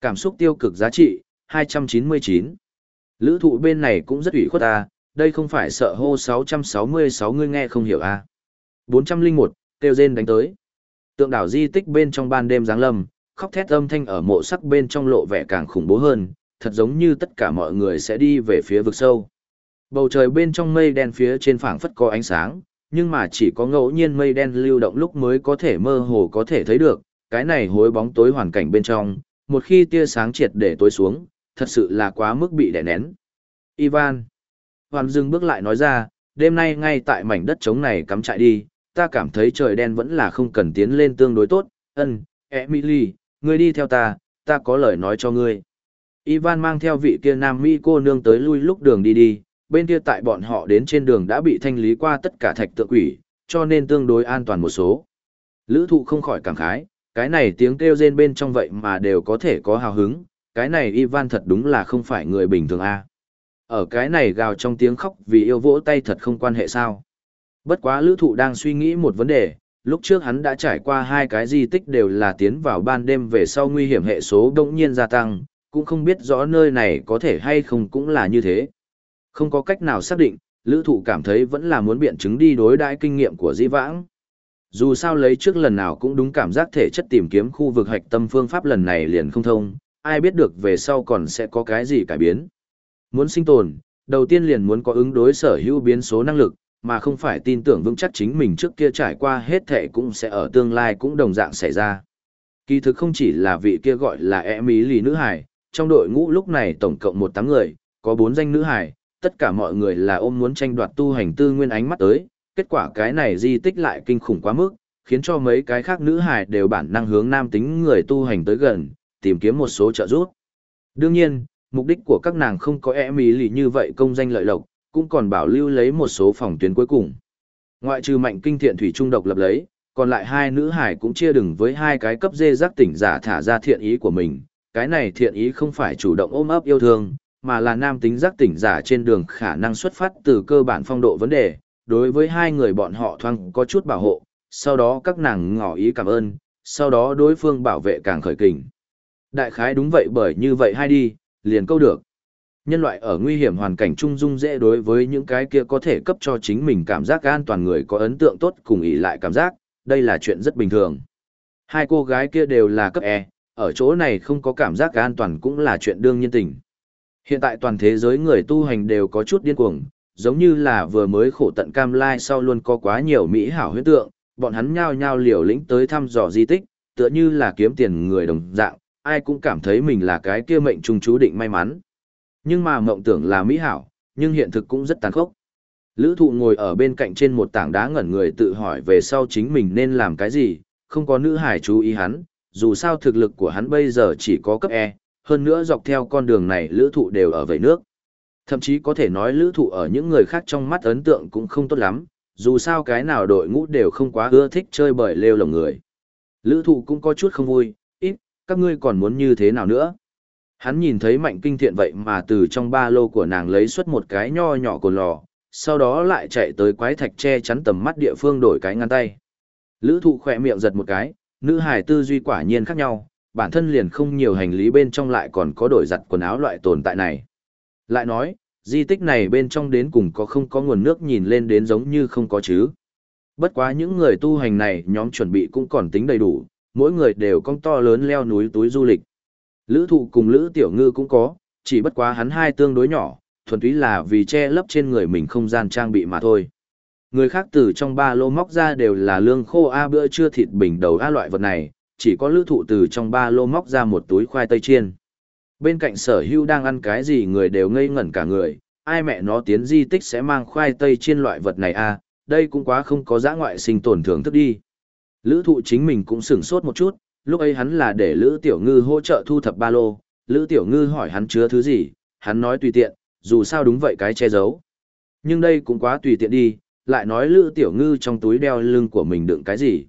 Cảm xúc tiêu cực giá trị, 299. Lữ thụ bên này cũng rất ủy khuất ta, đây không phải sợ hô 666 ngươi nghe không hiểu à. 401, tiêu rên đánh tới. Tượng đảo di tích bên trong ban đêm giáng lâm, khóc thét âm thanh ở mộ sắc bên trong lộ vẻ càng khủng bố hơn, thật giống như tất cả mọi người sẽ đi về phía vực sâu. Bầu trời bên trong mây đen phía trên phảng phất có ánh sáng, nhưng mà chỉ có ngẫu nhiên mây đen lưu động lúc mới có thể mơ hồ có thể thấy được, cái này hối bóng tối hoàn cảnh bên trong, một khi tia sáng triệt để tối xuống, thật sự là quá mức bị đè nén. Ivan. Hoàn dừng bước lại nói ra, đêm nay ngay tại mảnh đất trống này cắm trại đi, ta cảm thấy trời đen vẫn là không cần tiến lên tương đối tốt, ân, Emily, ngươi đi theo ta, ta có lời nói cho ngươi. Ivan mang theo vị kia nam mỹ cô nương tới lui lúc đường đi đi, bên kia tại bọn họ đến trên đường đã bị thanh lý qua tất cả thạch tượng quỷ, cho nên tương đối an toàn một số. Lữ thụ không khỏi cảm khái, cái này tiếng kêu rên bên trong vậy mà đều có thể có hào hứng, cái này Ivan thật đúng là không phải người bình thường a Ở cái này gào trong tiếng khóc vì yêu vỗ tay thật không quan hệ sao. Bất quá lữ thụ đang suy nghĩ một vấn đề, lúc trước hắn đã trải qua hai cái di tích đều là tiến vào ban đêm về sau nguy hiểm hệ số đông nhiên gia tăng, cũng không biết rõ nơi này có thể hay không cũng là như thế. Không có cách nào xác định, lữ thụ cảm thấy vẫn là muốn biện chứng đi đối đãi kinh nghiệm của di vãng. Dù sao lấy trước lần nào cũng đúng cảm giác thể chất tìm kiếm khu vực hạch tâm phương pháp lần này liền không thông, ai biết được về sau còn sẽ có cái gì cải biến. Muốn sinh tồn, đầu tiên liền muốn có ứng đối sở hữu biến số năng lực, mà không phải tin tưởng vững chắc chính mình trước kia trải qua hết thể cũng sẽ ở tương lai cũng đồng dạng xảy ra. Kỳ thực không chỉ là vị kia gọi là e mỹ lì nữ hải, trong đội ngũ lúc này tổng cộng một tám người, có bốn danh nữ hải, tất cả mọi người là ôm muốn tranh đoạt tu hành tư nguyên ánh mắt tới, kết quả cái này di tích lại kinh khủng quá mức, khiến cho mấy cái khác nữ hải đều bản năng hướng nam tính người tu hành tới gần, tìm kiếm một số trợ giúp. Đương nhiên, mục đích của các nàng không có e mỹ lì như vậy công danh lợi lộc, cũng còn bảo lưu lấy một số phòng tuyến cuối cùng. Ngoại trừ mạnh kinh thiện thủy trung độc lập lấy, còn lại hai nữ hải cũng chia đừng với hai cái cấp dê giác tỉnh giả thả ra thiện ý của mình. Cái này thiện ý không phải chủ động ôm ấp yêu thương, mà là nam tính giác tỉnh giả trên đường khả năng xuất phát từ cơ bản phong độ vấn đề. Đối với hai người bọn họ thoang có chút bảo hộ, sau đó các nàng ngỏ ý cảm ơn, sau đó đối phương bảo vệ càng khởi kình. Đại khái đúng vậy bởi như vậy hai đi, liền câu được. Nhân loại ở nguy hiểm hoàn cảnh trung dung dễ đối với những cái kia có thể cấp cho chính mình cảm giác an toàn người có ấn tượng tốt cùng ý lại cảm giác, đây là chuyện rất bình thường. Hai cô gái kia đều là cấp E, ở chỗ này không có cảm giác an toàn cũng là chuyện đương nhiên tình. Hiện tại toàn thế giới người tu hành đều có chút điên cuồng, giống như là vừa mới khổ tận cam lai sau luôn có quá nhiều mỹ hảo huyết tượng, bọn hắn nhao nhao liều lĩnh tới thăm dò di tích, tựa như là kiếm tiền người đồng dạng, ai cũng cảm thấy mình là cái kia mệnh trung chú định may mắn. Nhưng mà mộng tưởng là mỹ hảo, nhưng hiện thực cũng rất tàn khốc. Lữ thụ ngồi ở bên cạnh trên một tảng đá ngẩn người tự hỏi về sau chính mình nên làm cái gì, không có nữ hải chú ý hắn, dù sao thực lực của hắn bây giờ chỉ có cấp E, hơn nữa dọc theo con đường này lữ thụ đều ở vầy nước. Thậm chí có thể nói lữ thụ ở những người khác trong mắt ấn tượng cũng không tốt lắm, dù sao cái nào đội ngũ đều không quá ưa thích chơi bởi lêu lồng người. Lữ thụ cũng có chút không vui, ít, các ngươi còn muốn như thế nào nữa? Hắn nhìn thấy mạnh kinh thiện vậy mà từ trong ba lô của nàng lấy xuất một cái nho nhỏ cồn lò, sau đó lại chạy tới quái thạch che chắn tầm mắt địa phương đổi cái ngăn tay. Lữ thụ khỏe miệng giật một cái, nữ hải tư duy quả nhiên khác nhau, bản thân liền không nhiều hành lý bên trong lại còn có đổi giặt quần áo loại tồn tại này. Lại nói, di tích này bên trong đến cùng có không có nguồn nước nhìn lên đến giống như không có chứ. Bất quá những người tu hành này nhóm chuẩn bị cũng còn tính đầy đủ, mỗi người đều cong to lớn leo núi túi du lịch. Lữ thụ cùng Lữ Tiểu Ngư cũng có, chỉ bất quá hắn hai tương đối nhỏ, thuần túy là vì che lấp trên người mình không gian trang bị mà thôi. Người khác từ trong ba lô móc ra đều là lương khô A bữa trưa thịt bình đầu A loại vật này, chỉ có lữ thụ từ trong ba lô móc ra một túi khoai tây chiên. Bên cạnh sở hưu đang ăn cái gì người đều ngây ngẩn cả người, ai mẹ nó tiến di tích sẽ mang khoai tây trên loại vật này a đây cũng quá không có giã ngoại sinh tổn thưởng thức đi. Lữ thụ chính mình cũng sửng sốt một chút, lúc ấy hắn là để Lữ Tiểu Ngư hỗ trợ thu thập ba lô, Lữ Tiểu Ngư hỏi hắn chứa thứ gì, hắn nói tùy tiện, dù sao đúng vậy cái che giấu. Nhưng đây cũng quá tùy tiện đi, lại nói Lữ Tiểu Ngư trong túi đeo lưng của mình đựng cái gì.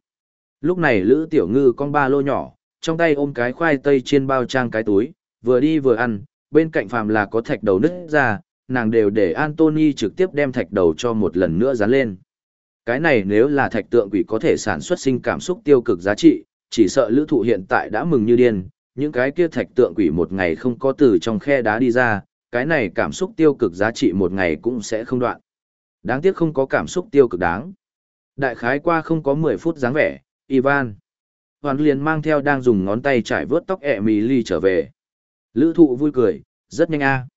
Lúc này Lữ Tiểu Ngư con ba lô nhỏ, trong tay ôm cái khoai tây trên bao trang cái túi, vừa đi vừa ăn, bên cạnh phàm là có thạch đầu nứt ra, nàng đều để Anthony trực tiếp đem thạch đầu cho một lần nữa dán lên. Cái này nếu là thạch tượng quỷ có thể sản xuất sinh cảm xúc tiêu cực giá trị, chỉ sợ lữ thụ hiện tại đã mừng như điên, những cái kia thạch tượng quỷ một ngày không có từ trong khe đá đi ra, cái này cảm xúc tiêu cực giá trị một ngày cũng sẽ không đoạn. Đáng tiếc không có cảm xúc tiêu cực đáng. Đại khái qua không có 10 phút dáng vẻ, Ivan. Hoàn liền mang theo đang dùng ngón tay trải vớt tóc ẹ mì ly trở về. Lữ thụ vui cười, rất nhanh a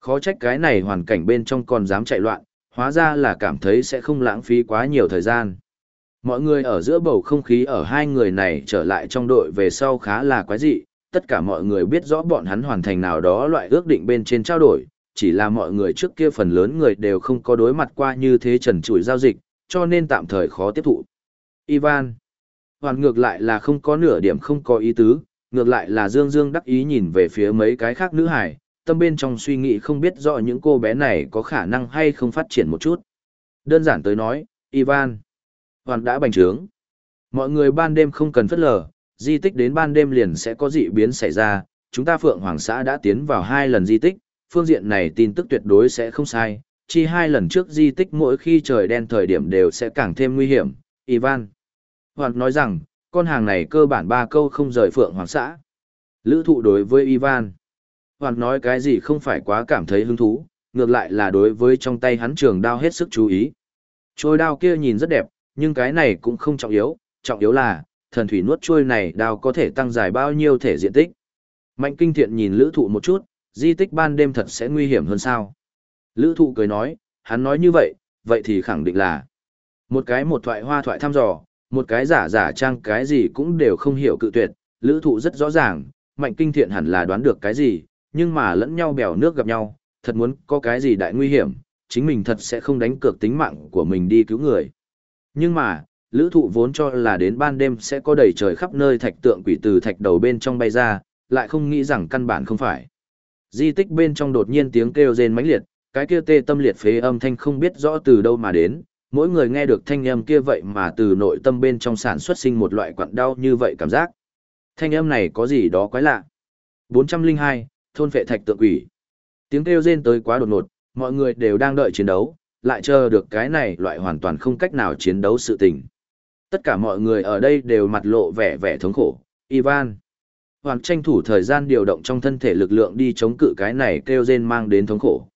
Khó trách cái này hoàn cảnh bên trong còn dám chạy loạn, hóa ra là cảm thấy sẽ không lãng phí quá nhiều thời gian. Mọi người ở giữa bầu không khí ở hai người này trở lại trong đội về sau khá là quái dị, tất cả mọi người biết rõ bọn hắn hoàn thành nào đó loại ước định bên trên trao đổi, chỉ là mọi người trước kia phần lớn người đều không có đối mặt qua như thế trần trụi giao dịch, cho nên tạm thời khó tiếp thụ. Ivan Hoàn ngược lại là không có nửa điểm không có ý tứ, ngược lại là Dương Dương đắc ý nhìn về phía mấy cái khác nữ hải, tâm bên trong suy nghĩ không biết rõ những cô bé này có khả năng hay không phát triển một chút. Đơn giản tới nói, Ivan Hoàn đã bành trướng. Mọi người ban đêm không cần phất lờ, di tích đến ban đêm liền sẽ có dị biến xảy ra, chúng ta Phượng Hoàng xã đã tiến vào hai lần di tích, phương diện này tin tức tuyệt đối sẽ không sai, chi hai lần trước di tích mỗi khi trời đen thời điểm đều sẽ càng thêm nguy hiểm, Ivan. Hoàn nói rằng, con hàng này cơ bản ba câu không rời Phượng Hoàng xã. Lữ thụ đối với Ivan. Hoàn nói cái gì không phải quá cảm thấy hứng thú, ngược lại là đối với trong tay hắn trường đao hết sức chú ý. Trôi đao kia nhìn rất đẹp, nhưng cái này cũng không trọng yếu, trọng yếu là, thần thủy nuốt trôi này đao có thể tăng dài bao nhiêu thể diện tích. Mạnh kinh thiện nhìn lữ thụ một chút, di tích ban đêm thật sẽ nguy hiểm hơn sao. Lữ thụ cười nói, hắn nói như vậy, vậy thì khẳng định là một cái một thoại hoa thoại thăm dò, một cái giả giả trang cái gì cũng đều không hiểu cự tuyệt, lữ thụ rất rõ ràng, mạnh kinh thiện hẳn là đoán được cái gì, nhưng mà lẫn nhau bèo nước gặp nhau, thật muốn có cái gì đại nguy hiểm, chính mình thật sẽ không đánh cược tính mạng của mình đi cứu người. Nhưng mà, lữ thụ vốn cho là đến ban đêm sẽ có đầy trời khắp nơi thạch tượng quỷ từ thạch đầu bên trong bay ra, lại không nghĩ rằng căn bản không phải. Di tích bên trong đột nhiên tiếng kêu rên mãnh liệt, cái kia tê tâm liệt phế âm thanh không biết rõ từ đâu mà đến, mỗi người nghe được thanh âm kia vậy mà từ nội tâm bên trong sản xuất sinh một loại quặn đau như vậy cảm giác. Thanh âm này có gì đó quái lạ. 402, thôn vệ thạch tượng quỷ. Tiếng kêu rên tới quá đột ngột, mọi người đều đang đợi chiến đấu, lại chờ được cái này loại hoàn toàn không cách nào chiến đấu sự tình. Tất cả mọi người ở đây đều mặt lộ vẻ vẻ thống khổ. Ivan. Hoàng tranh thủ thời gian điều động trong thân thể lực lượng đi chống cự cái này kêu rên mang đến thống khổ.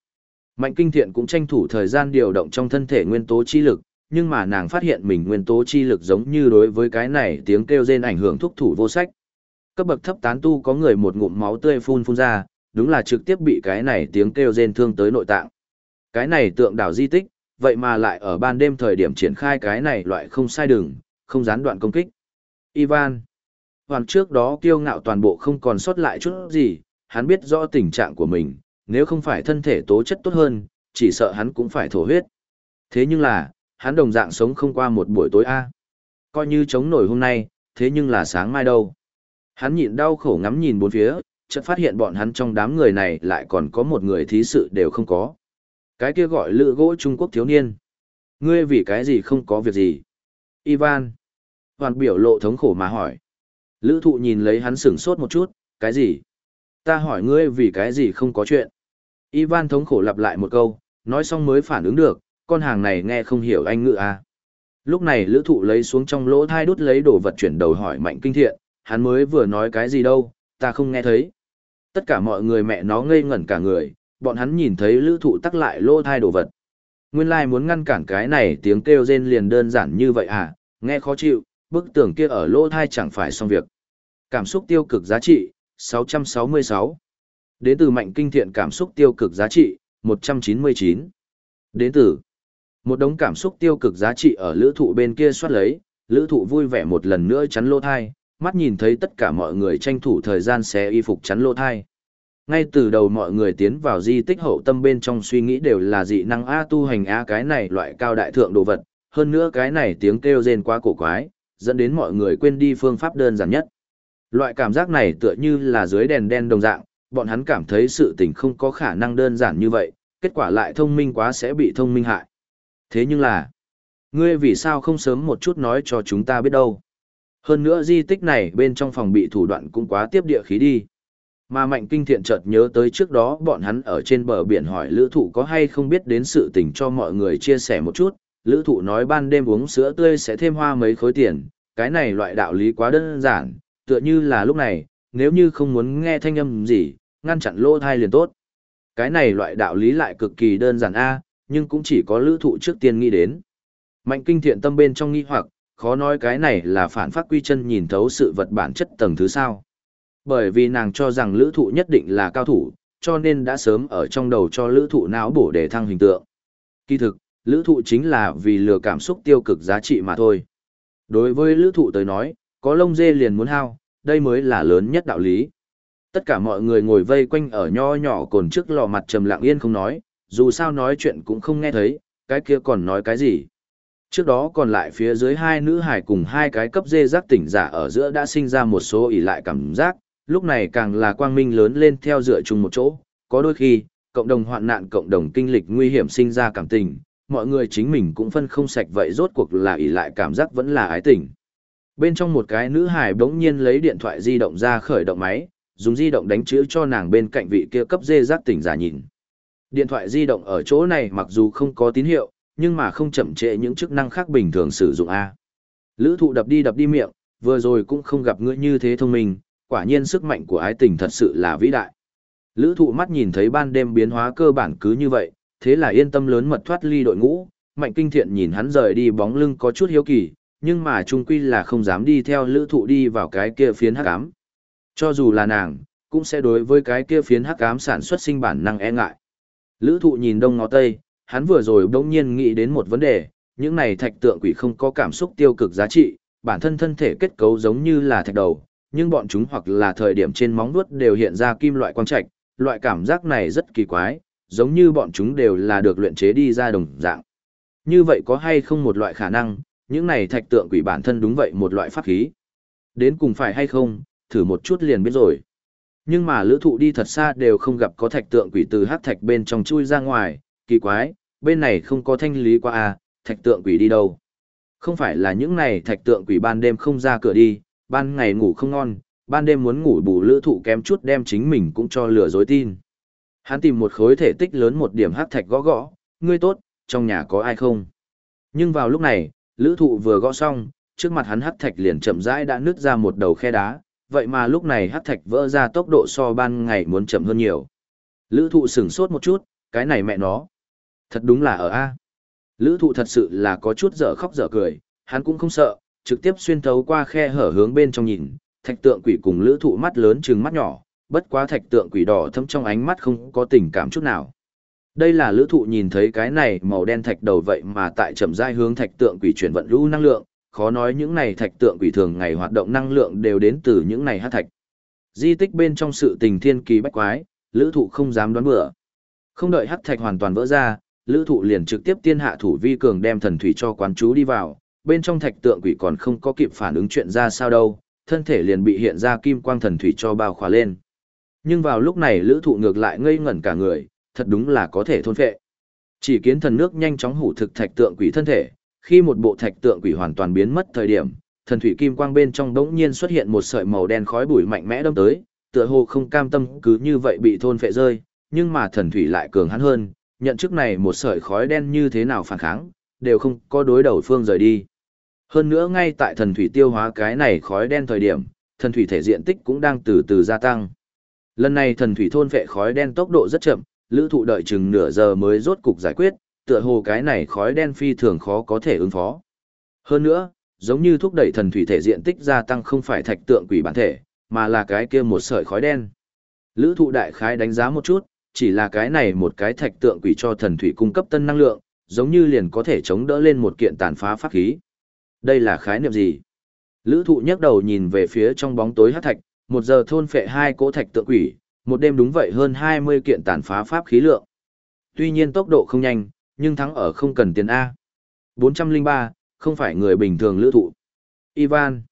Mạnh kinh thiện cũng tranh thủ thời gian điều động trong thân thể nguyên tố chi lực, nhưng mà nàng phát hiện mình nguyên tố chi lực giống như đối với cái này tiếng kêu rên ảnh hưởng thúc thủ vô sách. Cấp bậc thấp tán tu có người một ngụm máu tươi phun phun ra, đúng là trực tiếp bị cái này tiếng kêu rên thương tới nội tạng. Cái này tượng đảo di tích, vậy mà lại ở ban đêm thời điểm triển khai cái này loại không sai đường, không gián đoạn công kích. Ivan. Hoàn trước đó kiêu ngạo toàn bộ không còn sót lại chút gì, hắn biết rõ tình trạng của mình, nếu không phải thân thể tố chất tốt hơn, chỉ sợ hắn cũng phải thổ huyết. Thế nhưng là, hắn đồng dạng sống không qua một buổi tối A. Coi như chống nổi hôm nay, thế nhưng là sáng mai đâu. Hắn nhịn đau khổ ngắm nhìn bốn phía, chợt phát hiện bọn hắn trong đám người này lại còn có một người thí sự đều không có. Cái kia gọi lựa gỗ Trung Quốc thiếu niên. Ngươi vì cái gì không có việc gì? Ivan. Hoàn biểu lộ thống khổ mà hỏi. Lữ thụ nhìn lấy hắn sửng sốt một chút, cái gì? Ta hỏi ngươi vì cái gì không có chuyện? Ivan thống khổ lặp lại một câu, nói xong mới phản ứng được, con hàng này nghe không hiểu anh ngữ à. Lúc này lữ thụ lấy xuống trong lỗ thai đút lấy đồ vật chuyển đầu hỏi mạnh kinh thiện, hắn mới vừa nói cái gì đâu, ta không nghe thấy. Tất cả mọi người mẹ nó ngây ngẩn cả người, bọn hắn nhìn thấy lữ thụ tắc lại lỗ thai đồ vật. Nguyên lai like muốn ngăn cản cái này tiếng kêu rên liền đơn giản như vậy à, nghe khó chịu, bức tường kia ở lỗ thai chẳng phải xong việc. Cảm xúc tiêu cực giá trị, 666. Đến từ mạnh kinh thiện cảm xúc tiêu cực giá trị, 199. Đến từ một đống cảm xúc tiêu cực giá trị ở lữ thụ bên kia soát lấy, lữ thụ vui vẻ một lần nữa chắn lỗ thai, mắt nhìn thấy tất cả mọi người tranh thủ thời gian xé y phục chắn lỗ thai. Ngay từ đầu mọi người tiến vào di tích hậu tâm bên trong suy nghĩ đều là dị năng A tu hành A cái này loại cao đại thượng đồ vật, hơn nữa cái này tiếng kêu rên quá cổ quái, dẫn đến mọi người quên đi phương pháp đơn giản nhất. Loại cảm giác này tựa như là dưới đèn đen đồng dạng, bọn hắn cảm thấy sự tình không có khả năng đơn giản như vậy, kết quả lại thông minh quá sẽ bị thông minh hại. Thế nhưng là, ngươi vì sao không sớm một chút nói cho chúng ta biết đâu. Hơn nữa di tích này bên trong phòng bị thủ đoạn cũng quá tiếp địa khí đi. Mà mạnh kinh thiện chợt nhớ tới trước đó bọn hắn ở trên bờ biển hỏi lữ thụ có hay không biết đến sự tình cho mọi người chia sẻ một chút. Lữ thụ nói ban đêm uống sữa tươi sẽ thêm hoa mấy khối tiền, cái này loại đạo lý quá đơn giản, tựa như là lúc này, nếu như không muốn nghe thanh âm gì, ngăn chặn lỗ thai liền tốt. Cái này loại đạo lý lại cực kỳ đơn giản a, nhưng cũng chỉ có lữ thụ trước tiên nghĩ đến. Mạnh kinh thiện tâm bên trong nghi hoặc, khó nói cái này là phản phát quy chân nhìn thấu sự vật bản chất tầng thứ sao. Bởi vì nàng cho rằng lữ thụ nhất định là cao thủ, cho nên đã sớm ở trong đầu cho lữ thụ não bổ để thăng hình tượng. Kỳ thực, lữ thụ chính là vì lừa cảm xúc tiêu cực giá trị mà thôi. Đối với lữ thụ tới nói, có lông dê liền muốn hao, đây mới là lớn nhất đạo lý. Tất cả mọi người ngồi vây quanh ở nho nhỏ cồn trước lò mặt trầm lặng yên không nói, dù sao nói chuyện cũng không nghe thấy, cái kia còn nói cái gì. Trước đó còn lại phía dưới hai nữ hải cùng hai cái cấp dê giác tỉnh giả ở giữa đã sinh ra một số ỷ lại cảm giác, lúc này càng là quang minh lớn lên theo dựa chung một chỗ, có đôi khi, cộng đồng hoạn nạn cộng đồng kinh lịch nguy hiểm sinh ra cảm tình, mọi người chính mình cũng phân không sạch vậy rốt cuộc là ỷ lại cảm giác vẫn là ái tình. Bên trong một cái nữ hải bỗng nhiên lấy điện thoại di động ra khởi động máy, dùng di động đánh chữ cho nàng bên cạnh vị kia cấp dê giác tỉnh giả nhìn. Điện thoại di động ở chỗ này mặc dù không có tín hiệu, nhưng mà không chậm trễ những chức năng khác bình thường sử dụng A. Lữ thụ đập đi đập đi miệng, vừa rồi cũng không gặp ngươi như thế thông minh, quả nhiên sức mạnh của ái tình thật sự là vĩ đại. Lữ thụ mắt nhìn thấy ban đêm biến hóa cơ bản cứ như vậy, thế là yên tâm lớn mật thoát ly đội ngũ, mạnh kinh thiện nhìn hắn rời đi bóng lưng có chút hiếu kỳ, nhưng mà trung quy là không dám đi theo lữ thụ đi vào cái kia phiến hắc ám. Cho dù là nàng, cũng sẽ đối với cái kia phiến hắc ám sản xuất sinh bản năng e ngại. Lữ thụ nhìn đông ngó tây, hắn vừa rồi bỗng nhiên nghĩ đến một vấn đề, những này thạch tượng quỷ không có cảm xúc tiêu cực giá trị, bản thân thân thể kết cấu giống như là thạch đầu, nhưng bọn chúng hoặc là thời điểm trên móng vuốt đều hiện ra kim loại quang trạch, loại cảm giác này rất kỳ quái, giống như bọn chúng đều là được luyện chế đi ra đồng dạng. Như vậy có hay không một loại khả năng, những này thạch tượng quỷ bản thân đúng vậy một loại pháp khí. Đến cùng phải hay không, thử một chút liền biết rồi. Nhưng mà lữ thụ đi thật xa đều không gặp có thạch tượng quỷ từ hát thạch bên trong chui ra ngoài, kỳ quái, bên này không có thanh lý qua à, thạch tượng quỷ đi đâu. Không phải là những này thạch tượng quỷ ban đêm không ra cửa đi, ban ngày ngủ không ngon, ban đêm muốn ngủ bù lữ thụ kém chút đem chính mình cũng cho lừa dối tin. Hắn tìm một khối thể tích lớn một điểm hát thạch gõ gõ, ngươi tốt, trong nhà có ai không? Nhưng vào lúc này, lữ thụ vừa gõ xong, trước mặt hắn hát thạch liền chậm rãi đã nứt ra một đầu khe đá, vậy mà lúc này hắc thạch vỡ ra tốc độ so ban ngày muốn chậm hơn nhiều. Lữ thụ sửng sốt một chút, cái này mẹ nó. Thật đúng là ở A. Lữ thụ thật sự là có chút dở khóc dở cười, hắn cũng không sợ, trực tiếp xuyên thấu qua khe hở hướng bên trong nhìn, thạch tượng quỷ cùng lữ thụ mắt lớn trừng mắt nhỏ, bất quá thạch tượng quỷ đỏ thâm trong ánh mắt không có tình cảm chút nào. Đây là lữ thụ nhìn thấy cái này màu đen thạch đầu vậy mà tại chậm dai hướng thạch tượng quỷ chuyển vận lưu năng lượng, khó nói những này thạch tượng quỷ thường ngày hoạt động năng lượng đều đến từ những này hát thạch. Di tích bên trong sự tình thiên kỳ bách quái, lữ thụ không dám đoán bữa. Không đợi hát thạch hoàn toàn vỡ ra, lữ thụ liền trực tiếp tiên hạ thủ vi cường đem thần thủy cho quán chú đi vào, bên trong thạch tượng quỷ còn không có kịp phản ứng chuyện ra sao đâu, thân thể liền bị hiện ra kim quang thần thủy cho bao khóa lên. Nhưng vào lúc này lữ thụ ngược lại ngây ngẩn cả người, thật đúng là có thể thôn phệ. Chỉ kiến thần nước nhanh chóng hủ thực thạch tượng quỷ thân thể, khi một bộ thạch tượng quỷ hoàn toàn biến mất thời điểm, thần thủy kim quang bên trong đống nhiên xuất hiện một sợi màu đen khói bụi mạnh mẽ đâm tới, tựa hồ không cam tâm cứ như vậy bị thôn phệ rơi, nhưng mà thần thủy lại cường hắn hơn, nhận trước này một sợi khói đen như thế nào phản kháng, đều không có đối đầu phương rời đi. Hơn nữa ngay tại thần thủy tiêu hóa cái này khói đen thời điểm, thần thủy thể diện tích cũng đang từ từ gia tăng. Lần này thần thủy thôn vệ khói đen tốc độ rất chậm, lữ thụ đợi chừng nửa giờ mới rốt cục giải quyết, tựa hồ cái này khói đen phi thường khó có thể ứng phó. Hơn nữa, giống như thúc đẩy thần thủy thể diện tích gia tăng không phải thạch tượng quỷ bản thể, mà là cái kia một sợi khói đen. Lữ thụ đại khái đánh giá một chút, chỉ là cái này một cái thạch tượng quỷ cho thần thủy cung cấp tân năng lượng, giống như liền có thể chống đỡ lên một kiện tàn phá pháp khí. Đây là khái niệm gì? Lữ thụ nhấc đầu nhìn về phía trong bóng tối hát thạch, một giờ thôn phệ hai cỗ thạch tượng quỷ, một đêm đúng vậy hơn 20 kiện tàn phá pháp khí lượng. Tuy nhiên tốc độ không nhanh, nhưng thắng ở không cần tiền A. 403, không phải người bình thường lữ thụ. Ivan.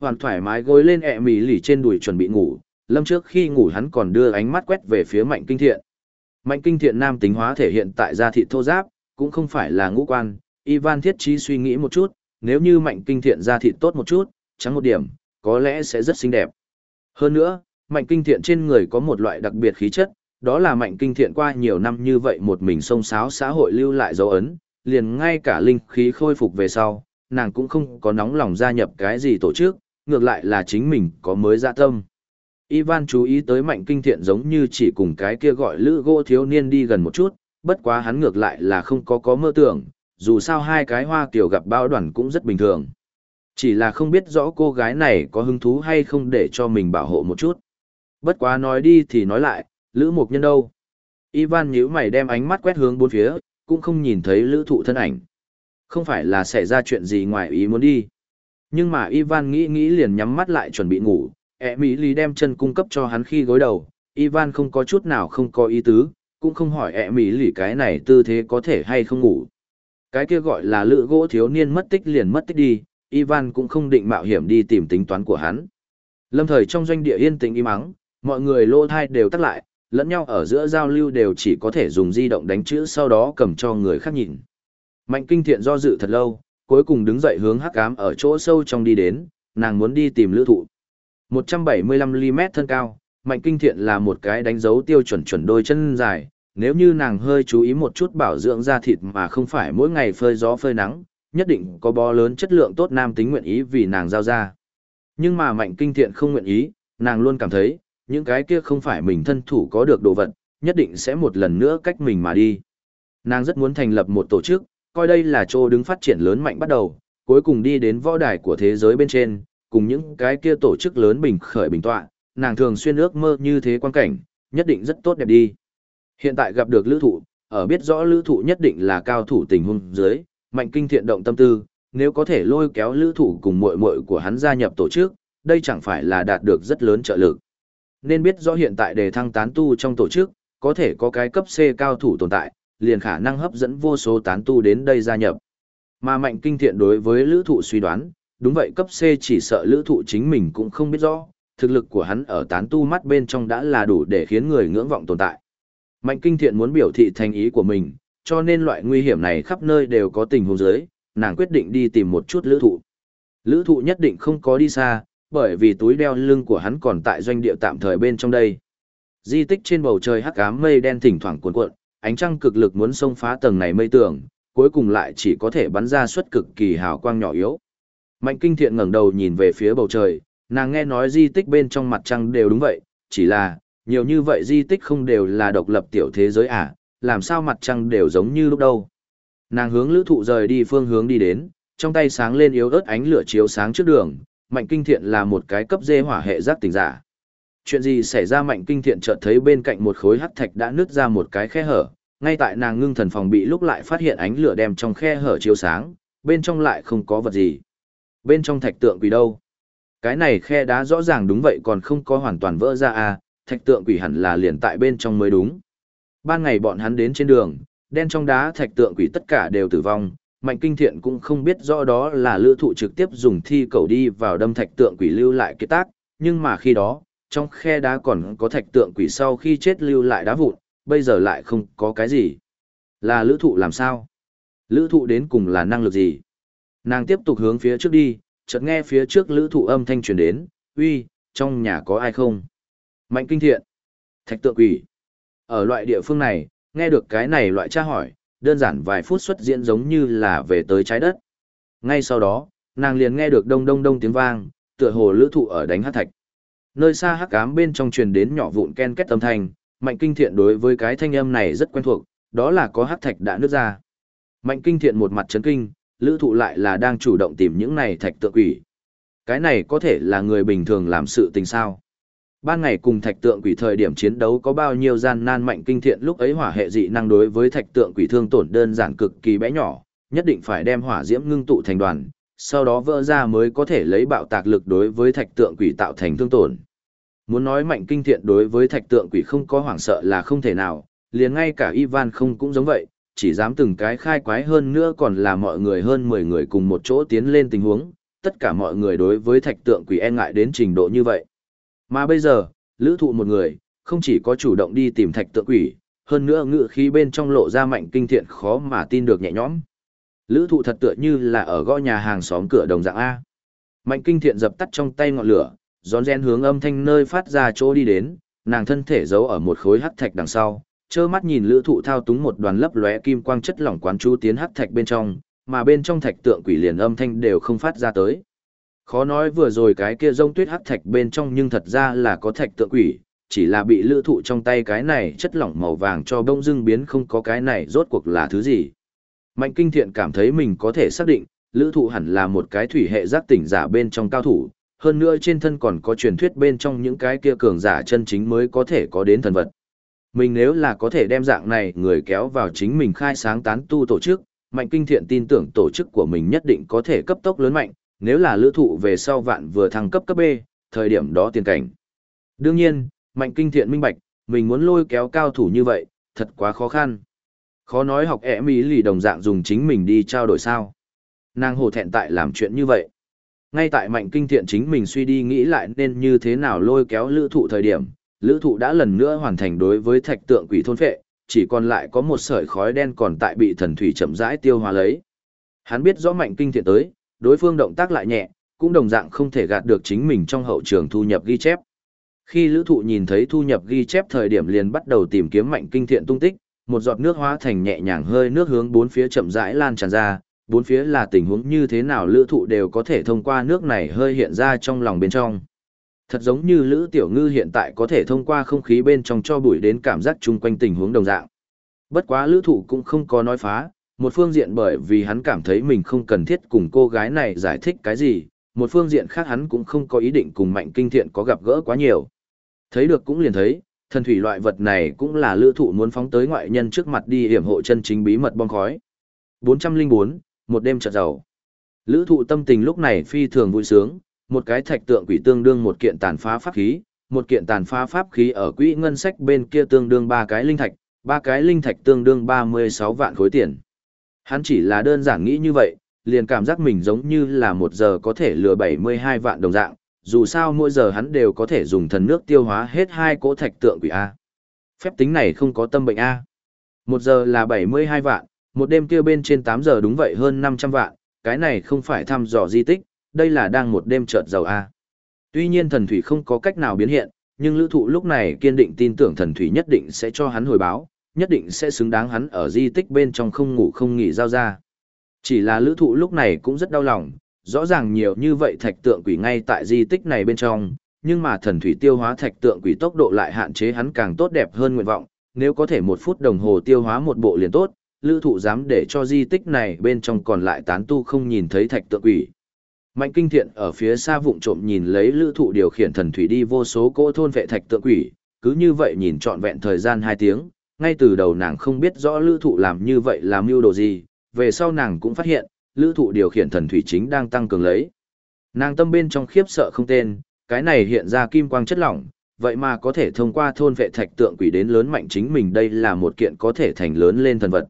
Hoàn thoải mái gối lên ẹ mì lì trên đùi chuẩn bị ngủ, lâm trước khi ngủ hắn còn đưa ánh mắt quét về phía mạnh kinh thiện. Mạnh kinh thiện nam tính hóa thể hiện tại gia thị thô giáp, cũng không phải là ngũ quan. Ivan thiết trí suy nghĩ một chút, nếu như mạnh kinh thiện gia thịt tốt một chút, trắng một điểm, có lẽ sẽ rất xinh đẹp. Hơn nữa, mạnh kinh thiện trên người có một loại đặc biệt khí chất, đó là mạnh kinh thiện qua nhiều năm như vậy một mình xông xáo xã hội lưu lại dấu ấn, liền ngay cả linh khí khôi phục về sau, nàng cũng không có nóng lòng gia nhập cái gì tổ chức, ngược lại là chính mình có mới dạ tâm. Ivan chú ý tới mạnh kinh thiện giống như chỉ cùng cái kia gọi lữ gỗ thiếu niên đi gần một chút, bất quá hắn ngược lại là không có có mơ tưởng, dù sao hai cái hoa kiểu gặp bao đoàn cũng rất bình thường. Chỉ là không biết rõ cô gái này có hứng thú hay không để cho mình bảo hộ một chút. Bất quá nói đi thì nói lại, lữ mục nhân đâu. Ivan nhíu mày đem ánh mắt quét hướng bốn phía, cũng không nhìn thấy lữ thụ thân ảnh. Không phải là xảy ra chuyện gì ngoài ý muốn đi. Nhưng mà Ivan nghĩ nghĩ liền nhắm mắt lại chuẩn bị ngủ, ẹ mỹ lì đem chân cung cấp cho hắn khi gối đầu, Ivan không có chút nào không có ý tứ, cũng không hỏi ẹ mỹ lì cái này tư thế có thể hay không ngủ. Cái kia gọi là lữ gỗ thiếu niên mất tích liền mất tích đi, Ivan cũng không định mạo hiểm đi tìm tính toán của hắn. Lâm thời trong doanh địa yên tĩnh im ắng, mọi người lô thai đều tắt lại, lẫn nhau ở giữa giao lưu đều chỉ có thể dùng di động đánh chữ sau đó cầm cho người khác nhìn. Mạnh kinh thiện do dự thật lâu, cuối cùng đứng dậy hướng hắc ám ở chỗ sâu trong đi đến, nàng muốn đi tìm lữ thụ. 175mm thân cao, mạnh kinh thiện là một cái đánh dấu tiêu chuẩn chuẩn đôi chân dài, nếu như nàng hơi chú ý một chút bảo dưỡng da thịt mà không phải mỗi ngày phơi gió phơi nắng, nhất định có bó lớn chất lượng tốt nam tính nguyện ý vì nàng giao ra. Nhưng mà mạnh kinh thiện không nguyện ý, nàng luôn cảm thấy, những cái kia không phải mình thân thủ có được đồ vật, nhất định sẽ một lần nữa cách mình mà đi. Nàng rất muốn thành lập một tổ chức, coi đây là chỗ đứng phát triển lớn mạnh bắt đầu, cuối cùng đi đến võ đài của thế giới bên trên, cùng những cái kia tổ chức lớn bình khởi bình tọa, nàng thường xuyên ước mơ như thế quan cảnh, nhất định rất tốt đẹp đi. Hiện tại gặp được lữ thụ, ở biết rõ lữ thụ nhất định là cao thủ tình huống dưới, mạnh kinh thiện động tâm tư, nếu có thể lôi kéo lữ thụ cùng muội muội của hắn gia nhập tổ chức, đây chẳng phải là đạt được rất lớn trợ lực. Nên biết rõ hiện tại đề thăng tán tu trong tổ chức, có thể có cái cấp C cao thủ tồn tại, liền khả năng hấp dẫn vô số tán tu đến đây gia nhập. Mà mạnh kinh thiện đối với lữ thụ suy đoán, đúng vậy cấp C chỉ sợ lữ thụ chính mình cũng không biết rõ, thực lực của hắn ở tán tu mắt bên trong đã là đủ để khiến người ngưỡng vọng tồn tại. Mạnh kinh thiện muốn biểu thị thành ý của mình, cho nên loại nguy hiểm này khắp nơi đều có tình huống giới, nàng quyết định đi tìm một chút lữ thụ. Lữ thụ nhất định không có đi xa, bởi vì túi đeo lưng của hắn còn tại doanh địa tạm thời bên trong đây. Di tích trên bầu trời hắc ám mây đen thỉnh thoảng cuộn cuộn, ánh trăng cực lực muốn xông phá tầng này mây tường, cuối cùng lại chỉ có thể bắn ra suất cực kỳ hào quang nhỏ yếu. Mạnh Kinh Thiện ngẩng đầu nhìn về phía bầu trời, nàng nghe nói di tích bên trong mặt trăng đều đúng vậy, chỉ là, nhiều như vậy di tích không đều là độc lập tiểu thế giới à, làm sao mặt trăng đều giống như lúc đâu. Nàng hướng lữ thụ rời đi phương hướng đi đến, trong tay sáng lên yếu ớt ánh lửa chiếu sáng trước đường, Mạnh Kinh Thiện là một cái cấp dê hỏa hệ giác tỉnh giả. Chuyện gì xảy ra Mạnh Kinh Thiện chợt thấy bên cạnh một khối hắc thạch đã nứt ra một cái khe hở, ngay tại nàng ngưng thần phòng bị lúc lại phát hiện ánh lửa đem trong khe hở chiếu sáng, bên trong lại không có vật gì. Bên trong thạch tượng quỷ đâu? Cái này khe đá rõ ràng đúng vậy còn không có hoàn toàn vỡ ra à, thạch tượng quỷ hẳn là liền tại bên trong mới đúng. Ban ngày bọn hắn đến trên đường, đen trong đá thạch tượng quỷ tất cả đều tử vong, mạnh kinh thiện cũng không biết rõ đó là lữ thụ trực tiếp dùng thi cầu đi vào đâm thạch tượng quỷ lưu lại kết tác, nhưng mà khi đó, trong khe đá còn có thạch tượng quỷ sau khi chết lưu lại đá vụn, bây giờ lại không có cái gì. Là lữ thụ làm sao? Lữ thụ đến cùng là năng lực gì? Nàng tiếp tục hướng phía trước đi, chợt nghe phía trước lữ thụ âm thanh truyền đến, uy, trong nhà có ai không? Mạnh kinh thiện. Thạch tượng quỷ. Ở loại địa phương này, nghe được cái này loại tra hỏi, đơn giản vài phút xuất diễn giống như là về tới trái đất. Ngay sau đó, nàng liền nghe được đông đông đông tiếng vang, tựa hồ lữ thụ ở đánh hát thạch. Nơi xa hắc ám bên trong truyền đến nhỏ vụn ken kết âm thanh, Mạnh Kinh Thiện đối với cái thanh âm này rất quen thuộc, đó là có hắc thạch đã nứt ra. Mạnh Kinh Thiện một mặt chấn kinh, lữ thụ lại là đang chủ động tìm những này thạch tượng quỷ. Cái này có thể là người bình thường làm sự tình sao. Ban ngày cùng thạch tượng quỷ thời điểm chiến đấu có bao nhiêu gian nan mạnh kinh thiện lúc ấy hỏa hệ dị năng đối với thạch tượng quỷ thương tổn đơn giản cực kỳ bé nhỏ, nhất định phải đem hỏa diễm ngưng tụ thành đoàn, sau đó vỡ ra mới có thể lấy bạo tạc lực đối với thạch tượng quỷ tạo thành thương tổn. Muốn nói mạnh kinh thiện đối với thạch tượng quỷ không có hoảng sợ là không thể nào, liền ngay cả Ivan không cũng giống vậy, chỉ dám từng cái khai quái hơn nữa còn là mọi người hơn 10 người cùng một chỗ tiến lên tình huống, tất cả mọi người đối với thạch tượng quỷ e ngại đến trình độ như vậy. Mà bây giờ, lữ thụ một người, không chỉ có chủ động đi tìm thạch tượng quỷ, hơn nữa ngự khí bên trong lộ ra mạnh kinh thiện khó mà tin được nhẹ nhõm. Lữ thụ thật tựa như là ở gõ nhà hàng xóm cửa đồng dạng A. Mạnh kinh thiện dập tắt trong tay ngọn lửa, gión rén hướng âm thanh nơi phát ra chỗ đi đến, nàng thân thể giấu ở một khối hắc thạch đằng sau, trơ mắt nhìn lữ thụ thao túng một đoàn lấp lóe kim quang chất lỏng quán chú tiến hắc thạch bên trong, mà bên trong thạch tượng quỷ liền âm thanh đều không phát ra tới. Khó nói vừa rồi cái kia rông tuyết hắc thạch bên trong nhưng thật ra là có thạch tượng quỷ, chỉ là bị lữ thụ trong tay cái này chất lỏng màu vàng cho bông dưng biến không có cái này rốt cuộc là thứ gì. Mạnh kinh thiện cảm thấy mình có thể xác định, lữ thụ hẳn là một cái thủy hệ giác tỉnh giả bên trong cao thủ, hơn nữa trên thân còn có truyền thuyết bên trong những cái kia cường giả chân chính mới có thể có đến thần vật. Mình nếu là có thể đem dạng này người kéo vào chính mình khai sáng tán tu tổ chức, mạnh kinh thiện tin tưởng tổ chức của mình nhất định có thể cấp tốc lớn mạnh, nếu là lữ thụ về sau vạn vừa thăng cấp cấp B, thời điểm đó tiền cảnh. Đương nhiên, mạnh kinh thiện minh bạch, mình muốn lôi kéo cao thủ như vậy, thật quá khó khăn. Khó nói học ẻ mỹ lì đồng dạng dùng chính mình đi trao đổi sao. Nàng hồ thẹn tại làm chuyện như vậy. Ngay tại mạnh kinh thiện chính mình suy đi nghĩ lại nên như thế nào lôi kéo lữ thụ thời điểm, lữ thụ đã lần nữa hoàn thành đối với thạch tượng quỷ thôn phệ, chỉ còn lại có một sợi khói đen còn tại bị thần thủy chậm rãi tiêu hóa lấy. Hắn biết rõ mạnh kinh thiện tới, đối phương động tác lại nhẹ, cũng đồng dạng không thể gạt được chính mình trong hậu trường thu nhập ghi chép. Khi lữ thụ nhìn thấy thu nhập ghi chép thời điểm liền bắt đầu tìm kiếm mạnh kinh thiện tung tích, một giọt nước hóa thành nhẹ nhàng hơi nước hướng bốn phía chậm rãi lan tràn ra, bốn phía là tình huống như thế nào lữ thụ đều có thể thông qua nước này hơi hiện ra trong lòng bên trong. Thật giống như lữ tiểu ngư hiện tại có thể thông qua không khí bên trong cho bụi đến cảm giác chung quanh tình huống đồng dạng. Bất quá lữ thụ cũng không có nói phá, một phương diện bởi vì hắn cảm thấy mình không cần thiết cùng cô gái này giải thích cái gì, một phương diện khác hắn cũng không có ý định cùng mạnh kinh thiện có gặp gỡ quá nhiều. Thấy được cũng liền thấy, thần thủy loại vật này cũng là lữ thụ muốn phóng tới ngoại nhân trước mặt đi hiểm hộ chân chính bí mật bom khói. 404, một đêm chợt giàu. Lữ thụ tâm tình lúc này phi thường vui sướng, một cái thạch tượng quỷ tương đương một kiện tàn phá pháp khí, một kiện tàn phá pháp khí ở quỹ ngân sách bên kia tương đương ba cái linh thạch, ba cái linh thạch tương đương 36 vạn khối tiền. Hắn chỉ là đơn giản nghĩ như vậy, liền cảm giác mình giống như là một giờ có thể lừa 72 vạn đồng dạng, dù sao mỗi giờ hắn đều có thể dùng thần nước tiêu hóa hết hai cỗ thạch tượng quỷ A. Phép tính này không có tâm bệnh A. Một giờ là 72 vạn, một đêm kia bên trên 8 giờ đúng vậy hơn 500 vạn, cái này không phải thăm dò di tích, đây là đang một đêm chợt giàu A. Tuy nhiên thần thủy không có cách nào biến hiện, nhưng lữ thụ lúc này kiên định tin tưởng thần thủy nhất định sẽ cho hắn hồi báo, nhất định sẽ xứng đáng hắn ở di tích bên trong không ngủ không nghỉ giao ra. Chỉ là lữ thụ lúc này cũng rất đau lòng, rõ ràng nhiều như vậy thạch tượng quỷ ngay tại di tích này bên trong, nhưng mà thần thủy tiêu hóa thạch tượng quỷ tốc độ lại hạn chế hắn càng tốt đẹp hơn nguyện vọng, nếu có thể một phút đồng hồ tiêu hóa một bộ liền tốt, lữ thụ dám để cho di tích này bên trong còn lại tán tu không nhìn thấy thạch tượng quỷ. Mạnh kinh thiện ở phía xa vụng trộm nhìn lấy lữ thụ điều khiển thần thủy đi vô số cỗ thôn vệ thạch tượng quỷ, cứ như vậy nhìn trọn vẹn thời gian 2 tiếng, ngay từ đầu nàng không biết rõ lữ thụ làm như vậy làm mưu đồ gì, về sau nàng cũng phát hiện, lữ thụ điều khiển thần thủy chính đang tăng cường lấy. Nàng tâm bên trong khiếp sợ không tên, cái này hiện ra kim quang chất lỏng, vậy mà có thể thông qua thôn vệ thạch tượng quỷ đến lớn mạnh chính mình đây là một kiện có thể thành lớn lên thần vật.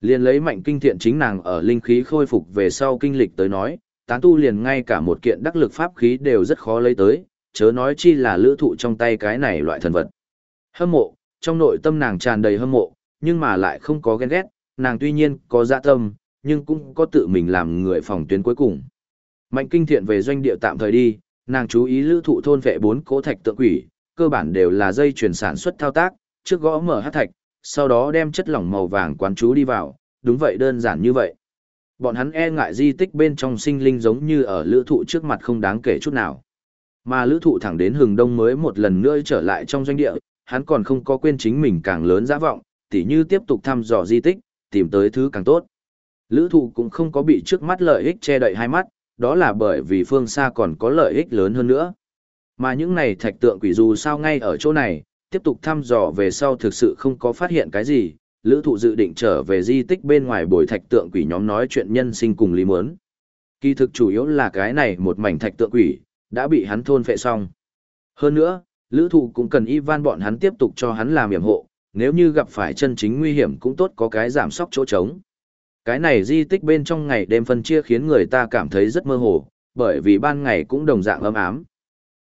Liên lấy mạnh kinh thiện chính nàng ở linh khí khôi phục về sau kinh lịch tới nói, tán tu liền ngay cả một kiện đắc lực pháp khí đều rất khó lấy tới, chớ nói chi là lữ thụ trong tay cái này loại thần vật. Hâm mộ, trong nội tâm nàng tràn đầy hâm mộ, nhưng mà lại không có ghen ghét, nàng tuy nhiên có dạ tâm, nhưng cũng có tự mình làm người phòng tuyến cuối cùng. Mạnh kinh thiện về doanh địa tạm thời đi, nàng chú ý lữ thụ thôn vệ bốn cỗ thạch tượng quỷ, cơ bản đều là dây chuyển sản xuất thao tác, trước gõ mở hát thạch, sau đó đem chất lỏng màu vàng quán chú đi vào, đúng vậy đơn giản như vậy. Bọn hắn e ngại di tích bên trong sinh linh giống như ở lữ thụ trước mặt không đáng kể chút nào. Mà lữ thụ thẳng đến hừng đông mới một lần nữa trở lại trong doanh địa, hắn còn không có quên chính mình càng lớn dã vọng, tỉ như tiếp tục thăm dò di tích, tìm tới thứ càng tốt. Lữ thụ cũng không có bị trước mắt lợi ích che đậy hai mắt, đó là bởi vì phương xa còn có lợi ích lớn hơn nữa. Mà những này thạch tượng quỷ dù sao ngay ở chỗ này, tiếp tục thăm dò về sau thực sự không có phát hiện cái gì, lữ thụ dự định trở về di tích bên ngoài bồi thạch tượng quỷ nhóm nói chuyện nhân sinh cùng lý muốn. Kỳ thực chủ yếu là cái này một mảnh thạch tượng quỷ, đã bị hắn thôn phệ xong. Hơn nữa, lữ thụ cũng cần Ivan bọn hắn tiếp tục cho hắn làm hiểm hộ, nếu như gặp phải chân chính nguy hiểm cũng tốt có cái giảm sóc chỗ trống. Cái này di tích bên trong ngày đêm phân chia khiến người ta cảm thấy rất mơ hồ, bởi vì ban ngày cũng đồng dạng ấm ám.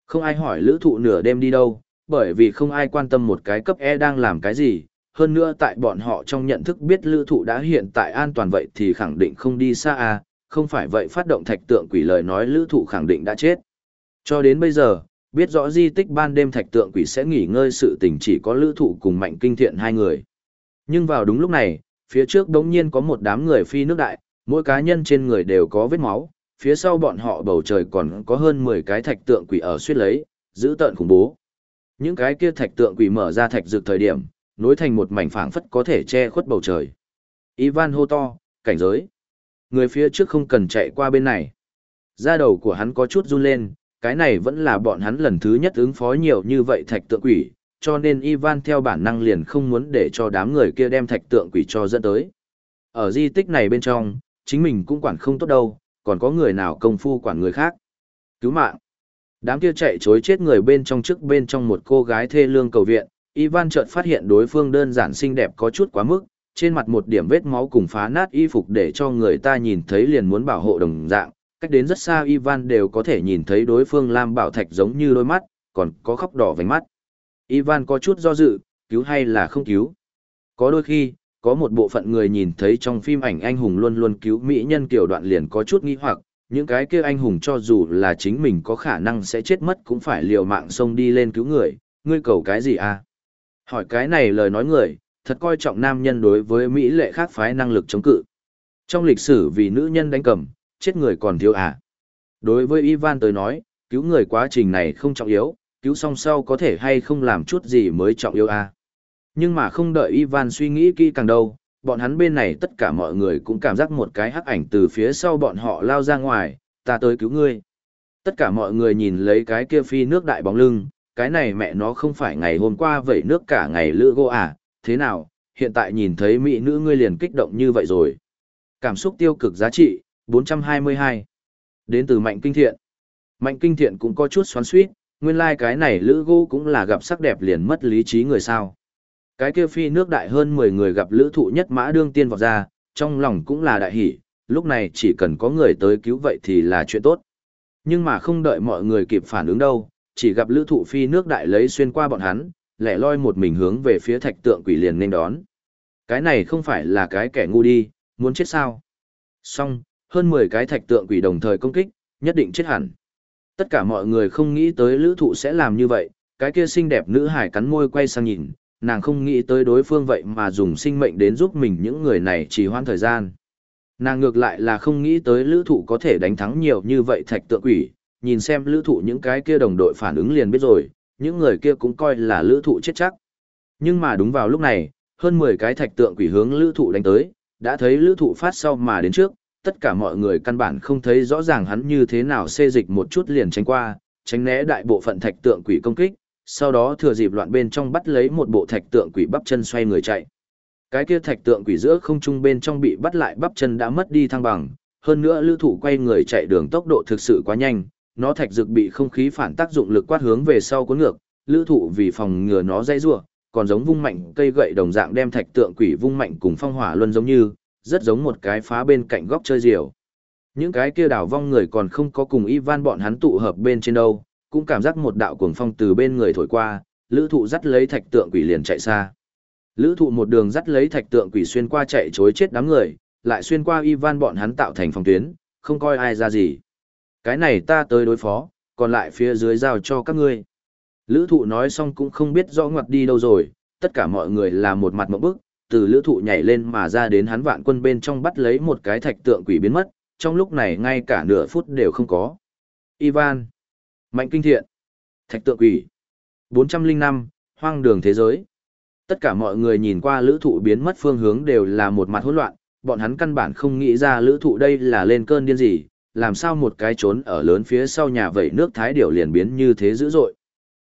Không ai hỏi lữ thụ nửa đêm đi đâu, bởi vì không ai quan tâm một cái cấp E đang làm cái gì, hơn nữa tại bọn họ trong nhận thức biết lữ thụ đã hiện tại an toàn vậy thì khẳng định không đi xa à, không phải vậy phát động thạch tượng quỷ lời nói lữ thụ khẳng định đã chết. Cho đến bây giờ, biết rõ di tích ban đêm thạch tượng quỷ sẽ nghỉ ngơi sự tình chỉ có lữ thụ cùng mạnh kinh thiện hai người. Nhưng vào đúng lúc này, phía trước đống nhiên có một đám người phi nước đại, mỗi cá nhân trên người đều có vết máu, phía sau bọn họ bầu trời còn có hơn 10 cái thạch tượng quỷ ở suýt lấy, giữ tợn khủng bố. Những cái kia thạch tượng quỷ mở ra thạch dược thời điểm, nối thành một mảnh phảng phất có thể che khuất bầu trời. Ivan hô to, cảnh giới. Người phía trước không cần chạy qua bên này. Da đầu của hắn có chút run lên, cái này vẫn là bọn hắn lần thứ nhất ứng phó nhiều như vậy thạch tượng quỷ, cho nên Ivan theo bản năng liền không muốn để cho đám người kia đem thạch tượng quỷ cho dẫn tới. Ở di tích này bên trong, chính mình cũng quản không tốt đâu, còn có người nào công phu quản người khác. Cứu mạng. Đám kia chạy chối chết người bên trong trước bên trong một cô gái thê lương cầu viện, Ivan chợt phát hiện đối phương đơn giản xinh đẹp có chút quá mức, trên mặt một điểm vết máu cùng phá nát y phục để cho người ta nhìn thấy liền muốn bảo hộ đồng dạng, cách đến rất xa Ivan đều có thể nhìn thấy đối phương lam bảo thạch giống như đôi mắt, còn có khóc đỏ vành mắt. Ivan có chút do dự, cứu hay là không cứu. Có đôi khi, có một bộ phận người nhìn thấy trong phim ảnh anh hùng luôn luôn cứu mỹ nhân kiểu đoạn liền có chút nghi hoặc, những cái kia anh hùng cho dù là chính mình có khả năng sẽ chết mất cũng phải liều mạng xông đi lên cứu người, ngươi cầu cái gì à? Hỏi cái này lời nói người, thật coi trọng nam nhân đối với Mỹ lệ khác phái năng lực chống cự. Trong lịch sử vì nữ nhân đánh cầm, chết người còn thiếu à? Đối với Ivan tới nói, cứu người quá trình này không trọng yếu, cứu xong sau có thể hay không làm chút gì mới trọng yếu à? Nhưng mà không đợi Ivan suy nghĩ kỹ càng đâu, bọn hắn bên này tất cả mọi người cũng cảm giác một cái hắc ảnh từ phía sau bọn họ lao ra ngoài, ta tới cứu ngươi. Tất cả mọi người nhìn lấy cái kia phi nước đại bóng lưng, cái này mẹ nó không phải ngày hôm qua vẩy nước cả ngày lựa gỗ à, thế nào, hiện tại nhìn thấy mỹ nữ ngươi liền kích động như vậy rồi. Cảm xúc tiêu cực giá trị, 422. Đến từ mạnh kinh thiện. Mạnh kinh thiện cũng có chút xoắn suýt, nguyên lai like cái này lữ gỗ cũng là gặp sắc đẹp liền mất lý trí người sao. Cái kia phi nước đại hơn 10 người gặp lữ thụ nhất mã đương tiên vọt ra, trong lòng cũng là đại hỷ, lúc này chỉ cần có người tới cứu vậy thì là chuyện tốt. Nhưng mà không đợi mọi người kịp phản ứng đâu, chỉ gặp lữ thụ phi nước đại lấy xuyên qua bọn hắn, lẻ loi một mình hướng về phía thạch tượng quỷ liền nên đón. Cái này không phải là cái kẻ ngu đi, muốn chết sao? Xong, hơn 10 cái thạch tượng quỷ đồng thời công kích, nhất định chết hẳn. Tất cả mọi người không nghĩ tới lữ thụ sẽ làm như vậy, cái kia xinh đẹp nữ hải cắn môi quay sang nhìn, nàng không nghĩ tới đối phương vậy mà dùng sinh mệnh đến giúp mình những người này trì hoãn thời gian. Nàng ngược lại là không nghĩ tới lữ thụ có thể đánh thắng nhiều như vậy thạch tượng quỷ, nhìn xem lữ thụ những cái kia đồng đội phản ứng liền biết rồi, những người kia cũng coi là lữ thụ chết chắc. Nhưng mà đúng vào lúc này, hơn 10 cái thạch tượng quỷ hướng lữ thụ đánh tới, đã thấy lữ thụ phát sau mà đến trước, tất cả mọi người căn bản không thấy rõ ràng hắn như thế nào xê dịch một chút liền tránh qua, tránh né đại bộ phận thạch tượng quỷ công kích, sau đó thừa dịp loạn bên trong bắt lấy một bộ thạch tượng quỷ bắp chân xoay người chạy. Cái kia thạch tượng quỷ giữa không trung bên trong bị bắt lại bắp chân đã mất đi thăng bằng, hơn nữa lữ thủ quay người chạy đường tốc độ thực sự quá nhanh, nó thạch dược bị không khí phản tác dụng lực quát hướng về sau cuốn ngược, lữ thủ vì phòng ngừa nó dây rủa còn giống vung mạnh cây gậy đồng dạng đem thạch tượng quỷ vung mạnh cùng phong hỏa luân giống như, rất giống một cái phá bên cạnh góc chơi diều. Những cái kia đảo vong người còn không có cùng Ivan bọn hắn tụ hợp bên trên đâu, cũng cảm giác một đạo cuồng phong từ bên người thổi qua, lữ thụ dắt lấy thạch tượng quỷ liền chạy xa. Lữ thụ một đường dắt lấy thạch tượng quỷ xuyên qua chạy chối chết đám người, lại xuyên qua Ivan bọn hắn tạo thành phòng tuyến, không coi ai ra gì. Cái này ta tới đối phó, còn lại phía dưới giao cho các ngươi. Lữ thụ nói xong cũng không biết rõ ngoặt đi đâu rồi, tất cả mọi người là một mặt mộng bức, từ lữ thụ nhảy lên mà ra đến hắn vạn quân bên trong bắt lấy một cái thạch tượng quỷ biến mất, trong lúc này ngay cả nửa phút đều không có. Ivan Mạnh kinh thiện. Thạch tượng quỷ. 405, hoang đường thế giới. Tất cả mọi người nhìn qua lữ thụ biến mất phương hướng đều là một mặt hỗn loạn, bọn hắn căn bản không nghĩ ra lữ thụ đây là lên cơn điên gì, làm sao một cái trốn ở lớn phía sau nhà vậy nước thái điểu liền biến như thế dữ dội.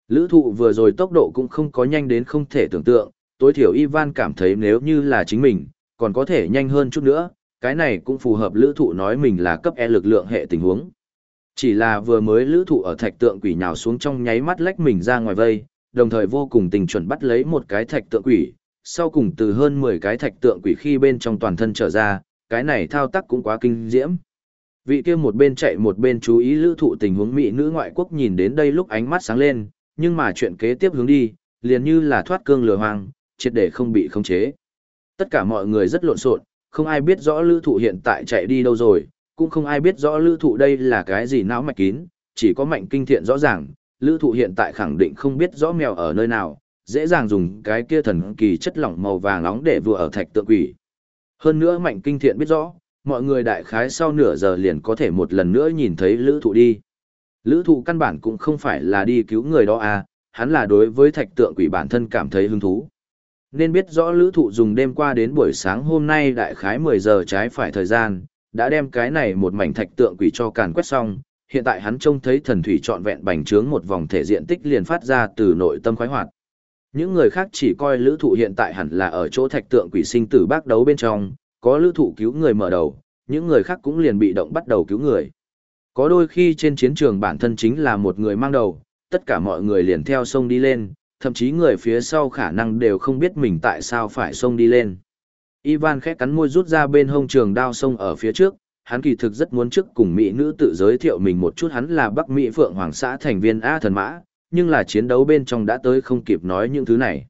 Lữ thụ vừa rồi tốc độ cũng không có nhanh đến không thể tưởng tượng, tối thiểu Ivan cảm thấy nếu như là chính mình, còn có thể nhanh hơn chút nữa, cái này cũng phù hợp lữ thụ nói mình là cấp E lực lượng hệ tình huống. Chỉ là vừa mới lữ thụ ở thạch tượng quỷ nhào xuống trong nháy mắt lách mình ra ngoài vây, đồng thời vô cùng tình chuẩn bắt lấy một cái thạch tượng quỷ, sau cùng từ hơn 10 cái thạch tượng quỷ khi bên trong toàn thân trở ra, cái này thao tác cũng quá kinh diễm. Vị kia một bên chạy một bên chú ý lữ thụ tình huống mỹ nữ ngoại quốc nhìn đến đây lúc ánh mắt sáng lên, nhưng mà chuyện kế tiếp hướng đi, liền như là thoát cương lừa hoang, triệt để không bị khống chế. Tất cả mọi người rất lộn xộn, không ai biết rõ lữ thụ hiện tại chạy đi đâu rồi, cũng không ai biết rõ lữ thụ đây là cái gì não mạch kín, chỉ có mạnh kinh thiện rõ ràng, lữ thụ hiện tại khẳng định không biết rõ mèo ở nơi nào, dễ dàng dùng cái kia thần kỳ chất lỏng màu vàng nóng để vừa ở thạch tượng quỷ. Hơn nữa mạnh kinh thiện biết rõ, mọi người đại khái sau nửa giờ liền có thể một lần nữa nhìn thấy lữ thụ đi. Lữ thụ căn bản cũng không phải là đi cứu người đó à, hắn là đối với thạch tượng quỷ bản thân cảm thấy hứng thú. Nên biết rõ lữ thụ dùng đêm qua đến buổi sáng hôm nay đại khái 10 giờ trái phải thời gian, đã đem cái này một mảnh thạch tượng quỷ cho càn quét xong, hiện tại hắn trông thấy thần thủy trọn vẹn bành trướng một vòng thể diện tích liền phát ra từ nội tâm khoái hoạt. Những người khác chỉ coi lữ thụ hiện tại hẳn là ở chỗ thạch tượng quỷ sinh tử bác đấu bên trong, có lữ thụ cứu người mở đầu, những người khác cũng liền bị động bắt đầu cứu người. Có đôi khi trên chiến trường bản thân chính là một người mang đầu, tất cả mọi người liền theo sông đi lên, thậm chí người phía sau khả năng đều không biết mình tại sao phải xông đi lên. Ivan khẽ cắn môi rút ra bên hông trường đao xông ở phía trước, hắn kỳ thực rất muốn trước cùng Mỹ nữ tự giới thiệu mình một chút hắn là Bắc Mỹ Phượng Hoàng xã thành viên A thần mã, nhưng là chiến đấu bên trong đã tới không kịp nói những thứ này.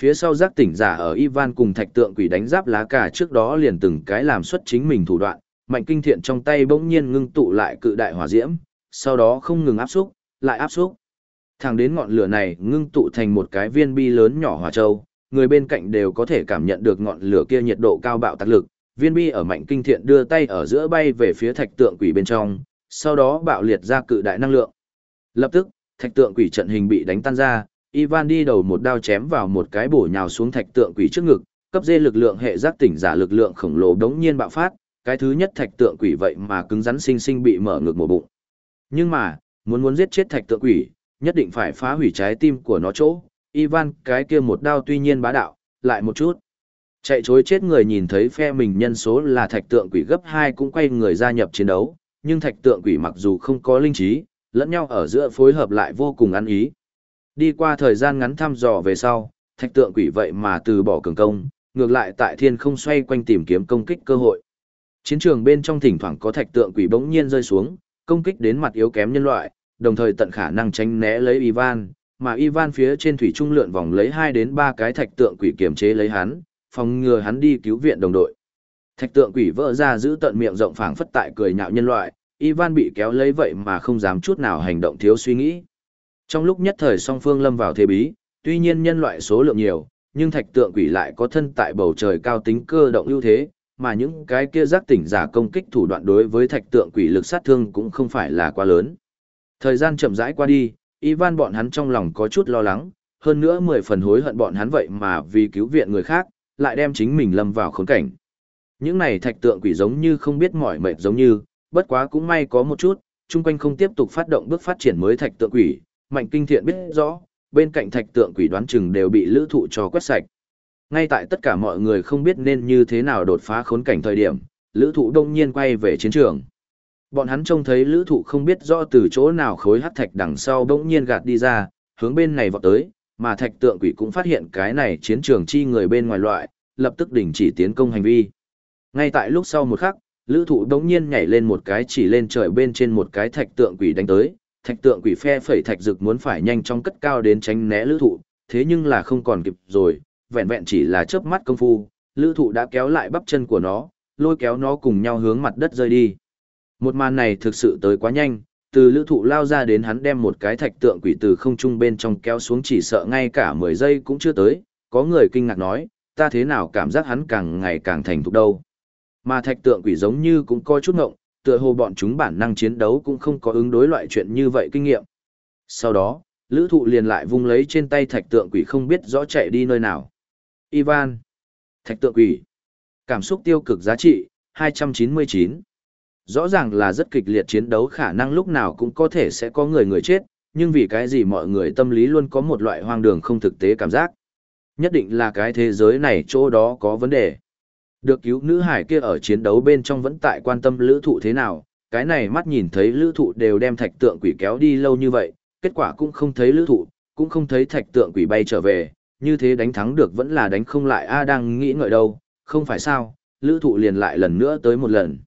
Phía sau giác tỉnh giả ở Ivan cùng thạch tượng quỷ đánh giáp lá cả trước đó liền từng cái làm xuất chính mình thủ đoạn, mạnh kinh thiện trong tay bỗng nhiên ngưng tụ lại cự đại hỏa diễm, sau đó không ngừng áp xúc, lại áp xúc. Thẳng đến ngọn lửa này ngưng tụ thành một cái viên bi lớn nhỏ hỏa châu, người bên cạnh đều có thể cảm nhận được ngọn lửa kia nhiệt độ cao bạo tác lực, viên bi ở mạnh kinh thiện đưa tay ở giữa bay về phía thạch tượng quỷ bên trong, sau đó bạo liệt ra cự đại năng lượng. Lập tức, thạch tượng quỷ trận hình bị đánh tan ra, Ivan đi đầu một đao chém vào một cái bổ nhào xuống thạch tượng quỷ trước ngực, cấp dê lực lượng hệ giác tỉnh giả lực lượng khổng lồ đống nhiên bạo phát, cái thứ nhất thạch tượng quỷ vậy mà cứng rắn sinh sinh bị mở ngực một bụng. Nhưng mà, muốn muốn giết chết thạch tượng quỷ, nhất định phải phá hủy trái tim của nó chỗ. Ivan cái kia một đao tuy nhiên bá đạo, lại một chút. Chạy chối chết người nhìn thấy phe mình nhân số là thạch tượng quỷ gấp 2 cũng quay người gia nhập chiến đấu, nhưng thạch tượng quỷ mặc dù không có linh trí, lẫn nhau ở giữa phối hợp lại vô cùng ăn ý. Đi qua thời gian ngắn thăm dò về sau, thạch tượng quỷ vậy mà từ bỏ cường công, ngược lại tại thiên không xoay quanh tìm kiếm công kích cơ hội. Chiến trường bên trong thỉnh thoảng có thạch tượng quỷ bỗng nhiên rơi xuống, công kích đến mặt yếu kém nhân loại, đồng thời tận khả năng tránh né lấy Ivan, mà Ivan phía trên thủy trung lượn vòng lấy 2 đến 3 cái thạch tượng quỷ kiềm chế lấy hắn, phòng ngừa hắn đi cứu viện đồng đội. Thạch tượng quỷ vỡ ra giữ tận miệng rộng phảng phất tại cười nhạo nhân loại, Ivan bị kéo lấy vậy mà không dám chút nào hành động thiếu suy nghĩ. Trong lúc nhất thời song phương lâm vào thế bí, tuy nhiên nhân loại số lượng nhiều, nhưng thạch tượng quỷ lại có thân tại bầu trời cao tính cơ động ưu thế, mà những cái kia giác tỉnh giả công kích thủ đoạn đối với thạch tượng quỷ lực sát thương cũng không phải là quá lớn. Thời gian chậm rãi qua đi, Ivan bọn hắn trong lòng có chút lo lắng, hơn nữa mười phần hối hận bọn hắn vậy mà vì cứu viện người khác, lại đem chính mình lâm vào khốn cảnh. Những này thạch tượng quỷ giống như không biết mỏi mệt giống như, bất quá cũng may có một chút, chung quanh không tiếp tục phát động bước phát triển mới thạch tượng quỷ, mạnh kinh thiện biết rõ, bên cạnh thạch tượng quỷ đoán chừng đều bị lữ thụ cho quét sạch. Ngay tại tất cả mọi người không biết nên như thế nào đột phá khốn cảnh thời điểm, lữ thụ đông nhiên quay về chiến trường. Bọn hắn trông thấy lữ thụ không biết rõ từ chỗ nào khối hắc thạch đằng sau bỗng nhiên gạt đi ra, hướng bên này vọt tới, mà thạch tượng quỷ cũng phát hiện cái này chiến trường chi người bên ngoài loại, lập tức đình chỉ tiến công hành vi. Ngay tại lúc sau một khắc, lữ thụ đống nhiên nhảy lên một cái chỉ lên trời bên trên một cái thạch tượng quỷ đánh tới, thạch tượng quỷ phe phẩy thạch rực muốn phải nhanh chóng cất cao đến tránh né lữ thụ, thế nhưng là không còn kịp rồi, vẹn vẹn chỉ là chớp mắt công phu, lữ thụ đã kéo lại bắp chân của nó, lôi kéo nó cùng nhau hướng mặt đất rơi đi. Một màn này thực sự tới quá nhanh, từ lữ thụ lao ra đến hắn đem một cái thạch tượng quỷ từ không trung bên trong kéo xuống chỉ sợ ngay cả 10 giây cũng chưa tới, có người kinh ngạc nói, ta thế nào cảm giác hắn càng ngày càng thành thục đâu. Mà thạch tượng quỷ giống như cũng coi chút ngộng, tựa hồ bọn chúng bản năng chiến đấu cũng không có ứng đối loại chuyện như vậy kinh nghiệm. Sau đó, lữ thụ liền lại vung lấy trên tay thạch tượng quỷ không biết rõ chạy đi nơi nào. Ivan. Thạch tượng quỷ. Cảm xúc tiêu cực giá trị, 299. Rõ ràng là rất kịch liệt chiến đấu khả năng lúc nào cũng có thể sẽ có người người chết, nhưng vì cái gì mọi người tâm lý luôn có một loại hoang đường không thực tế cảm giác. Nhất định là cái thế giới này chỗ đó có vấn đề. Được cứu nữ hải kia ở chiến đấu bên trong vẫn tại quan tâm lữ thụ thế nào, cái này mắt nhìn thấy lữ thụ đều đem thạch tượng quỷ kéo đi lâu như vậy, kết quả cũng không thấy lữ thụ, cũng không thấy thạch tượng quỷ bay trở về, như thế đánh thắng được vẫn là đánh không lại A đang nghĩ ngợi đâu, không phải sao, lữ thụ liền lại lần nữa tới một lần.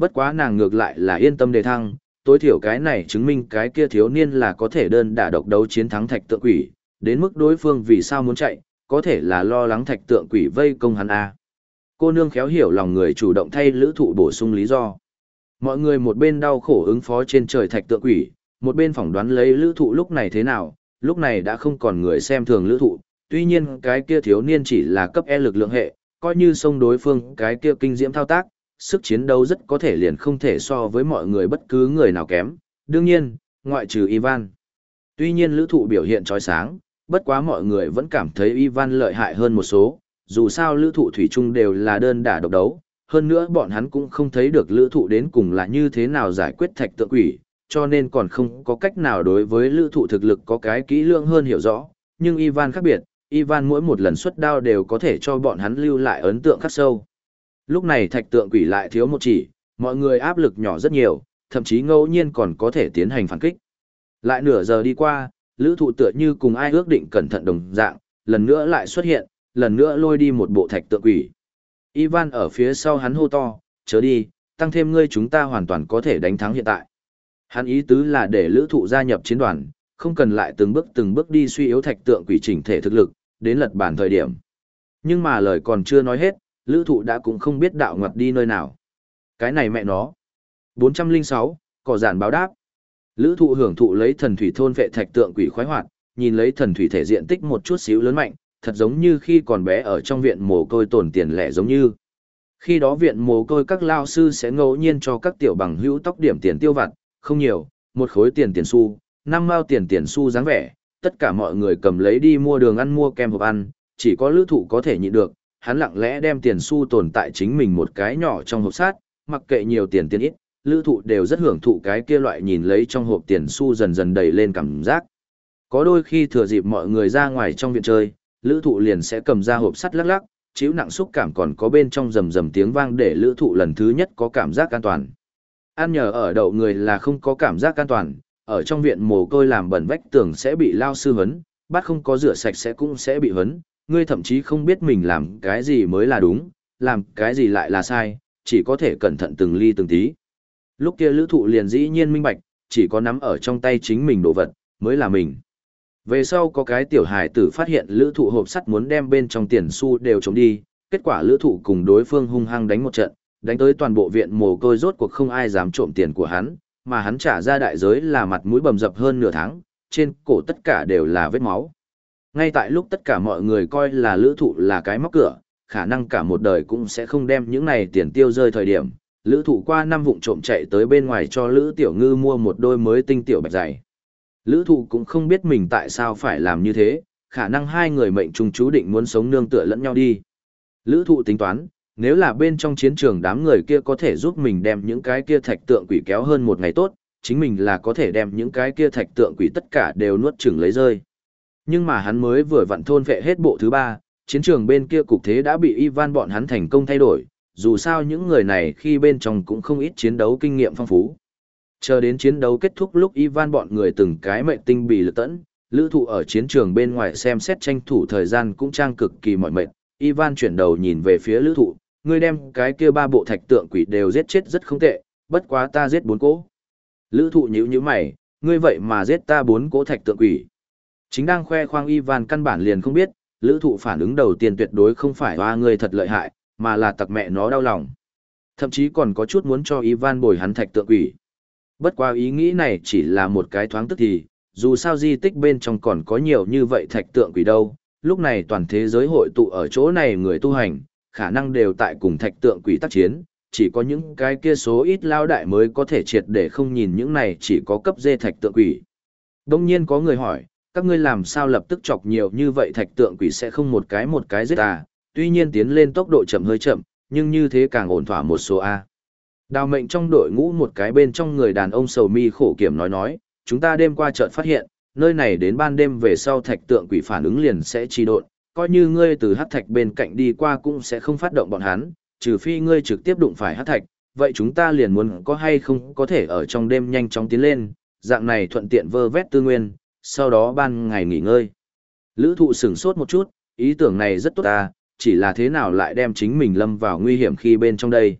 Bất quá nàng ngược lại là yên tâm đề thăng, tối thiểu cái này chứng minh cái kia thiếu niên là có thể đơn đả độc đấu chiến thắng thạch tượng quỷ, đến mức đối phương vì sao muốn chạy, có thể là lo lắng thạch tượng quỷ vây công hắn A. Cô nương khéo hiểu lòng người chủ động thay lữ thụ bổ sung lý do. Mọi người một bên đau khổ ứng phó trên trời thạch tượng quỷ, một bên phỏng đoán lấy lữ thụ lúc này thế nào, lúc này đã không còn người xem thường lữ thụ, tuy nhiên cái kia thiếu niên chỉ là cấp E lực lượng hệ, coi như sông đối phương cái kia kinh diễm thao tác, sức chiến đấu rất có thể liền không thể so với mọi người bất cứ người nào kém, đương nhiên, ngoại trừ Ivan. Tuy nhiên lữ thụ biểu hiện trói sáng, bất quá mọi người vẫn cảm thấy Ivan lợi hại hơn một số, dù sao lữ thụ thủy chung đều là đơn đả độc đấu, hơn nữa bọn hắn cũng không thấy được lữ thụ đến cùng là như thế nào giải quyết thạch tượng quỷ, cho nên còn không có cách nào đối với lữ thụ thực lực có cái kỹ lượng hơn hiểu rõ, nhưng Ivan khác biệt, Ivan mỗi một lần xuất đao đều có thể cho bọn hắn lưu lại ấn tượng khắc sâu. Lúc này thạch tượng quỷ lại thiếu một chỉ, mọi người áp lực nhỏ rất nhiều, thậm chí ngẫu nhiên còn có thể tiến hành phản kích. Lại nửa giờ đi qua, lữ thụ tựa như cùng ai ước định cẩn thận đồng dạng, lần nữa lại xuất hiện, lần nữa lôi đi một bộ thạch tượng quỷ. Ivan ở phía sau hắn hô to, chớ đi, tăng thêm ngươi chúng ta hoàn toàn có thể đánh thắng hiện tại. Hắn ý tứ là để lữ thụ gia nhập chiến đoàn, không cần lại từng bước từng bước đi suy yếu thạch tượng quỷ chỉnh thể thực lực, đến lật bản thời điểm. Nhưng mà lời còn chưa nói hết, lữ thụ đã cũng không biết đạo ngoặt đi nơi nào. Cái này mẹ nó. 406, cỏ giản báo đáp. Lữ thụ hưởng thụ lấy thần thủy thôn vệ thạch tượng quỷ khoái hoạt, nhìn lấy thần thủy thể diện tích một chút xíu lớn mạnh, thật giống như khi còn bé ở trong viện mồ côi tổn tiền lẻ giống như. Khi đó viện mồ côi các lao sư sẽ ngẫu nhiên cho các tiểu bằng hữu tóc điểm tiền tiêu vặt, không nhiều, một khối tiền tiền xu, năm mao tiền tiền xu dáng vẻ, tất cả mọi người cầm lấy đi mua đường ăn mua kem hộp ăn, chỉ có lữ thụ có thể nhịn được, hắn lặng lẽ đem tiền xu tồn tại chính mình một cái nhỏ trong hộp sát, mặc kệ nhiều tiền tiền ít, lữ thụ đều rất hưởng thụ cái kia loại nhìn lấy trong hộp tiền xu dần dần đầy lên cảm giác. Có đôi khi thừa dịp mọi người ra ngoài trong viện chơi, lữ thụ liền sẽ cầm ra hộp sắt lắc lắc, chiếu nặng xúc cảm còn có bên trong rầm rầm tiếng vang để lữ thụ lần thứ nhất có cảm giác an toàn. Ăn nhờ ở đậu người là không có cảm giác an toàn, ở trong viện mồ côi làm bẩn vách tường sẽ bị lao sư hấn, bát không có rửa sạch sẽ cũng sẽ bị hấn, ngươi thậm chí không biết mình làm cái gì mới là đúng, làm cái gì lại là sai, chỉ có thể cẩn thận từng ly từng tí. Lúc kia lữ thụ liền dĩ nhiên minh bạch, chỉ có nắm ở trong tay chính mình đồ vật, mới là mình. Về sau có cái tiểu hài tử phát hiện lữ thụ hộp sắt muốn đem bên trong tiền xu đều chống đi, kết quả lữ thụ cùng đối phương hung hăng đánh một trận, đánh tới toàn bộ viện mồ côi rốt cuộc không ai dám trộm tiền của hắn, mà hắn trả ra đại giới là mặt mũi bầm dập hơn nửa tháng, trên cổ tất cả đều là vết máu. Ngay tại lúc tất cả mọi người coi là lữ thụ là cái móc cửa, khả năng cả một đời cũng sẽ không đem những này tiền tiêu rơi thời điểm, lữ thụ qua năm vụng trộm chạy tới bên ngoài cho lữ tiểu ngư mua một đôi mới tinh tiểu bạch giày. Lữ thụ cũng không biết mình tại sao phải làm như thế, khả năng hai người mệnh trùng chú định muốn sống nương tựa lẫn nhau đi. Lữ thụ tính toán, nếu là bên trong chiến trường đám người kia có thể giúp mình đem những cái kia thạch tượng quỷ kéo hơn một ngày tốt, chính mình là có thể đem những cái kia thạch tượng quỷ tất cả đều nuốt chửng lấy rơi. Nhưng mà hắn mới vừa vặn thôn vệ hết bộ thứ ba, chiến trường bên kia cục thế đã bị Ivan bọn hắn thành công thay đổi, dù sao những người này khi bên trong cũng không ít chiến đấu kinh nghiệm phong phú. Chờ đến chiến đấu kết thúc lúc Ivan bọn người từng cái mệnh tinh bị lực tẫn, lữ thụ ở chiến trường bên ngoài xem xét tranh thủ thời gian cũng trang cực kỳ mỏi mệt. Ivan chuyển đầu nhìn về phía lữ thụ, ngươi đem cái kia ba bộ thạch tượng quỷ đều giết chết rất không tệ, bất quá ta giết bốn cỗ. Lữ thụ nhíu như mày, ngươi vậy mà giết ta bốn cỗ thạch tượng quỷ. Chính đang khoe khoang Ivan căn bản liền không biết, lữ thụ phản ứng đầu tiên tuyệt đối không phải hoa người thật lợi hại, mà là tặc mẹ nó đau lòng. Thậm chí còn có chút muốn cho Ivan bồi hắn thạch tượng quỷ. Bất qua ý nghĩ này chỉ là một cái thoáng tức thì, dù sao di tích bên trong còn có nhiều như vậy thạch tượng quỷ đâu, lúc này toàn thế giới hội tụ ở chỗ này người tu hành, khả năng đều tại cùng thạch tượng quỷ tác chiến, chỉ có những cái kia số ít lao đại mới có thể triệt để không nhìn những này chỉ có cấp dê thạch tượng quỷ. Đông nhiên có người hỏi, các ngươi làm sao lập tức chọc nhiều như vậy thạch tượng quỷ sẽ không một cái một cái giết à, tuy nhiên tiến lên tốc độ chậm hơi chậm, nhưng như thế càng ổn thỏa một số A. Đào mệnh trong đội ngũ một cái bên trong người đàn ông sầu mi khổ kiểm nói nói, chúng ta đêm qua chợt phát hiện, nơi này đến ban đêm về sau thạch tượng quỷ phản ứng liền sẽ trì độn, coi như ngươi từ hắc thạch bên cạnh đi qua cũng sẽ không phát động bọn hắn, trừ phi ngươi trực tiếp đụng phải hắc thạch, vậy chúng ta liền muốn có hay không có thể ở trong đêm nhanh chóng tiến lên, dạng này thuận tiện vơ vét tư nguyên, sau đó ban ngày nghỉ ngơi. Lữ thụ sửng sốt một chút, ý tưởng này rất tốt ta, chỉ là thế nào lại đem chính mình lâm vào nguy hiểm khi bên trong đây.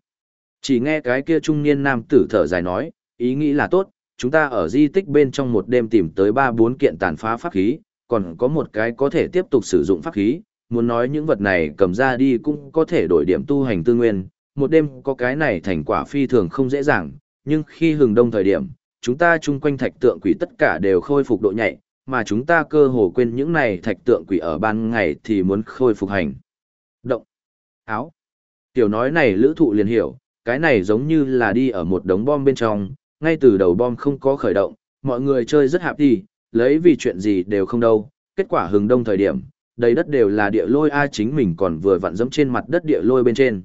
Chỉ nghe cái kia trung niên nam tử thở dài nói, ý nghĩ là tốt, chúng ta ở di tích bên trong một đêm tìm tới 3-4 kiện tàn phá pháp khí, còn có một cái có thể tiếp tục sử dụng pháp khí, muốn nói những vật này cầm ra đi cũng có thể đổi điểm tu hành tư nguyên, một đêm có cái này thành quả phi thường không dễ dàng, nhưng khi hừng đông thời điểm, chúng ta chung quanh thạch tượng quỷ tất cả đều khôi phục độ nhạy, mà chúng ta cơ hồ quên những này thạch tượng quỷ ở ban ngày thì muốn khôi phục hành. Động. Áo. Tiểu nói này lữ thụ liền hiểu, cái này giống như là đi ở một đống bom bên trong, ngay từ đầu bom không có khởi động, mọi người chơi rất hạp đi, lấy vì chuyện gì đều không đâu, kết quả hừng đông thời điểm, đầy đất đều là địa lôi A chính mình còn vừa vặn dẫm trên mặt đất địa lôi bên trên.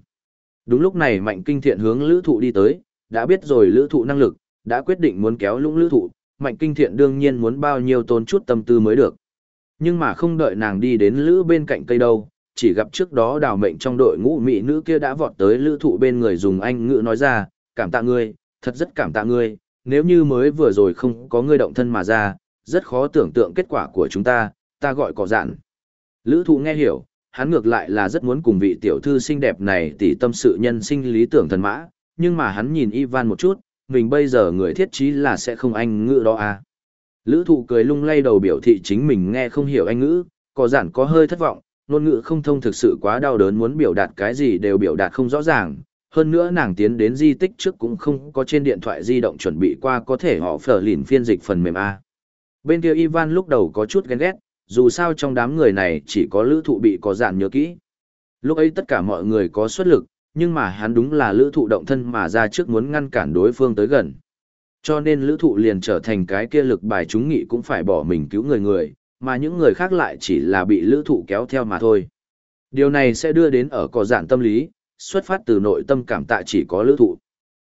Đúng lúc này mạnh kinh thiện hướng lữ thụ đi tới, đã biết rồi lữ thụ năng lực, đã quyết định muốn kéo lũng lữ thụ, mạnh kinh thiện đương nhiên muốn bao nhiêu tốn chút tâm tư mới được. Nhưng mà không đợi nàng đi đến lữ bên cạnh cây đâu, chỉ gặp trước đó đào mệnh trong đội ngũ mỹ nữ kia đã vọt tới lữ thụ bên người dùng anh ngữ nói ra, cảm tạ ngươi, thật rất cảm tạ ngươi, nếu như mới vừa rồi không có ngươi động thân mà ra, rất khó tưởng tượng kết quả của chúng ta, ta gọi cỏ dạn. Lữ thụ nghe hiểu, hắn ngược lại là rất muốn cùng vị tiểu thư xinh đẹp này tỉ tâm sự nhân sinh lý tưởng thần mã, nhưng mà hắn nhìn Ivan một chút, mình bây giờ người thiết trí là sẽ không anh ngữ đó à. Lữ thụ cười lung lay đầu biểu thị chính mình nghe không hiểu anh ngữ, có giản có hơi thất vọng, ngôn ngữ không thông thực sự quá đau đớn muốn biểu đạt cái gì đều biểu đạt không rõ ràng. Hơn nữa nàng tiến đến di tích trước cũng không có trên điện thoại di động chuẩn bị qua có thể họ phở lìn phiên dịch phần mềm A. Bên kia Ivan lúc đầu có chút ghen ghét, dù sao trong đám người này chỉ có lữ thụ bị có giản nhớ kỹ. Lúc ấy tất cả mọi người có xuất lực, nhưng mà hắn đúng là lữ thụ động thân mà ra trước muốn ngăn cản đối phương tới gần. Cho nên lữ thụ liền trở thành cái kia lực bài chúng nghị cũng phải bỏ mình cứu người người, mà những người khác lại chỉ là bị lữ thụ kéo theo mà thôi. Điều này sẽ đưa đến ở cỏ giản tâm lý, xuất phát từ nội tâm cảm tạ chỉ có lữ thụ.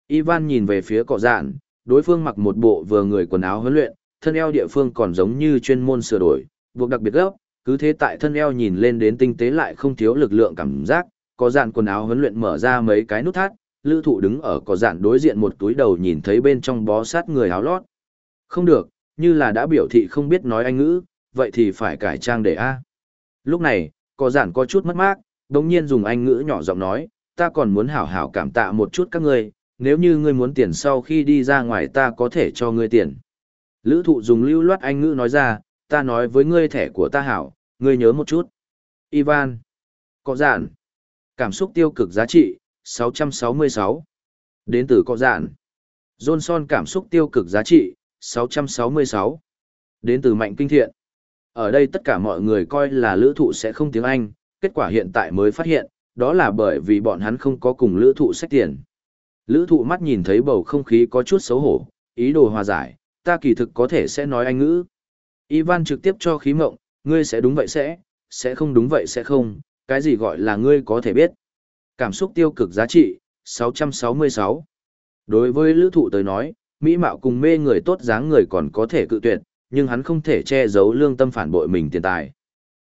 Ivan nhìn về phía cỏ giản, đối phương mặc một bộ vừa người quần áo huấn luyện, thân eo địa phương còn giống như chuyên môn sửa đổi, buộc đặc biệt gấp, cứ thế tại thân eo nhìn lên đến tinh tế lại không thiếu lực lượng cảm giác, có dạn quần áo huấn luyện mở ra mấy cái nút thắt, lữ thụ đứng ở có dạn đối diện một túi đầu nhìn thấy bên trong bó sát người áo lót. Không được, như là đã biểu thị không biết nói anh ngữ, vậy thì phải cải trang để A. Lúc này, có dạn có chút mất mát, đồng nhiên dùng anh ngữ nhỏ giọng nói, ta còn muốn hảo hảo cảm tạ một chút các ngươi, nếu như ngươi muốn tiền sau khi đi ra ngoài ta có thể cho ngươi tiền. Lữ thụ dùng lưu loát anh ngữ nói ra, ta nói với ngươi thẻ của ta hảo, ngươi nhớ một chút. Ivan. Có dạn. Cảm xúc tiêu cực giá trị, 666. Đến từ có dạn. Johnson cảm xúc tiêu cực giá trị, 666. Đến từ mạnh kinh thiện. Ở đây tất cả mọi người coi là lữ thụ sẽ không tiếng Anh, kết quả hiện tại mới phát hiện, đó là bởi vì bọn hắn không có cùng lữ thụ sách tiền. Lữ thụ mắt nhìn thấy bầu không khí có chút xấu hổ, ý đồ hòa giải, ta kỳ thực có thể sẽ nói anh ngữ. Ivan trực tiếp cho khí mộng, ngươi sẽ đúng vậy sẽ, sẽ không đúng vậy sẽ không, cái gì gọi là ngươi có thể biết. Cảm xúc tiêu cực giá trị, 666. Đối với lữ thụ tới nói, mỹ mạo cùng mê người tốt dáng người còn có thể cự tuyệt, nhưng hắn không thể che giấu lương tâm phản bội mình tiền tài.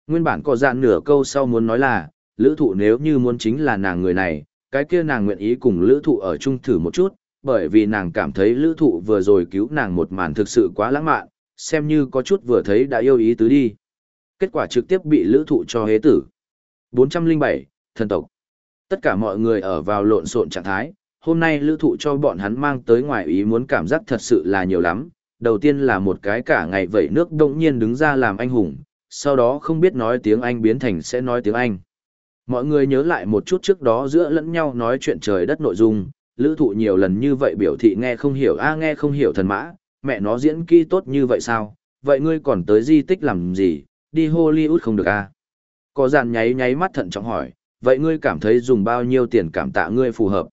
Nguyên bản có dạn nửa câu sau muốn nói là, lữ thụ nếu như muốn chính là nàng người này, cái kia nàng nguyện ý cùng lữ thụ ở chung thử một chút, bởi vì nàng cảm thấy lữ thụ vừa rồi cứu nàng một màn thực sự quá lãng mạn, xem như có chút vừa thấy đã yêu ý tứ đi. Kết quả trực tiếp bị lữ thụ cho hế tử. 407, thần tộc. Tất cả mọi người ở vào lộn xộn trạng thái, hôm nay lữ thụ cho bọn hắn mang tới ngoài ý muốn cảm giác thật sự là nhiều lắm. Đầu tiên là một cái cả ngày vẩy nước đông nhiên đứng ra làm anh hùng, sau đó không biết nói tiếng Anh biến thành sẽ nói tiếng Anh. Mọi người nhớ lại một chút trước đó giữa lẫn nhau nói chuyện trời đất nội dung, lữ thụ nhiều lần như vậy biểu thị nghe không hiểu a nghe không hiểu thần mã, mẹ nó diễn kỹ tốt như vậy sao, vậy ngươi còn tới di tích làm gì, đi Hollywood không được a có dàn nháy nháy mắt thận trọng hỏi, vậy ngươi cảm thấy dùng bao nhiêu tiền cảm tạ ngươi phù hợp?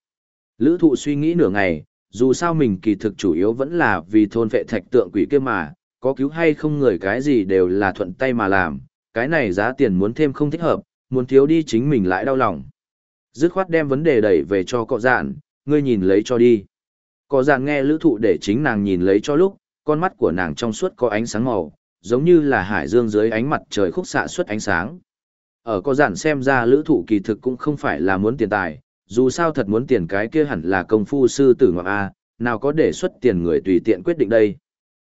Lữ thụ suy nghĩ nửa ngày, dù sao mình kỳ thực chủ yếu vẫn là vì thôn vệ thạch tượng quỷ kia mà, có cứu hay không người cái gì đều là thuận tay mà làm, cái này giá tiền muốn thêm không thích hợp, muốn thiếu đi chính mình lại đau lòng. Dứt khoát đem vấn đề đẩy về cho cọ dạn, ngươi nhìn lấy cho đi. Cọ dạn nghe lữ thụ để chính nàng nhìn lấy cho lúc, con mắt của nàng trong suốt có ánh sáng màu, giống như là hải dương dưới ánh mặt trời khúc xạ suốt ánh sáng. Ở có giản xem ra lữ thụ kỳ thực cũng không phải là muốn tiền tài, dù sao thật muốn tiền cái kia hẳn là công phu sư tử ngoại A, nào có đề xuất tiền người tùy tiện quyết định đây.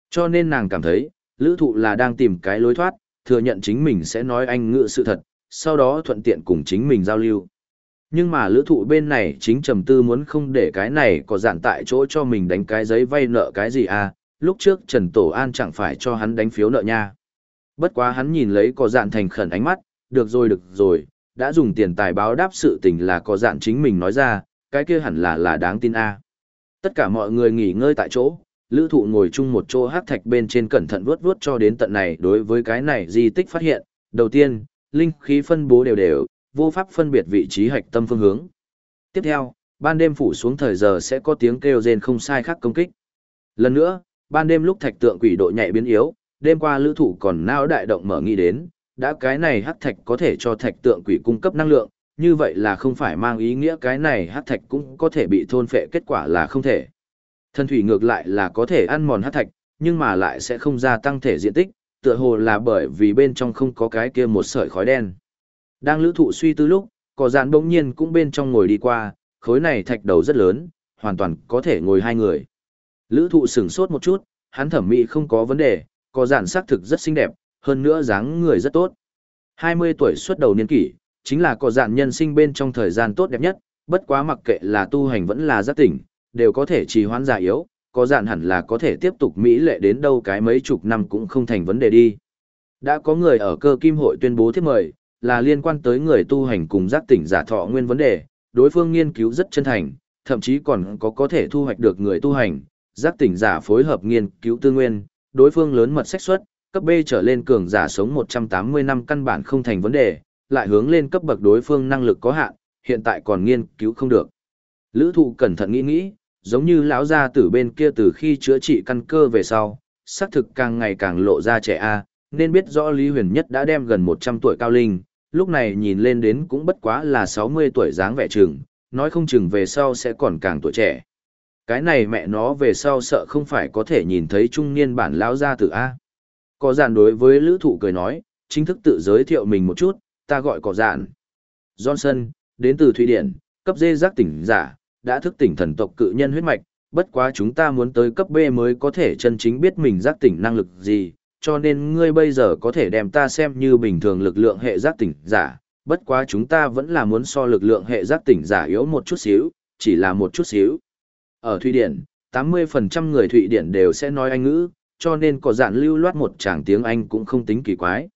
Cho nên nàng cảm thấy, lữ thụ là đang tìm cái lối thoát, thừa nhận chính mình sẽ nói anh ngựa sự thật, sau đó thuận tiện cùng chính mình giao lưu. Nhưng mà lữ thụ bên này chính trầm tư muốn không để cái này có giản tại chỗ cho mình đánh cái giấy vay nợ cái gì à, lúc trước Trần Tổ An chẳng phải cho hắn đánh phiếu nợ nha. Bất quá hắn nhìn lấy có giản thành khẩn ánh mắt, được rồi được rồi, đã dùng tiền tài báo đáp sự tình là có dạn chính mình nói ra, cái kia hẳn là là đáng tin a. Tất cả mọi người nghỉ ngơi tại chỗ, lữ thụ ngồi chung một chỗ hát thạch bên trên cẩn thận vuốt vuốt cho đến tận này đối với cái này di tích phát hiện. Đầu tiên, linh khí phân bố đều đều, vô pháp phân biệt vị trí hạch tâm phương hướng. Tiếp theo, ban đêm phủ xuống thời giờ sẽ có tiếng kêu rên không sai khác công kích. Lần nữa, ban đêm lúc thạch tượng quỷ độ nhạy biến yếu, đêm qua lữ thụ còn não đại động mở nghĩ đến, đã cái này hắc thạch có thể cho thạch tượng quỷ cung cấp năng lượng, như vậy là không phải mang ý nghĩa cái này hắc thạch cũng có thể bị thôn phệ kết quả là không thể. Thân thủy ngược lại là có thể ăn mòn hắc thạch, nhưng mà lại sẽ không gia tăng thể diện tích, tựa hồ là bởi vì bên trong không có cái kia một sợi khói đen. Đang lữ thụ suy tư lúc, cỏ dạn bỗng nhiên cũng bên trong ngồi đi qua, khối này thạch đầu rất lớn, hoàn toàn có thể ngồi hai người. Lữ thụ sửng sốt một chút, hắn thẩm mỹ không có vấn đề, cỏ dạn xác thực rất xinh đẹp, hơn nữa dáng người rất tốt. 20 tuổi xuất đầu niên kỷ, chính là có dạng nhân sinh bên trong thời gian tốt đẹp nhất, bất quá mặc kệ là tu hành vẫn là giác tỉnh, đều có thể trì hoãn già yếu, có dạng hẳn là có thể tiếp tục mỹ lệ đến đâu cái mấy chục năm cũng không thành vấn đề đi. Đã có người ở cơ kim hội tuyên bố thiết mời, là liên quan tới người tu hành cùng giác tỉnh giả thọ nguyên vấn đề, đối phương nghiên cứu rất chân thành, thậm chí còn có có thể thu hoạch được người tu hành, giác tỉnh giả phối hợp nghiên cứu tư nguyên, đối phương lớn mật sách suất, cấp B trở lên cường giả sống 180 năm căn bản không thành vấn đề, lại hướng lên cấp bậc đối phương năng lực có hạn, hiện tại còn nghiên cứu không được. Lữ thụ cẩn thận nghĩ nghĩ, giống như lão gia tử bên kia từ khi chữa trị căn cơ về sau, xác thực càng ngày càng lộ ra trẻ A, nên biết rõ Lý Huyền Nhất đã đem gần 100 tuổi cao linh, lúc này nhìn lên đến cũng bất quá là 60 tuổi dáng vẻ chừng, nói không chừng về sau sẽ còn càng tuổi trẻ. Cái này mẹ nó về sau sợ không phải có thể nhìn thấy trung niên bản lão gia tử A. Có giản đối với lữ thụ cười nói, chính thức tự giới thiệu mình một chút, ta gọi có giản. Johnson, đến từ Thụy Điển, cấp dê giác tỉnh giả, đã thức tỉnh thần tộc cự nhân huyết mạch, bất quá chúng ta muốn tới cấp B mới có thể chân chính biết mình giác tỉnh năng lực gì, cho nên ngươi bây giờ có thể đem ta xem như bình thường lực lượng hệ giác tỉnh giả, bất quá chúng ta vẫn là muốn so lực lượng hệ giác tỉnh giả yếu một chút xíu, chỉ là một chút xíu. Ở Thụy Điển, 80% người Thụy Điển đều sẽ nói Anh ngữ, cho nên có dạn lưu loát một tràng tiếng Anh cũng không tính kỳ quái.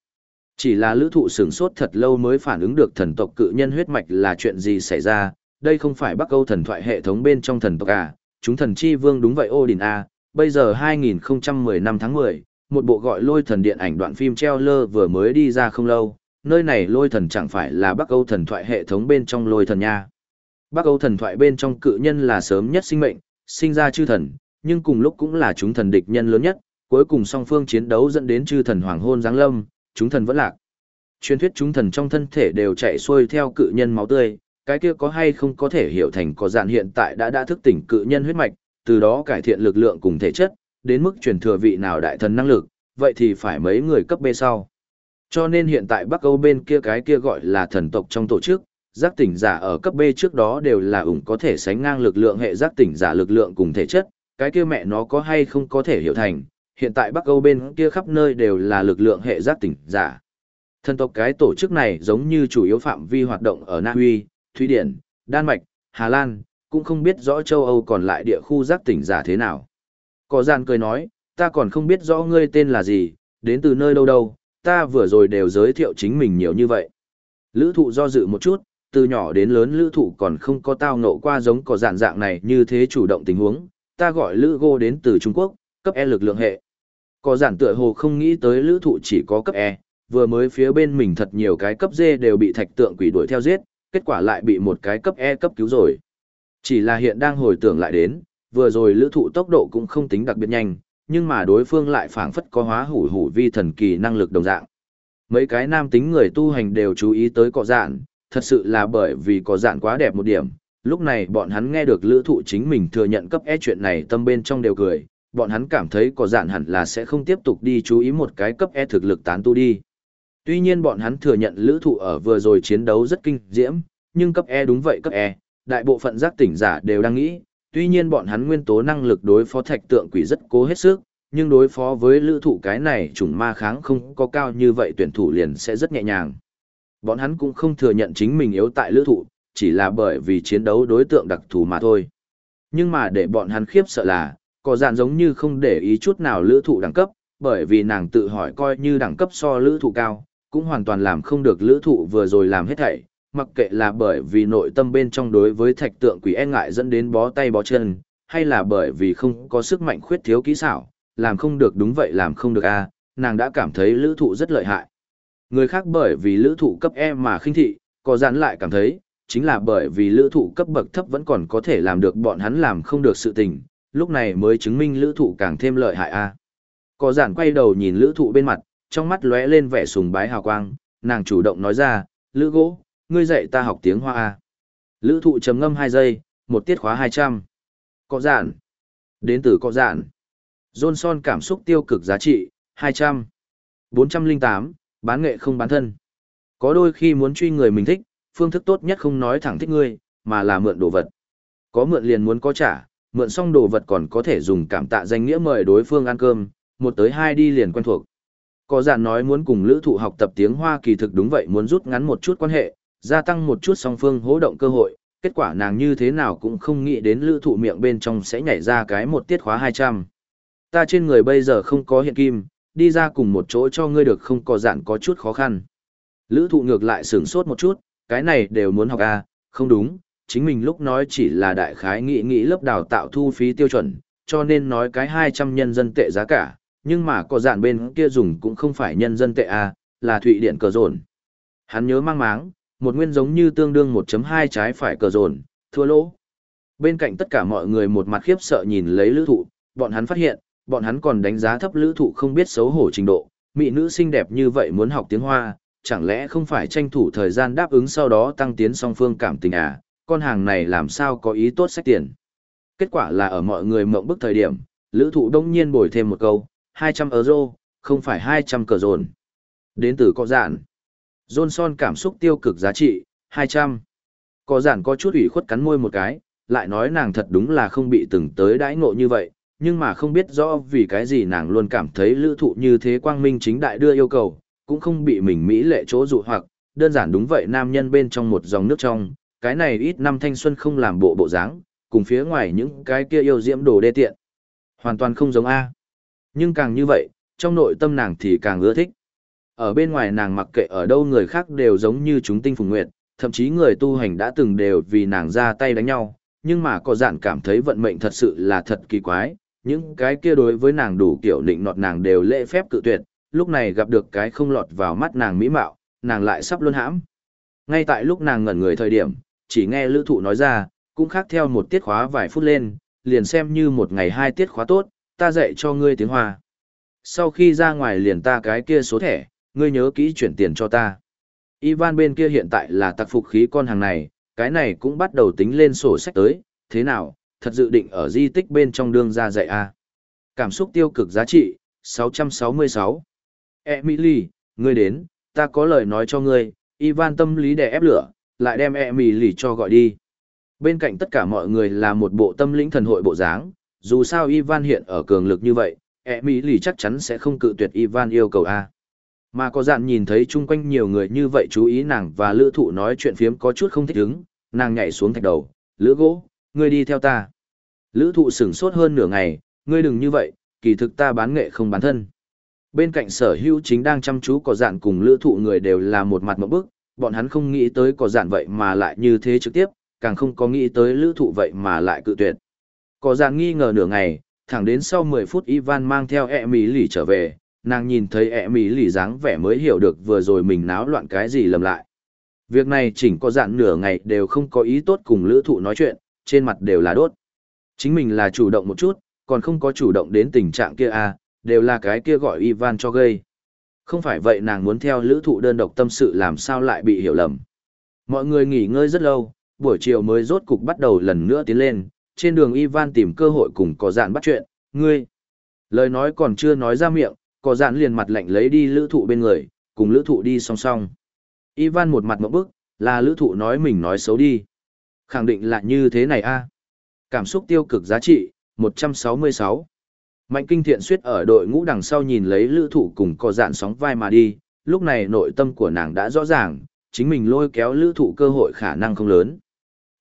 Chỉ là lữ thụ sửng sốt thật lâu mới phản ứng được thần tộc cự nhân huyết mạch là chuyện gì xảy ra, đây không phải Bắc Âu thần thoại hệ thống bên trong thần tộc à, chúng thần chi vương đúng vậy Odin a. bây giờ 2010 năm tháng 10, một bộ gọi lôi thần điện ảnh đoạn phim treo lơ vừa mới đi ra không lâu, nơi này lôi thần chẳng phải là Bắc Âu thần thoại hệ thống bên trong lôi thần nha. Bắc Âu thần thoại bên trong cự nhân là sớm nhất sinh mệnh, sinh ra chư thần, nhưng cùng lúc cũng là chúng thần địch nhân lớn nhất, cuối cùng song phương chiến đấu dẫn đến chư thần hoàng hôn giáng lâm, chúng thần vẫn lạc. Truyền thuyết chúng thần trong thân thể đều chạy xuôi theo cự nhân máu tươi, cái kia có hay không có thể hiểu thành có dạn hiện tại đã đã thức tỉnh cự nhân huyết mạch, từ đó cải thiện lực lượng cùng thể chất, đến mức truyền thừa vị nào đại thần năng lực, vậy thì phải mấy người cấp B sau. Cho nên hiện tại Bắc Âu bên kia cái kia gọi là thần tộc trong tổ chức, giác tỉnh giả ở cấp B trước đó đều là ủng có thể sánh ngang lực lượng hệ giác tỉnh giả lực lượng cùng thể chất, cái kia mẹ nó có hay không có thể hiểu thành, hiện tại Bắc Âu bên kia khắp nơi đều là lực lượng hệ giác tỉnh giả. Thần tộc cái tổ chức này giống như chủ yếu phạm vi hoạt động ở Na Uy, Thụy Điển, Đan Mạch, Hà Lan, cũng không biết rõ châu Âu còn lại địa khu giác tỉnh giả thế nào. Có gian cười nói, ta còn không biết rõ ngươi tên là gì, đến từ nơi đâu đâu, ta vừa rồi đều giới thiệu chính mình nhiều như vậy. Lữ thụ do dự một chút, từ nhỏ đến lớn lữ thụ còn không có tao ngộ qua giống có dạng dạng này như thế chủ động tình huống, ta gọi lữ gô đến từ Trung Quốc, cấp E lực lượng hệ. Có giản tựa hồ không nghĩ tới lữ thụ chỉ có cấp E, vừa mới phía bên mình thật nhiều cái cấp D đều bị thạch tượng quỷ đuổi theo giết, kết quả lại bị một cái cấp E cấp cứu rồi. Chỉ là hiện đang hồi tưởng lại đến, vừa rồi lữ thụ tốc độ cũng không tính đặc biệt nhanh, nhưng mà đối phương lại phản phất có hóa hủ hủ vi thần kỳ năng lực đồng dạng. Mấy cái nam tính người tu hành đều chú ý tới cọ dạn, thật sự là bởi vì cọ dạn quá đẹp một điểm. Lúc này bọn hắn nghe được lữ thụ chính mình thừa nhận cấp E chuyện này tâm bên trong đều cười, bọn hắn cảm thấy có dạn hẳn là sẽ không tiếp tục đi chú ý một cái cấp E thực lực tán tu đi. Tuy nhiên bọn hắn thừa nhận lữ thụ ở vừa rồi chiến đấu rất kinh diễm, nhưng cấp E đúng vậy cấp E, đại bộ phận giác tỉnh giả đều đang nghĩ, tuy nhiên bọn hắn nguyên tố năng lực đối phó thạch tượng quỷ rất cố hết sức, nhưng đối phó với lữ thụ cái này chủng ma kháng không có cao như vậy tuyển thủ liền sẽ rất nhẹ nhàng. Bọn hắn cũng không thừa nhận chính mình yếu tại lữ thụ, chỉ là bởi vì chiến đấu đối tượng đặc thù mà thôi. Nhưng mà để bọn hắn khiếp sợ là, có dạn giống như không để ý chút nào lữ thụ đẳng cấp, bởi vì nàng tự hỏi coi như đẳng cấp so lữ thụ cao, cũng hoàn toàn làm không được lữ thụ vừa rồi làm hết thảy, mặc kệ là bởi vì nội tâm bên trong đối với thạch tượng quỷ e ngại dẫn đến bó tay bó chân, hay là bởi vì không có sức mạnh khuyết thiếu kỹ xảo, làm không được đúng vậy làm không được a nàng đã cảm thấy lữ thụ rất lợi hại. Người khác bởi vì lữ thụ cấp E mà khinh thị, có dán lại cảm thấy, chính là bởi vì lữ thụ cấp bậc thấp vẫn còn có thể làm được bọn hắn làm không được sự tình, lúc này mới chứng minh lữ thụ càng thêm lợi hại a Có giản quay đầu nhìn lữ thụ bên mặt, trong mắt lóe lên vẻ sùng bái hào quang, nàng chủ động nói ra, lữ gỗ, ngươi dạy ta học tiếng hoa a Lữ thụ chấm ngâm 2 giây, một tiết khóa 200. Có giản. Đến từ có giản. Johnson cảm xúc tiêu cực giá trị, 200. 408, bán nghệ không bán thân. Có đôi khi muốn truy người mình thích, phương thức tốt nhất không nói thẳng thích ngươi, mà là mượn đồ vật. Có mượn liền muốn có trả, mượn xong đồ vật còn có thể dùng cảm tạ danh nghĩa mời đối phương ăn cơm, một tới hai đi liền quen thuộc. Có giản nói muốn cùng lữ thụ học tập tiếng Hoa kỳ thực đúng vậy muốn rút ngắn một chút quan hệ, gia tăng một chút song phương hỗ động cơ hội, kết quả nàng như thế nào cũng không nghĩ đến lữ thụ miệng bên trong sẽ nhảy ra cái một tiết khóa 200. Ta trên người bây giờ không có hiện kim, đi ra cùng một chỗ cho ngươi được không có giản có chút khó khăn. Lữ thụ ngược lại sửng sốt một chút, cái này đều muốn học à, không đúng, chính mình lúc nói chỉ là đại khái nghĩ nghĩ lớp đào tạo thu phí tiêu chuẩn, cho nên nói cái 200 nhân dân tệ giá cả, nhưng mà có dạn bên kia dùng cũng không phải nhân dân tệ à, là thụy điện cờ rồn. Hắn nhớ mang máng, một nguyên giống như tương đương 1.2 trái phải cờ rồn, thua lỗ. Bên cạnh tất cả mọi người một mặt khiếp sợ nhìn lấy lữ thụ, bọn hắn phát hiện, bọn hắn còn đánh giá thấp lữ thụ không biết xấu hổ trình độ, mỹ nữ xinh đẹp như vậy muốn học tiếng Hoa, chẳng lẽ không phải tranh thủ thời gian đáp ứng sau đó tăng tiến song phương cảm tình à, con hàng này làm sao có ý tốt sách tiền. Kết quả là ở mọi người mộng bức thời điểm, lữ thụ đông nhiên bồi thêm một câu, 200 euro, không phải 200 cờ rồn. Đến từ có giản. Johnson cảm xúc tiêu cực giá trị, 200. Có giản có chút ủy khuất cắn môi một cái, lại nói nàng thật đúng là không bị từng tới đãi ngộ như vậy, nhưng mà không biết rõ vì cái gì nàng luôn cảm thấy lữ thụ như thế quang minh chính đại đưa yêu cầu, cũng không bị mình mỹ lệ chỗ dụ hoặc, đơn giản đúng vậy nam nhân bên trong một dòng nước trong, cái này ít năm thanh xuân không làm bộ bộ dáng, cùng phía ngoài những cái kia yêu diễm đồ đê tiện. Hoàn toàn không giống A. Nhưng càng như vậy, trong nội tâm nàng thì càng ưa thích. Ở bên ngoài nàng mặc kệ ở đâu người khác đều giống như chúng tinh phùng nguyệt, thậm chí người tu hành đã từng đều vì nàng ra tay đánh nhau, nhưng mà có dạn cảm thấy vận mệnh thật sự là thật kỳ quái, những cái kia đối với nàng đủ kiểu định nọt nàng đều lễ phép cự tuyệt, lúc này gặp được cái không lọt vào mắt nàng mỹ mạo, nàng lại sắp luôn hãm. Ngay tại lúc nàng ngẩn người thời điểm, chỉ nghe lữ thụ nói ra, cũng khác theo một tiết khóa vài phút lên, liền xem như một ngày hai tiết khóa tốt, ta dạy cho ngươi tiếng Hoa. Sau khi ra ngoài liền ta cái kia số thẻ, ngươi nhớ kỹ chuyển tiền cho ta. Ivan bên kia hiện tại là tặc phục khí con hàng này, cái này cũng bắt đầu tính lên sổ sách tới, thế nào, thật dự định ở di tích bên trong đương ra dạy a à? Cảm xúc tiêu cực giá trị, 666. Emily, ngươi đến, ta có lời nói cho ngươi, Ivan tâm lý đè ép lửa, lại đem e mỹ lì cho gọi đi. Bên cạnh tất cả mọi người là một bộ tâm lĩnh thần hội bộ dáng, dù sao Ivan hiện ở cường lực như vậy, e mỹ lì chắc chắn sẽ không cự tuyệt Ivan yêu cầu A. Mà có dạn nhìn thấy chung quanh nhiều người như vậy chú ý nàng và lữ thụ nói chuyện phiếm có chút không thích ứng, nàng nhảy xuống thạch đầu, lữ gỗ, ngươi đi theo ta. Lữ thụ sửng sốt hơn nửa ngày, ngươi đừng như vậy, kỳ thực ta bán nghệ không bán thân. Bên cạnh sở hữu chính đang chăm chú có dạn cùng lữ thụ người đều là một mặt mẫu bức, bọn hắn không nghĩ tới có giản vậy mà lại như thế trực tiếp, càng không có nghĩ tới lữ thụ vậy mà lại cự tuyệt. Có giản nghi ngờ nửa ngày, thẳng đến sau 10 phút Ivan mang theo ẹ mì lì trở về, nàng nhìn thấy ẹ mì lì dáng vẻ mới hiểu được vừa rồi mình náo loạn cái gì lầm lại. Việc này chỉnh có giản nửa ngày đều không có ý tốt cùng lữ thụ nói chuyện, trên mặt đều là đốt. Chính mình là chủ động một chút, còn không có chủ động đến tình trạng kia à, đều là cái kia gọi Ivan cho gây. Không phải vậy nàng muốn theo lữ thụ đơn độc tâm sự làm sao lại bị hiểu lầm. Mọi người nghỉ ngơi rất lâu, buổi chiều mới rốt cục bắt đầu lần nữa tiến lên, trên đường Ivan tìm cơ hội cùng có dạn bắt chuyện, ngươi. Lời nói còn chưa nói ra miệng, có dạn liền mặt lạnh lấy đi lữ thụ bên người, cùng lữ thụ đi song song. Ivan một mặt mẫu bức, là lữ thụ nói mình nói xấu đi. Khẳng định là như thế này a Cảm xúc tiêu cực giá trị, 166. Mạnh kinh thiện suyết ở đội ngũ đằng sau nhìn lấy lữ thụ cùng có dạn sóng vai mà đi, lúc này nội tâm của nàng đã rõ ràng, chính mình lôi kéo lữ thụ cơ hội khả năng không lớn.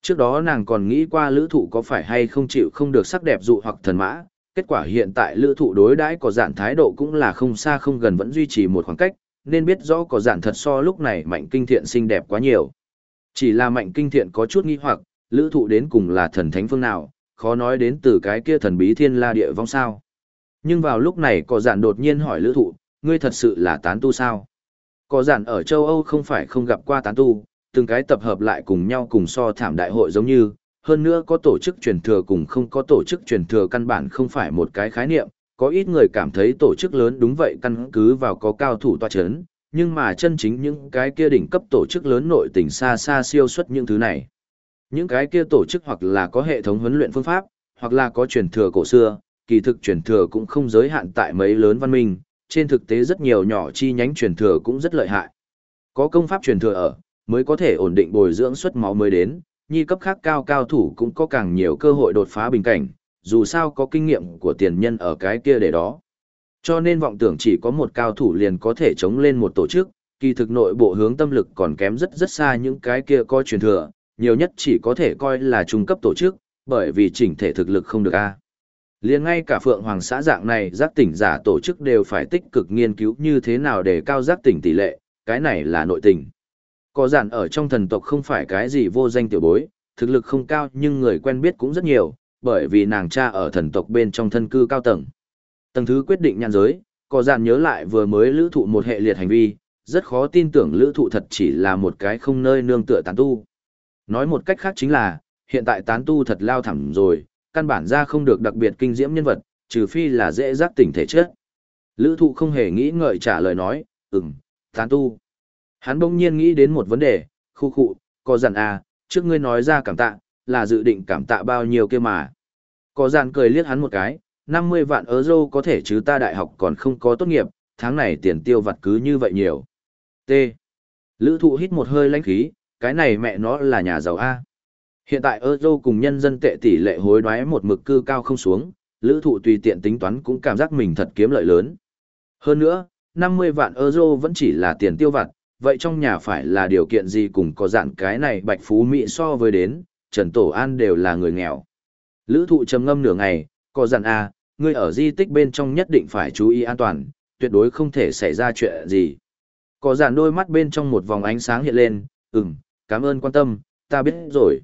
Trước đó nàng còn nghĩ qua lữ thụ có phải hay không chịu không được sắc đẹp dụ hoặc thần mã, kết quả hiện tại lữ thụ đối đãi có dạn thái độ cũng là không xa không gần vẫn duy trì một khoảng cách, nên biết rõ có dạn thật so lúc này mạnh kinh thiện xinh đẹp quá nhiều. Chỉ là mạnh kinh thiện có chút nghi hoặc, lữ thụ đến cùng là thần thánh phương nào, khó nói đến từ cái kia thần bí thiên la địa vong sao. Nhưng vào lúc này có dạn đột nhiên hỏi lữ thụ, ngươi thật sự là tán tu sao? Có dạn ở châu Âu không phải không gặp qua tán tu, từng cái tập hợp lại cùng nhau cùng so thảm đại hội giống như, hơn nữa có tổ chức truyền thừa cùng không có tổ chức truyền thừa căn bản không phải một cái khái niệm, có ít người cảm thấy tổ chức lớn đúng vậy căn cứ vào có cao thủ tọa chấn, nhưng mà chân chính những cái kia đỉnh cấp tổ chức lớn nội tỉnh xa xa siêu xuất những thứ này. Những cái kia tổ chức hoặc là có hệ thống huấn luyện phương pháp, hoặc là có truyền thừa cổ xưa, kỳ thực truyền thừa cũng không giới hạn tại mấy lớn văn minh, trên thực tế rất nhiều nhỏ chi nhánh truyền thừa cũng rất lợi hại. Có công pháp truyền thừa ở, mới có thể ổn định bồi dưỡng xuất máu mới đến, nhi cấp khác cao cao thủ cũng có càng nhiều cơ hội đột phá bình cảnh, dù sao có kinh nghiệm của tiền nhân ở cái kia để đó. Cho nên vọng tưởng chỉ có một cao thủ liền có thể chống lên một tổ chức, kỳ thực nội bộ hướng tâm lực còn kém rất rất xa những cái kia coi truyền thừa, nhiều nhất chỉ có thể coi là trung cấp tổ chức, bởi vì chỉnh thể thực lực không được a. Liền ngay cả Phượng Hoàng xã dạng này giác tỉnh giả tổ chức đều phải tích cực nghiên cứu như thế nào để cao giác tỉnh tỷ lệ, cái này là nội tình. Có giản ở trong thần tộc không phải cái gì vô danh tiểu bối, thực lực không cao nhưng người quen biết cũng rất nhiều, bởi vì nàng cha ở thần tộc bên trong thân cư cao tầng. Tầng thứ quyết định nhãn giới, có giản nhớ lại vừa mới lữ thụ một hệ liệt hành vi, rất khó tin tưởng lữ thụ thật chỉ là một cái không nơi nương tựa tán tu. Nói một cách khác chính là, hiện tại tán tu thật lao thẳng rồi, căn bản ra không được đặc biệt kinh diễm nhân vật, trừ phi là dễ giác tỉnh thể chất. Lữ thụ không hề nghĩ ngợi trả lời nói, ừm, tán tu. Hắn bỗng nhiên nghĩ đến một vấn đề, khu khu, có dặn à, trước ngươi nói ra cảm tạ, là dự định cảm tạ bao nhiêu kia mà. Có dặn cười liếc hắn một cái, 50 vạn euro có thể chứ ta đại học còn không có tốt nghiệp, tháng này tiền tiêu vặt cứ như vậy nhiều. T. Lữ thụ hít một hơi lánh khí, cái này mẹ nó là nhà giàu A. Hiện tại euro cùng nhân dân tệ tỷ lệ hối đoái một mực cư cao không xuống, lữ thụ tùy tiện tính toán cũng cảm giác mình thật kiếm lợi lớn. Hơn nữa, 50 vạn euro vẫn chỉ là tiền tiêu vặt, vậy trong nhà phải là điều kiện gì cùng có dạng cái này bạch phú mỹ so với đến, Trần Tổ An đều là người nghèo. Lữ thụ trầm ngâm nửa ngày, có dặn A, ngươi ở di tích bên trong nhất định phải chú ý an toàn, tuyệt đối không thể xảy ra chuyện gì. Có dặn đôi mắt bên trong một vòng ánh sáng hiện lên, ừm, cảm ơn quan tâm, ta biết rồi.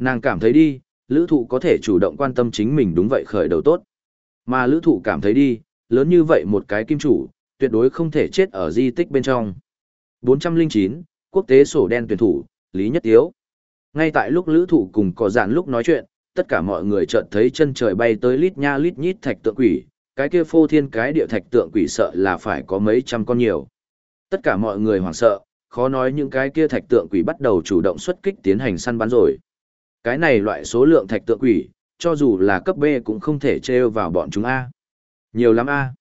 Nàng cảm thấy đi, lữ thụ có thể chủ động quan tâm chính mình đúng vậy khởi đầu tốt. Mà lữ thụ cảm thấy đi, lớn như vậy một cái kim chủ, tuyệt đối không thể chết ở di tích bên trong. 409, quốc tế sổ đen tuyển thủ, Lý Nhất Tiếu. Ngay tại lúc lữ thụ cùng có dạn lúc nói chuyện, tất cả mọi người chợt thấy chân trời bay tới lít nha lít nhít thạch tượng quỷ, cái kia phô thiên cái địa thạch tượng quỷ sợ là phải có mấy trăm con nhiều. Tất cả mọi người hoảng sợ, khó nói những cái kia thạch tượng quỷ bắt đầu chủ động xuất kích tiến hành săn bắn rồi. Cái này loại số lượng thạch tượng quỷ, cho dù là cấp B cũng không thể trêu vào bọn chúng A. Nhiều lắm A.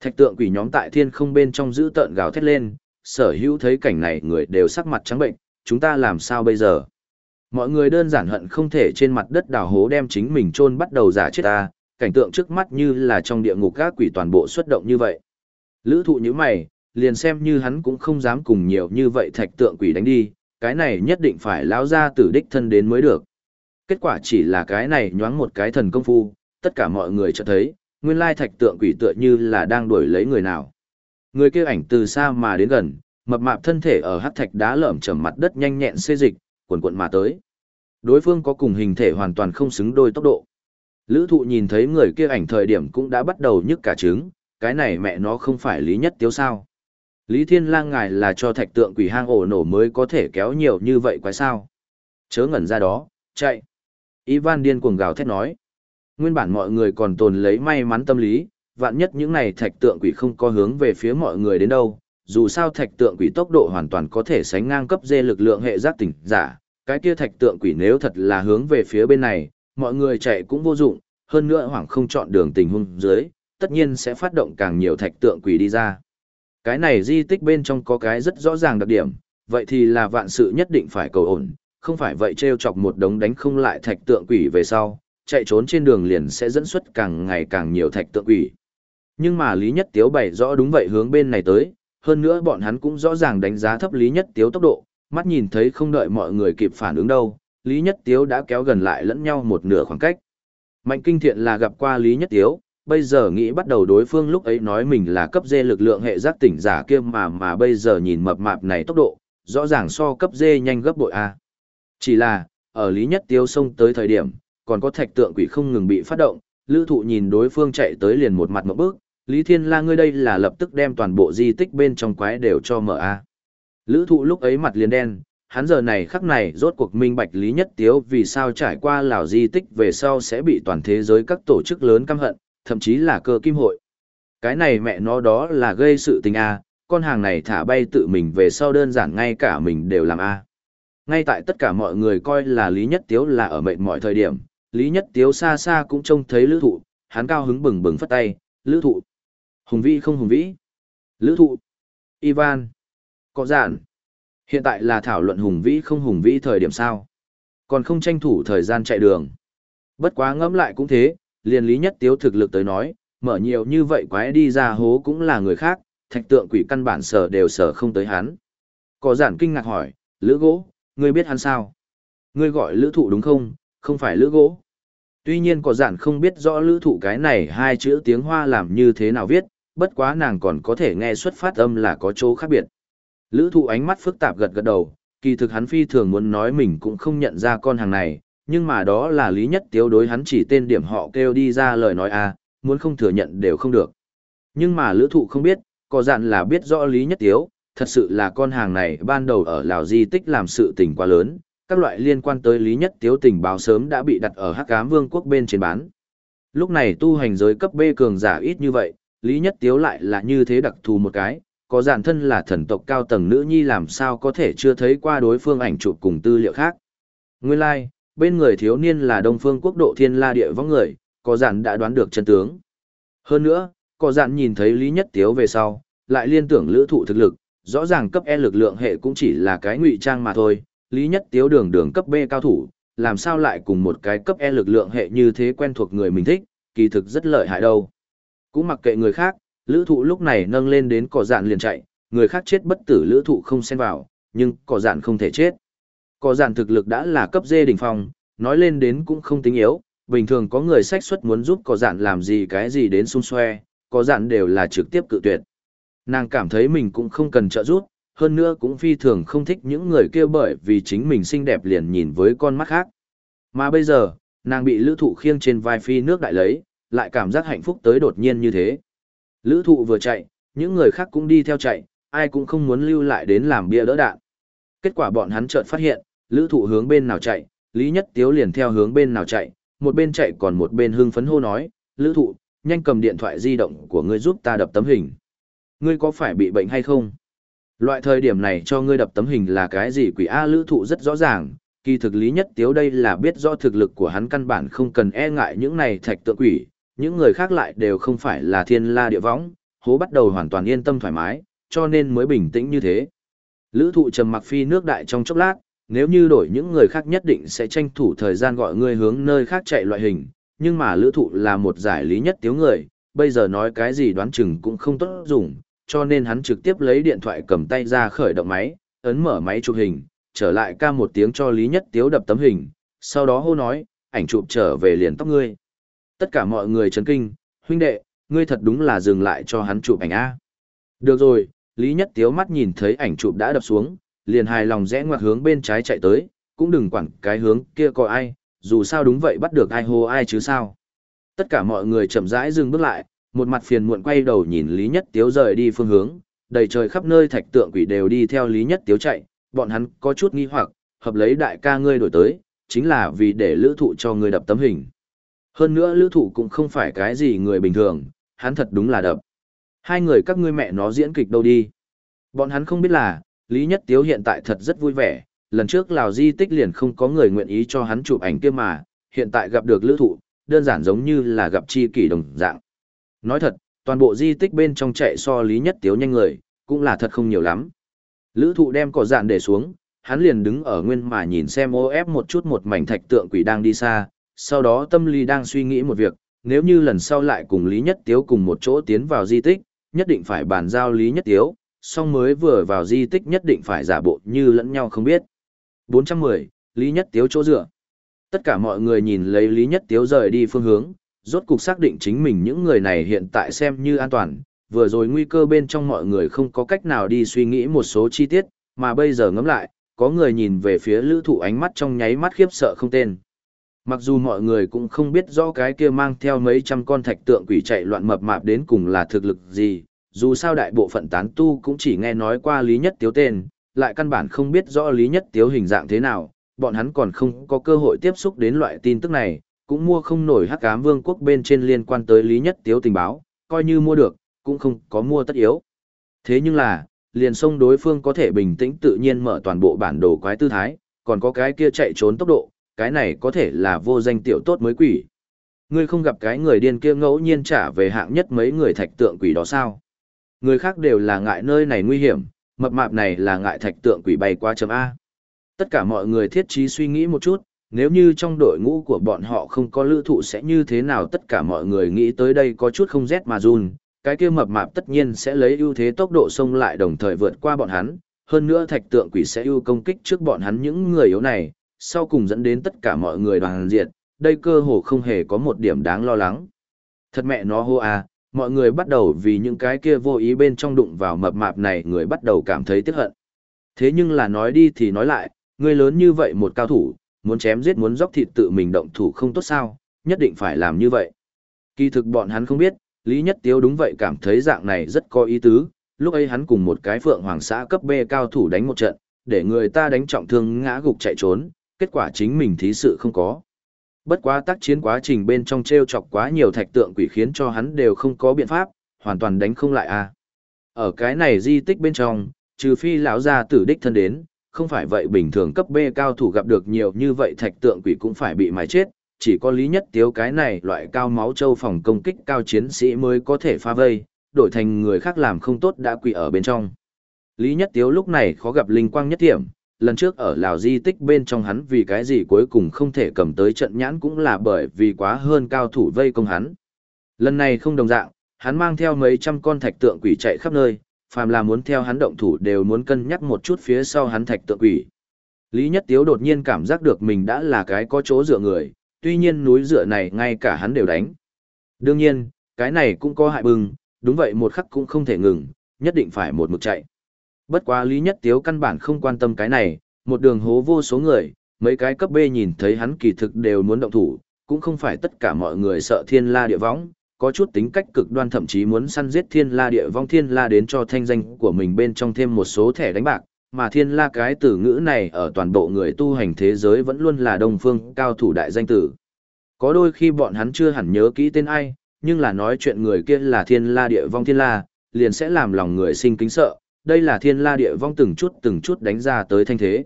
Thạch tượng quỷ nhóm tại thiên không bên trong giữ tợn gào thét lên, sở hữu thấy cảnh này người đều sắc mặt trắng bệnh, chúng ta làm sao bây giờ? Mọi người đơn giản hận không thể trên mặt đất đào hố đem chính mình chôn bắt đầu giả chết ta, cảnh tượng trước mắt như là trong địa ngục các quỷ toàn bộ xuất động như vậy. Lữ thụ như mày, liền xem như hắn cũng không dám cùng nhiều như vậy thạch tượng quỷ đánh đi, cái này nhất định phải lão ra tử đích thân đến mới được. Kết quả chỉ là cái này nhoáng một cái thần công phu, tất cả mọi người chợt thấy, nguyên lai thạch tượng quỷ tựa như là đang đuổi lấy người nào. Người kia ảnh từ xa mà đến gần, mập mạp thân thể ở hắc thạch đá lởm chởm mặt đất nhanh nhẹn xê dịch, cuộn cuộn mà tới. Đối phương có cùng hình thể hoàn toàn không xứng đôi tốc độ. Lữ thụ nhìn thấy người kia ảnh thời điểm cũng đã bắt đầu nhức cả trứng, cái này mẹ nó không phải lý nhất tiếu sao. Lý Thiên Lang ngài là cho thạch tượng quỷ hang ổ nổ mới có thể kéo nhiều như vậy quái sao. Chớ ngẩn ra đó, chạy. Ivan điên cuồng gào thét nói. Nguyên bản mọi người còn tồn lấy may mắn tâm lý, vạn nhất những này thạch tượng quỷ không có hướng về phía mọi người đến đâu, dù sao thạch tượng quỷ tốc độ hoàn toàn có thể sánh ngang cấp dê lực lượng hệ giác tỉnh giả, cái kia thạch tượng quỷ nếu thật là hướng về phía bên này, mọi người chạy cũng vô dụng, hơn nữa hoảng không chọn đường tình huống dưới, tất nhiên sẽ phát động càng nhiều thạch tượng quỷ đi ra. Cái này di tích bên trong có cái rất rõ ràng đặc điểm, vậy thì là vạn sự nhất định phải cầu ổn, không phải vậy treo chọc một đống đánh không lại thạch tượng quỷ về sau, chạy trốn trên đường liền sẽ dẫn xuất càng ngày càng nhiều thạch tượng quỷ. Nhưng mà Lý Nhất Tiếu bày rõ đúng vậy hướng bên này tới, hơn nữa bọn hắn cũng rõ ràng đánh giá thấp Lý Nhất Tiếu tốc độ, mắt nhìn thấy không đợi mọi người kịp phản ứng đâu, Lý Nhất Tiếu đã kéo gần lại lẫn nhau một nửa khoảng cách. Mạnh Kinh Thiện là gặp qua Lý Nhất Tiếu, bây giờ nghĩ bắt đầu đối phương lúc ấy nói mình là cấp dê lực lượng hệ giác tỉnh giả kia mà mà bây giờ nhìn mập mạp này tốc độ, rõ ràng so cấp dê nhanh gấp bội A. Chỉ là, ở Lý Nhất Tiếu xông tới thời điểm, còn có thạch tượng quỷ không ngừng bị phát động, lữ thụ nhìn đối phương chạy tới liền một mặt một bước, Lý Thiên La ngươi đây là lập tức đem toàn bộ di tích bên trong quái đều cho mở a. Lữ thụ lúc ấy mặt liền đen, hắn giờ này khắc này rốt cuộc minh bạch lý nhất tiếu vì sao trải qua lào di tích về sau sẽ bị toàn thế giới các tổ chức lớn căm hận, thậm chí là cơ kim hội. Cái này mẹ nó đó là gây sự tình a, con hàng này thả bay tự mình về sau đơn giản ngay cả mình đều làm a. Ngay tại tất cả mọi người coi là Lý Nhất Tiếu là ở mệnh mọi thời điểm, Lý Nhất Tiếu xa xa cũng trông thấy lữ thụ, hắn cao hứng bừng bừng phất tay, lữ thụ. Hùng vĩ không hùng vĩ. Lữ thụ. Ivan. Có giản. Hiện tại là thảo luận hùng vĩ không hùng vĩ thời điểm sao. Còn không tranh thủ thời gian chạy đường. Bất quá ngẫm lại cũng thế, liền Lý Nhất Tiếu thực lực tới nói, mở nhiều như vậy quái đi ra hố cũng là người khác, thạch tượng quỷ căn bản sở đều sở không tới hắn. Có giản kinh ngạc hỏi, lữ gỗ, ngươi biết hắn sao? Ngươi gọi lữ thụ đúng không, không phải lữ gỗ. Tuy nhiên có giản không biết rõ lữ thụ cái này hai chữ tiếng hoa làm như thế nào viết, bất quá nàng còn có thể nghe xuất phát âm là có chỗ khác biệt. Lữ thụ ánh mắt phức tạp gật gật đầu, kỳ thực hắn phi thường muốn nói mình cũng không nhận ra con hàng này, nhưng mà đó là lý nhất tiếu đối hắn chỉ tên điểm họ kêu đi ra lời nói a à, muốn không thừa nhận đều không được. Nhưng mà lữ thụ không biết, có dặn là biết rõ lý nhất tiếu, thật sự là con hàng này ban đầu ở Lào Di tích làm sự tình quá lớn, các loại liên quan tới lý nhất tiếu tình báo sớm đã bị đặt ở hắc ám vương quốc bên trên bán. Lúc này tu hành giới cấp B cường giả ít như vậy, lý nhất tiếu lại là như thế đặc thù một cái, có dàn thân là thần tộc cao tầng nữ nhi làm sao có thể chưa thấy qua đối phương ảnh chụp cùng tư liệu khác. Nguyên lai, like, bên người thiếu niên là đông phương quốc độ thiên la địa vong người, có dàn đã đoán được chân tướng. Hơn nữa, có dàn nhìn thấy Lý Nhất Tiếu về sau, lại liên tưởng lữ thụ thực lực, rõ ràng cấp E lực lượng hệ cũng chỉ là cái ngụy trang mà thôi, Lý Nhất Tiếu đường đường cấp B cao thủ, làm sao lại cùng một cái cấp E lực lượng hệ như thế quen thuộc người mình thích, kỳ thực rất lợi hại đâu. Cũng mặc kệ người khác, lữ thụ lúc này nâng lên đến cỏ dạn liền chạy, người khác chết bất tử lữ thụ không xen vào, nhưng cỏ dạn không thể chết. Cỏ dạn thực lực đã là cấp dê đỉnh phong, nói lên đến cũng không tính yếu, bình thường có người sách xuất muốn giúp cỏ dạn làm gì cái gì đến xung xoe, cỏ dạn đều là trực tiếp cự tuyệt. Nàng cảm thấy mình cũng không cần trợ giúp, hơn nữa cũng phi thường không thích những người kia bởi vì chính mình xinh đẹp liền nhìn với con mắt khác. Mà bây giờ, nàng bị lữ thụ khiêng trên vai phi nước đại lấy, lại cảm giác hạnh phúc tới đột nhiên như thế. Lữ thụ vừa chạy, những người khác cũng đi theo chạy, ai cũng không muốn lưu lại đến làm bia đỡ đạn. Kết quả bọn hắn chợt phát hiện, lữ thụ hướng bên nào chạy, Lý Nhất Tiếu liền theo hướng bên nào chạy, một bên chạy còn một bên hưng phấn hô nói, lữ thụ, nhanh cầm điện thoại di động của ngươi giúp ta đập tấm hình. Ngươi có phải bị bệnh hay không? Loại thời điểm này cho ngươi đập tấm hình là cái gì quỷ A lữ thụ rất rõ ràng, kỳ thực Lý Nhất Tiếu đây là biết rõ thực lực của hắn căn bản không cần e ngại những này thạch tượng quỷ, những người khác lại đều không phải là thiên la địa võng, hố bắt đầu hoàn toàn yên tâm thoải mái, cho nên mới bình tĩnh như thế. Lữ thụ trầm mặc phi nước đại trong chốc lát, nếu như đổi những người khác nhất định sẽ tranh thủ thời gian gọi ngươi hướng nơi khác chạy loại hình, nhưng mà lữ thụ là một giải lý nhất tiếu người, bây giờ nói cái gì đoán chừng cũng không tốt dùng, cho nên hắn trực tiếp lấy điện thoại cầm tay ra khởi động máy, ấn mở máy chụp hình, trở lại ca một tiếng cho lý nhất tiếu đập tấm hình, sau đó hô nói, ảnh chụp trở về liền tóc ngươi. Tất cả mọi người chấn kinh, huynh đệ, ngươi thật đúng là dừng lại cho hắn chụp ảnh A. Được rồi, Lý Nhất Tiếu mắt nhìn thấy ảnh chụp đã đập xuống, liền hài lòng rẽ ngoặt hướng bên trái chạy tới, cũng đừng quẳng cái hướng kia có ai, dù sao đúng vậy bắt được ai hô ai chứ sao. Tất cả mọi người chậm rãi dừng bước lại, một mặt phiền muộn quay đầu nhìn Lý Nhất Tiếu rời đi phương hướng, đầy trời khắp nơi thạch tượng quỷ đều đi theo Lý Nhất Tiếu chạy, bọn hắn có chút nghi hoặc, hợp lấy đại ca ngươi đổi tới, chính là vì để lữ thụ cho ngươi đập tấm hình. Hơn nữa lữ thụ cũng không phải cái gì người bình thường, hắn thật đúng là đập. Hai người các ngươi mẹ nó diễn kịch đâu đi. Bọn hắn không biết là, Lý Nhất Tiếu hiện tại thật rất vui vẻ, lần trước Lào Di tích liền không có người nguyện ý cho hắn chụp ảnh kia mà, hiện tại gặp được lữ thụ, đơn giản giống như là gặp chi kỷ đồng dạng. Nói thật, toàn bộ di tích bên trong chạy so Lý Nhất Tiếu nhanh người, cũng là thật không nhiều lắm. Lữ thụ đem cỏ dạn để xuống, hắn liền đứng ở nguyên mà nhìn xem ô ép một chút một mảnh thạch tượng quỷ đang đi xa, sau đó tâm lý đang suy nghĩ một việc, nếu như lần sau lại cùng Lý Nhất Tiếu cùng một chỗ tiến vào di tích, nhất định phải bàn giao Lý Nhất Tiếu, song mới vừa vào di tích nhất định phải giả bộ như lẫn nhau không biết. 410, Lý Nhất Tiếu chỗ dựa. Tất cả mọi người nhìn lấy Lý Nhất Tiếu rời đi phương hướng, rốt cục xác định chính mình những người này hiện tại xem như an toàn, vừa rồi nguy cơ bên trong mọi người không có cách nào đi suy nghĩ một số chi tiết, mà bây giờ ngẫm lại, có người nhìn về phía lữ thụ ánh mắt trong nháy mắt khiếp sợ không tên. Mặc dù mọi người cũng không biết rõ cái kia mang theo mấy trăm con thạch tượng quỷ chạy loạn mập mạp đến cùng là thực lực gì, dù sao đại bộ phận tán tu cũng chỉ nghe nói qua lý nhất tiếu tên, lại căn bản không biết rõ Lý Nhất Tiếu hình dạng thế nào, bọn hắn còn không có cơ hội tiếp xúc đến loại tin tức này, cũng mua không nổi hắc ám vương quốc bên trên liên quan tới Lý Nhất Tiếu tình báo, coi như mua được, cũng không có mua tất yếu. Thế nhưng là, liền sông đối phương có thể bình tĩnh tự nhiên mở toàn bộ bản đồ quái tư thái, còn có cái kia chạy trốn tốc độ, cái này có thể là vô danh tiểu tốt mới quỷ. Ngươi không gặp cái người điên kia ngẫu nhiên trả về hạng nhất mấy người thạch tượng quỷ đó sao? Người khác đều là ngại nơi này nguy hiểm, mập mạp này là ngại thạch tượng quỷ bay qua chấm A. Tất cả mọi người thiết trí suy nghĩ một chút, nếu như trong đội ngũ của bọn họ không có lữ thụ sẽ như thế nào tất cả mọi người nghĩ tới đây có chút không rét mà run, cái kia mập mạp tất nhiên sẽ lấy ưu thế tốc độ xông lại đồng thời vượt qua bọn hắn, hơn nữa thạch tượng quỷ sẽ ưu công kích trước bọn hắn những người yếu này, sau cùng dẫn đến tất cả mọi người đoàn diệt, đây cơ hồ không hề có một điểm đáng lo lắng. Thật mẹ nó hô à, mọi người bắt đầu vì những cái kia vô ý bên trong đụng vào mập mạp này người bắt đầu cảm thấy tiếc hận. Thế nhưng là nói đi thì nói lại, người lớn như vậy một cao thủ, muốn chém giết muốn dốc thịt tự mình động thủ không tốt sao, nhất định phải làm như vậy. Kỳ thực bọn hắn không biết, Lý Nhất Tiếu đúng vậy cảm thấy dạng này rất có ý tứ, lúc ấy hắn cùng một cái phượng hoàng xã cấp B cao thủ đánh một trận, để người ta đánh trọng thương ngã gục chạy trốn, kết quả chính mình thí sự không có. Bất quá tác chiến quá trình bên trong treo chọc quá nhiều thạch tượng quỷ khiến cho hắn đều không có biện pháp, hoàn toàn đánh không lại a. À. Ở cái này di tích bên trong, trừ phi lão gia tử đích thân đến, không phải vậy bình thường cấp B cao thủ gặp được nhiều như vậy thạch tượng quỷ cũng phải bị mái chết, chỉ có lý nhất tiếu cái này loại cao máu châu phòng công kích cao chiến sĩ mới có thể pha vây, đổi thành người khác làm không tốt đã quỷ ở bên trong. Lý nhất tiếu lúc này khó gặp linh quang nhất thiểm, lần trước ở Lào di tích bên trong hắn vì cái gì cuối cùng không thể cầm tới trận nhãn cũng là bởi vì quá hơn cao thủ vây công hắn. Lần này không đồng dạng, hắn mang theo mấy trăm con thạch tượng quỷ chạy khắp nơi, phàm là muốn theo hắn động thủ đều muốn cân nhắc một chút phía sau hắn thạch tượng quỷ. Lý Nhất Tiếu đột nhiên cảm giác được mình đã là cái có chỗ dựa người, tuy nhiên núi dựa này ngay cả hắn đều đánh. Đương nhiên, cái này cũng có hại bừng, đúng vậy một khắc cũng không thể ngừng, nhất định phải một mực chạy. Bất quá Lý Nhất Tiếu căn bản không quan tâm cái này, một đường hố vô số người, mấy cái cấp B nhìn thấy hắn kỳ thực đều muốn động thủ, cũng không phải tất cả mọi người sợ thiên la địa võng, có chút tính cách cực đoan thậm chí muốn săn giết thiên la địa vong thiên la đến cho thanh danh của mình bên trong thêm một số thẻ đánh bạc, mà thiên la cái từ ngữ này ở toàn bộ người tu hành thế giới vẫn luôn là đông phương cao thủ đại danh tử. Có đôi khi bọn hắn chưa hẳn nhớ kỹ tên ai, nhưng là nói chuyện người kia là thiên la địa vong thiên la, liền sẽ làm lòng người sinh kính sợ, đây là thiên la địa vong từng chút từng chút đánh ra tới thanh thế.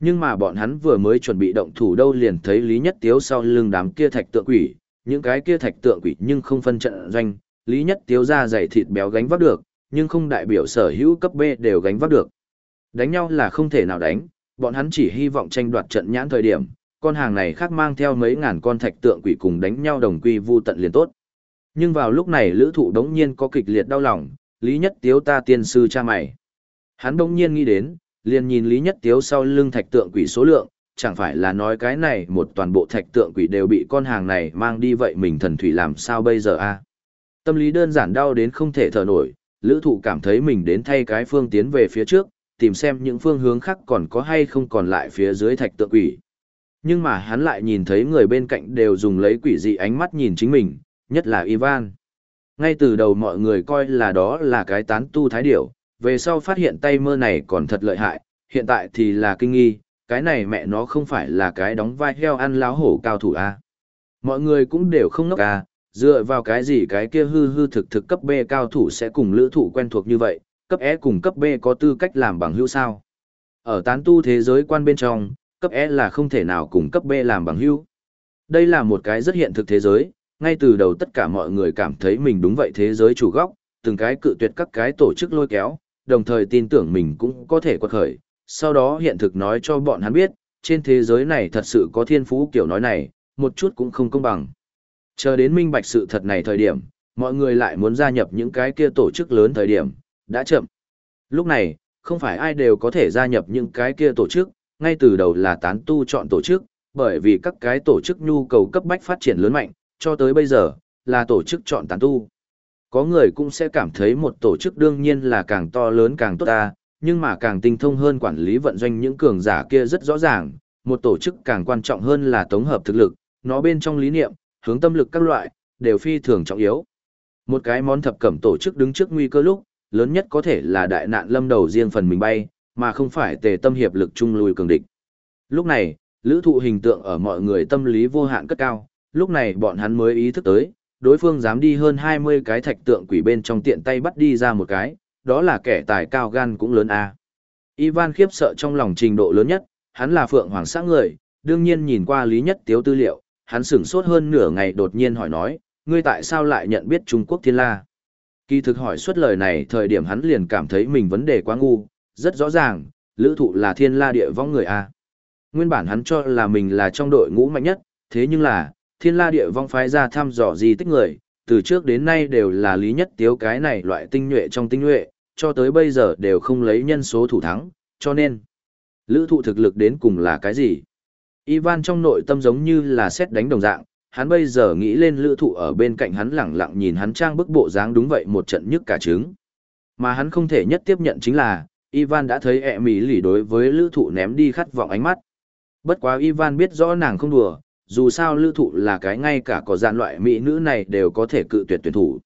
Nhưng mà bọn hắn vừa mới chuẩn bị động thủ đâu liền thấy Lý Nhất Tiếu sau lưng đám kia thạch tượng quỷ, những cái kia thạch tượng quỷ nhưng không phân trận doanh, Lý Nhất Tiếu ra dày thịt béo gánh vác được, nhưng không đại biểu sở hữu cấp B đều gánh vác được. Đánh nhau là không thể nào đánh, bọn hắn chỉ hy vọng tranh đoạt trận nhãn thời điểm, con hàng này khác mang theo mấy ngàn con thạch tượng quỷ cùng đánh nhau đồng quy vu tận liền tốt. Nhưng vào lúc này lữ thụ đống nhiên có kịch liệt đau lòng, Lý Nhất Tiếu ta tiên sư cha mày. Hắn đống nhiên nghĩ đến, liền nhìn Lý Nhất Tiếu sau lưng thạch tượng quỷ số lượng, chẳng phải là nói cái này một toàn bộ thạch tượng quỷ đều bị con hàng này mang đi vậy mình thần thủy làm sao bây giờ a Tâm lý đơn giản đau đến không thể thở nổi, lữ thụ cảm thấy mình đến thay cái phương tiến về phía trước, tìm xem những phương hướng khác còn có hay không còn lại phía dưới thạch tượng quỷ. Nhưng mà hắn lại nhìn thấy người bên cạnh đều dùng lấy quỷ dị ánh mắt nhìn chính mình, nhất là Ivan. Ngay từ đầu mọi người coi là đó là cái tán tu thái điểu, về sau phát hiện tay mơ này còn thật lợi hại, hiện tại thì là kinh nghi, cái này mẹ nó không phải là cái đóng vai heo ăn láo hổ cao thủ a Mọi người cũng đều không ngốc à, dựa vào cái gì cái kia hư hư thực thực cấp B cao thủ sẽ cùng lữ thủ quen thuộc như vậy, cấp E cùng cấp B có tư cách làm bằng hữu sao. Ở tán tu thế giới quan bên trong, cấp E là không thể nào cùng cấp B làm bằng hữu. Đây là một cái rất hiện thực thế giới, ngay từ đầu tất cả mọi người cảm thấy mình đúng vậy thế giới chủ góc, từng cái cự tuyệt các cái tổ chức lôi kéo, đồng thời tin tưởng mình cũng có thể quật khởi, sau đó hiện thực nói cho bọn hắn biết, trên thế giới này thật sự có thiên phú kiểu nói này, một chút cũng không công bằng. Chờ đến minh bạch sự thật này thời điểm, mọi người lại muốn gia nhập những cái kia tổ chức lớn thời điểm, đã chậm. Lúc này, không phải ai đều có thể gia nhập những cái kia tổ chức, ngay từ đầu là tán tu chọn tổ chức, bởi vì các cái tổ chức nhu cầu cấp bách phát triển lớn mạnh, cho tới bây giờ, là tổ chức chọn tán tu. Có người cũng sẽ cảm thấy một tổ chức đương nhiên là càng to lớn càng tốt ta, nhưng mà càng tinh thông hơn quản lý vận doanh những cường giả kia rất rõ ràng, một tổ chức càng quan trọng hơn là tổng hợp thực lực, nó bên trong lý niệm, hướng tâm lực các loại, đều phi thường trọng yếu. Một cái món thập cẩm tổ chức đứng trước nguy cơ lúc, lớn nhất có thể là đại nạn lâm đầu riêng phần mình bay, mà không phải tề tâm hiệp lực chung lùi cường địch. Lúc này, lữ thụ hình tượng ở mọi người tâm lý vô hạn cất cao, lúc này bọn hắn mới ý thức tới, đối phương dám đi hơn 20 cái thạch tượng quỷ bên trong tiện tay bắt đi ra một cái, đó là kẻ tài cao gan cũng lớn a. Ivan khiếp sợ trong lòng trình độ lớn nhất, hắn là phượng hoàng xã người, đương nhiên nhìn qua lý nhất tiếu tư liệu, hắn sửng sốt hơn nửa ngày đột nhiên hỏi nói, ngươi tại sao lại nhận biết Trung Quốc thiên la? Kỳ thực hỏi suốt lời này thời điểm hắn liền cảm thấy mình vấn đề quá ngu, rất rõ ràng, lữ thụ là thiên la địa vong người A. Nguyên bản hắn cho là mình là trong đội ngũ mạnh nhất, thế nhưng là, thiên la địa vong phái ra thăm dò gì tích người, từ trước đến nay đều là lý nhất tiếu cái này loại tinh nhuệ trong tinh nhuệ, cho tới bây giờ đều không lấy nhân số thủ thắng, cho nên, lữ thụ thực lực đến cùng là cái gì? Ivan trong nội tâm giống như là xét đánh đồng dạng, hắn bây giờ nghĩ lên lữ thụ ở bên cạnh hắn lẳng lặng nhìn hắn trang bức bộ dáng đúng vậy một trận nhức cả trứng. Mà hắn không thể nhất tiếp nhận chính là, Ivan đã thấy ẹ mỹ lì đối với lữ thụ ném đi khát vọng ánh mắt. Bất quá Ivan biết rõ nàng không đùa, dù sao lữ thụ là cái ngay cả có dạn loại mỹ nữ này đều có thể cự tuyệt tuyển thủ.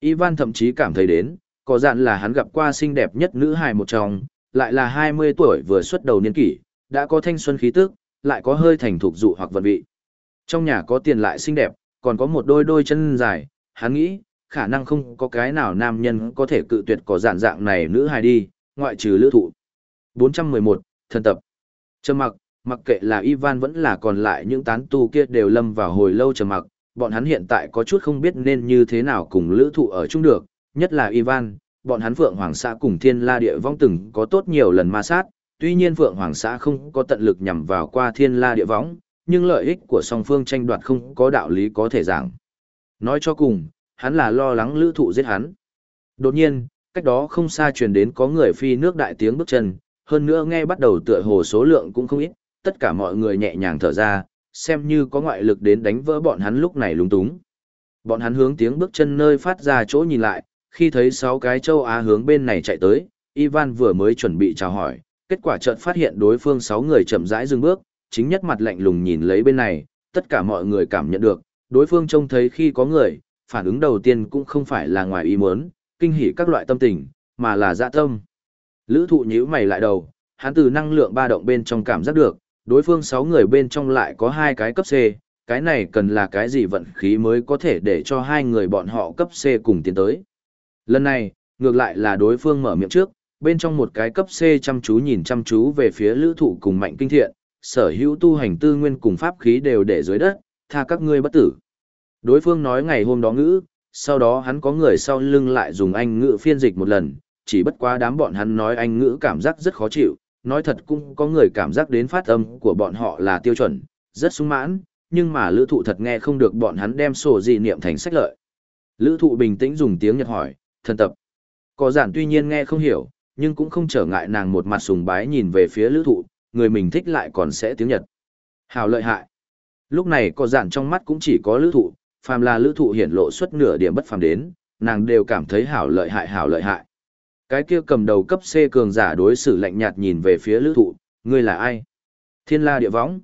Ivan thậm chí cảm thấy đến, có dạn là hắn gặp qua xinh đẹp nhất nữ hài một trong, lại là 20 tuổi vừa xuất đầu niên kỷ, đã có thanh xuân khí tức, lại có hơi thành thục dụ hoặc vận vị. Trong nhà có tiền lại xinh đẹp, còn có một đôi đôi chân dài, hắn nghĩ, khả năng không có cái nào nam nhân có thể cự tuyệt có dạn dạng này nữ hài đi, ngoại trừ lữ thụ. 411, thân tập. Trầm mặc, mặc kệ là Ivan vẫn là còn lại những tán tu kia đều lâm vào hồi lâu trầm mặc, bọn hắn hiện tại có chút không biết nên như thế nào cùng lữ thụ ở chung được, nhất là Ivan, bọn hắn Phượng Hoàng xã cùng Thiên La Địa Vong từng có tốt nhiều lần ma sát, tuy nhiên Phượng Hoàng xã không có tận lực nhằm vào qua Thiên La Địa Vong, nhưng lợi ích của song phương tranh đoạt không có đạo lý có thể giảng. Nói cho cùng, hắn là lo lắng lữ thụ giết hắn. Đột nhiên, cách đó không xa truyền đến có người phi nước đại tiếng bước chân, hơn nữa nghe bắt đầu tựa hồ số lượng cũng không ít, tất cả mọi người nhẹ nhàng thở ra, xem như có ngoại lực đến đánh vỡ bọn hắn lúc này lúng túng. Bọn hắn hướng tiếng bước chân nơi phát ra chỗ nhìn lại, khi thấy sáu cái châu Á hướng bên này chạy tới, Ivan vừa mới chuẩn bị chào hỏi, kết quả chợt phát hiện đối phương sáu người chậm rãi dừng bước, chính nhất mặt lạnh lùng nhìn lấy bên này, tất cả mọi người cảm nhận được, đối phương trông thấy khi có người, phản ứng đầu tiên cũng không phải là ngoài ý muốn, kinh hỉ các loại tâm tình, mà là dạ tâm. Lữ thụ nhíu mày lại đầu, hắn từ năng lượng ba động bên trong cảm giác được, đối phương 6 người bên trong lại có hai cái cấp C, cái này cần là cái gì vận khí mới có thể để cho hai người bọn họ cấp C cùng tiến tới. Lần này, ngược lại là đối phương mở miệng trước, bên trong một cái cấp C chăm chú nhìn chăm chú về phía lữ thụ cùng mạnh kinh thiện, sở hữu tu hành tư nguyên cùng pháp khí đều để dưới đất, tha các ngươi bất tử. Đối phương nói ngày hôm đó ngữ, sau đó hắn có người sau lưng lại dùng anh ngữ phiên dịch một lần, chỉ bất quá đám bọn hắn nói anh ngữ cảm giác rất khó chịu, nói thật cũng có người cảm giác đến phát âm của bọn họ là tiêu chuẩn, rất sung mãn, nhưng mà lữ thụ thật nghe không được bọn hắn đem sổ gì niệm thành sách lợi. Lữ thụ bình tĩnh dùng tiếng Nhật hỏi, thần tập. Có giản tuy nhiên nghe không hiểu, nhưng cũng không trở ngại nàng một mặt sùng bái nhìn về phía lữ thụ, người mình thích lại còn sẽ tiếng Nhật. Hào lợi hại. Lúc này có giản trong mắt cũng chỉ có lữ thụ, phàm là lữ thụ hiển lộ suất nửa điểm bất phàm đến, nàng đều cảm thấy hảo lợi hại hảo lợi hại. Cái kia cầm đầu cấp C cường giả đối xử lạnh nhạt nhìn về phía lữ thụ, ngươi là ai? Thiên la địa võng.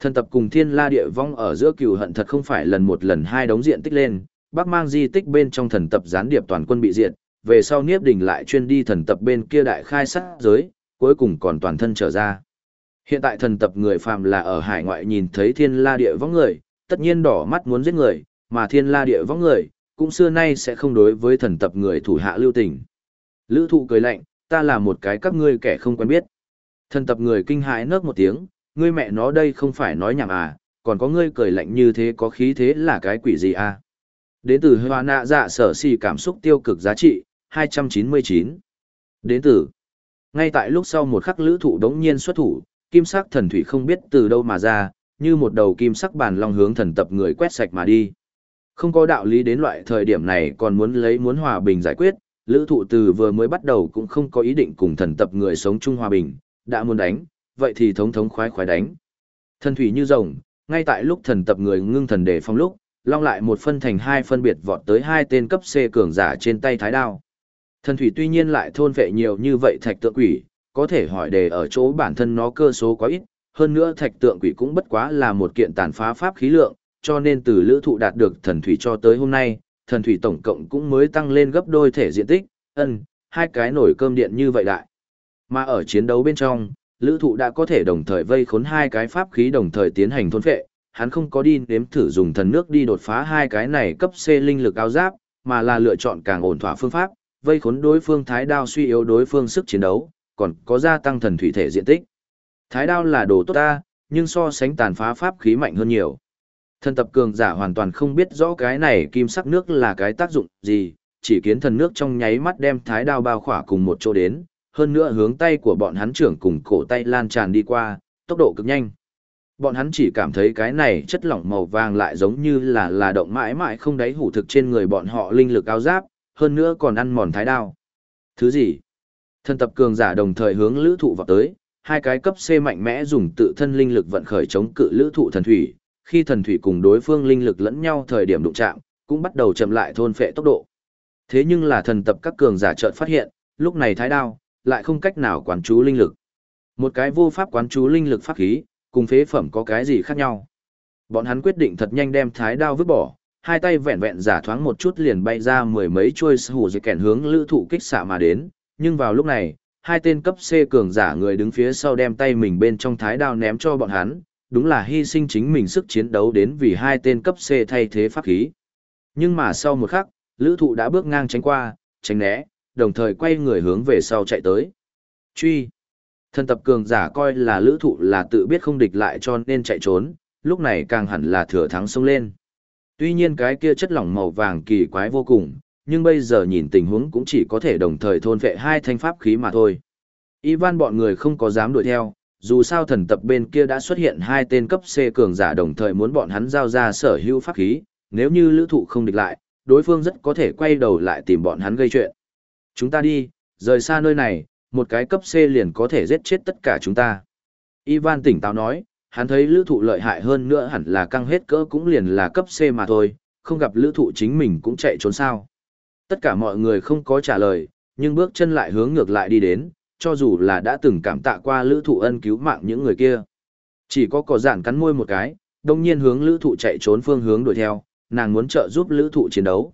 Thần tập cùng thiên la địa vong ở giữa cừu hận thật không phải lần một lần hai đống diện tích lên, bác mang di tích bên trong thần tập gián điệp toàn quân bị diệt, về sau Niếp Đình lại chuyên đi thần tập bên kia đại khai sát giới, cuối cùng còn toàn thân trở ra. Hiện tại thần tập người phàm là ở hải ngoại nhìn thấy thiên la địa võng người, tất nhiên đỏ mắt muốn giết người, mà thiên la địa võng người, cũng xưa nay sẽ không đối với thần tập người thủ hạ lưu tình. Lữ thụ cười lạnh, ta là một cái các ngươi kẻ không quen biết. Thần tập người kinh hãi nớp một tiếng, ngươi mẹ nó đây không phải nói nhảm à, còn có ngươi cười lạnh như thế có khí thế là cái quỷ gì à. Đến từ hoa nạ dạ sở xì cảm xúc tiêu cực giá trị, 299. Đến từ. Ngay tại lúc sau một khắc lữ thụ đống nhiên xuất thủ, kim sắc thần thủy không biết từ đâu mà ra, như một đầu kim sắc bàn long hướng thần tập người quét sạch mà đi. Không có đạo lý đến loại thời điểm này còn muốn lấy muốn hòa bình giải quyết, lữ thụ từ vừa mới bắt đầu cũng không có ý định cùng thần tập người sống chung hòa bình, đã muốn đánh, vậy thì thống thống khoái khoái đánh. Thần thủy như rồng, ngay tại lúc thần tập người ngưng thần đề phong lúc, long lại một phân thành hai phân biệt vọt tới hai tên cấp C cường giả trên tay thái đao. Thần thủy tuy nhiên lại thôn vệ nhiều như vậy thạch tượng quỷ, có thể hỏi đề ở chỗ bản thân nó cơ số quá ít, hơn nữa thạch tượng quỷ cũng bất quá là một kiện tàn phá pháp khí lượng, cho nên từ lữ thụ đạt được thần thủy cho tới hôm nay, thần thủy tổng cộng cũng mới tăng lên gấp đôi thể diện tích, ân, hai cái nổi cơm điện như vậy đại. Mà ở chiến đấu bên trong, lữ thụ đã có thể đồng thời vây khốn hai cái pháp khí đồng thời tiến hành thôn phệ, hắn không có đi nếm thử dùng thần nước đi đột phá hai cái này cấp C linh lực áo giáp, mà là lựa chọn càng ổn thỏa phương pháp, vây khốn đối phương thái đao suy yếu đối phương sức chiến đấu, còn có gia tăng thần thủy thể diện tích. Thái đao là đồ tốt ta, nhưng so sánh tàn phá pháp khí mạnh hơn nhiều. Thần tập cường giả hoàn toàn không biết rõ cái này kim sắc nước là cái tác dụng gì, chỉ kiến thần nước trong nháy mắt đem thái đao bao khỏa cùng một chỗ đến, hơn nữa hướng tay của bọn hắn trưởng cùng cổ tay lan tràn đi qua, tốc độ cực nhanh. Bọn hắn chỉ cảm thấy cái này chất lỏng màu vàng lại giống như là là động mãi mãi không đáy hủ thực trên người bọn họ linh lực áo giáp, hơn nữa còn ăn mòn thái đao. Thứ gì? Thần tập cường giả đồng thời hướng lữ thụ vào tới, hai cái cấp C mạnh mẽ dùng tự thân linh lực vận khởi chống cự lữ thụ thần thủy, khi thần thủy cùng đối phương linh lực lẫn nhau thời điểm đụng chạm, cũng bắt đầu chậm lại thôn phệ tốc độ. Thế nhưng là thần tập các cường giả chợt phát hiện, lúc này thái đao lại không cách nào quán chú linh lực. Một cái vô pháp quán chú linh lực pháp khí, cùng phế phẩm có cái gì khác nhau. Bọn hắn quyết định thật nhanh đem thái đao vứt bỏ, hai tay vẹn vẹn giả thoáng một chút liền bay ra mười mấy chuôi hủ dị kèn hướng lữ thụ kích xạ mà đến, nhưng vào lúc này, hai tên cấp C cường giả người đứng phía sau đem tay mình bên trong thái đao ném cho bọn hắn, đúng là hy sinh chính mình sức chiến đấu đến vì hai tên cấp C thay thế pháp khí. Nhưng mà sau một khắc, lữ thụ đã bước ngang tránh qua, tránh né, đồng thời quay người hướng về sau chạy tới. Truy! Thần tập cường giả coi là lữ thụ là tự biết không địch lại cho nên chạy trốn, lúc này càng hẳn là thừa thắng xông lên. Tuy nhiên cái kia chất lỏng màu vàng kỳ quái vô cùng, nhưng bây giờ nhìn tình huống cũng chỉ có thể đồng thời thôn vệ hai thanh pháp khí mà thôi. Ivan bọn người không có dám đuổi theo, dù sao thần tập bên kia đã xuất hiện hai tên cấp C cường giả đồng thời muốn bọn hắn giao ra sở hữu pháp khí, nếu như lữ thụ không địch lại, đối phương rất có thể quay đầu lại tìm bọn hắn gây chuyện. Chúng ta đi, rời xa nơi này, một cái cấp C liền có thể giết chết tất cả chúng ta. Ivan tỉnh táo nói, hắn thấy lữ thụ lợi hại hơn nữa hẳn là căng hết cỡ cũng liền là cấp C mà thôi, không gặp lữ thụ chính mình cũng chạy trốn sao. Tất cả mọi người không có trả lời, nhưng bước chân lại hướng ngược lại đi đến, cho dù là đã từng cảm tạ qua lữ thụ ân cứu mạng những người kia. Chỉ có cỏ giản cắn môi một cái, đồng nhiên hướng lữ thụ chạy trốn phương hướng đuổi theo, nàng muốn trợ giúp lữ thụ chiến đấu.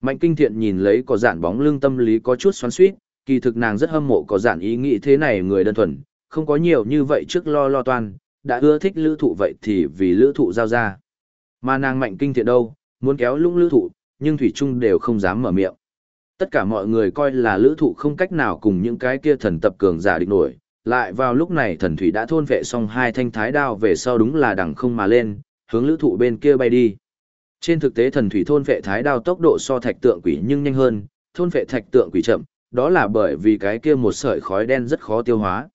Mạnh kinh thiện nhìn lấy có giản bóng lưng tâm lý có chút xoắn suýt, kỳ thực nàng rất hâm mộ có giản ý nghĩ thế này người đơn thuần, không có nhiều như vậy trước lo lo toan, đã ưa thích lữ thụ vậy thì vì lữ thụ giao ra. Mà nàng mạnh kinh thiện đâu, muốn kéo lũng lữ thụ, nhưng Thủy Trung đều không dám mở miệng. Tất cả mọi người coi là lữ thụ không cách nào cùng những cái kia thần tập cường giả địch nổi, lại vào lúc này thần thủy đã thôn vệ xong hai thanh thái đao về sau đúng là đằng không mà lên, hướng lữ thụ bên kia bay đi. Trên thực tế thần thủy thôn vệ thái đao tốc độ so thạch tượng quỷ nhưng nhanh hơn, thôn vệ thạch tượng quỷ chậm, đó là bởi vì cái kia một sợi khói đen rất khó tiêu hóa.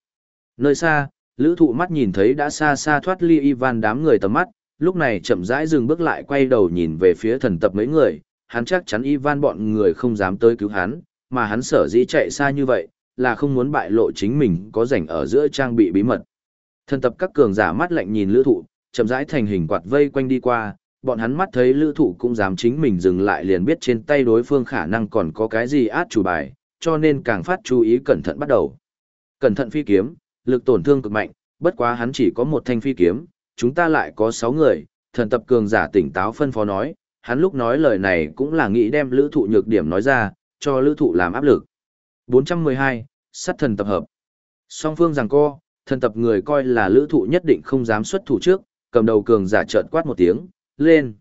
Nơi xa, lữ thụ mắt nhìn thấy đã xa xa thoát ly Ivan đám người tầm mắt, lúc này chậm rãi dừng bước lại quay đầu nhìn về phía thần tập mấy người, hắn chắc chắn Ivan bọn người không dám tới cứu hắn, mà hắn sở dĩ chạy xa như vậy, là không muốn bại lộ chính mình có rảnh ở giữa trang bị bí mật. Thần tập các cường giả mắt lạnh nhìn lữ thụ, chậm rãi thành hình quạt vây quanh đi qua, bọn hắn mắt thấy lữ thụ cũng dám chính mình dừng lại liền biết trên tay đối phương khả năng còn có cái gì át chủ bài, cho nên càng phát chú ý cẩn thận bắt đầu. Cẩn thận phi kiếm, lực tổn thương cực mạnh, bất quá hắn chỉ có một thanh phi kiếm, chúng ta lại có 6 người, thần tập cường giả tỉnh táo phân phó nói, hắn lúc nói lời này cũng là nghĩ đem lữ thụ nhược điểm nói ra, cho lữ thụ làm áp lực. 412, sát thần tập hợp. Song phương rằng co, thần tập người coi là lữ thụ nhất định không dám xuất thủ trước, cầm đầu cường giả trợn quát một tiếng, lên.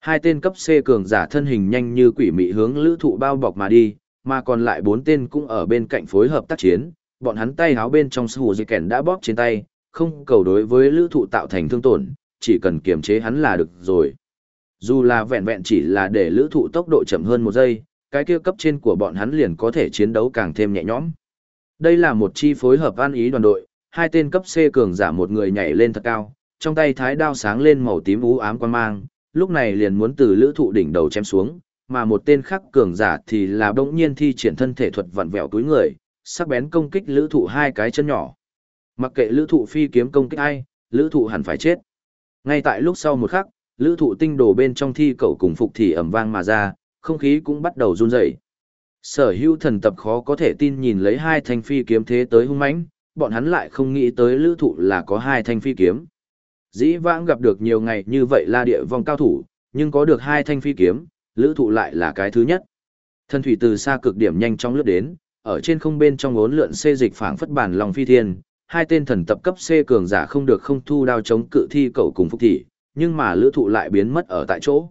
Hai tên cấp C cường giả thân hình nhanh như quỷ mị hướng lữ thụ bao bọc mà đi, mà còn lại bốn tên cũng ở bên cạnh phối hợp tác chiến, bọn hắn tay háo bên trong sư dây kèn đã bóp trên tay, không cầu đối với lữ thụ tạo thành thương tổn, chỉ cần kiềm chế hắn là được rồi. Dù là vẹn vẹn chỉ là để lữ thụ tốc độ chậm hơn một giây, cái kia cấp trên của bọn hắn liền có thể chiến đấu càng thêm nhẹ nhõm. Đây là một chi phối hợp an ý đoàn đội, hai tên cấp C cường giả một người nhảy lên thật cao, trong tay thái đao sáng lên màu tím ú ám quan mang, lúc này liền muốn từ lữ thụ đỉnh đầu chém xuống, mà một tên khác cường giả thì là bỗng nhiên thi triển thân thể thuật vặn vẹo túi người, sắc bén công kích lữ thụ hai cái chân nhỏ. Mặc kệ lữ thụ phi kiếm công kích ai, lữ thụ hẳn phải chết. Ngay tại lúc sau một khắc, lữ thụ tinh đồ bên trong thi cậu cùng phục thì ẩm vang mà ra, không khí cũng bắt đầu run dậy. Sở hữu thần tập khó có thể tin nhìn lấy hai thanh phi kiếm thế tới hung mãnh, bọn hắn lại không nghĩ tới lữ thụ là có hai thanh phi kiếm. Dĩ vãng gặp được nhiều ngày như vậy là địa vong cao thủ, nhưng có được hai thanh phi kiếm, lữ thụ lại là cái thứ nhất. Thần thủy từ xa cực điểm nhanh chóng lướt đến, ở trên không bên trong ốn lượn xê dịch phảng phất bản lòng phi thiên, hai tên thần tập cấp C cường giả không được không thu đao chống cự thi cậu cùng phục thị, nhưng mà lữ thụ lại biến mất ở tại chỗ.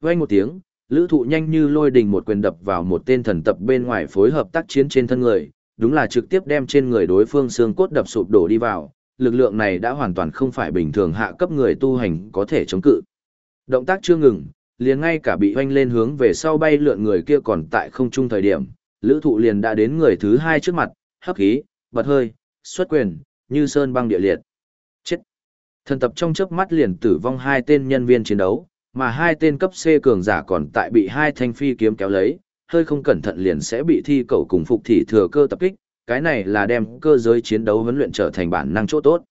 Vang một tiếng, lữ thụ nhanh như lôi đình một quyền đập vào một tên thần tập bên ngoài phối hợp tác chiến trên thân người, đúng là trực tiếp đem trên người đối phương xương cốt đập sụp đổ đi vào, lực lượng này đã hoàn toàn không phải bình thường hạ cấp người tu hành có thể chống cự. Động tác chưa ngừng, liền ngay cả bị hoanh lên hướng về sau bay lượn người kia còn tại không trung thời điểm, lữ thụ liền đã đến người thứ hai trước mặt, hấp khí, bật hơi, xuất quyền, như sơn băng địa liệt. Chết! Thần tập trong chớp mắt liền tử vong hai tên nhân viên chiến đấu, mà hai tên cấp C cường giả còn tại bị hai thanh phi kiếm kéo lấy, hơi không cẩn thận liền sẽ bị thi cầu cùng phục thị thừa cơ tập kích, cái này là đem cơ giới chiến đấu huấn luyện trở thành bản năng chỗ tốt.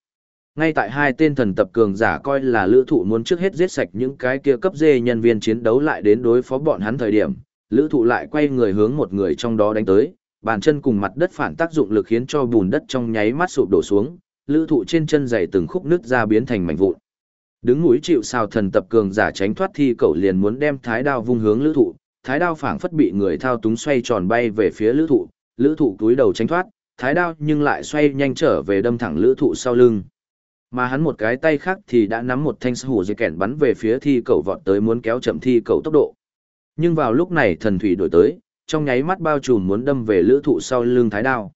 Ngay tại hai tên thần tập cường giả coi là lữ thụ muốn trước hết giết sạch những cái kia cấp dê nhân viên chiến đấu lại đến đối phó bọn hắn thời điểm, lữ thụ lại quay người hướng một người trong đó đánh tới, bàn chân cùng mặt đất phản tác dụng lực khiến cho bùn đất trong nháy mắt sụp đổ xuống, lữ thụ trên chân giày từng khúc nứt ra biến thành mảnh vụn. Đứng núi chịu sao thần tập cường giả tránh thoát thi cậu liền muốn đem thái đao vung hướng lữ thụ, thái đao phảng phất bị người thao túng xoay tròn bay về phía lữ thụ, lữ thụ túi đầu tránh thoát, thái đao nhưng lại xoay nhanh trở về đâm thẳng lữ thụ sau lưng. Mà hắn một cái tay khác thì đã nắm một thanh hủ dây kẹn bắn về phía thi cầu vọt tới muốn kéo chậm thi cầu tốc độ. Nhưng vào lúc này thần thủy đổi tới, trong nháy mắt bao trùm muốn đâm về lữ thụ sau lưng thái đao.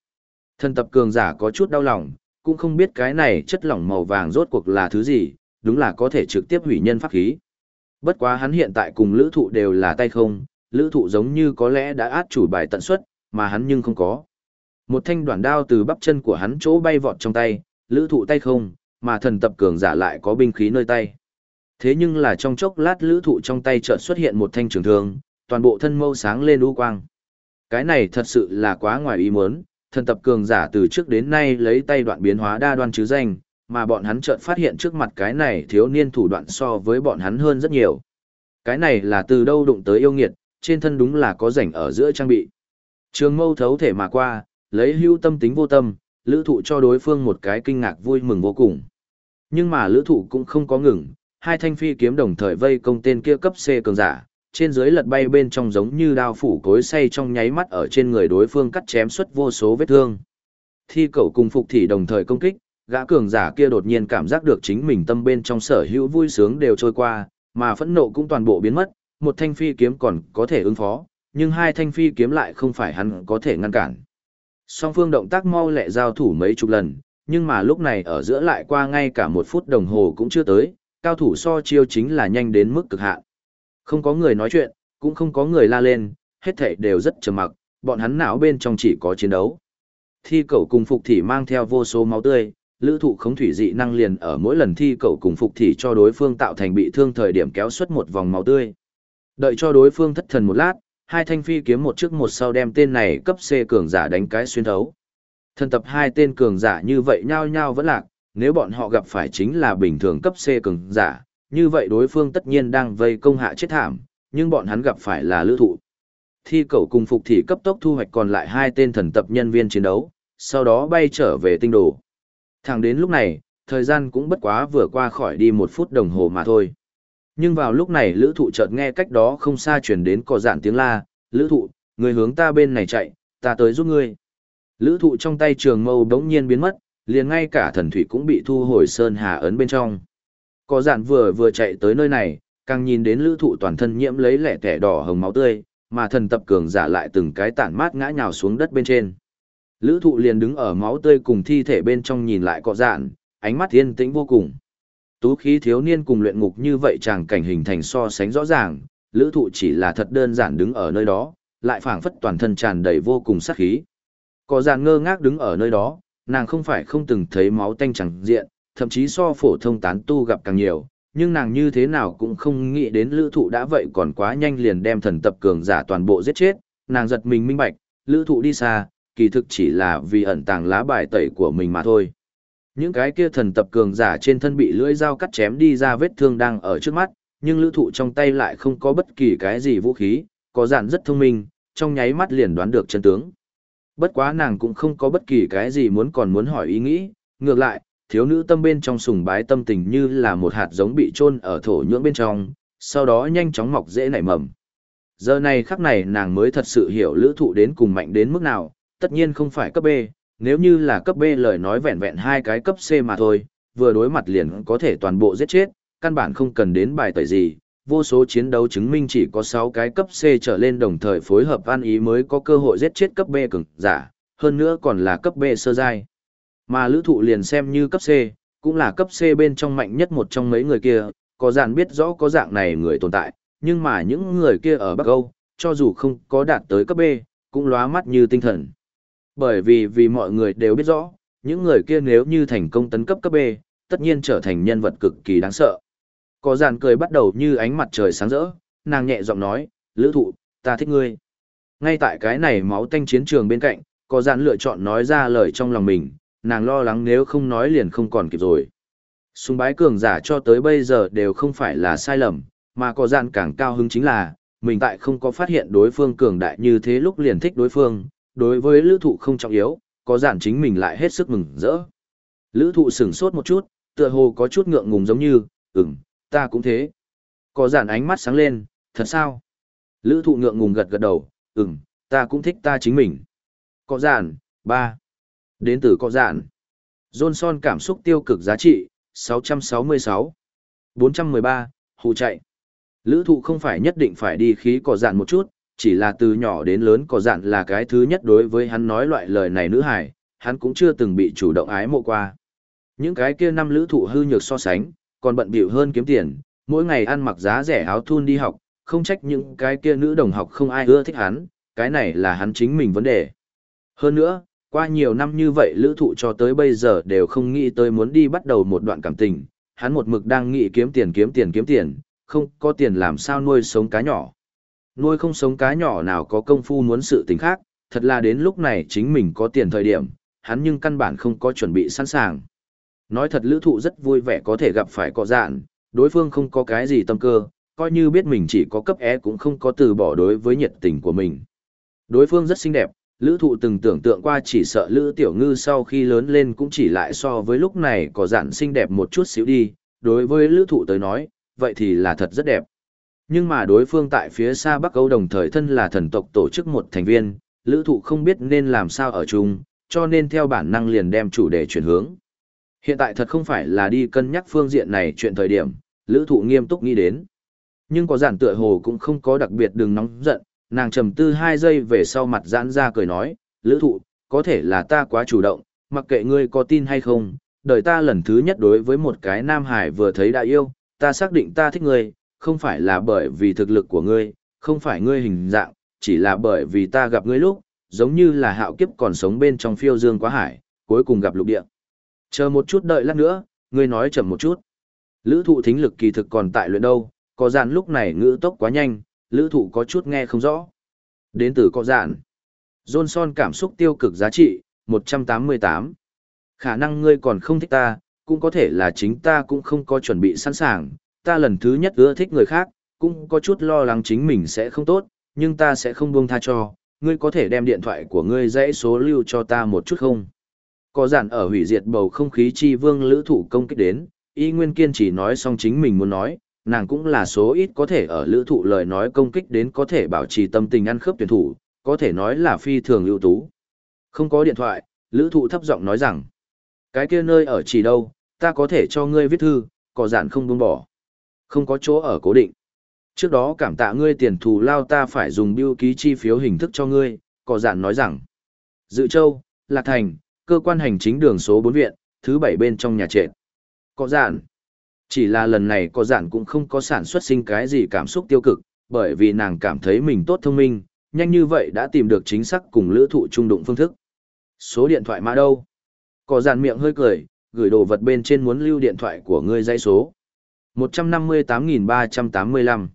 Thần tập cường giả có chút đau lòng, cũng không biết cái này chất lỏng màu vàng rốt cuộc là thứ gì, đúng là có thể trực tiếp hủy nhân pháp khí. Bất quá hắn hiện tại cùng lữ thụ đều là tay không, lữ thụ giống như có lẽ đã át chủ bài tận suất, mà hắn nhưng không có. Một thanh đoạn đao từ bắp chân của hắn chỗ bay vọt trong tay, lữ thụ tay không, mà thần tập cường giả lại có binh khí nơi tay. Thế nhưng là trong chốc lát lữ thụ trong tay chợt xuất hiện một thanh trường thương, toàn bộ thân mâu sáng lên u quang. Cái này thật sự là quá ngoài ý muốn, thần tập cường giả từ trước đến nay lấy tay đoạn biến hóa đa đoan chứ danh, mà bọn hắn chợt phát hiện trước mặt cái này thiếu niên thủ đoạn so với bọn hắn hơn rất nhiều. Cái này là từ đâu đụng tới yêu nghiệt, trên thân đúng là có rảnh ở giữa trang bị. Trường mâu thấu thể mà qua, lấy hưu tâm tính vô tâm, lữ thụ cho đối phương một cái kinh ngạc vui mừng vô cùng. Nhưng mà lữ thụ cũng không có ngừng, hai thanh phi kiếm đồng thời vây công tên kia cấp C cường giả, trên dưới lật bay bên trong giống như đao phủ cối say trong nháy mắt ở trên người đối phương cắt chém xuất vô số vết thương. Thi cậu cùng phục thì đồng thời công kích, gã cường giả kia đột nhiên cảm giác được chính mình tâm bên trong sở hữu vui sướng đều trôi qua, mà phẫn nộ cũng toàn bộ biến mất, một thanh phi kiếm còn có thể ứng phó, nhưng hai thanh phi kiếm lại không phải hắn có thể ngăn cản. Song phương động tác mau lẹ giao thủ mấy chục lần, nhưng mà lúc này ở giữa lại qua ngay cả một phút đồng hồ cũng chưa tới, cao thủ so chiêu chính là nhanh đến mức cực hạn. Không có người nói chuyện, cũng không có người la lên, hết thảy đều rất trầm mặc, bọn hắn não bên trong chỉ có chiến đấu. Thi cậu cùng phục thị mang theo vô số máu tươi, lữ thụ khống thủy dị năng liền ở mỗi lần thi cậu cùng phục thị cho đối phương tạo thành bị thương thời điểm kéo xuất một vòng máu tươi. Đợi cho đối phương thất thần một lát, hai thanh phi kiếm một trước một sau đem tên này cấp C cường giả đánh cái xuyên thấu. Thần tập hai tên cường giả như vậy nhau nhau vẫn lạc, nếu bọn họ gặp phải chính là bình thường cấp C cường giả, như vậy đối phương tất nhiên đang vây công hạ chết thảm, nhưng bọn hắn gặp phải là lữ thụ. Thi cầu cùng phục thì cấp tốc thu hoạch còn lại hai tên thần tập nhân viên chiến đấu, sau đó bay trở về tinh đồ. Thẳng đến lúc này, thời gian cũng bất quá vừa qua khỏi đi một phút đồng hồ mà thôi. Nhưng vào lúc này lữ thụ chợt nghe cách đó không xa chuyển đến cò dạn tiếng la, lữ thụ, người hướng ta bên này chạy, ta tới giúp ngươi. Lữ thụ trong tay trường mâu đống nhiên biến mất, liền ngay cả thần thủy cũng bị thu hồi sơn hà ấn bên trong. Có dạn vừa vừa chạy tới nơi này, càng nhìn đến lữ thụ toàn thân nhiễm lấy lẻ tẻ đỏ hồng máu tươi, mà thần tập cường giả lại từng cái tản mát ngã nhào xuống đất bên trên. Lữ thụ liền đứng ở máu tươi cùng thi thể bên trong nhìn lại cọ dạn, ánh mắt yên tĩnh vô cùng. Tú khí thiếu niên cùng luyện ngục như vậy chàng cảnh hình thành so sánh rõ ràng, lữ thụ chỉ là thật đơn giản đứng ở nơi đó, lại phảng phất toàn thân tràn đầy vô cùng sát khí. Có dàn ngơ ngác đứng ở nơi đó, nàng không phải không từng thấy máu tanh chẳng diện, thậm chí so phổ thông tán tu gặp càng nhiều, nhưng nàng như thế nào cũng không nghĩ đến lữ thụ đã vậy còn quá nhanh liền đem thần tập cường giả toàn bộ giết chết, nàng giật mình minh bạch, lữ thụ đi xa, kỳ thực chỉ là vì ẩn tàng lá bài tẩy của mình mà thôi. Những cái kia thần tập cường giả trên thân bị lưỡi dao cắt chém đi ra vết thương đang ở trước mắt, nhưng lữ thụ trong tay lại không có bất kỳ cái gì vũ khí, có dạn rất thông minh, trong nháy mắt liền đoán được chân tướng. Bất quá nàng cũng không có bất kỳ cái gì muốn còn muốn hỏi ý nghĩ, ngược lại, thiếu nữ tâm bên trong sùng bái tâm tình như là một hạt giống bị chôn ở thổ nhưỡng bên trong, sau đó nhanh chóng mọc dễ nảy mầm. Giờ này khắc này nàng mới thật sự hiểu lữ thụ đến cùng mạnh đến mức nào, tất nhiên không phải cấp B, nếu như là cấp B lời nói vẹn vẹn hai cái cấp C mà thôi, vừa đối mặt liền có thể toàn bộ giết chết, căn bản không cần đến bài tẩy gì. Vô số chiến đấu chứng minh chỉ có 6 cái cấp C trở lên đồng thời phối hợp ăn ý mới có cơ hội giết chết cấp B cường giả, hơn nữa còn là cấp B sơ giai. Mà lữ thụ liền xem như cấp C, cũng là cấp C bên trong mạnh nhất một trong mấy người kia, có dàn biết rõ có dạng này người tồn tại, nhưng mà những người kia ở Bắc Âu, cho dù không có đạt tới cấp B, cũng lóa mắt như tinh thần. Bởi vì vì mọi người đều biết rõ, những người kia nếu như thành công tấn cấp cấp B, tất nhiên trở thành nhân vật cực kỳ đáng sợ. Có dàn cười bắt đầu như ánh mặt trời sáng rỡ, nàng nhẹ giọng nói, lữ thụ, ta thích ngươi. Ngay tại cái này máu tanh chiến trường bên cạnh, có dàn lựa chọn nói ra lời trong lòng mình, nàng lo lắng nếu không nói liền không còn kịp rồi. súng bái cường giả cho tới bây giờ đều không phải là sai lầm, mà có dàn càng cao hứng chính là, mình tại không có phát hiện đối phương cường đại như thế lúc liền thích đối phương, đối với lữ thụ không trọng yếu, có dàn chính mình lại hết sức mừng rỡ. Lữ thụ sửng sốt một chút, tựa hồ có chút ngượng ngùng giống như, ừm, ta cũng thế. Có giản ánh mắt sáng lên, thật sao? Lữ thụ ngượng ngùng gật gật đầu, ừm, ta cũng thích ta chính mình. Có giản, ba Đến từ có dàn. Johnson cảm xúc tiêu cực giá trị, 666. 413, hù chạy. Lữ thụ không phải nhất định phải đi khí cỏ dạn một chút, chỉ là từ nhỏ đến lớn cỏ dạn là cái thứ nhất đối với hắn nói loại lời này nữ hải, hắn cũng chưa từng bị chủ động ái mộ qua. Những cái kia năm lữ thụ hư nhược so sánh, còn bận bịu hơn kiếm tiền, mỗi ngày ăn mặc giá rẻ áo thun đi học, không trách những cái kia nữ đồng học không ai ưa thích hắn, cái này là hắn chính mình vấn đề. Hơn nữa, qua nhiều năm như vậy lữ thụ cho tới bây giờ đều không nghĩ tới muốn đi bắt đầu một đoạn cảm tình, hắn một mực đang nghĩ kiếm tiền kiếm tiền kiếm tiền, không có tiền làm sao nuôi sống cá nhỏ. Nuôi không sống cá nhỏ nào có công phu muốn sự tình khác, thật là đến lúc này chính mình có tiền thời điểm, hắn nhưng căn bản không có chuẩn bị sẵn sàng. Nói thật lữ thụ rất vui vẻ có thể gặp phải cọ dạn, đối phương không có cái gì tâm cơ, coi như biết mình chỉ có cấp é cũng không có từ bỏ đối với nhiệt tình của mình. Đối phương rất xinh đẹp, lữ thụ từng tưởng tượng qua chỉ sợ lữ tiểu ngư sau khi lớn lên cũng chỉ lại so với lúc này có dạn xinh đẹp một chút xíu đi, đối với lữ thụ tới nói, vậy thì là thật rất đẹp. Nhưng mà đối phương tại phía xa Bắc Âu đồng thời thân là thần tộc tổ chức một thành viên, lữ thụ không biết nên làm sao ở chung, cho nên theo bản năng liền đem chủ đề chuyển hướng. Hiện tại thật không phải là đi cân nhắc phương diện này chuyện thời điểm, lữ thụ nghiêm túc nghĩ đến. Nhưng có giản tựa hồ cũng không có đặc biệt đừng nóng giận, nàng trầm tư 2 giây về sau mặt giãn ra cười nói, lữ thụ, có thể là ta quá chủ động, mặc kệ ngươi có tin hay không, đời ta lần thứ nhất đối với một cái nam hải vừa thấy đã yêu, ta xác định ta thích ngươi, không phải là bởi vì thực lực của ngươi, không phải ngươi hình dạng, chỉ là bởi vì ta gặp ngươi lúc, giống như là hạo kiếp còn sống bên trong phiêu dương quá hải, cuối cùng gặp lục địa. Chờ một chút đợi lát nữa, ngươi nói chậm một chút. Lữ thụ thính lực kỳ thực còn tại luyện đâu, có dàn lúc này ngữ tốc quá nhanh, lữ thụ có chút nghe không rõ. Đến từ có dàn. Johnson cảm xúc tiêu cực giá trị, 188. Khả năng ngươi còn không thích ta, cũng có thể là chính ta cũng không có chuẩn bị sẵn sàng, ta lần thứ nhất ưa thích người khác, cũng có chút lo lắng chính mình sẽ không tốt, nhưng ta sẽ không buông tha cho, ngươi có thể đem điện thoại của ngươi dãy số lưu cho ta một chút không? Có giản ở hủy diệt bầu không khí chi vương lữ thủ công kích đến, y nguyên kiên chỉ nói xong chính mình muốn nói, nàng cũng là số ít có thể ở lữ thụ lời nói công kích đến có thể bảo trì tâm tình ăn khớp tuyển thủ, có thể nói là phi thường ưu tú. Không có điện thoại, lữ thụ thấp giọng nói rằng, cái kia nơi ở chỉ đâu, ta có thể cho ngươi viết thư, có giản không buông bỏ. Không có chỗ ở cố định. Trước đó cảm tạ ngươi tiền thù lao ta phải dùng biêu ký chi phiếu hình thức cho ngươi, có giản nói rằng. Dự châu, Lạc Thành, cơ quan hành chính đường số 4 viện, thứ bảy bên trong nhà trệt. Có giản. Chỉ là lần này có giản cũng không có sản xuất sinh cái gì cảm xúc tiêu cực, bởi vì nàng cảm thấy mình tốt thông minh, nhanh như vậy đã tìm được chính xác cùng lữ thụ trung đụng phương thức. Số điện thoại mà đâu? Có giản miệng hơi cười, gửi đồ vật bên trên muốn lưu điện thoại của ngươi dây số. 158.385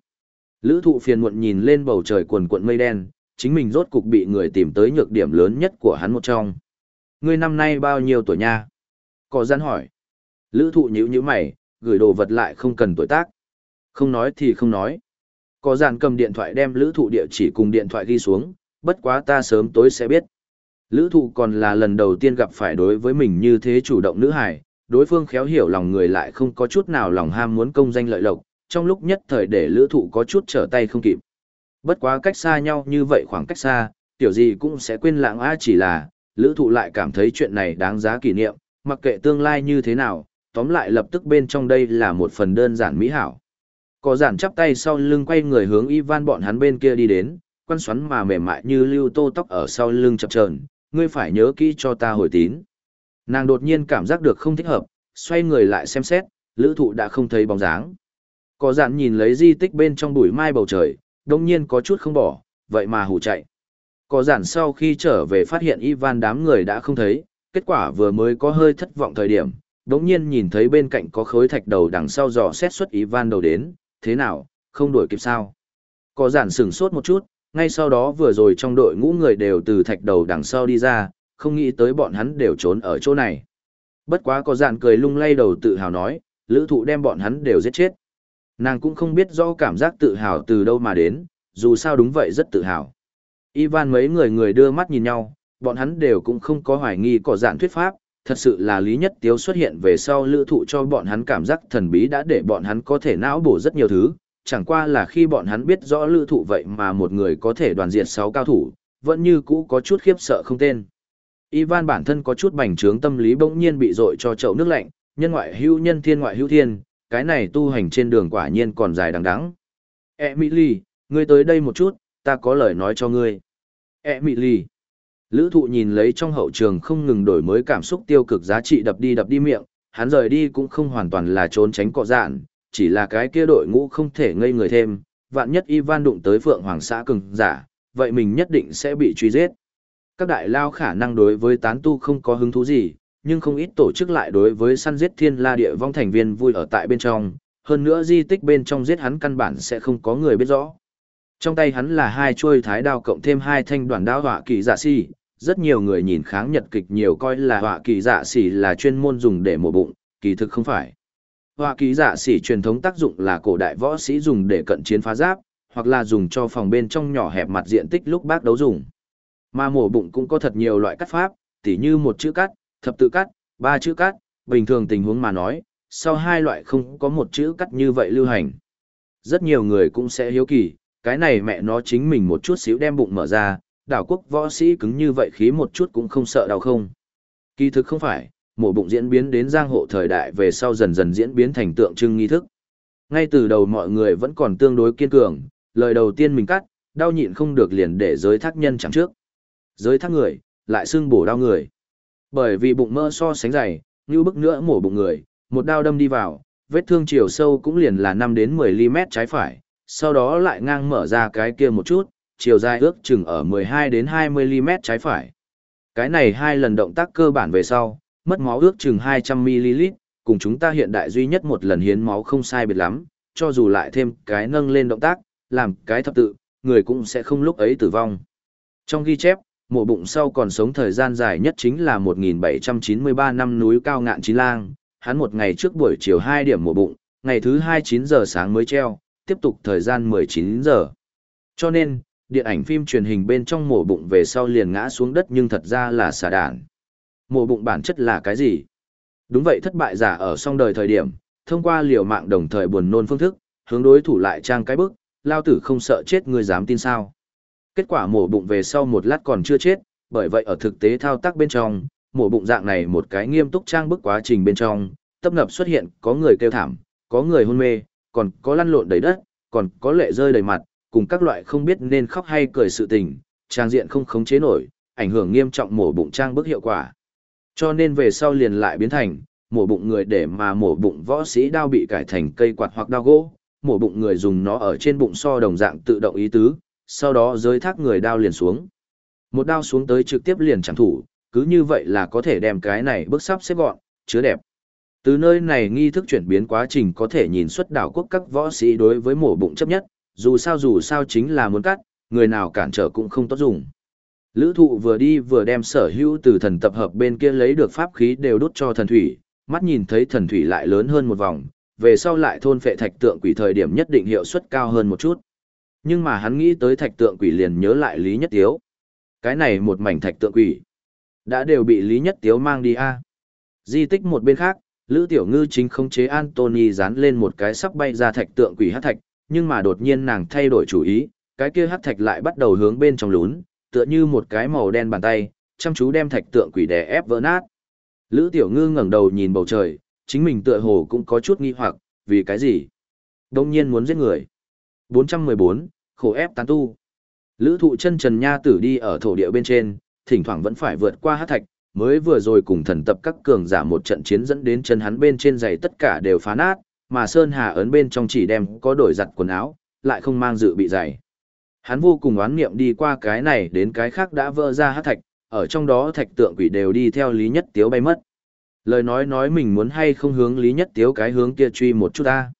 Lữ thụ phiền muộn nhìn lên bầu trời cuồn cuộn mây đen, chính mình rốt cục bị người tìm tới nhược điểm lớn nhất của hắn một trong. Ngươi năm nay bao nhiêu tuổi nha? Có gian hỏi. Lữ thụ nhữ như mày, gửi đồ vật lại không cần tuổi tác. Không nói thì không nói. Có Gian cầm điện thoại đem lữ thụ địa chỉ cùng điện thoại ghi xuống, bất quá ta sớm tối sẽ biết. Lữ thụ còn là lần đầu tiên gặp phải đối với mình như thế chủ động nữ hài, đối phương khéo hiểu lòng người lại không có chút nào lòng ham muốn công danh lợi lộc, trong lúc nhất thời để lữ thụ có chút trở tay không kịp. Bất quá cách xa nhau như vậy khoảng cách xa, tiểu gì cũng sẽ quên lãng a chỉ là, lữ thụ lại cảm thấy chuyện này đáng giá kỷ niệm, mặc kệ tương lai như thế nào, tóm lại lập tức bên trong đây là một phần đơn giản mỹ hảo. Có giản chắp tay sau lưng quay người hướng Ivan bọn hắn bên kia đi đến, quan xoắn mà mềm mại như lưu tô tóc ở sau lưng chập chờn ngươi phải nhớ kỹ cho ta hồi tín. Nàng đột nhiên cảm giác được không thích hợp, xoay người lại xem xét, lữ thụ đã không thấy bóng dáng. Có giản nhìn lấy di tích bên trong bụi mai bầu trời, đông nhiên có chút không bỏ, vậy mà hù chạy. Có giản sau khi trở về phát hiện Ivan đám người đã không thấy, kết quả vừa mới có hơi thất vọng thời điểm, đống nhiên nhìn thấy bên cạnh có khối thạch đầu đằng sau dò xét xuất Ivan đầu đến, thế nào, không đuổi kịp sao. Có giản sửng sốt một chút, ngay sau đó vừa rồi trong đội ngũ người đều từ thạch đầu đằng sau đi ra, không nghĩ tới bọn hắn đều trốn ở chỗ này. Bất quá có giản cười lung lay đầu tự hào nói, lữ thụ đem bọn hắn đều giết chết. Nàng cũng không biết do cảm giác tự hào từ đâu mà đến, dù sao đúng vậy rất tự hào. Ivan mấy người người đưa mắt nhìn nhau, bọn hắn đều cũng không có hoài nghi có dạng thuyết pháp, thật sự là lý nhất tiếu xuất hiện về sau lữ thụ cho bọn hắn cảm giác thần bí đã để bọn hắn có thể não bổ rất nhiều thứ, chẳng qua là khi bọn hắn biết rõ lữ thụ vậy mà một người có thể đoàn diệt 6 cao thủ, vẫn như cũ có chút khiếp sợ không tên. Ivan bản thân có chút bành trướng tâm lý bỗng nhiên bị dội cho chậu nước lạnh, nhân ngoại hữu nhân thiên ngoại hữu thiên, cái này tu hành trên đường quả nhiên còn dài đằng đẵng. Emily, ngươi tới đây một chút, ta có lời nói cho ngươi. Emily. Lữ thụ nhìn lấy trong hậu trường không ngừng đổi mới cảm xúc tiêu cực giá trị đập đi đập đi miệng, hắn rời đi cũng không hoàn toàn là trốn tránh cọ dạn, chỉ là cái kia đội ngũ không thể ngây người thêm, vạn nhất Ivan đụng tới Phượng Hoàng xã cứng, giả, vậy mình nhất định sẽ bị truy giết. Các đại lao khả năng đối với tán tu không có hứng thú gì, nhưng không ít tổ chức lại đối với săn giết thiên la địa vong thành viên vui ở tại bên trong, hơn nữa di tích bên trong giết hắn căn bản sẽ không có người biết rõ. Trong tay hắn là hai chuôi thái đao cộng thêm hai thanh đoàn đao họa kỳ dạ xỉ rất nhiều người nhìn kháng nhật kịch nhiều coi là họa kỳ dạ xỉ là chuyên môn dùng để mổ bụng, kỳ thực không phải. Họa kỳ dạ xỉ truyền thống tác dụng là cổ đại võ sĩ dùng để cận chiến phá giáp, hoặc là dùng cho phòng bên trong nhỏ hẹp mặt diện tích lúc bác đấu dùng. Mà mổ bụng cũng có thật nhiều loại cắt pháp, tỉ như một chữ cắt, thập tự cắt, ba chữ cắt, bình thường tình huống mà nói, sau hai loại không có một chữ cắt như vậy lưu hành. Rất nhiều người cũng sẽ hiếu kỳ, cái này mẹ nó chính mình một chút xíu đem bụng mở ra, đảo quốc võ sĩ cứng như vậy khí một chút cũng không sợ đau không. Kỳ thực không phải, mổ bụng diễn biến đến giang hộ thời đại về sau dần dần diễn biến thành tượng trưng nghi thức. Ngay từ đầu mọi người vẫn còn tương đối kiên cường, lời đầu tiên mình cắt, đau nhịn không được liền để giới thác nhân chẳng trước. Giới thác người, lại xương bổ đau người. Bởi vì bụng mơ so sánh dày, như bức nữa mổ bụng người, một đao đâm đi vào, vết thương chiều sâu cũng liền là 5 đến 10 mm trái phải, sau đó lại ngang mở ra cái kia một chút, chiều dài ước chừng ở 12 đến 20 mm trái phải. Cái này hai lần động tác cơ bản về sau, mất máu ước chừng 200 ml, cùng chúng ta hiện đại duy nhất một lần hiến máu không sai biệt lắm, cho dù lại thêm cái nâng lên động tác, làm cái thập tự, người cũng sẽ không lúc ấy tử vong. Trong ghi chép, mổ bụng sau còn sống thời gian dài nhất chính là 1793 năm núi cao ngạn chín lang, hắn một ngày trước buổi chiều 2 điểm mổ bụng, ngày thứ 2 9 giờ sáng mới treo, tiếp tục thời gian 19 giờ. Cho nên, điện ảnh phim truyền hình bên trong mổ bụng về sau liền ngã xuống đất nhưng thật ra là xà đản. Mổ bụng bản chất là cái gì? Đúng vậy thất bại giả ở song đời thời điểm, thông qua liều mạng đồng thời buồn nôn phương thức, hướng đối thủ lại trang cái bức, lao tử không sợ chết người dám tin sao. Kết quả mổ bụng về sau một lát còn chưa chết, bởi vậy ở thực tế thao tác bên trong, mổ bụng dạng này một cái nghiêm túc trang bức quá trình bên trong, tấp nập xuất hiện có người kêu thảm, có người hôn mê, còn có lăn lộn đầy đất, còn có lệ rơi đầy mặt, cùng các loại không biết nên khóc hay cười sự tình, trang diện không khống chế nổi, ảnh hưởng nghiêm trọng mổ bụng trang bức hiệu quả. Cho nên về sau liền lại biến thành, mổ bụng người để mà mổ bụng võ sĩ đao bị cải thành cây quạt hoặc đao gỗ, mổ bụng người dùng nó ở trên bụng so đồng dạng tự động ý tứ, sau đó giới thác người đao liền xuống. Một đao xuống tới trực tiếp liền chẳng thủ, cứ như vậy là có thể đem cái này bước sắp xếp gọn, chứa đẹp. Từ nơi này nghi thức chuyển biến quá trình có thể nhìn xuất đảo quốc các võ sĩ đối với mổ bụng chấp nhất, dù sao dù sao chính là muốn cắt, người nào cản trở cũng không tốt dùng. Lữ thụ vừa đi vừa đem sở hữu từ thần tập hợp bên kia lấy được pháp khí đều đốt cho thần thủy, mắt nhìn thấy thần thủy lại lớn hơn một vòng, về sau lại thôn phệ thạch tượng quỷ thời điểm nhất định hiệu suất cao hơn một chút. Nhưng mà hắn nghĩ tới thạch tượng quỷ liền nhớ lại Lý Nhất Tiếu. Cái này một mảnh thạch tượng quỷ, đã đều bị Lý Nhất Tiếu mang đi a Di tích một bên khác, Lữ Tiểu Ngư chính không chế Anthony dán lên một cái sắp bay ra thạch tượng quỷ hát thạch, nhưng mà đột nhiên nàng thay đổi chủ ý, cái kia hắc thạch lại bắt đầu hướng bên trong lún, tựa như một cái màu đen bàn tay, chăm chú đem thạch tượng quỷ đè ép vỡ nát. Lữ Tiểu Ngư ngẩng đầu nhìn bầu trời, chính mình tựa hồ cũng có chút nghi hoặc, vì cái gì? Đông nhiên muốn giết người. 414, khổ ép tán tu. Lữ thụ chân trần nha tử đi ở thổ địa bên trên, thỉnh thoảng vẫn phải vượt qua hát thạch, mới vừa rồi cùng thần tập các cường giả một trận chiến dẫn đến chân hắn bên trên giày tất cả đều phá nát, mà Sơn Hà ấn bên trong chỉ đem có đổi giặt quần áo, lại không mang dự bị giày. Hắn vô cùng oán niệm đi qua cái này đến cái khác đã vỡ ra hát thạch, ở trong đó thạch tượng quỷ đều đi theo Lý Nhất Tiếu bay mất. Lời nói nói mình muốn hay không hướng Lý Nhất Tiếu cái hướng kia truy một chút ta.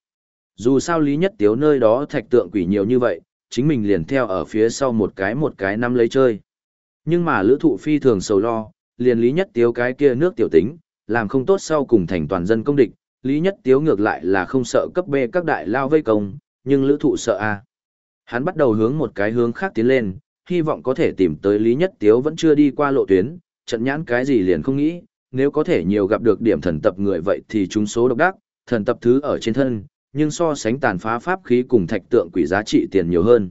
Dù sao Lý Nhất Tiếu nơi đó thạch tượng quỷ nhiều như vậy, chính mình liền theo ở phía sau một cái một cái năm lấy chơi. Nhưng mà lữ thụ phi thường sầu lo, liền Lý Nhất Tiếu cái kia nước tiểu tính, làm không tốt sau cùng thành toàn dân công địch, Lý Nhất Tiếu ngược lại là không sợ cấp B các đại lao vây công, nhưng lữ thụ sợ A. Hắn bắt đầu hướng một cái hướng khác tiến lên, hy vọng có thể tìm tới Lý Nhất Tiếu vẫn chưa đi qua lộ tuyến, trận nhãn cái gì liền không nghĩ, nếu có thể nhiều gặp được điểm thần tập người vậy thì chúng số độc đắc, thần tập thứ ở trên thân, nhưng so sánh tàn phá pháp khí cùng thạch tượng quỷ giá trị tiền nhiều hơn.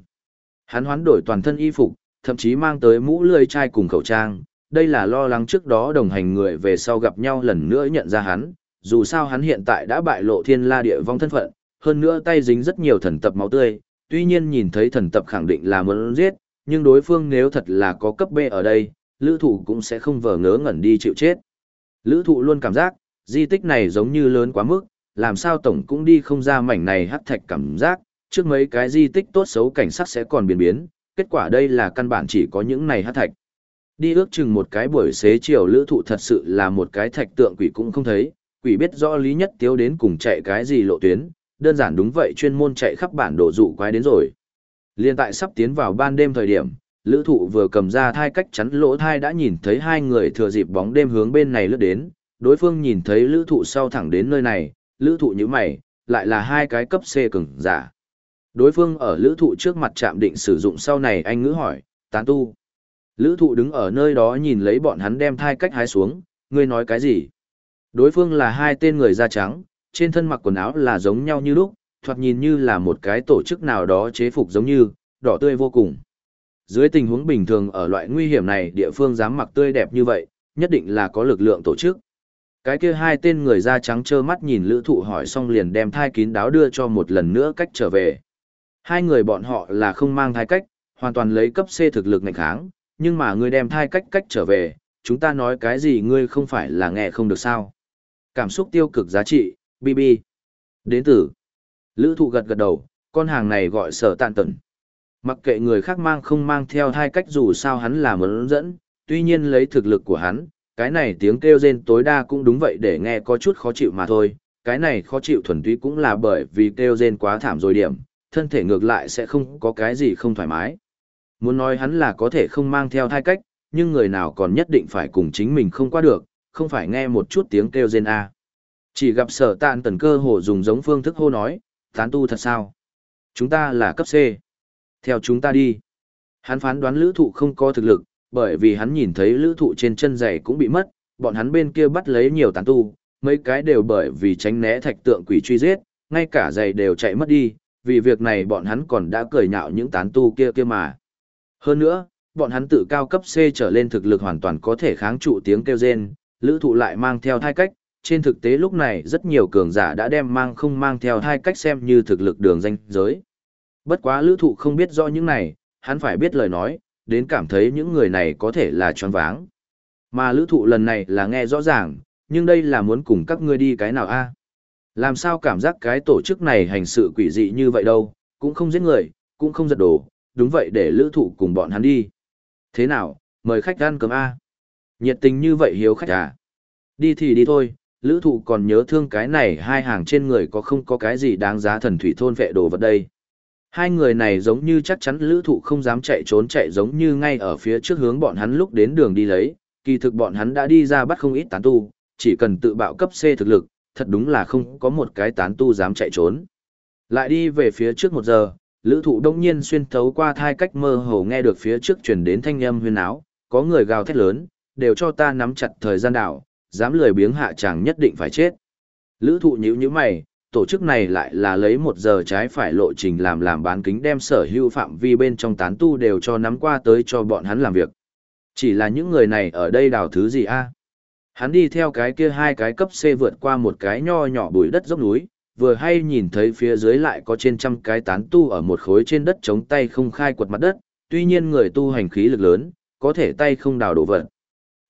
Hắn hoán đổi toàn thân y phục, thậm chí mang tới mũ lươi chai cùng khẩu trang, đây là lo lắng trước đó đồng hành người về sau gặp nhau lần nữa nhận ra hắn, dù sao hắn hiện tại đã bại lộ thiên la địa vong thân phận, hơn nữa tay dính rất nhiều thần tập máu tươi, tuy nhiên nhìn thấy thần tập khẳng định là muốn giết, nhưng đối phương nếu thật là có cấp B ở đây, lữ thụ cũng sẽ không vờ ngớ ngẩn đi chịu chết. Lữ thụ luôn cảm giác, di tích này giống như lớn quá mức, làm sao tổng cũng đi không ra mảnh này hắc thạch cảm giác, trước mấy cái di tích tốt xấu cảnh sát sẽ còn biến biến, kết quả đây là căn bản chỉ có những này hắc thạch. Đi ước chừng một cái buổi xế chiều lữ thụ thật sự là một cái thạch tượng quỷ cũng không thấy, quỷ biết rõ lý nhất tiếu đến cùng chạy cái gì lộ tuyến, đơn giản đúng vậy chuyên môn chạy khắp bản đồ dụ quái đến rồi. Liên tại sắp tiến vào ban đêm thời điểm, lữ thụ vừa cầm ra thai cách chắn lỗ thai đã nhìn thấy hai người thừa dịp bóng đêm hướng bên này lướt đến, đối phương nhìn thấy lữ thụ sau thẳng đến nơi này, lữ thụ như mày, lại là hai cái cấp C cứng, giả. Đối phương ở lữ thụ trước mặt chạm định sử dụng sau này anh ngữ hỏi, tán tu. Lữ thụ đứng ở nơi đó nhìn lấy bọn hắn đem thai cách hái xuống, ngươi nói cái gì? Đối phương là hai tên người da trắng, trên thân mặc quần áo là giống nhau như lúc, thoạt nhìn như là một cái tổ chức nào đó chế phục giống như, đỏ tươi vô cùng. Dưới tình huống bình thường ở loại nguy hiểm này địa phương dám mặc tươi đẹp như vậy, nhất định là có lực lượng tổ chức. Cái kia hai tên người da trắng trơ mắt nhìn lữ thụ hỏi xong liền đem thai kín đáo đưa cho một lần nữa cách trở về. Hai người bọn họ là không mang thai cách, hoàn toàn lấy cấp C thực lực ngành kháng, nhưng mà ngươi đem thai cách cách trở về, chúng ta nói cái gì ngươi không phải là nghe không được sao. Cảm xúc tiêu cực giá trị, BB. Đến từ. Lữ thụ gật gật đầu, con hàng này gọi sở tạn tần Mặc kệ người khác mang không mang theo hai cách dù sao hắn là muốn dẫn, tuy nhiên lấy thực lực của hắn, cái này tiếng kêu rên tối đa cũng đúng vậy để nghe có chút khó chịu mà thôi, cái này khó chịu thuần túy cũng là bởi vì kêu rên quá thảm rồi điểm, thân thể ngược lại sẽ không có cái gì không thoải mái. Muốn nói hắn là có thể không mang theo thai cách, nhưng người nào còn nhất định phải cùng chính mình không qua được, không phải nghe một chút tiếng kêu rên A. Chỉ gặp sở tạn tần cơ hồ dùng giống phương thức hô nói, tán tu thật sao? Chúng ta là cấp C. Theo chúng ta đi. Hắn phán đoán lữ thụ không có thực lực, bởi vì hắn nhìn thấy lữ thụ trên chân giày cũng bị mất, bọn hắn bên kia bắt lấy nhiều tán tu, mấy cái đều bởi vì tránh né thạch tượng quỷ truy giết, ngay cả giày đều chạy mất đi, vì việc này bọn hắn còn đã cười nhạo những tán tu kia kia mà. Hơn nữa, bọn hắn tự cao cấp C trở lên thực lực hoàn toàn có thể kháng trụ tiếng kêu rên, lữ thụ lại mang theo thai cách, trên thực tế lúc này rất nhiều cường giả đã đem mang không mang theo thai cách xem như thực lực đường danh giới. Bất quá lữ thụ không biết rõ những này, hắn phải biết lời nói, đến cảm thấy những người này có thể là tròn váng. Mà lữ thụ lần này là nghe rõ ràng, nhưng đây là muốn cùng các ngươi đi cái nào a Làm sao cảm giác cái tổ chức này hành sự quỷ dị như vậy đâu, cũng không giết người, cũng không giật đồ, đúng vậy để lữ thụ cùng bọn hắn đi. Thế nào, mời khách ăn cơm A. Nhiệt tình như vậy hiếu khách à? Đi thì đi thôi, lữ thụ còn nhớ thương cái này hai hàng trên người có không có cái gì đáng giá thần thủy thôn vệ đồ vật đây. Hai người này giống như chắc chắn lữ thụ không dám chạy trốn chạy giống như ngay ở phía trước hướng bọn hắn lúc đến đường đi lấy, kỳ thực bọn hắn đã đi ra bắt không ít tán tu, chỉ cần tự bạo cấp C thực lực, thật đúng là không có một cái tán tu dám chạy trốn. Lại đi về phía trước một giờ, lữ thụ đông nhiên xuyên thấu qua thai cách mơ hồ nghe được phía trước chuyển đến thanh âm huyên áo, có người gào thét lớn, đều cho ta nắm chặt thời gian đảo, dám lười biếng hạ chàng nhất định phải chết. Lữ thụ nhữ như mày, tổ chức này lại là lấy một giờ trái phải lộ trình làm làm bán kính đem sở hữu phạm vi bên trong tán tu đều cho nắm qua tới cho bọn hắn làm việc. Chỉ là những người này ở đây đào thứ gì a? Hắn đi theo cái kia hai cái cấp C vượt qua một cái nho nhỏ bụi đất dốc núi, vừa hay nhìn thấy phía dưới lại có trên trăm cái tán tu ở một khối trên đất chống tay không khai quật mặt đất, tuy nhiên người tu hành khí lực lớn, có thể tay không đào đổ vật.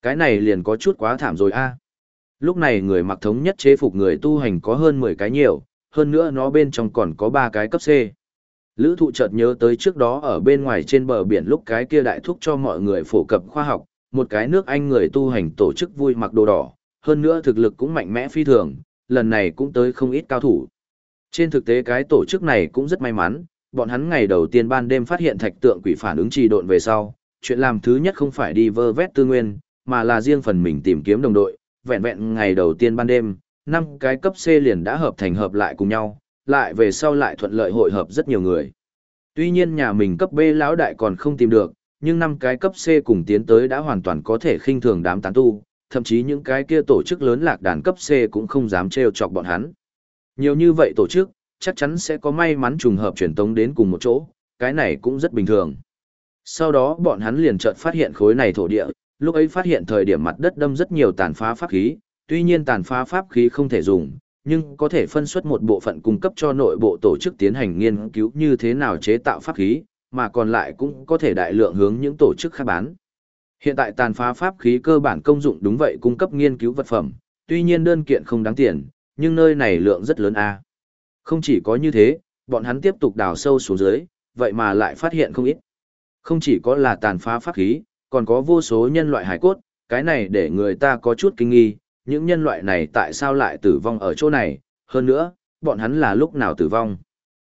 Cái này liền có chút quá thảm rồi a. Lúc này người mặc thống nhất chế phục người tu hành có hơn 10 cái nhiều, hơn nữa nó bên trong còn có 3 cái cấp C. Lữ thụ chợt nhớ tới trước đó ở bên ngoài trên bờ biển lúc cái kia đại thúc cho mọi người phổ cập khoa học, một cái nước Anh người tu hành tổ chức vui mặc đồ đỏ, hơn nữa thực lực cũng mạnh mẽ phi thường, lần này cũng tới không ít cao thủ. Trên thực tế cái tổ chức này cũng rất may mắn, bọn hắn ngày đầu tiên ban đêm phát hiện thạch tượng quỷ phản ứng trì độn về sau, chuyện làm thứ nhất không phải đi vơ vét tư nguyên, mà là riêng phần mình tìm kiếm đồng đội, vẹn vẹn ngày đầu tiên ban đêm, năm cái cấp C liền đã hợp thành hợp lại cùng nhau, lại về sau lại thuận lợi hội hợp rất nhiều người. Tuy nhiên nhà mình cấp B lão đại còn không tìm được, nhưng năm cái cấp C cùng tiến tới đã hoàn toàn có thể khinh thường đám tán tu, thậm chí những cái kia tổ chức lớn lạc đàn cấp C cũng không dám trêu chọc bọn hắn. Nhiều như vậy tổ chức, chắc chắn sẽ có may mắn trùng hợp truyền tống đến cùng một chỗ, cái này cũng rất bình thường. Sau đó bọn hắn liền chợt phát hiện khối này thổ địa, lúc ấy phát hiện thời điểm mặt đất đâm rất nhiều tàn phá pháp khí, tuy nhiên tàn phá pháp khí không thể dùng, nhưng có thể phân xuất một bộ phận cung cấp cho nội bộ tổ chức tiến hành nghiên cứu như thế nào chế tạo pháp khí, mà còn lại cũng có thể đại lượng hướng những tổ chức khác bán. Hiện tại tàn phá pháp khí cơ bản công dụng đúng vậy cung cấp nghiên cứu vật phẩm, tuy nhiên đơn kiện không đáng tiền, nhưng nơi này lượng rất lớn a. Không chỉ có như thế, bọn hắn tiếp tục đào sâu xuống dưới, vậy mà lại phát hiện không ít. Không chỉ có là tàn phá pháp khí, còn có vô số nhân loại hải cốt, cái này để người ta có chút kinh nghi, những nhân loại này tại sao lại tử vong ở chỗ này, hơn nữa, bọn hắn là lúc nào tử vong.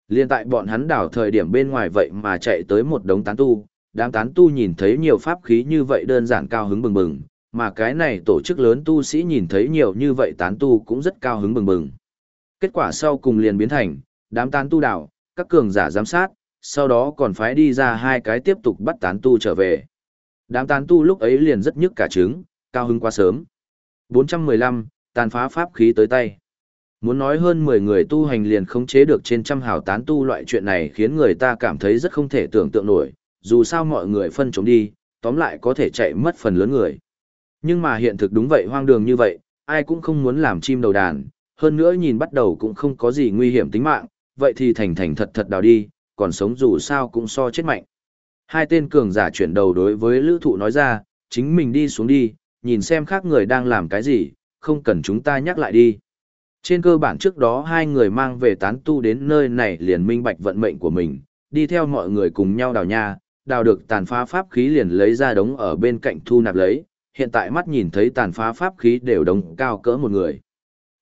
Liên tại bọn hắn đảo thời điểm bên ngoài vậy mà chạy tới một đống tán tu, đám tán tu nhìn thấy nhiều pháp khí như vậy đơn giản cao hứng bừng bừng, mà cái này tổ chức lớn tu sĩ nhìn thấy nhiều như vậy tán tu cũng rất cao hứng bừng bừng. Kết quả sau cùng liền biến thành, đám tán tu đảo, các cường giả giám sát, sau đó còn phải đi ra hai cái tiếp tục bắt tán tu trở về. Đám tán tu lúc ấy liền rất nhức cả trứng, cao hứng quá sớm. 415, tàn phá pháp khí tới tay. Muốn nói hơn 10 người tu hành liền khống chế được trên trăm hào tán tu loại chuyện này khiến người ta cảm thấy rất không thể tưởng tượng nổi, dù sao mọi người phân chống đi, tóm lại có thể chạy mất phần lớn người. Nhưng mà hiện thực đúng vậy hoang đường như vậy, ai cũng không muốn làm chim đầu đàn, hơn nữa nhìn bắt đầu cũng không có gì nguy hiểm tính mạng, vậy thì thành thành thật thật đào đi, còn sống dù sao cũng so chết mạnh. Hai tên cường giả chuyển đầu đối với lữ thụ nói ra, chính mình đi xuống đi, nhìn xem khác người đang làm cái gì, không cần chúng ta nhắc lại đi. Trên cơ bản trước đó hai người mang về tán tu đến nơi này liền minh bạch vận mệnh của mình, đi theo mọi người cùng nhau đào nha, đào được tàn phá pháp khí liền lấy ra đống ở bên cạnh thu nạp lấy, hiện tại mắt nhìn thấy tàn phá pháp khí đều đống cao cỡ một người.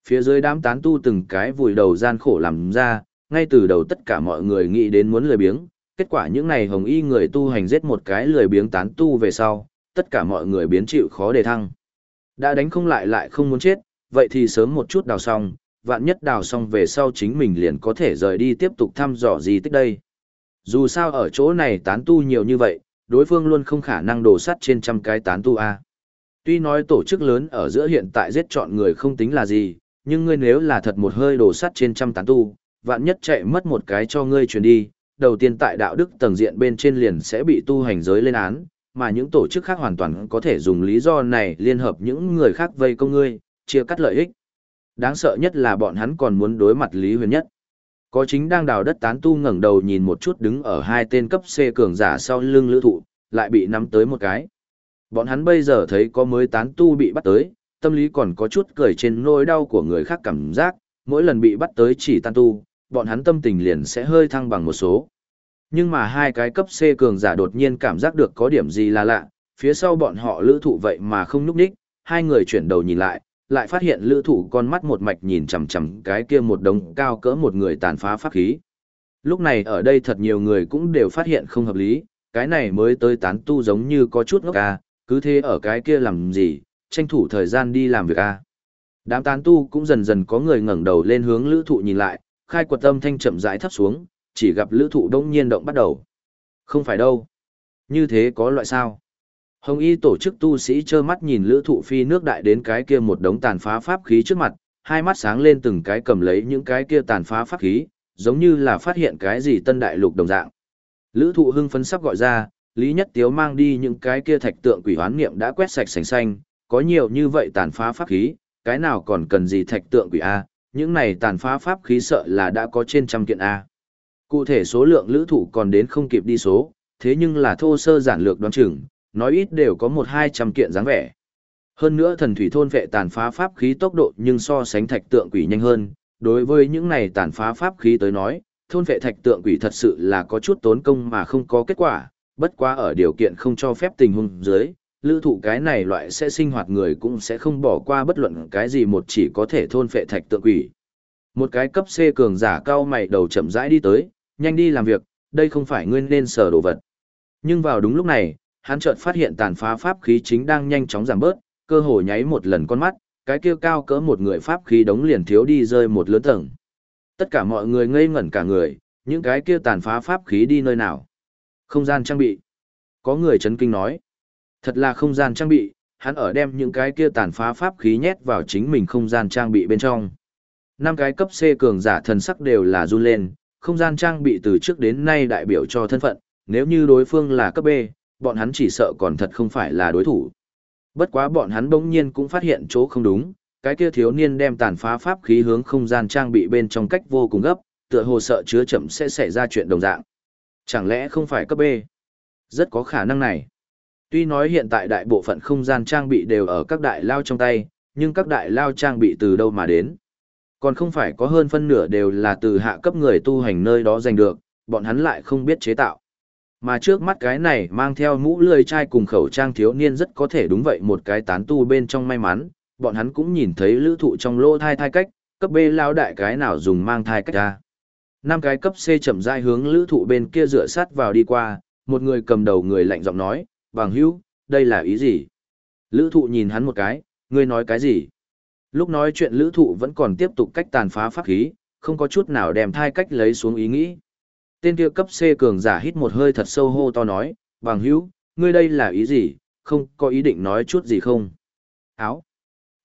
Phía dưới đám tán tu từng cái vùi đầu gian khổ làm ra, ngay từ đầu tất cả mọi người nghĩ đến muốn lười biếng, kết quả những này hồng y người tu hành giết một cái lười biếng tán tu về sau, tất cả mọi người biến chịu khó đề thăng. Đã đánh không lại lại không muốn chết, vậy thì sớm một chút đào xong, vạn nhất đào xong về sau chính mình liền có thể rời đi tiếp tục thăm dò gì tích đây. Dù sao ở chỗ này tán tu nhiều như vậy, đối phương luôn không khả năng đổ sắt trên trăm cái tán tu A. Tuy nói tổ chức lớn ở giữa hiện tại giết chọn người không tính là gì, nhưng ngươi nếu là thật một hơi đổ sắt trên trăm tán tu, vạn nhất chạy mất một cái cho ngươi truyền đi, đầu tiên tại đạo đức tầng diện bên trên liền sẽ bị tu hành giới lên án, mà những tổ chức khác hoàn toàn có thể dùng lý do này liên hợp những người khác vây công ngươi, chia cắt lợi ích. Đáng sợ nhất là bọn hắn còn muốn đối mặt Lý Huyền Nhất. Có chính đang đào đất tán tu ngẩng đầu nhìn một chút đứng ở hai tên cấp C cường giả sau lưng lữ thụ, lại bị nắm tới một cái. Bọn hắn bây giờ thấy có mới tán tu bị bắt tới, tâm lý còn có chút cười trên nỗi đau của người khác cảm giác, mỗi lần bị bắt tới chỉ tán tu, bọn hắn tâm tình liền sẽ hơi thăng bằng một số. Nhưng mà hai cái cấp C cường giả đột nhiên cảm giác được có điểm gì là lạ, phía sau bọn họ lữ thụ vậy mà không núp đích, hai người chuyển đầu nhìn lại, lại phát hiện lữ thụ con mắt một mạch nhìn chằm chằm cái kia một đống cao cỡ một người tàn phá pháp khí. Lúc này ở đây thật nhiều người cũng đều phát hiện không hợp lý, cái này mới tới tán tu giống như có chút ngốc à, cứ thế ở cái kia làm gì, tranh thủ thời gian đi làm việc à. Đám tán tu cũng dần dần có người ngẩng đầu lên hướng lữ thụ nhìn lại, khai quật âm thanh chậm rãi thấp xuống, chỉ gặp lữ thụ đông nhiên động bắt đầu. Không phải đâu. Như thế có loại sao? Hồng y tổ chức tu sĩ trơ mắt nhìn lữ thụ phi nước đại đến cái kia một đống tàn phá pháp khí trước mặt, hai mắt sáng lên từng cái cầm lấy những cái kia tàn phá pháp khí, giống như là phát hiện cái gì tân đại lục đồng dạng. Lữ thụ hưng phấn sắp gọi ra, Lý Nhất Tiếu mang đi những cái kia thạch tượng quỷ hoán niệm đã quét sạch sành xanh, có nhiều như vậy tàn phá pháp khí, cái nào còn cần gì thạch tượng quỷ A, những này tàn phá pháp khí sợ là đã có trên trăm kiện A. Cụ thể số lượng lữ thụ còn đến không kịp đi số, thế nhưng là thô sơ giản lược đoán chừng, nói ít đều có một hai trăm kiện dáng vẻ. Hơn nữa thần thủy thôn vệ tàn phá pháp khí tốc độ nhưng so sánh thạch tượng quỷ nhanh hơn, đối với những này tàn phá pháp khí tới nói, thôn vệ thạch tượng quỷ thật sự là có chút tốn công mà không có kết quả, bất quá ở điều kiện không cho phép tình huống dưới, lữ thụ cái này loại sẽ sinh hoạt người cũng sẽ không bỏ qua bất luận cái gì một chỉ có thể thôn phệ thạch tượng quỷ. Một cái cấp C cường giả cao mày đầu chậm rãi đi tới, nhanh đi làm việc, đây không phải nguyên nên sở đồ vật. Nhưng vào đúng lúc này, hắn chợt phát hiện tàn phá pháp khí chính đang nhanh chóng giảm bớt, cơ hồ nháy một lần con mắt, cái kia cao cỡ một người pháp khí đống liền thiếu đi rơi một lớn tầng. Tất cả mọi người ngây ngẩn cả người, những cái kia tàn phá pháp khí đi nơi nào? Không gian trang bị. Có người chấn kinh nói. Thật là không gian trang bị, hắn ở đem những cái kia tàn phá pháp khí nhét vào chính mình không gian trang bị bên trong. Năm cái cấp C cường giả thần sắc đều là run lên, không gian trang bị từ trước đến nay đại biểu cho thân phận, nếu như đối phương là cấp B, bọn hắn chỉ sợ còn thật không phải là đối thủ. Bất quá bọn hắn bỗng nhiên cũng phát hiện chỗ không đúng, cái kia thiếu niên đem tàn phá pháp khí hướng không gian trang bị bên trong cách vô cùng gấp, tựa hồ sợ chứa chậm sẽ xảy ra chuyện đồng dạng. Chẳng lẽ không phải cấp B? Rất có khả năng này. Tuy nói hiện tại đại bộ phận không gian trang bị đều ở các đại lao trong tay, nhưng các đại lao trang bị từ đâu mà đến? Còn không phải có hơn phân nửa đều là từ hạ cấp người tu hành nơi đó giành được, bọn hắn lại không biết chế tạo. Mà trước mắt cái này mang theo mũ lười chai cùng khẩu trang thiếu niên rất có thể đúng vậy một cái tán tu bên trong may mắn, bọn hắn cũng nhìn thấy lữ thụ trong lô thai thai cách, cấp B lao đại cái nào dùng mang thai cách ra. Năm cái cấp C chậm rãi hướng lữ thụ bên kia dựa sát vào đi qua, một người cầm đầu người lạnh giọng nói, bằng hữu, đây là ý gì? Lữ thụ nhìn hắn một cái, ngươi nói cái gì? Lúc nói chuyện lữ thụ vẫn còn tiếp tục cách tàn phá pháp khí, không có chút nào đem thai cách lấy xuống ý nghĩ. Tên kia cấp C cường giả hít một hơi thật sâu hô to nói, bằng hữu, ngươi đây là ý gì, không có ý định nói chút gì không? Áo.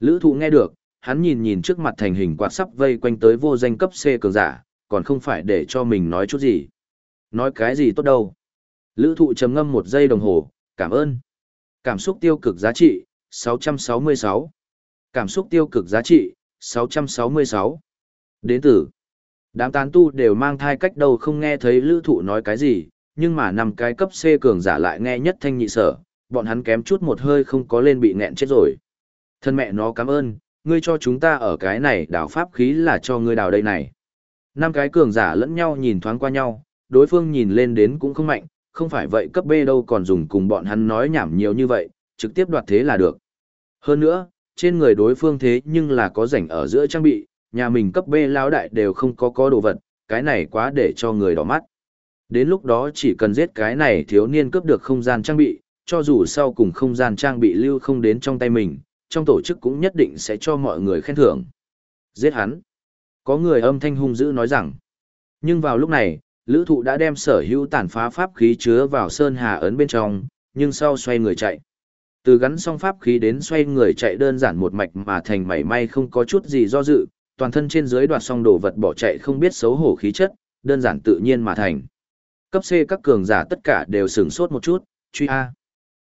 Lữ thụ nghe được, hắn nhìn nhìn trước mặt thành hình quạt sắp vây quanh tới vô danh cấp C cường giả, còn không phải để cho mình nói chút gì. Nói cái gì tốt đâu. Lữ thụ chấm ngâm một giây đồng hồ, cảm ơn. Cảm xúc tiêu cực giá trị, 666. Cảm xúc tiêu cực giá trị, 666. Đến từ. Đám tán tu đều mang thai cách đầu không nghe thấy lữ thụ nói cái gì, nhưng mà nằm cái cấp C cường giả lại nghe nhất thanh nhị sở, bọn hắn kém chút một hơi không có lên bị nghẹn chết rồi. Thân mẹ nó cảm ơn, ngươi cho chúng ta ở cái này đảo pháp khí là cho ngươi đào đây này. Năm cái cường giả lẫn nhau nhìn thoáng qua nhau, đối phương nhìn lên đến cũng không mạnh, không phải vậy cấp B đâu còn dùng cùng bọn hắn nói nhảm nhiều như vậy, trực tiếp đoạt thế là được. Hơn nữa, trên người đối phương thế nhưng là có rảnh ở giữa trang bị, nhà mình cấp B lão đại đều không có có đồ vật, cái này quá để cho người đỏ mắt. Đến lúc đó chỉ cần giết cái này thiếu niên cướp được không gian trang bị, cho dù sau cùng không gian trang bị lưu không đến trong tay mình, trong tổ chức cũng nhất định sẽ cho mọi người khen thưởng. Giết hắn. Có người âm thanh hung dữ nói rằng. Nhưng vào lúc này, lữ thụ đã đem sở hữu tàn phá pháp khí chứa vào sơn hà ấn bên trong, nhưng sau xoay người chạy. Từ gắn xong pháp khí đến xoay người chạy đơn giản một mạch mà thành mảy may không có chút gì do dự, toàn thân trên dưới đoạt xong đồ vật bỏ chạy không biết xấu hổ khí chất, đơn giản tự nhiên mà thành. Cấp C các cường giả tất cả đều sửng sốt một chút, truy A.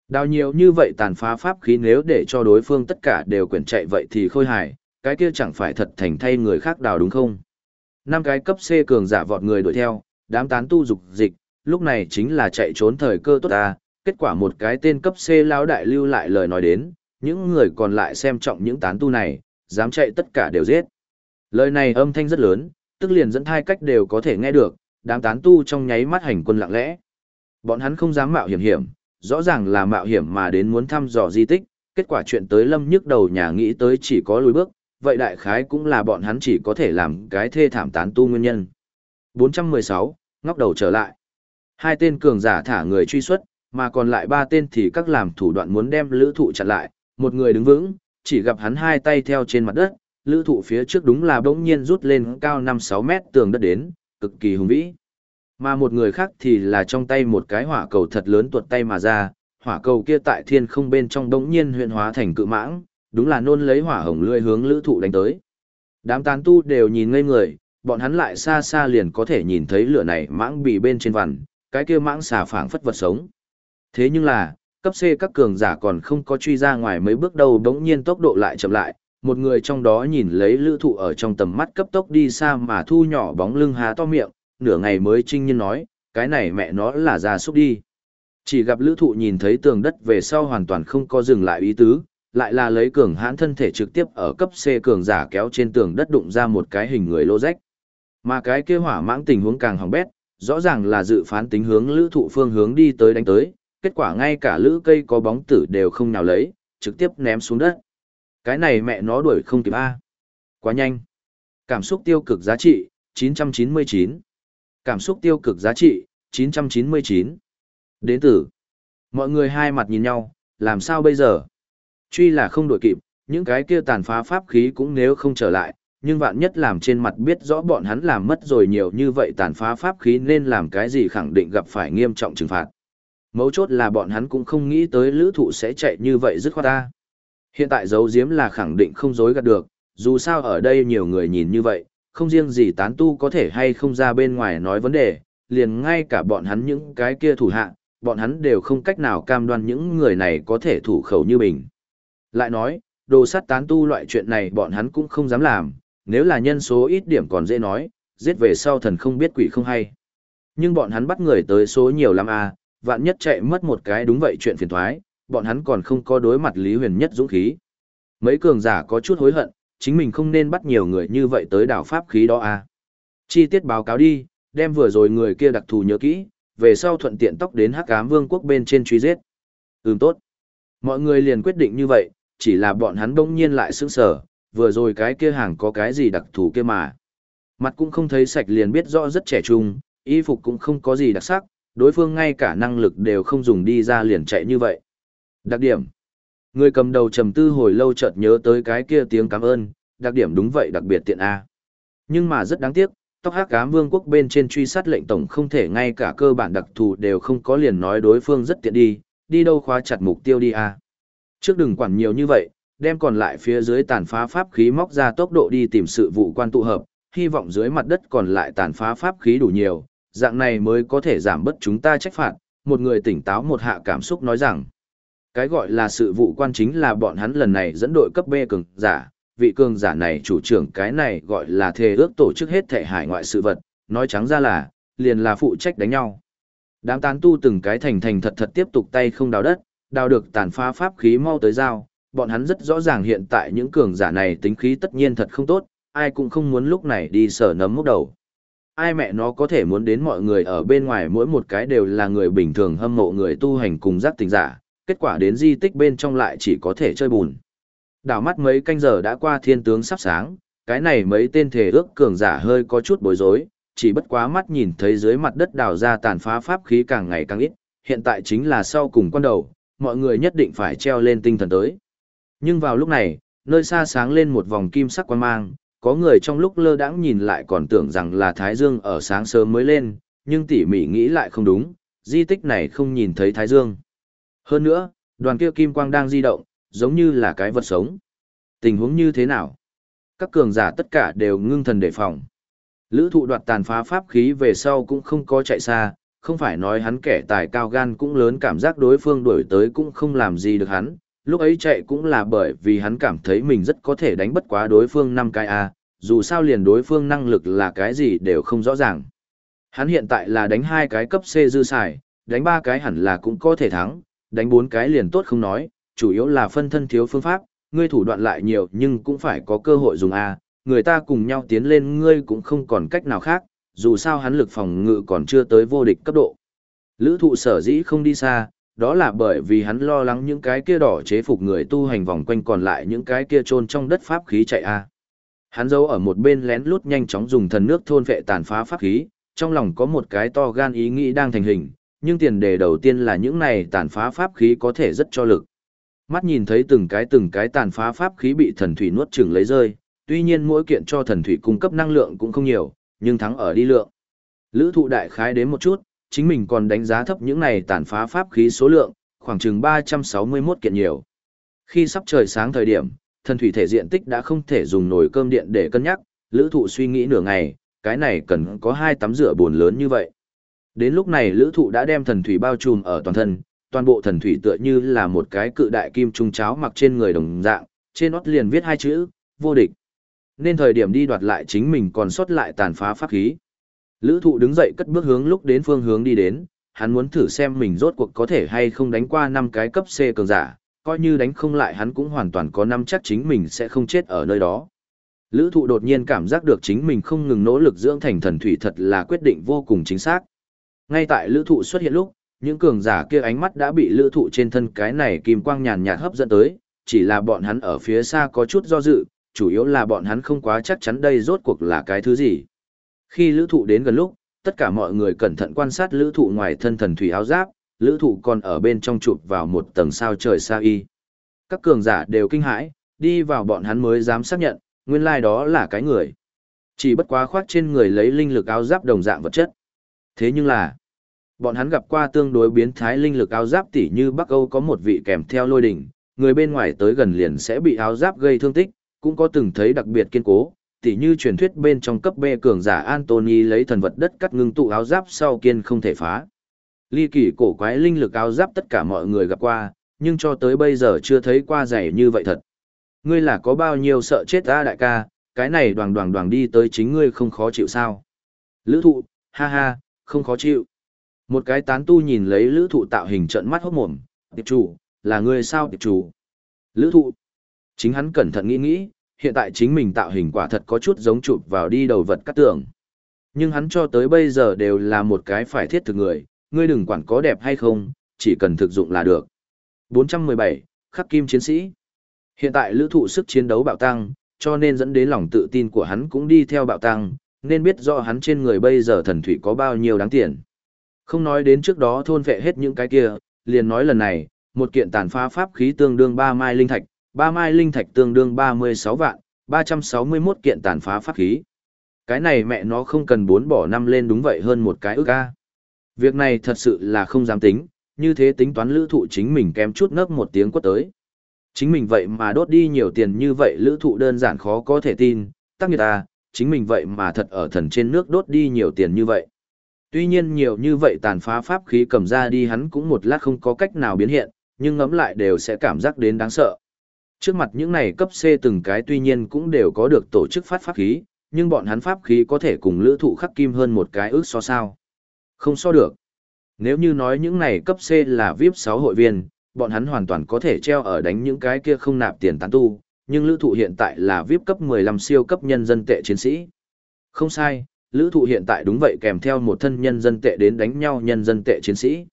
Đào nhiều như vậy tàn phá pháp khí nếu để cho đối phương tất cả đều quyển chạy vậy thì khôi hài, cái kia chẳng phải thật thành thay người khác đào đúng không? Năm cái cấp C cường giả vọt người đuổi theo, đám tán tu dục dịch, lúc này chính là chạy trốn thời cơ tốt ta, kết quả một cái tên cấp C lão đại lưu lại lời nói đến, những người còn lại xem trọng những tán tu này, dám chạy tất cả đều giết. Lời này âm thanh rất lớn, tức liền dẫn thai cách đều có thể nghe được, đám tán tu trong nháy mắt hành quân lặng lẽ. Bọn hắn không dám mạo hiểm hiểm, rõ ràng là mạo hiểm mà đến muốn thăm dò di tích, kết quả chuyện tới lâm nhức đầu nhà nghĩ tới chỉ có lùi bước, vậy đại khái cũng là bọn hắn chỉ có thể làm cái thê thảm tán tu nguyên nhân. 416, ngóc đầu trở lại. Hai tên cường giả thả người truy xuất, mà còn lại ba tên thì các làm thủ đoạn muốn đem lữ thụ chặn lại, một người đứng vững, chỉ gặp hắn hai tay theo trên mặt đất, lữ thụ phía trước đúng là bỗng nhiên rút lên cao 5-6 mét tường đất đến, cực kỳ hùng vĩ. Mà một người khác thì là trong tay một cái hỏa cầu thật lớn tuột tay mà ra, hỏa cầu kia tại thiên không bên trong bỗng nhiên huyện hóa thành cự mãng, đúng là nôn lấy hỏa hồng lươi hướng lữ thụ đánh tới. Đám tán tu đều nhìn ngây người, bọn hắn lại xa xa liền có thể nhìn thấy lửa này mãng bị bên trên vằn, cái kia mãng xà phảng phất vật sống. Thế nhưng là, cấp C các cường giả còn không có truy ra ngoài mấy bước đầu đống nhiên tốc độ lại chậm lại, một người trong đó nhìn lấy lữ thụ ở trong tầm mắt cấp tốc đi xa mà thu nhỏ bóng lưng há to miệng, nửa ngày mới trinh nhiên nói, cái này mẹ nó là ra súc đi. Chỉ gặp lữ thụ nhìn thấy tường đất về sau hoàn toàn không có dừng lại ý tứ, lại là lấy cường hãn thân thể trực tiếp ở cấp C cường giả kéo trên tường đất đụng ra một cái hình người lô rách. Mà cái kia hỏa mãng tình huống càng hỏng bét, rõ ràng là dự phán tính hướng lữ thụ phương hướng đi tới đánh tới, kết quả ngay cả lữ cây có bóng tử đều không nào lấy, trực tiếp ném xuống đất. Cái này mẹ nó đuổi không kịp A. Quá nhanh. Cảm xúc tiêu cực giá trị, 999. Cảm xúc tiêu cực giá trị, 999. Đến từ Mọi người hai mặt nhìn nhau, làm sao bây giờ? Truy là không đuổi kịp, những cái kia tàn phá pháp khí cũng nếu không trở lại, nhưng vạn nhất làm trên mặt biết rõ bọn hắn làm mất rồi nhiều như vậy tàn phá pháp khí nên làm cái gì khẳng định gặp phải nghiêm trọng trừng phạt. Mấu chốt là bọn hắn cũng không nghĩ tới lữ thụ sẽ chạy như vậy dứt khoát ta. Hiện tại dấu diếm là khẳng định không dối gạt được, dù sao ở đây nhiều người nhìn như vậy, không riêng gì tán tu có thể hay không ra bên ngoài nói vấn đề, liền ngay cả bọn hắn những cái kia thủ hạ, bọn hắn đều không cách nào cam đoan những người này có thể thủ khẩu như mình. Lại nói, đồ sắt tán tu loại chuyện này bọn hắn cũng không dám làm, nếu là nhân số ít điểm còn dễ nói, giết về sau thần không biết quỷ không hay. Nhưng bọn hắn bắt người tới số nhiều lắm à, vạn nhất chạy mất một cái đúng vậy chuyện phiền thoái, bọn hắn còn không có đối mặt Lý Huyền nhất dũng khí. Mấy cường giả có chút hối hận, chính mình không nên bắt nhiều người như vậy tới đảo pháp khí đó à. Chi tiết báo cáo đi, đem vừa rồi người kia đặc thù nhớ kỹ, về sau thuận tiện tóc đến hắc ám vương quốc bên trên truy giết. Ừm tốt. Mọi người liền quyết định như vậy, chỉ là bọn hắn đông nhiên lại sững sờ, vừa rồi cái kia hàng có cái gì đặc thù kia mà. Mặt cũng không thấy sạch liền biết rõ rất trẻ trung, y phục cũng không có gì đặc sắc, đối phương ngay cả năng lực đều không dùng đi ra liền chạy như vậy. Đặc điểm. Người cầm đầu trầm tư hồi lâu chợt nhớ tới cái kia tiếng cảm ơn, đặc điểm đúng vậy đặc biệt tiện A. Nhưng mà rất đáng tiếc, tóc hắc cám vương quốc bên trên truy sát lệnh tổng không thể ngay cả cơ bản đặc thù đều không có liền nói đối phương rất tiện đi, đi đâu khóa chặt mục tiêu đi A. Trước đừng quản nhiều như vậy, đem còn lại phía dưới tàn phá pháp khí móc ra tốc độ đi tìm sự vụ quan tụ hợp, hy vọng dưới mặt đất còn lại tàn phá pháp khí đủ nhiều, dạng này mới có thể giảm bớt chúng ta trách phạt. Một người tỉnh táo một hạ cảm xúc nói rằng, cái gọi là sự vụ quan chính là bọn hắn lần này dẫn đội cấp B cường giả, vị cường giả này chủ trưởng cái này gọi là thề ước tổ chức hết thể hải ngoại sự vật, nói trắng ra là, liền là phụ trách đánh nhau. Đám tán tu từng cái thành thành thật thật tiếp tục tay không đào đất, đào được tàn phá pháp khí mau tới dao, bọn hắn rất rõ ràng hiện tại những cường giả này tính khí tất nhiên thật không tốt, ai cũng không muốn lúc này đi sở nấm mốc đầu. Ai mẹ nó có thể muốn đến mọi người ở bên ngoài mỗi một cái đều là người bình thường hâm mộ người tu hành cùng giác tình giả, kết quả đến di tích bên trong lại chỉ có thể chơi bùn. Đảo mắt mấy canh giờ đã qua thiên tướng sắp sáng, cái này mấy tên thể ước cường giả hơi có chút bối rối, chỉ bất quá mắt nhìn thấy dưới mặt đất đào ra tàn phá pháp khí càng ngày càng ít, hiện tại chính là sau cùng quan đầu, mọi người nhất định phải treo lên tinh thần tới. Nhưng vào lúc này, nơi xa sáng lên một vòng kim sắc quan mang, có người trong lúc lơ đãng nhìn lại còn tưởng rằng là Thái Dương ở sáng sớm mới lên, nhưng tỉ mỉ nghĩ lại không đúng, di tích này không nhìn thấy Thái Dương. Hơn nữa, đoàn kia kim quang đang di động, giống như là cái vật sống. Tình huống như thế nào? Các cường giả tất cả đều ngưng thần đề phòng. Lữ thụ đoạt tàn phá pháp khí về sau cũng không có chạy xa, không phải nói hắn kẻ tài cao gan cũng lớn cảm giác đối phương đuổi tới cũng không làm gì được hắn, lúc ấy chạy cũng là bởi vì hắn cảm thấy mình rất có thể đánh bất quá đối phương năm cái A, dù sao liền đối phương năng lực là cái gì đều không rõ ràng. Hắn hiện tại là đánh hai cái cấp C dư xài, đánh ba cái hẳn là cũng có thể thắng, đánh bốn cái liền tốt không nói, chủ yếu là phân thân thiếu phương pháp, ngươi thủ đoạn lại nhiều nhưng cũng phải có cơ hội dùng A, người ta cùng nhau tiến lên ngươi cũng không còn cách nào khác, dù sao hắn lực phòng ngự còn chưa tới vô địch cấp độ. Lữ thụ sở dĩ không đi xa, đó là bởi vì hắn lo lắng những cái kia đỏ chế phục người tu hành vòng quanh còn lại những cái kia chôn trong đất pháp khí chạy a. Hắn giấu ở một bên lén lút nhanh chóng dùng thần nước thôn vệ tàn phá pháp khí, trong lòng có một cái to gan ý nghĩ đang thành hình, nhưng tiền đề đầu tiên là những này tàn phá pháp khí có thể rất cho lực. Mắt nhìn thấy từng cái từng cái tàn phá pháp khí bị thần thủy nuốt chửng lấy rơi, tuy nhiên mỗi kiện cho thần thủy cung cấp năng lượng cũng không nhiều, nhưng thắng ở đi lượng. Lữ thụ đại khái đến một chút, chính mình còn đánh giá thấp những này tàn phá pháp khí số lượng, khoảng chừng 361 kiện nhiều. Khi sắp trời sáng thời điểm, thần thủy thể diện tích đã không thể dùng nồi cơm điện để cân nhắc, lữ thụ suy nghĩ nửa ngày, cái này cần có hai tắm rửa buồn lớn như vậy. Đến lúc này lữ thụ đã đem thần thủy bao trùm ở toàn thân, toàn bộ thần thủy tựa như là một cái cự đại kim trung cháo mặc trên người đồng dạng, trên ót liền viết hai chữ, vô địch. Nên thời điểm đi đoạt lại chính mình còn sót lại tàn phá pháp khí. Lữ thụ đứng dậy cất bước hướng lúc đến phương hướng đi đến, hắn muốn thử xem mình rốt cuộc có thể hay không đánh qua năm cái cấp C cường giả, coi như đánh không lại hắn cũng hoàn toàn có năm chắc chính mình sẽ không chết ở nơi đó. Lữ thụ đột nhiên cảm giác được chính mình không ngừng nỗ lực dưỡng thành thần thủy thật là quyết định vô cùng chính xác. Ngay tại lữ thụ xuất hiện lúc, những cường giả kia ánh mắt đã bị lữ thụ trên thân cái này kim quang nhàn nhạt hấp dẫn tới, chỉ là bọn hắn ở phía xa có chút do dự, chủ yếu là bọn hắn không quá chắc chắn đây rốt cuộc là cái thứ gì. Khi lữ thụ đến gần lúc, tất cả mọi người cẩn thận quan sát lữ thụ ngoài thân thần thủy áo giáp, lữ thụ còn ở bên trong chụp vào một tầng sao trời xa y. Các cường giả đều kinh hãi, đi vào bọn hắn mới dám xác nhận, nguyên lai like đó là cái người. Chỉ bất quá khoác trên người lấy linh lực áo giáp đồng dạng vật chất. Thế nhưng là, bọn hắn gặp qua tương đối biến thái linh lực áo giáp tỉ như Bắc Âu có một vị kèm theo lôi đỉnh, người bên ngoài tới gần liền sẽ bị áo giáp gây thương tích, cũng có từng thấy đặc biệt kiên cố, tỉ như truyền thuyết bên trong cấp B cường giả Anthony lấy thần vật đất cắt ngưng tụ áo giáp sau kiên không thể phá. Ly kỳ cổ quái linh lực áo giáp tất cả mọi người gặp qua, nhưng cho tới bây giờ chưa thấy qua dày như vậy thật. Ngươi là có bao nhiêu sợ chết ta đại ca, cái này đoàn đoàn đoàn đi tới chính ngươi không khó chịu sao. Lữ thụ, ha ha, không khó chịu. Một cái tán tu nhìn lấy lữ thụ tạo hình trận mắt hốt mồm, tiệp chủ, là người sao tiệp chủ. Lữ thụ, chính hắn cẩn thận nghĩ nghĩ, hiện tại chính mình tạo hình quả thật có chút giống chụp vào đi đầu vật cắt tường. Nhưng hắn cho tới bây giờ đều là một cái phải thiết thực người, ngươi đừng quản có đẹp hay không, chỉ cần thực dụng là được. 417, Khắc Kim Chiến Sĩ Hiện tại lữ thụ sức chiến đấu bạo tăng, cho nên dẫn đến lòng tự tin của hắn cũng đi theo bạo tăng, nên biết rõ hắn trên người bây giờ thần thủy có bao nhiêu đáng tiền. Không nói đến trước đó thôn vệ hết những cái kia, liền nói lần này, một kiện tàn phá pháp khí tương đương 3 mai linh thạch, 3 mai linh thạch tương đương 36 vạn, 361 kiện tàn phá pháp khí. Cái này mẹ nó không cần bốn bỏ năm lên đúng vậy hơn một cái ước a Việc này thật sự là không dám tính, như thế tính toán lữ thụ chính mình kém chút ngấp một tiếng quất tới. Chính mình vậy mà đốt đi nhiều tiền như vậy lữ thụ đơn giản khó có thể tin, tắc người ta à, chính mình vậy mà thật ở thần trên nước đốt đi nhiều tiền như vậy. Tuy nhiên nhiều như vậy tàn phá pháp khí cầm ra đi hắn cũng một lát không có cách nào biến hiện, nhưng ngẫm lại đều sẽ cảm giác đến đáng sợ. Trước mặt những này cấp C từng cái tuy nhiên cũng đều có được tổ chức phát pháp khí, nhưng bọn hắn pháp khí có thể cùng lữ thụ khắc kim hơn một cái ước so sao. Không so được. Nếu như nói những này cấp C là VIP 6 hội viên, bọn hắn hoàn toàn có thể treo ở đánh những cái kia không nạp tiền tán tu, nhưng lữ thụ hiện tại là VIP cấp 15 siêu cấp nhân dân tệ chiến sĩ. Không sai, lữ thụ hiện tại đúng vậy kèm theo một thân nhân dân tệ đến đánh nhau nhân dân tệ chiến sĩ.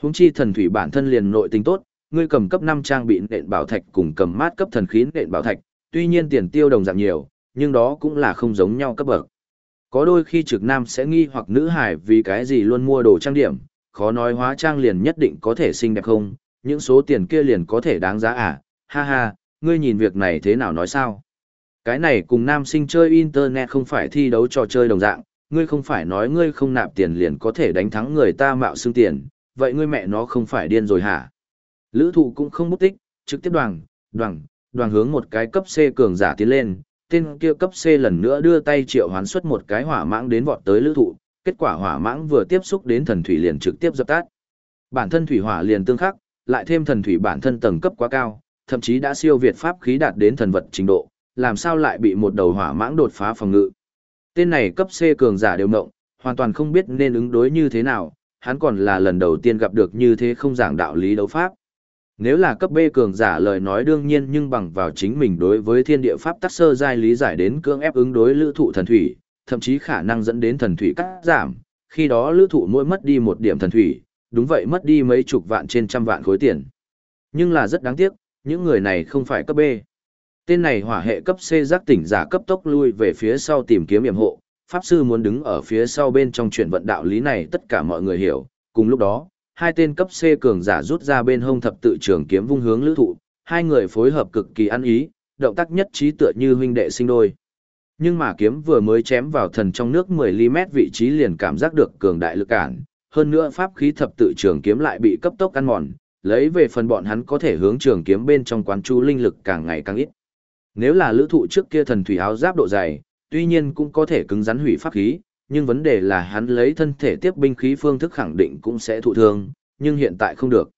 Húng chi thần thủy bản thân liền nội tình tốt, ngươi cầm cấp 5 trang bị nện bảo thạch cùng cầm mát cấp thần khí nện bảo thạch, tuy nhiên tiền tiêu đồng dạng nhiều, nhưng đó cũng là không giống nhau cấp bậc. Có đôi khi trực nam sẽ nghi hoặc nữ hải vì cái gì luôn mua đồ trang điểm, khó nói hóa trang liền nhất định có thể xinh đẹp không, những số tiền kia liền có thể đáng giá à, ha ha, ngươi nhìn việc này thế nào nói sao? Cái này cùng nam sinh chơi internet không phải thi đấu trò chơi đồng dạng, ngươi không phải nói ngươi không nạp tiền liền có thể đánh thắng người ta mạo xương tiền, vậy ngươi mẹ nó không phải điên rồi hả? Lữ thụ cũng không bút tích, trực tiếp đoàn, đoàn, đoàn hướng một cái cấp C cường giả tiến lên, tên kia cấp C lần nữa đưa tay triệu hoán xuất một cái hỏa mãng đến vọt tới lữ thụ, kết quả hỏa mãng vừa tiếp xúc đến thần thủy liền trực tiếp dập tắt. Bản thân thủy hỏa liền tương khắc, lại thêm thần thủy bản thân tầng cấp quá cao, thậm chí đã siêu việt pháp khí đạt đến thần vật trình độ, làm sao lại bị một đầu hỏa mãng đột phá phòng ngự. Tên này cấp C cường giả đều mộng, hoàn toàn không biết nên ứng đối như thế nào, hắn còn là lần đầu tiên gặp được như thế không giảng đạo lý đấu pháp. Nếu là cấp B cường giả lời nói đương nhiên nhưng bằng vào chính mình đối với thiên địa pháp tắc sơ giai lý giải đến cưỡng ép ứng đối lữ thụ thần thủy, thậm chí khả năng dẫn đến thần thủy cắt giảm, khi đó lữ thụ mỗi mất đi một điểm thần thủy, đúng vậy mất đi mấy chục vạn trên trăm vạn khối tiền. Nhưng là rất đáng tiếc, những người này không phải cấp B. Tên này hỏa hệ cấp C giác tỉnh giả cấp tốc lui về phía sau tìm kiếm yểm hộ, pháp sư muốn đứng ở phía sau bên trong chuyển vận đạo lý này tất cả mọi người hiểu, cùng lúc đó, hai tên cấp C cường giả rút ra bên hông thập tự trường kiếm vung hướng lữ thụ, hai người phối hợp cực kỳ ăn ý, động tác nhất trí tựa như huynh đệ sinh đôi. Nhưng mà kiếm vừa mới chém vào thần trong nước 10mm vị trí liền cảm giác được cường đại lực cản, hơn nữa pháp khí thập tự trường kiếm lại bị cấp tốc ăn mòn, lấy về phần bọn hắn có thể hướng trường kiếm bên trong quán chú linh lực càng ngày càng ít. Nếu là lữ thụ trước kia thần thủy áo giáp độ dày, tuy nhiên cũng có thể cứng rắn hủy pháp khí, nhưng vấn đề là hắn lấy thân thể tiếp binh khí phương thức khẳng định cũng sẽ thụ thương, nhưng hiện tại không được.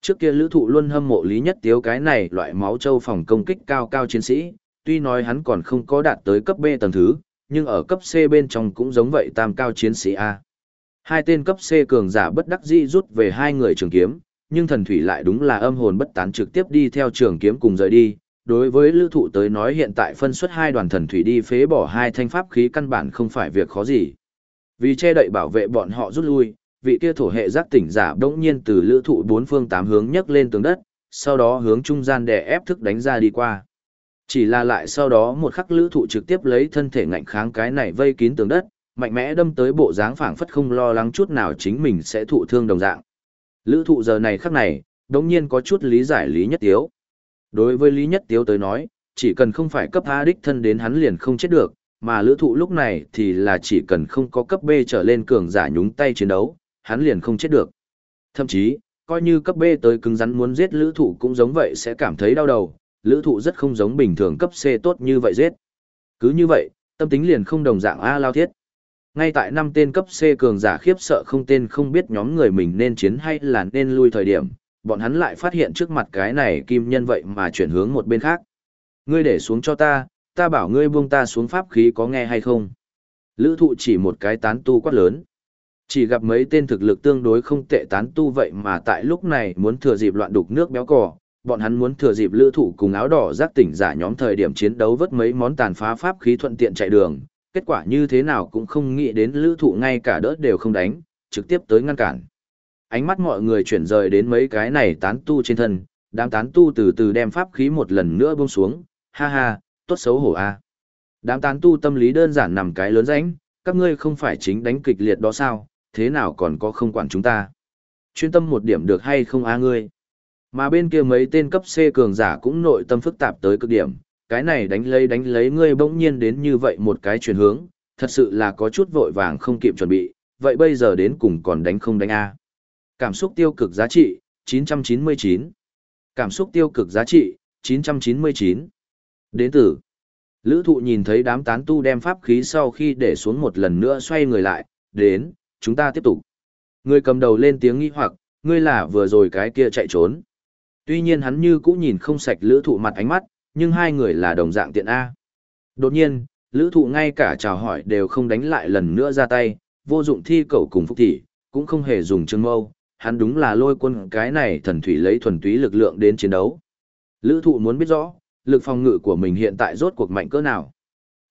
Trước kia lữ thụ luôn hâm mộ lý nhất tiếu cái này loại máu châu phòng công kích cao cao chiến sĩ, tuy nói hắn còn không có đạt tới cấp B tầng thứ, nhưng ở cấp C bên trong cũng giống vậy tam cao chiến sĩ A. Hai tên cấp C cường giả bất đắc dĩ rút về hai người trường kiếm, nhưng thần thủy lại đúng là âm hồn bất tán trực tiếp đi theo trường kiếm cùng rời đi. Đối với lữ thụ tới nói hiện tại phân xuất hai đoàn thần thủy đi phế bỏ hai thanh pháp khí căn bản không phải việc khó gì. Vì che đậy bảo vệ bọn họ rút lui, vị kia thổ hệ giác tỉnh giả đống nhiên từ lữ thụ bốn phương tám hướng nhấc lên tường đất, sau đó hướng trung gian đè ép thức đánh ra đi qua. Chỉ là lại sau đó một khắc lữ thụ trực tiếp lấy thân thể ngạnh kháng cái này vây kín tường đất, mạnh mẽ đâm tới bộ dáng phảng phất không lo lắng chút nào chính mình sẽ thụ thương đồng dạng. Lữ thụ giờ này khắc này, đống nhiên có chút lý giải Lý Nhất yếu Đối với Lý Nhất Tiếu tới nói, chỉ cần không phải cấp A đích thân đến hắn liền không chết được, mà lữ thụ lúc này thì là chỉ cần không có cấp B trở lên cường giả nhúng tay chiến đấu, hắn liền không chết được. Thậm chí, coi như cấp B tới cứng rắn muốn giết lữ thụ cũng giống vậy sẽ cảm thấy đau đầu, lữ thụ rất không giống bình thường cấp C tốt như vậy giết. Cứ như vậy, tâm tính liền không đồng dạng A lao thiết. Ngay tại năm tên cấp C cường giả khiếp sợ không tên không biết nhóm người mình nên chiến hay là nên lui thời điểm, bọn hắn lại phát hiện trước mặt cái này kim nhân vậy mà chuyển hướng một bên khác. Ngươi để xuống cho ta, ta bảo ngươi buông ta xuống pháp khí có nghe hay không. Lữ thụ chỉ một cái tán tu quát lớn. Chỉ gặp mấy tên thực lực tương đối không tệ tán tu vậy mà tại lúc này muốn thừa dịp loạn đục nước béo cò, bọn hắn muốn thừa dịp lữ thụ cùng áo đỏ giác tỉnh giả nhóm thời điểm chiến đấu vớt mấy món tàn phá pháp khí thuận tiện chạy đường, kết quả như thế nào cũng không nghĩ đến lữ thụ ngay cả đỡ đều không đánh, trực tiếp tới ngăn cản. Ánh mắt mọi người chuyển rời đến mấy cái này tán tu trên thân, đám tán tu từ từ đem pháp khí một lần nữa buông xuống, ha ha, tốt xấu hổ a Đám tán tu tâm lý đơn giản nằm cái lớn rãnh, các ngươi không phải chính đánh kịch liệt đó sao, thế nào còn có không quản chúng ta. Chuyên tâm một điểm được hay không a ngươi. Mà bên kia mấy tên cấp C cường giả cũng nội tâm phức tạp tới cực điểm, cái này đánh lấy đánh lấy ngươi bỗng nhiên đến như vậy một cái chuyển hướng, thật sự là có chút vội vàng không kịp chuẩn bị, vậy bây giờ đến cùng còn đánh không đánh A. Cảm xúc tiêu cực giá trị, 999. Cảm xúc tiêu cực giá trị, 999. Đến từ. Lữ thụ nhìn thấy đám tán tu đem pháp khí sau khi để xuống một lần nữa xoay người lại, đến, chúng ta tiếp tục. Người cầm đầu lên tiếng nghi hoặc, ngươi là vừa rồi cái kia chạy trốn. Tuy nhiên hắn như cũ nhìn không sạch lữ thụ mặt ánh mắt, nhưng hai người là đồng dạng tiện A. Đột nhiên, lữ thụ ngay cả chào hỏi đều không đánh lại lần nữa ra tay, vô dụng thi cầu cùng phúc thị, cũng không hề dùng chân mâu, hắn đúng là lôi quân cái này thần thủy lấy thuần túy lực lượng đến chiến đấu. Lữ thụ muốn biết rõ, lực phòng ngự của mình hiện tại rốt cuộc mạnh cỡ nào.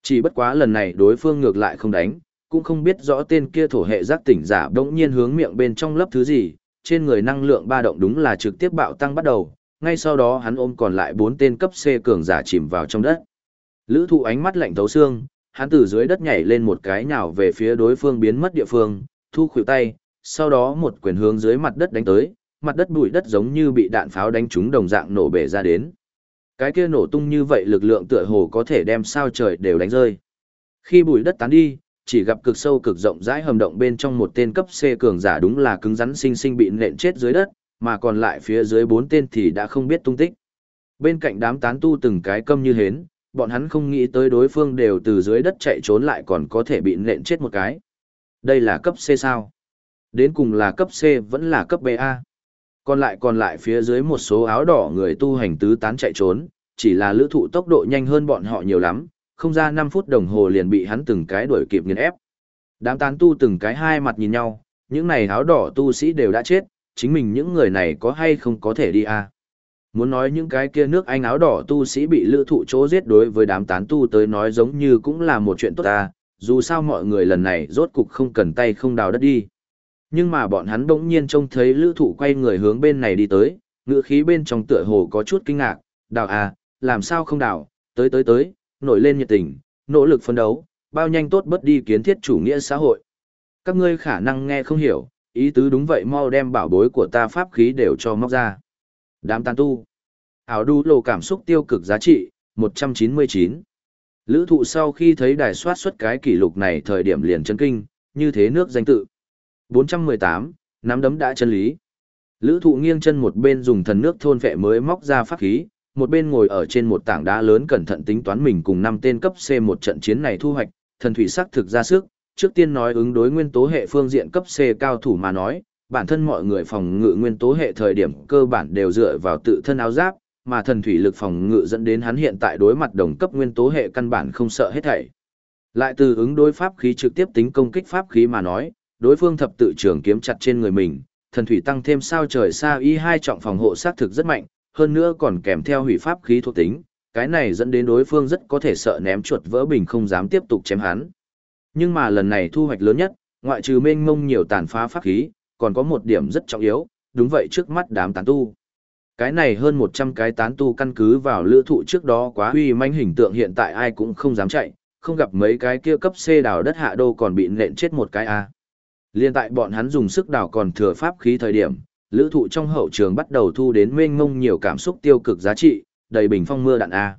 Chỉ bất quá lần này đối phương ngược lại không đánh, cũng không biết rõ tên kia thổ hệ giác tỉnh giả đống nhiên hướng miệng bên trong lấp thứ gì, trên người năng lượng ba động đúng là trực tiếp bạo tăng bắt đầu, ngay sau đó hắn ôm còn lại bốn tên cấp C cường giả chìm vào trong đất. Lữ thụ ánh mắt lạnh thấu xương, hắn từ dưới đất nhảy lên một cái nhào về phía đối phương biến mất địa phương, thu khuỷu tay, sau đó một quyền hướng dưới mặt đất đánh tới, mặt đất bụi đất giống như bị đạn pháo đánh trúng đồng dạng nổ bể ra đến. Cái kia nổ tung như vậy lực lượng tựa hồ có thể đem sao trời đều đánh rơi. Khi bụi đất tán đi, chỉ gặp cực sâu cực rộng rãi hầm động bên trong một tên cấp C cường giả đúng là cứng rắn sinh sinh bị nện chết dưới đất, mà còn lại phía dưới bốn tên thì đã không biết tung tích. Bên cạnh đám tán tu từng cái câm như hến, bọn hắn không nghĩ tới đối phương đều từ dưới đất chạy trốn lại còn có thể bị nện chết một cái. Đây là cấp C sao? Đến cùng là cấp C vẫn là cấp BA. Còn lại còn lại phía dưới một số áo đỏ người tu hành tứ tán chạy trốn, chỉ là lữ thụ tốc độ nhanh hơn bọn họ nhiều lắm, không ra 5 phút đồng hồ liền bị hắn từng cái đuổi kịp nghiền ép. Đám tán tu từng cái hai mặt nhìn nhau, những này áo đỏ tu sĩ đều đã chết, chính mình những người này có hay không có thể đi à. Muốn nói những cái kia nước Anh áo đỏ tu sĩ bị lữ thụ chỗ giết đối với đám tán tu tới nói giống như cũng là một chuyện tốt ta, dù sao mọi người lần này rốt cục không cần tay không đào đất đi. Nhưng mà bọn hắn bỗng nhiên trông thấy lữ thụ quay người hướng bên này đi tới, ngựa khí bên trong tựa hồ có chút kinh ngạc, đào à, làm sao không đào, tới tới tới, nổi lên nhiệt tình, nỗ lực phân đấu, bao nhanh tốt bất đi kiến thiết chủ nghĩa xã hội. Các ngươi khả năng nghe không hiểu, ý tứ đúng vậy mau đem bảo bối của ta pháp khí đều cho móc ra. Đám tàn tu. Ảo đu lộ cảm xúc tiêu cực giá trị, 199. Lữ thụ sau khi thấy đài soát xuất cái kỷ lục này thời điểm liền chân kinh, như thế nước danh tự. 418, nắm đấm đã chân lý. Lữ thụ nghiêng chân một bên dùng thần nước thôn vệ mới móc ra pháp khí, một bên ngồi ở trên một tảng đá lớn cẩn thận tính toán mình cùng năm tên cấp C một trận chiến này thu hoạch, thần thủy sắc thực ra sức, trước tiên nói ứng đối nguyên tố hệ phương diện cấp C cao thủ mà nói, bản thân mọi người phòng ngự nguyên tố hệ thời điểm cơ bản đều dựa vào tự thân áo giáp, mà thần thủy lực phòng ngự dẫn đến hắn hiện tại đối mặt đồng cấp nguyên tố hệ căn bản không sợ hết thảy. Lại từ ứng đối pháp khí trực tiếp tính công kích pháp khí mà nói, đối phương thập tự trường kiếm chặt trên người mình, thần thủy tăng thêm sao trời xa y hai trọng phòng hộ sát thực rất mạnh, hơn nữa còn kèm theo hủy pháp khí thuộc tính, cái này dẫn đến đối phương rất có thể sợ ném chuột vỡ bình không dám tiếp tục chém hắn. Nhưng mà lần này thu hoạch lớn nhất, ngoại trừ mênh mông nhiều tàn phá pháp khí, còn có một điểm rất trọng yếu, đúng vậy trước mắt đám tán tu. Cái này hơn 100 cái tán tu căn cứ vào lữ thụ trước đó quá huy manh hình tượng hiện tại ai cũng không dám chạy, không gặp mấy cái kia cấp C đào đất hạ đô còn bị nện chết một cái A. Liên tại bọn hắn dùng sức đào còn thừa pháp khí thời điểm, lữ thụ trong hậu trường bắt đầu thu đến mênh mông nhiều cảm xúc tiêu cực giá trị, đầy bình phong mưa đạn A.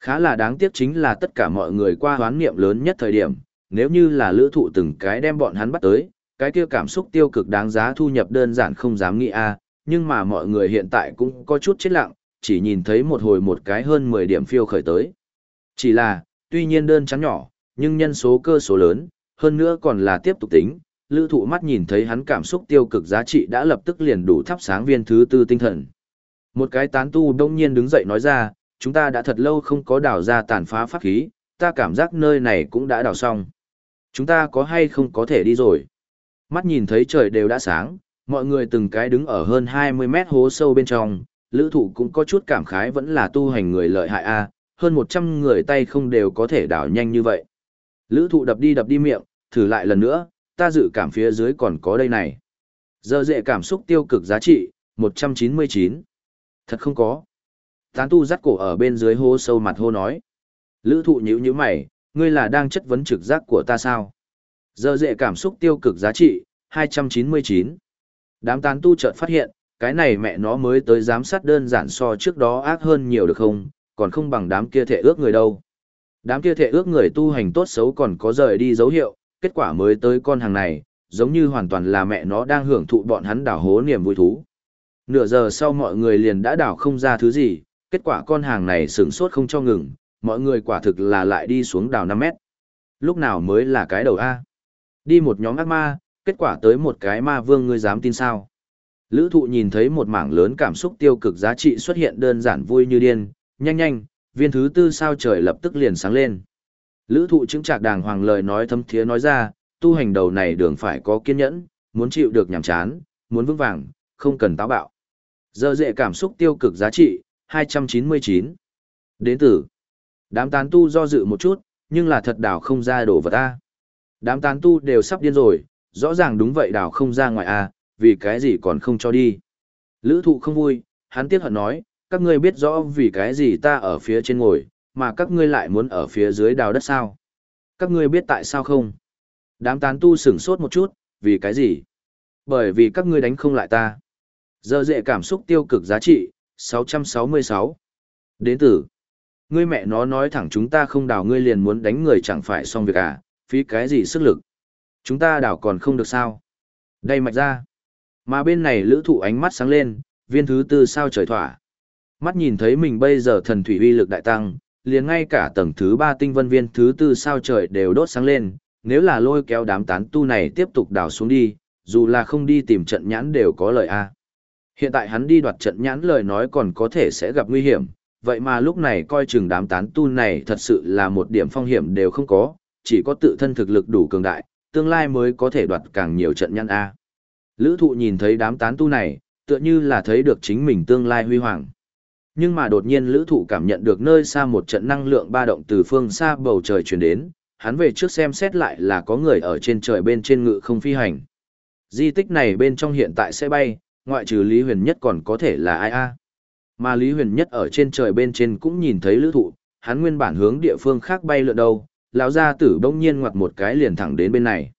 Khá là đáng tiếc chính là tất cả mọi người qua hoán niệm lớn nhất thời điểm, nếu như là lữ thụ từng cái đem bọn hắn bắt tới, cái kia cảm xúc tiêu cực đáng giá thu nhập đơn giản không dám nghĩ A, nhưng mà mọi người hiện tại cũng có chút chết lặng, chỉ nhìn thấy một hồi một cái hơn 10 điểm phiêu khởi tới. Chỉ là, tuy nhiên đơn chắn nhỏ, nhưng nhân số cơ số lớn, hơn nữa còn là tiếp tục tính, lữ thụ mắt nhìn thấy hắn cảm xúc tiêu cực giá trị đã lập tức liền đủ thắp sáng viên thứ tư tinh thần. Một cái tán tu đông nhiên đứng dậy nói ra, chúng ta đã thật lâu không có đào ra tàn phá pháp khí, ta cảm giác nơi này cũng đã đào xong. Chúng ta có hay không có thể đi rồi. Mắt nhìn thấy trời đều đã sáng, mọi người từng cái đứng ở hơn 20 mét hố sâu bên trong, lữ thụ cũng có chút cảm khái vẫn là tu hành người lợi hại a hơn 100 người tay không đều có thể đào nhanh như vậy. Lữ thụ đập đi đập đi miệng, thử lại lần nữa, ta dự cảm phía dưới còn có đây này. Giờ dệ cảm xúc tiêu cực giá trị, 199. Thật không có. Tán tu dắt cổ ở bên dưới hô sâu mặt hô nói. Lữ thụ nhữ như mày, ngươi là đang chất vấn trực giác của ta sao? Giờ dệ cảm xúc tiêu cực giá trị, 299. Đám tán tu chợt phát hiện, cái này mẹ nó mới tới giám sát đơn giản so trước đó ác hơn nhiều được không, còn không bằng đám kia thể ước người đâu. Đám kia thể ước người tu hành tốt xấu còn có rời đi dấu hiệu, kết quả mới tới con hàng này, giống như hoàn toàn là mẹ nó đang hưởng thụ bọn hắn đảo hố niềm vui thú. Nửa giờ sau mọi người liền đã đảo không ra thứ gì, kết quả con hàng này sửng sốt không cho ngừng, mọi người quả thực là lại đi xuống đảo 5 mét. Lúc nào mới là cái đầu A? Đi một nhóm ác ma, kết quả tới một cái ma vương ngươi dám tin sao? Lữ thụ nhìn thấy một mảng lớn cảm xúc tiêu cực giá trị xuất hiện đơn giản vui như điên, nhanh nhanh, viên thứ tư sao trời lập tức liền sáng lên. Lữ thụ chứng trạc đàng hoàng lời nói thâm thiế nói ra, tu hành đầu này đường phải có kiên nhẫn, muốn chịu được nhàm chán, muốn vững vàng, không cần táo bạo. Giờ dệ cảm xúc tiêu cực giá trị, 299. Đến từ. Đám tán tu do dự một chút, nhưng là thật đảo không ra đổ vật A. Đám tán tu đều sắp điên rồi, rõ ràng đúng vậy đảo không ra ngoài A, vì cái gì còn không cho đi. Lữ thụ không vui, hắn tiếc hận nói, các ngươi biết rõ vì cái gì ta ở phía trên ngồi, mà các ngươi lại muốn ở phía dưới đào đất sao? Các ngươi biết tại sao không? Đám tán tu sửng sốt một chút, vì cái gì? Bởi vì các ngươi đánh không lại ta. Giờ dệ cảm xúc tiêu cực giá trị, 666. Đến từ. Ngươi mẹ nó nói thẳng chúng ta không đào ngươi liền muốn đánh người chẳng phải xong việc à, phí cái gì sức lực. Chúng ta đào còn không được sao. Đây mạch ra. Mà bên này lữ thụ ánh mắt sáng lên, viên thứ tư sao trời thỏa. Mắt nhìn thấy mình bây giờ thần thủy uy lực đại tăng, liền ngay cả tầng thứ ba tinh vân viên thứ tư sao trời đều đốt sáng lên, nếu là lôi kéo đám tán tu này tiếp tục đào xuống đi, dù là không đi tìm trận nhãn đều có lợi a. Hiện tại hắn đi đoạt trận nhãn lời nói còn có thể sẽ gặp nguy hiểm, vậy mà lúc này coi chừng đám tán tu này thật sự là một điểm phong hiểm đều không có, chỉ có tự thân thực lực đủ cường đại, tương lai mới có thể đoạt càng nhiều trận nhãn a. Lữ thụ nhìn thấy đám tán tu này, tựa như là thấy được chính mình tương lai huy hoàng. Nhưng mà đột nhiên lữ thụ cảm nhận được nơi xa một trận năng lượng ba động từ phương xa bầu trời chuyển đến, hắn về trước xem xét lại là có người ở trên trời bên trên ngự không phi hành. Di tích này bên trong hiện tại sẽ bay, ngoại trừ Lý Huyền Nhất còn có thể là ai a Mà Lý Huyền Nhất ở trên trời bên trên cũng nhìn thấy lữ thụ, hắn nguyên bản hướng địa phương khác bay lượn đâu, lão gia tử bỗng nhiên ngoặt một cái liền thẳng đến bên này.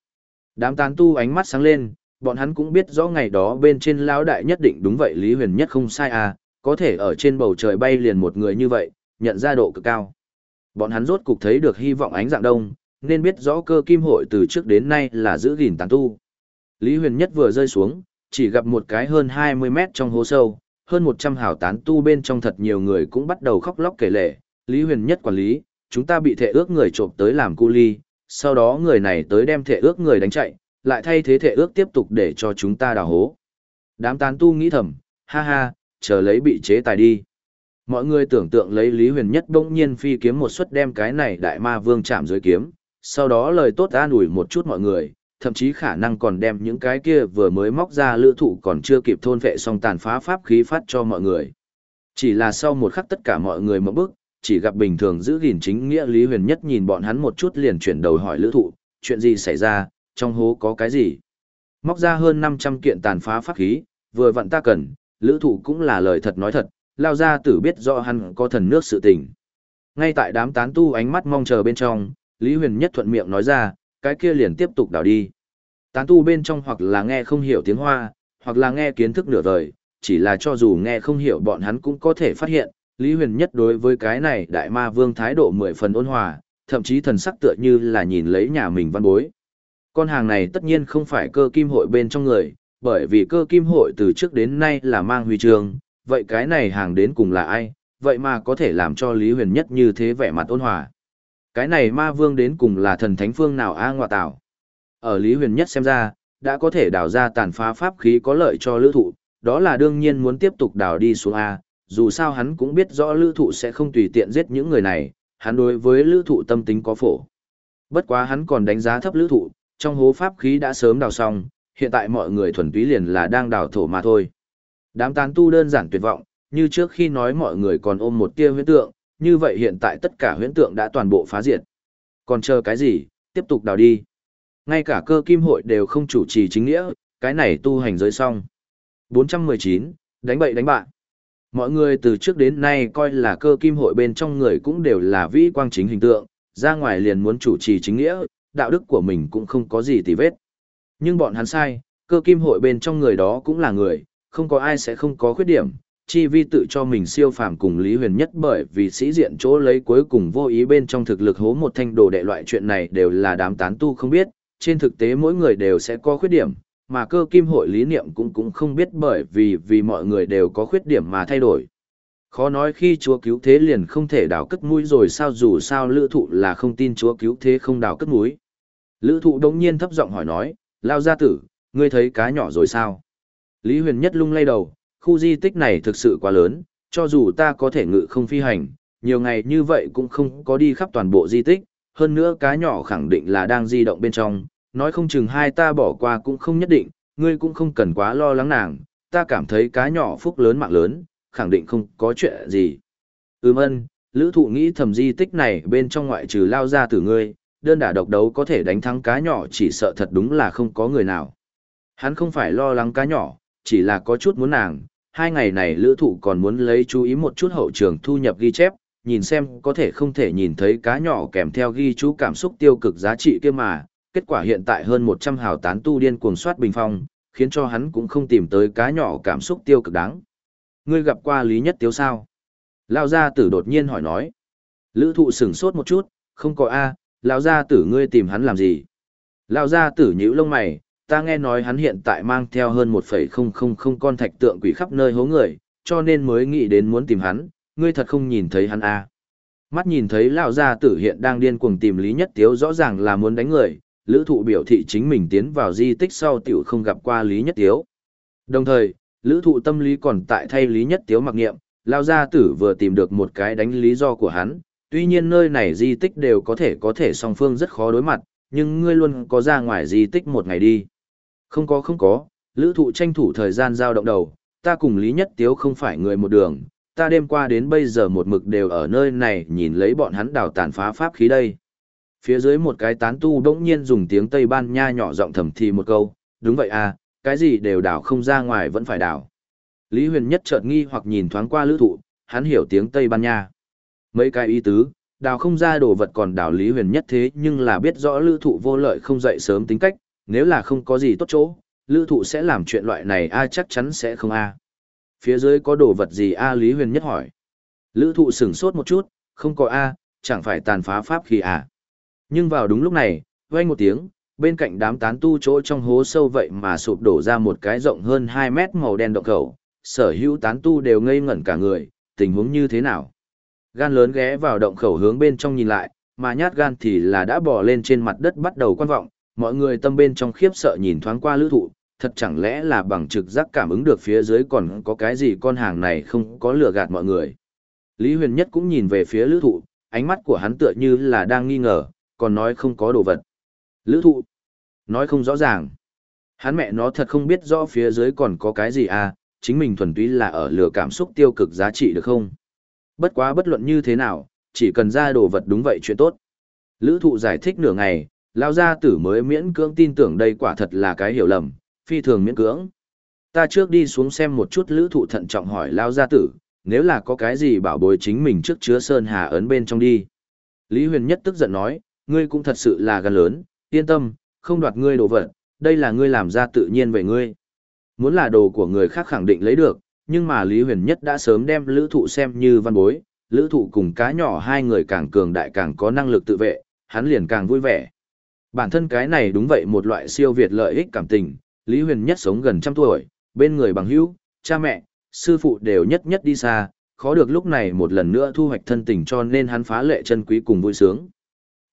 Đám tán tu ánh mắt sáng lên, bọn hắn cũng biết rõ ngày đó bên trên lão đại nhất định đúng vậy Lý Huyền Nhất không sai à, có thể ở trên bầu trời bay liền một người như vậy, nhận ra độ cực cao. Bọn hắn rốt cục thấy được hy vọng ánh dạng đông, nên biết rõ cơ kim hội từ trước đến nay là giữ gìn tán tu. Lý Huyền Nhất vừa rơi xuống, chỉ gặp một cái hơn 20 mét trong hố sâu, hơn 100 hảo tán tu bên trong thật nhiều người cũng bắt đầu khóc lóc kể lệ, Lý Huyền nhất quản lý, chúng ta bị thệ ước người trộm tới làm cu ly, sau đó người này tới đem thệ ước người đánh chạy, lại thay thế thệ ước tiếp tục để cho chúng ta đào hố. Đám tán tu nghĩ thầm, ha ha, chờ lấy bị chế tài đi. Mọi người tưởng tượng lấy Lý Huyền Nhất bỗng nhiên phi kiếm một suất đem cái này đại ma vương chạm dưới kiếm, sau đó lời tốt an ủi một chút mọi người, thậm chí khả năng còn đem những cái kia vừa mới móc ra lữ thụ còn chưa kịp thôn vệ xong tàn phá pháp khí phát cho mọi người. Chỉ là sau một khắc tất cả mọi người mở bước, chỉ gặp bình thường giữ gìn chính nghĩa Lý Huyền Nhất nhìn bọn hắn một chút liền chuyển đầu hỏi lữ thụ, chuyện gì xảy ra, trong hố có cái gì? Móc ra hơn 500 kiện tàn phá pháp khí, vừa vặn ta cần, lữ thụ cũng là lời thật nói thật, lao ra tử biết rõ hắn có thần nước sự tình. Ngay tại đám tán tu ánh mắt mong chờ bên trong, Lý Huyền Nhất thuận miệng nói ra, cái kia liền tiếp tục đào đi. Tán tu bên trong hoặc là nghe không hiểu tiếng hoa, hoặc là nghe kiến thức nửa vời, chỉ là cho dù nghe không hiểu bọn hắn cũng có thể phát hiện, Lý Huyền Nhất đối với cái này đại ma vương thái độ mười phần ôn hòa, thậm chí thần sắc tựa như là nhìn lấy nhà mình văn bối. Con hàng này tất nhiên không phải cơ kim hội bên trong người, bởi vì cơ kim hội từ trước đến nay là mang huy chương, vậy cái này hàng đến cùng là ai, vậy mà có thể làm cho Lý Huyền Nhất như thế vẻ mặt ôn hòa. Cái này ma vương đến cùng là thần thánh phương nào a ngoại tạo. Ở Lý Huyền Nhất xem ra, đã có thể đào ra tàn phá pháp khí có lợi cho lữ thụ, đó là đương nhiên muốn tiếp tục đào đi xuống A, dù sao hắn cũng biết rõ lữ thụ sẽ không tùy tiện giết những người này, hắn đối với lữ thụ tâm tính có phổ. Bất quá hắn còn đánh giá thấp lữ thụ, trong hố pháp khí đã sớm đào xong, hiện tại mọi người thuần túy liền là đang đào thổ mà thôi. Đám tán tu đơn giản tuyệt vọng, như trước khi nói mọi người còn ôm một tia huyễn tượng, như vậy hiện tại tất cả huyễn tượng đã toàn bộ phá diệt. Còn chờ cái gì, tiếp tục đào đi. Ngay cả cơ kim hội đều không chủ trì chính nghĩa, cái này tu hành giới xong. 419, đánh bậy đánh bạn. Mọi người từ trước đến nay coi là cơ kim hội bên trong người cũng đều là vĩ quang chính hình tượng, ra ngoài liền muốn chủ trì chính nghĩa, đạo đức của mình cũng không có gì tì vết. Nhưng bọn hắn sai, cơ kim hội bên trong người đó cũng là người, không có ai sẽ không có khuyết điểm, chi vi tự cho mình siêu phàm cùng Lý Huyền nhất bởi vì sĩ diện chỗ lấy cuối cùng vô ý bên trong thực lực hố một thanh đồ đệ loại chuyện này đều là đám tán tu không biết, trên thực tế mỗi người đều sẽ có khuyết điểm, mà cơ kim hội lý niệm cũng cũng không biết bởi vì vì mọi người đều có khuyết điểm mà thay đổi. Khó nói khi chúa cứu thế liền không thể đào cất mũi rồi sao dù sao lữ thụ là không tin chúa cứu thế không đào cất mũi. Lữ thụ đống nhiên thấp giọng hỏi nói, lao gia tử, ngươi thấy cá nhỏ rồi sao? Lý huyền nhất lung lay đầu, khu di tích này thực sự quá lớn, cho dù ta có thể ngự không phi hành, nhiều ngày như vậy cũng không có đi khắp toàn bộ di tích, hơn nữa cá nhỏ khẳng định là đang di động bên trong, nói không chừng hai ta bỏ qua cũng không nhất định, ngươi cũng không cần quá lo lắng nàng, ta cảm thấy cá nhỏ phúc lớn mạng lớn, khẳng định không có chuyện gì. Ừm ân, lữ thụ nghĩ thầm di tích này bên trong ngoại trừ lao ra từ ngươi, đơn đả độc đấu có thể đánh thắng cá nhỏ chỉ sợ thật đúng là không có người nào. Hắn không phải lo lắng cá nhỏ, chỉ là có chút muốn nàng, hai ngày này lữ thụ còn muốn lấy chú ý một chút hậu trường thu nhập ghi chép, nhìn xem có thể không thể nhìn thấy cá nhỏ kèm theo ghi chú cảm xúc tiêu cực giá trị kia mà, kết quả hiện tại hơn 100 hào tán tu điên cuồng soát bình phong, khiến cho hắn cũng không tìm tới cá nhỏ cảm xúc tiêu cực đáng. Ngươi gặp qua Lý Nhất Tiếu sao? Lao gia tử đột nhiên hỏi nói. Lữ thụ sửng sốt một chút, không có A, lão gia tử ngươi tìm hắn làm gì? Lão gia tử nhíu lông mày, ta nghe nói hắn hiện tại mang theo hơn 1,000 con thạch tượng quỷ khắp nơi hố người, cho nên mới nghĩ đến muốn tìm hắn, ngươi thật không nhìn thấy hắn à? Mắt nhìn thấy lão gia tử hiện đang điên cuồng tìm Lý Nhất Tiếu rõ ràng là muốn đánh người, lữ thụ biểu thị chính mình tiến vào di tích sau tiểu không gặp qua Lý Nhất Tiếu. Đồng thời, lữ thụ tâm lý còn tại thay Lý Nhất Tiếu mặc nghiệm, Lão gia tử vừa tìm được một cái đánh lý do của hắn, tuy nhiên nơi này di tích đều có thể có thể song phương rất khó đối mặt, nhưng ngươi luôn có ra ngoài di tích một ngày đi. Không có không có, lữ thụ tranh thủ thời gian giao động đầu, ta cùng Lý Nhất Tiếu không phải người một đường, ta đêm qua đến bây giờ một mực đều ở nơi này nhìn lấy bọn hắn đào tàn phá pháp khí đây. Phía dưới một cái tán tu đỗng nhiên dùng tiếng Tây Ban Nha nhỏ giọng thầm thì một câu, đúng vậy à, cái gì đều đào không ra ngoài vẫn phải đào. Lý Huyền nhất chợt nghi hoặc nhìn thoáng qua lữ thụ, hắn hiểu tiếng Tây Ban Nha. Mấy cái ý tứ, đào không ra đồ vật còn đào Lý Huyền nhất thế nhưng là biết rõ lữ thụ vô lợi không dậy sớm tính cách, nếu là không có gì tốt chỗ, lữ thụ sẽ làm chuyện loại này a chắc chắn sẽ không a Phía dưới có đồ vật gì a Lý Huyền nhất hỏi. Lữ thụ sửng sốt một chút, không có a chẳng phải tàn phá pháp khi à. Nhưng vào đúng lúc này, vang một tiếng, bên cạnh đám tán tu chỗ trong hố sâu vậy mà sụp đổ ra một cái rộng hơn 2 mét màu đen động khẩu, sở hữu tán tu đều ngây ngẩn cả người, tình huống như thế nào. Gan lớn ghé vào động khẩu hướng bên trong nhìn lại, mà nhát gan thì là đã bò lên trên mặt đất bắt đầu quan vọng, mọi người tâm bên trong khiếp sợ nhìn thoáng qua lữ thụ, thật chẳng lẽ là bằng trực giác cảm ứng được phía dưới còn có cái gì con hàng này không có lừa gạt mọi người. Lý Huyền Nhất cũng nhìn về phía lữ thụ, ánh mắt của hắn tựa như là đang nghi ngờ, còn nói không có đồ vật. Lữ thụ, nói không rõ ràng. Hắn mẹ nó thật không biết rõ phía dưới còn có cái gì à, chính mình thuần túy là ở lừa cảm xúc tiêu cực giá trị được không? Bất quá bất luận như thế nào, chỉ cần ra đồ vật đúng vậy chuyện tốt. Lữ thụ giải thích nửa ngày, lao gia tử mới miễn cưỡng tin tưởng đây quả thật là cái hiểu lầm, phi thường miễn cưỡng. Ta trước đi xuống xem một chút lữ thụ thận trọng hỏi lao gia tử, nếu là có cái gì bảo bối chính mình trước chứa sơn hà ấn bên trong đi. Lý huyền nhất tức giận nói, ngươi cũng thật sự là gan lớn, yên tâm, không đoạt ngươi đồ vật, đây là ngươi làm ra tự nhiên về ngươi. Muốn là đồ của người khác khẳng định lấy được, nhưng mà Lý huyền nhất đã sớm đem lữ thụ xem như văn bối, lữ thụ cùng cá nhỏ hai người càng cường đại càng có năng lực tự vệ, hắn liền càng vui vẻ. Bản thân cái này đúng vậy một loại siêu việt lợi ích cảm tình, Lý Huyền nhất sống gần trăm tuổi, bên người bằng hữu, cha mẹ, sư phụ đều nhất nhất đi xa, khó được lúc này một lần nữa thu hoạch thân tình cho nên hắn phá lệ chân quý cùng vui sướng.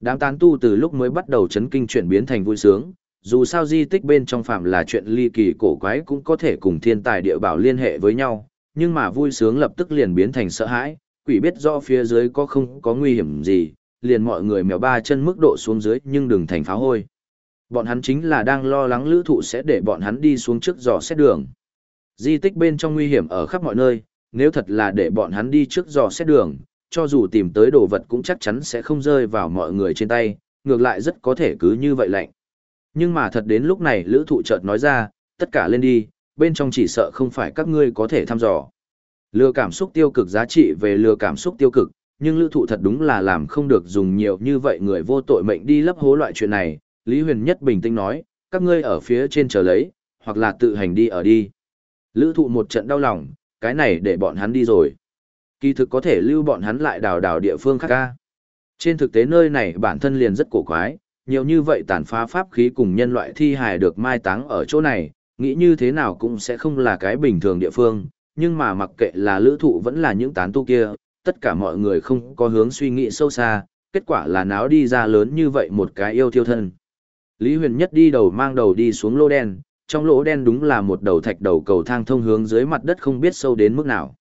Đám tán tu từ lúc mới bắt đầu chấn kinh chuyển biến thành vui sướng, dù sao di tích bên trong phạm là chuyện ly kỳ cổ quái cũng có thể cùng thiên tài địa bảo liên hệ với nhau, nhưng mà vui sướng lập tức liền biến thành sợ hãi, quỷ biết rõ phía dưới có không có nguy hiểm gì, liền mọi người mèo ba chân mức độ xuống dưới nhưng đừng thành pháo hôi. Bọn hắn chính là đang lo lắng lữ thụ sẽ để bọn hắn đi xuống trước dò xét đường. Di tích bên trong nguy hiểm ở khắp mọi nơi, nếu thật là để bọn hắn đi trước dò xét đường, cho dù tìm tới đồ vật cũng chắc chắn sẽ không rơi vào mọi người trên tay, ngược lại rất có thể cứ như vậy lạnh. Nhưng mà thật đến lúc này lữ thụ chợt nói ra, tất cả lên đi, bên trong chỉ sợ không phải các ngươi có thể thăm dò. Lừa cảm xúc tiêu cực giá trị về lừa cảm xúc tiêu cực, nhưng lữ thụ thật đúng là làm không được dùng nhiều như vậy người vô tội mệnh đi lấp hố loại chuyện này. Lý Huyền Nhất bình tĩnh nói, các ngươi ở phía trên chờ lấy, hoặc là tự hành đi ở đi. Lữ thụ một trận đau lòng, cái này để bọn hắn đi rồi. Kỳ thực có thể lưu bọn hắn lại đào đào địa phương khác ca. Trên thực tế nơi này bản thân liền rất cổ quái, nhiều như vậy tàn phá pháp khí cùng nhân loại thi hài được mai táng ở chỗ này, nghĩ như thế nào cũng sẽ không là cái bình thường địa phương, nhưng mà mặc kệ là lữ thụ vẫn là những tán tu kia, tất cả mọi người không có hướng suy nghĩ sâu xa, kết quả là náo đi ra lớn như vậy một cái yêu thiêu thân. Lý Huyền Nhất đi đầu mang đầu đi xuống lỗ đen, trong lỗ đen đúng là một đầu thạch đầu cầu thang thông hướng dưới mặt đất không biết sâu đến mức nào.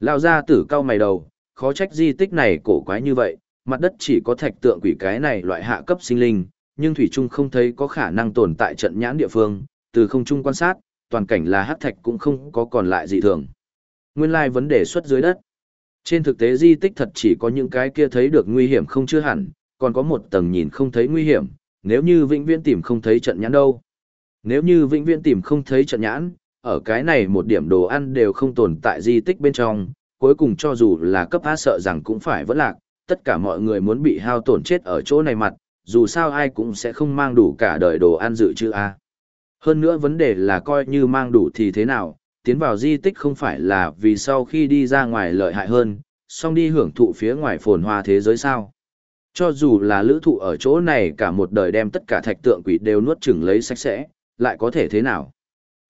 Lao ra tử cao mày đầu, khó trách di tích này cổ quái như vậy, mặt đất chỉ có thạch tượng quỷ cái này loại hạ cấp sinh linh, nhưng Thủy Trung không thấy có khả năng tồn tại trận nhãn địa phương, từ không trung quan sát, toàn cảnh là hắc thạch cũng không có còn lại gì thường. Nguyên lai vấn đề xuất dưới đất. Trên thực tế di tích thật chỉ có những cái kia thấy được nguy hiểm không chưa hẳn, còn có một tầng nhìn không thấy nguy hiểm, nếu như vĩnh viễn tìm không thấy trận nhãn đâu. Nếu như vĩnh viễn tìm không thấy trận nhãn, ở cái này một điểm đồ ăn đều không tồn tại di tích bên trong, cuối cùng cho dù là cấp á sợ rằng cũng phải vẫn lạc, tất cả mọi người muốn bị hao tổn chết ở chỗ này mặt, dù sao ai cũng sẽ không mang đủ cả đời đồ ăn dự trữ A. Hơn nữa vấn đề là coi như mang đủ thì thế nào, tiến vào di tích không phải là vì sau khi đi ra ngoài lợi hại hơn, song đi hưởng thụ phía ngoài phồn hoa thế giới sao. Cho dù là lữ thụ ở chỗ này cả một đời đem tất cả thạch tượng quỷ đều nuốt chửng lấy sạch sẽ, lại có thể thế nào.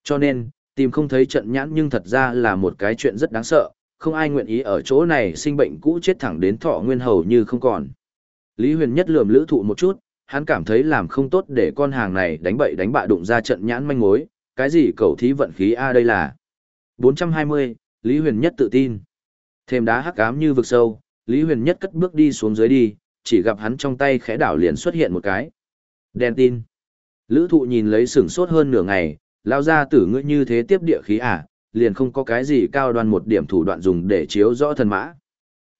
Cho nên, tìm không thấy trận nhãn nhưng thật ra là một cái chuyện rất đáng sợ, không ai nguyện ý ở chỗ này sinh bệnh cũ chết thẳng đến thọ nguyên hầu như không còn. Lý huyền nhất lườm lữ thụ một chút, hắn cảm thấy làm không tốt để con hàng này đánh bậy đánh bạ đụng ra trận nhãn manh mối, cái gì cầu thí vận khí A đây là. 420, Lý Huyền Nhất tự tin. Thêm đá hắc ám như vực sâu, Lý Huyền Nhất cất bước đi xuống dưới đi, chỉ gặp hắn trong tay khẽ đảo liền xuất hiện một cái. Đen tin. Lữ thụ nhìn lấy sửng sốt hơn nửa ngày, lao ra tử ngươi như thế tiếp địa khí à, liền không có cái gì cao đoan một điểm thủ đoạn dùng để chiếu rõ thần mã.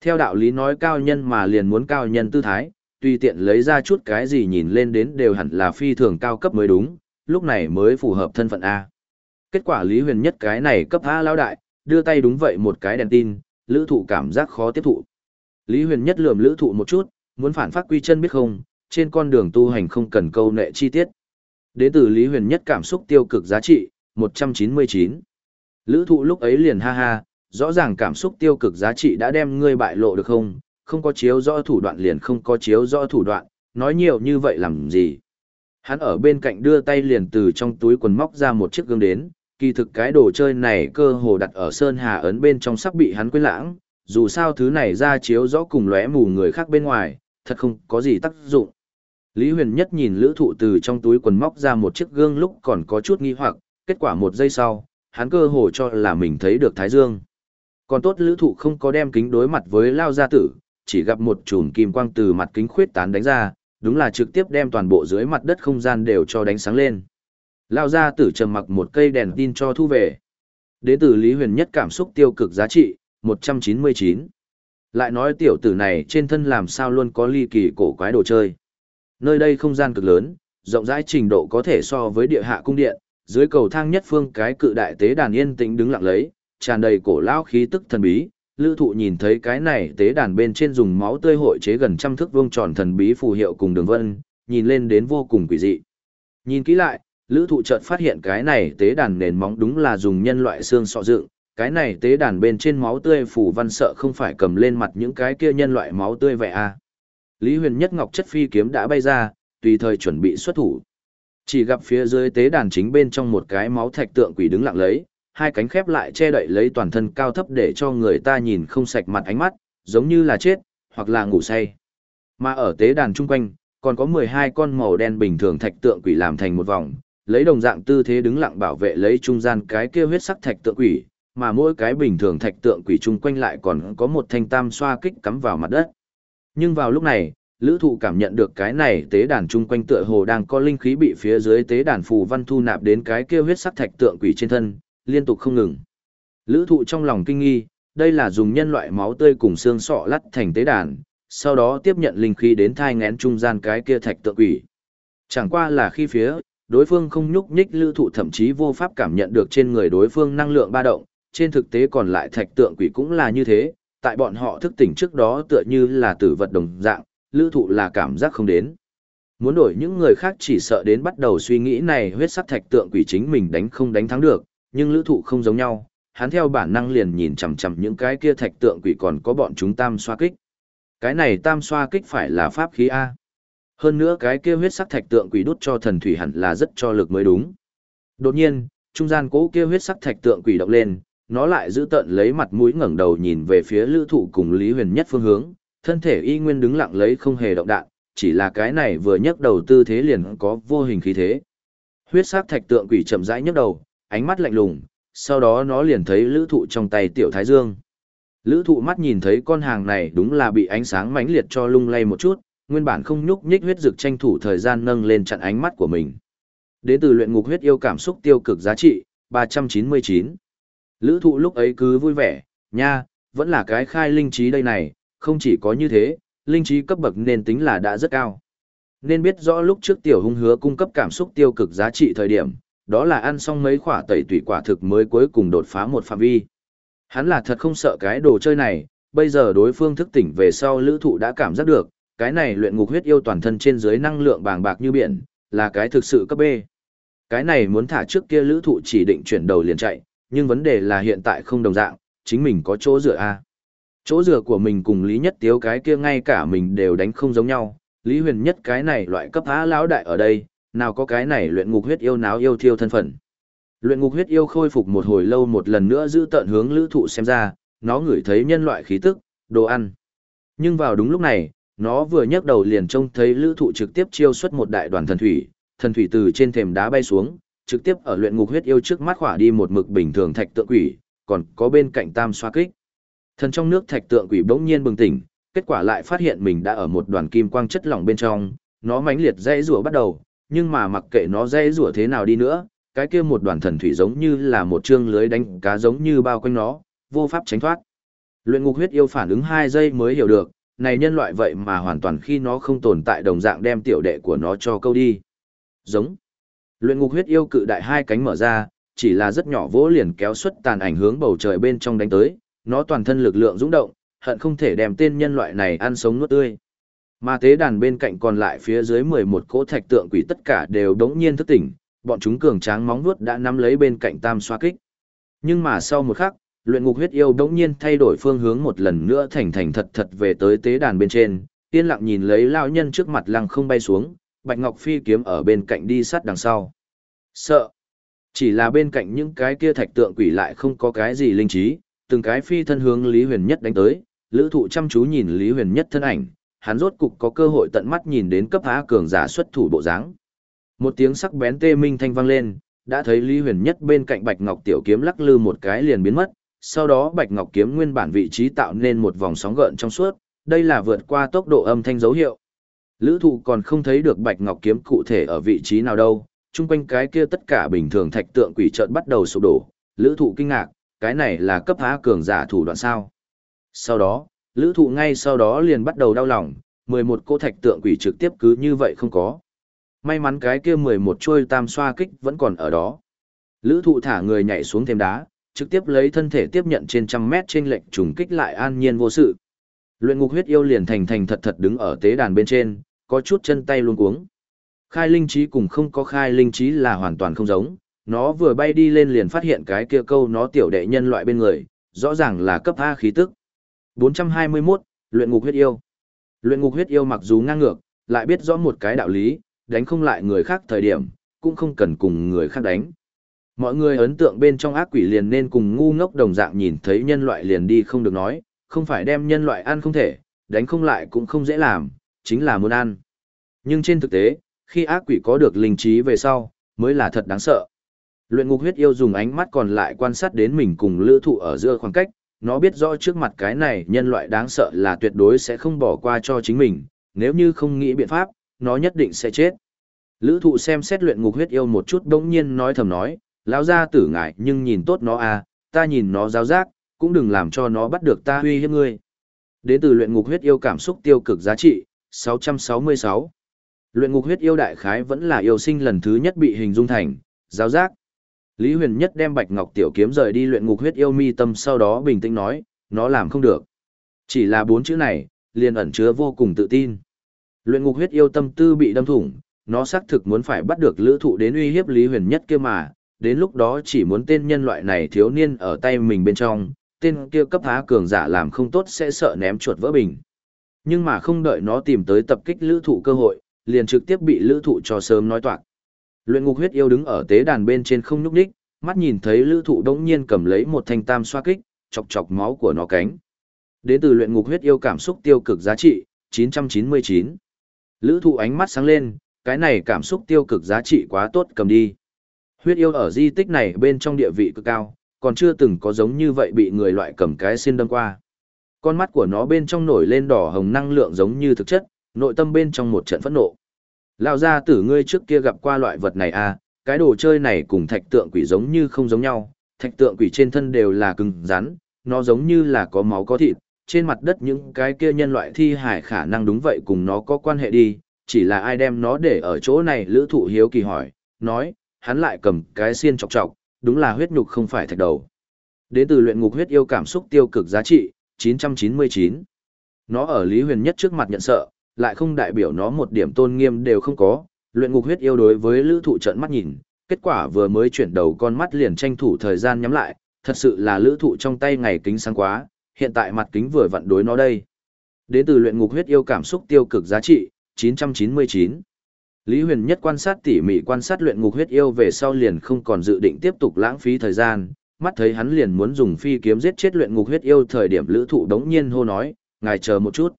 Theo đạo lý nói cao nhân mà liền muốn cao nhân tư thái, tùy tiện lấy ra chút cái gì nhìn lên đến đều hẳn là phi thường cao cấp mới đúng, lúc này mới phù hợp thân phận A. Kết quả Lý Huyền nhất cái này cấp A lao đại, đưa tay đúng vậy một cái đèn tin, lữ thụ cảm giác khó tiếp thụ. Lý Huyền nhất lườm lữ thụ một chút, muốn phản phát quy chân biết không, trên con đường tu hành không cần câu nệ chi tiết. Đến từ Lý Huyền nhất cảm xúc tiêu cực giá trị, 199. Lữ thụ lúc ấy liền ha ha, rõ ràng cảm xúc tiêu cực giá trị đã đem ngươi bại lộ được không, không có chiếu rõ thủ đoạn liền không có chiếu rõ thủ đoạn, nói nhiều như vậy làm gì. Hắn ở bên cạnh đưa tay liền từ trong túi quần móc ra một chiếc gương đến, kỳ thực cái đồ chơi này cơ hồ đặt ở Sơn Hà ấn bên trong sắp bị hắn quên lãng, dù sao thứ này ra chiếu rõ cùng lóe mù người khác bên ngoài, thật không có gì tác dụng. Lý Huyền Nhất nhìn lữ thụ từ trong túi quần móc ra một chiếc gương lúc còn có chút nghi hoặc, kết quả một giây sau, hắn cơ hồ cho là mình thấy được Thái Dương. Còn tốt lữ thụ không có đem kính đối mặt với Lao Gia Tử, chỉ gặp một chùm kim quang từ mặt kính khuyết tán đánh ra, đúng là trực tiếp đem toàn bộ dưới mặt đất không gian đều cho đánh sáng lên. Lao Gia Tử trầm mặc một cây đèn tin cho thu về. Đến từ Lý Huyền Nhất cảm xúc tiêu cực giá trị, 199. Lại nói tiểu tử này trên thân làm sao luôn có ly kỳ cổ quái đồ chơi. Nơi đây không gian cực lớn, rộng rãi trình độ có thể so với địa hạ cung điện, dưới cầu thang nhất phương cái cự đại tế đàn yên tĩnh đứng lặng lấy, tràn đầy cổ lão khí tức thần bí. Lữ thụ nhìn thấy cái này tế đàn bên trên dùng máu tươi hội chế gần trăm thước vuông tròn thần bí phù hiệu cùng đường vân, nhìn lên đến vô cùng quỷ dị. Nhìn kỹ lại, lữ thụ chợt phát hiện cái này tế đàn nền móng đúng là dùng nhân loại xương sọ dựng, cái này tế đàn bên trên máu tươi phù văn sợ không phải cầm lên mặt những cái kia nhân loại máu tươi vậy à. Lý Huyền Nhất Ngọc chất phi kiếm đã bay ra, tùy thời chuẩn bị xuất thủ. Chỉ gặp phía dưới tế đàn chính bên trong một cái máu thạch tượng quỷ đứng lặng lấy, hai cánh khép lại che đậy lấy toàn thân cao thấp để cho người ta nhìn không sạch mặt ánh mắt, giống như là chết, hoặc là ngủ say. Mà ở tế đàn chung quanh, còn có 12 con màu đen bình thường thạch tượng quỷ làm thành một vòng, lấy đồng dạng tư thế đứng lặng bảo vệ lấy trung gian cái kia huyết sắc thạch tượng quỷ, mà mỗi cái bình thường thạch tượng quỷ chung quanh lại còn có một thanh tam xoa kích cắm vào mặt đất. Nhưng vào lúc này, lữ thụ cảm nhận được cái này tế đàn chung quanh tựa hồ đang có linh khí bị phía dưới tế đàn phù văn thu nạp đến cái kia huyết sắc thạch tượng quỷ trên thân, liên tục không ngừng. Lữ thụ trong lòng kinh nghi, đây là dùng nhân loại máu tươi cùng xương sọ lắt thành tế đàn, sau đó tiếp nhận linh khí đến thai ngén trung gian cái kia thạch tượng quỷ. Chẳng qua là khi phía, đối phương không nhúc nhích lữ thụ thậm chí vô pháp cảm nhận được trên người đối phương năng lượng ba động, trên thực tế còn lại thạch tượng quỷ cũng là như thế, tại bọn họ thức tỉnh trước đó tựa như là tử vật đồng dạng, lữ thụ là cảm giác không đến. Muốn đổi những người khác chỉ sợ đến bắt đầu suy nghĩ này huyết sắc thạch tượng quỷ chính mình đánh không đánh thắng được, nhưng lữ thụ không giống nhau, hắn theo bản năng liền nhìn chằm chằm những cái kia thạch tượng quỷ còn có bọn chúng tam xoa kích. Cái này tam xoa kích phải là pháp khí A. Hơn nữa cái kia huyết sắc thạch tượng quỷ đút cho thần thủy hẳn là rất cho lực mới đúng. Đột nhiên, trung gian cố kia huyết sắc thạch tượng quỷ động lên, nó lại giữ tận lấy mặt mũi ngẩng đầu nhìn về phía lữ thụ cùng Lý Huyền Nhất phương hướng, thân thể y nguyên đứng lặng lấy không hề động đạn, chỉ là cái này vừa nhấc đầu tư thế liền có vô hình khí thế. Huyết sắc thạch tượng quỷ chậm rãi nhấc đầu, ánh mắt lạnh lùng, sau đó nó liền thấy lữ thụ trong tay tiểu thái dương. Lữ thụ mắt nhìn thấy con hàng này đúng là bị ánh sáng mãnh liệt cho lung lay một chút, nguyên bản không nhúc nhích huyết dược tranh thủ thời gian nâng lên chặn ánh mắt của mình. Đến từ luyện ngục huyết yêu cảm xúc tiêu cực giá trị, 399. Lữ thụ lúc ấy cứ vui vẻ, nha, vẫn là cái khai linh trí đây này, không chỉ có như thế, linh trí cấp bậc nên tính là đã rất cao. Nên biết rõ lúc trước tiểu hung hứa cung cấp cảm xúc tiêu cực giá trị thời điểm, đó là ăn xong mấy quả tẩy tủy quả thực mới cuối cùng đột phá một phạm vi. Hắn là thật không sợ cái đồ chơi này, bây giờ đối phương thức tỉnh về sau lữ thụ đã cảm giác được, cái này luyện ngục huyết yêu toàn thân trên dưới năng lượng bàng bạc như biển, là cái thực sự cấp B. Cái này muốn thả trước kia lữ thụ chỉ định chuyển đầu liền chạy, nhưng vấn đề là hiện tại không đồng dạng, chính mình có chỗ dựa A. Chỗ dựa của mình cùng Lý Nhất Tiếu cái kia ngay cả mình đều đánh không giống nhau, Lý Huyền Nhất cái này loại cấp á lão đại ở đây, nào có cái này luyện ngục huyết yêu náo yêu thiêu thân phận. Luyện ngục huyết yêu khôi phục một hồi lâu một lần nữa giữ tận hướng lữ thụ xem ra, nó ngửi thấy nhân loại khí tức, đồ ăn. Nhưng vào đúng lúc này, nó vừa nhấc đầu liền trông thấy lữ thụ trực tiếp chiêu xuất một đại đoàn thần thủy, thần thủy từ trên thềm đá bay xuống, trực tiếp ở luyện ngục huyết yêu trước mắt khỏa đi một mực bình thường thạch tượng quỷ, còn có bên cạnh tam xoa kích. Thần trong nước thạch tượng quỷ bỗng nhiên bừng tỉnh, kết quả lại phát hiện mình đã ở một đoàn kim quang chất lỏng bên trong, nó mãnh liệt dãy rủa bắt đầu, nhưng mà mặc kệ nó dãy rủa thế nào đi nữa, cái kia một đoàn thần thủy giống như là một chương lưới đánh cá giống như bao quanh nó, vô pháp tránh thoát. Luyện ngục huyết yêu phản ứng 2 giây mới hiểu được, này nhân loại vậy mà hoàn toàn khi nó không tồn tại đồng dạng đem tiểu đệ của nó cho câu đi. Giống. Luyện ngục huyết yêu cự đại hai cánh mở ra, chỉ là rất nhỏ vỗ liền kéo xuất tàn ảnh hướng bầu trời bên trong đánh tới, nó toàn thân lực lượng dũng động, hận không thể đem tên nhân loại này ăn sống nuốt tươi. Mà tế đàn bên cạnh còn lại phía dưới 11 cỗ thạch tượng quỷ tất cả đều đống nhiên thức tỉnh, bọn chúng cường tráng móng vuốt đã nắm lấy bên cạnh tam xoa kích. Nhưng mà sau một khắc, luyện ngục huyết yêu đống nhiên thay đổi phương hướng một lần nữa thành thành thật thật về tới tế đàn bên trên, yên lặng nhìn lấy lao nhân trước mặt lăng không bay xuống, bạch ngọc phi kiếm ở bên cạnh đi sát đằng sau. Sợ! Chỉ là bên cạnh những cái kia thạch tượng quỷ lại không có cái gì linh trí, từng cái phi thân hướng Lý Huyền Nhất đánh tới, lữ thụ chăm chú nhìn Lý Huyền Nhất thân ảnh, hắn rốt cục có cơ hội tận mắt nhìn đến cấp á cường giả xuất thủ bộ dáng. Một tiếng sắc bén tê minh thanh vang lên, đã thấy Lý Huyền Nhất bên cạnh Bạch Ngọc tiểu kiếm lắc lư một cái liền biến mất, sau đó Bạch Ngọc kiếm nguyên bản vị trí tạo nên một vòng sóng gợn trong suốt, đây là vượt qua tốc độ âm thanh dấu hiệu. Lữ thụ còn không thấy được Bạch Ngọc kiếm cụ thể ở vị trí nào đâu, chung quanh cái kia tất cả bình thường thạch tượng quỷ trợn bắt đầu sụp đổ, lữ thụ kinh ngạc, cái này là cấp há cường giả thủ đoạn sao. Sau đó, lữ thụ ngay sau đó liền bắt đầu đau lòng, 11 cô thạch tượng quỷ trực tiếp cứ như vậy không có. May mắn cái kia 11 trôi tam xoa kích vẫn còn ở đó. Lữ thụ thả người nhảy xuống thêm đá, trực tiếp lấy thân thể tiếp nhận trên trăm mét trên lệnh trùng kích lại an nhiên vô sự. Luyện ngục huyết yêu liền thành thành thật thật đứng ở tế đàn bên trên, có chút chân tay luôn cuống. Khai linh trí cùng không có khai linh trí là hoàn toàn không giống, nó vừa bay đi lên liền phát hiện cái kia câu nó tiểu đệ nhân loại bên người, rõ ràng là cấp A khí tức. 421, luyện ngục huyết yêu. Luyện ngục huyết yêu mặc dù ngang ngược, lại biết rõ một cái đạo lý, đánh không lại người khác thời điểm, cũng không cần cùng người khác đánh. Mọi người ấn tượng bên trong ác quỷ liền nên cùng ngu ngốc đồng dạng nhìn thấy nhân loại liền đi không được nói, không phải đem nhân loại ăn không thể, đánh không lại cũng không dễ làm, chính là muốn ăn. Nhưng trên thực tế, khi ác quỷ có được linh trí về sau, mới là thật đáng sợ. Luyện ngục huyết yêu dùng ánh mắt còn lại quan sát đến mình cùng lữ thụ ở giữa khoảng cách, nó biết rõ trước mặt cái này nhân loại đáng sợ là tuyệt đối sẽ không bỏ qua cho chính mình, nếu như không nghĩ biện pháp, nó nhất định sẽ chết. Lữ thụ xem xét luyện ngục huyết yêu một chút đống nhiên nói thầm nói, lão ra tử ngại nhưng nhìn tốt nó à, ta nhìn nó giáo giác, cũng đừng làm cho nó bắt được ta huy hiếp ngươi. Đến từ luyện ngục huyết yêu cảm xúc tiêu cực giá trị, 666. Luyện ngục huyết yêu đại khái vẫn là yêu sinh lần thứ nhất bị hình dung thành, giáo giác. Lý Huyền Nhất đem Bạch Ngọc Tiểu Kiếm rời đi luyện ngục huyết yêu mi tâm sau đó bình tĩnh nói, nó làm không được. Chỉ là bốn chữ này, liền ẩn chứa vô cùng tự tin. Luyện ngục huyết yêu tâm tư bị đâm thủng, nó xác thực muốn phải bắt được lữ thụ đến uy hiếp Lý Huyền Nhất kia mà, đến lúc đó chỉ muốn tên nhân loại này thiếu niên ở tay mình bên trong, tên kia cấp há cường giả làm không tốt sẽ sợ ném chuột vỡ bình. Nhưng mà không đợi nó tìm tới tập kích lữ thụ cơ hội, liền trực tiếp bị lữ thụ cho sớm nói toạc. Luyện ngục huyết yêu đứng ở tế đàn bên trên không nhúc đích, mắt nhìn thấy lữ thụ đống nhiên cầm lấy một thanh tam xoa kích, chọc chọc máu của nó cánh. Đến từ luyện ngục huyết yêu cảm xúc tiêu cực giá trị, 999. Lữ thụ ánh mắt sáng lên, cái này cảm xúc tiêu cực giá trị quá tốt cầm đi. Huyết yêu ở di tích này bên trong địa vị cực cao, còn chưa từng có giống như vậy bị người loại cầm cái xin đâm qua. Con mắt của nó bên trong nổi lên đỏ hồng năng lượng giống như thực chất, nội tâm bên trong một trận phẫn nộ. Lão gia tử ngươi trước kia gặp qua loại vật này à, cái đồ chơi này cùng thạch tượng quỷ giống như không giống nhau, thạch tượng quỷ trên thân đều là cứng rắn, nó giống như là có máu có thịt, trên mặt đất những cái kia nhân loại thi hải khả năng đúng vậy cùng nó có quan hệ đi, chỉ là ai đem nó để ở chỗ này lữ thụ hiếu kỳ hỏi, nói, hắn lại cầm cái xiên chọc chọc, đúng là huyết nhục không phải thạch đầu. Đến từ luyện ngục huyết yêu cảm xúc tiêu cực giá trị, 999. Nó ở Lý Huyền Nhất trước mặt nhận sợ, lại không đại biểu nó một điểm tôn nghiêm đều không có, luyện ngục huyết yêu đối với lữ thụ trận mắt nhìn, kết quả vừa mới chuyển đầu con mắt liền tranh thủ thời gian nhắm lại, thật sự là lữ thụ trong tay ngày kính sáng quá, hiện tại mặt kính vừa vặn đối nó đây. Đến từ luyện ngục huyết yêu cảm xúc tiêu cực giá trị, 999. Lý Huyền Nhất quan sát tỉ mỉ quan sát luyện ngục huyết yêu về sau liền không còn dự định tiếp tục lãng phí thời gian, mắt thấy hắn liền muốn dùng phi kiếm giết chết luyện ngục huyết yêu thời điểm lữ thụ đống nhiên hô nói, ngài chờ một chút.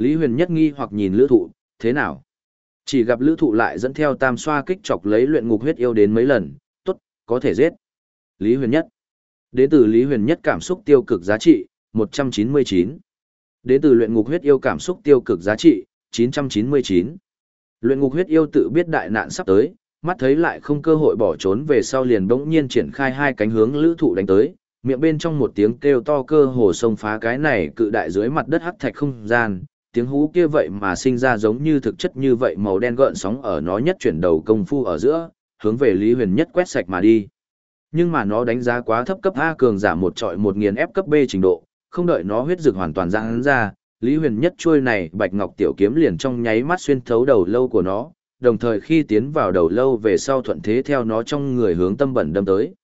Lý Huyền Nhất nghi hoặc nhìn lữ thụ, thế nào? Chỉ gặp lữ thụ lại dẫn theo tam xoa kích chọc lấy luyện ngục huyết yêu đến mấy lần, tốt, có thể giết. Lý Huyền Nhất. Đến từ Lý Huyền Nhất cảm xúc tiêu cực giá trị, 199. Đến từ luyện ngục huyết yêu cảm xúc tiêu cực giá trị, 999. Luyện ngục huyết yêu tự biết đại nạn sắp tới, mắt thấy lại không cơ hội bỏ trốn về sau liền bỗng nhiên triển khai hai cánh hướng lữ thụ đánh tới, miệng bên trong một tiếng kêu to cơ hồ sông phá cái này cự đại dưới mặt đất hắc thạch không gian, tiếng hú kia vậy mà sinh ra giống như thực chất như vậy màu đen gợn sóng ở nó nhất chuyển đầu công phu ở giữa, hướng về Lý Huyền nhất quét sạch mà đi. Nhưng mà nó đánh giá quá thấp cấp A cường giảm một trọi một nghiền ép cấp B trình độ, không đợi nó huyết dược hoàn toàn giãn ra, Lý Huyền nhất chui này bạch ngọc tiểu kiếm liền trong nháy mắt xuyên thấu đầu lâu của nó, đồng thời khi tiến vào đầu lâu về sau thuận thế theo nó trong người hướng tâm bẩn đâm tới.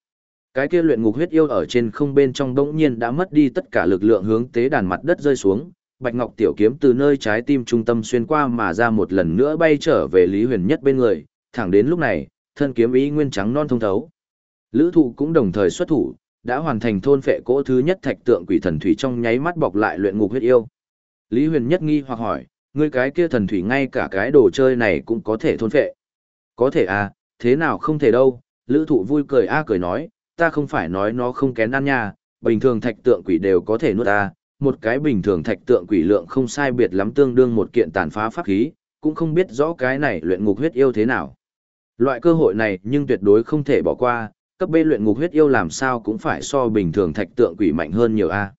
Cái kia luyện ngục huyết yêu ở trên không bên trong đống nhiên đã mất đi tất cả lực lượng hướng tế đàn mặt đất rơi xuống, bạch ngọc tiểu kiếm từ nơi trái tim trung tâm xuyên qua mà ra một lần nữa bay trở về Lý Huyền nhất bên người, thẳng đến lúc này, thân kiếm ý nguyên trắng non thông thấu. Lữ thụ cũng đồng thời xuất thủ, đã hoàn thành thôn phệ cỗ thứ nhất thạch tượng quỷ thần thủy trong nháy mắt bọc lại luyện ngục huyết yêu. Lý Huyền nhất nghi hoặc hỏi, ngươi cái kia thần thủy ngay cả cái đồ chơi này cũng có thể thôn phệ. Có thể à, thế nào không thể đâu, lữ thụ vui cười a cười nói, ta không phải nói nó không kén ăn nha, bình thường thạch tượng quỷ đều có thể nuốt ta, một cái bình thường thạch tượng quỷ lượng không sai biệt lắm tương đương một kiện tàn phá pháp khí, cũng không biết rõ cái này luyện ngục huyết yêu thế nào. Loại cơ hội này nhưng tuyệt đối không thể bỏ qua, cấp B luyện ngục huyết yêu làm sao cũng phải so bình thường thạch tượng quỷ mạnh hơn nhiều a.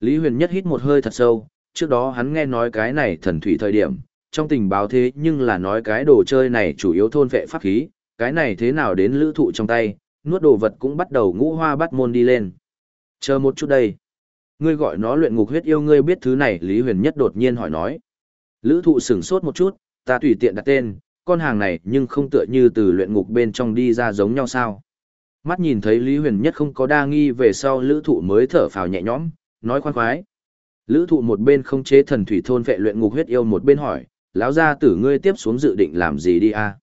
Lý Huyền Nhất hít một hơi thật sâu, trước đó hắn nghe nói cái này thần thủy thời điểm, trong tình báo thế nhưng là nói cái đồ chơi này chủ yếu thôn vệ pháp khí, cái này thế nào đến lữ thụ trong tay, nuốt đồ vật cũng bắt đầu ngũ hoa bắt môn đi lên. Chờ một chút đây. Ngươi gọi nó luyện ngục huyết yêu ngươi biết thứ này Lý Huyền Nhất đột nhiên hỏi nói. Lữ thụ sửng sốt một chút, ta tùy tiện đặt tên, con hàng này nhưng không tựa như từ luyện ngục bên trong đi ra giống nhau sao. Mắt nhìn thấy Lý Huyền Nhất không có đa nghi về sau lữ thụ mới thở phào nhẹ nhõm, nói khoan khoái. Lữ thụ một bên không chế thần thủy thôn vệ luyện ngục huyết yêu một bên hỏi, lão gia tử ngươi tiếp xuống dự định làm gì đi a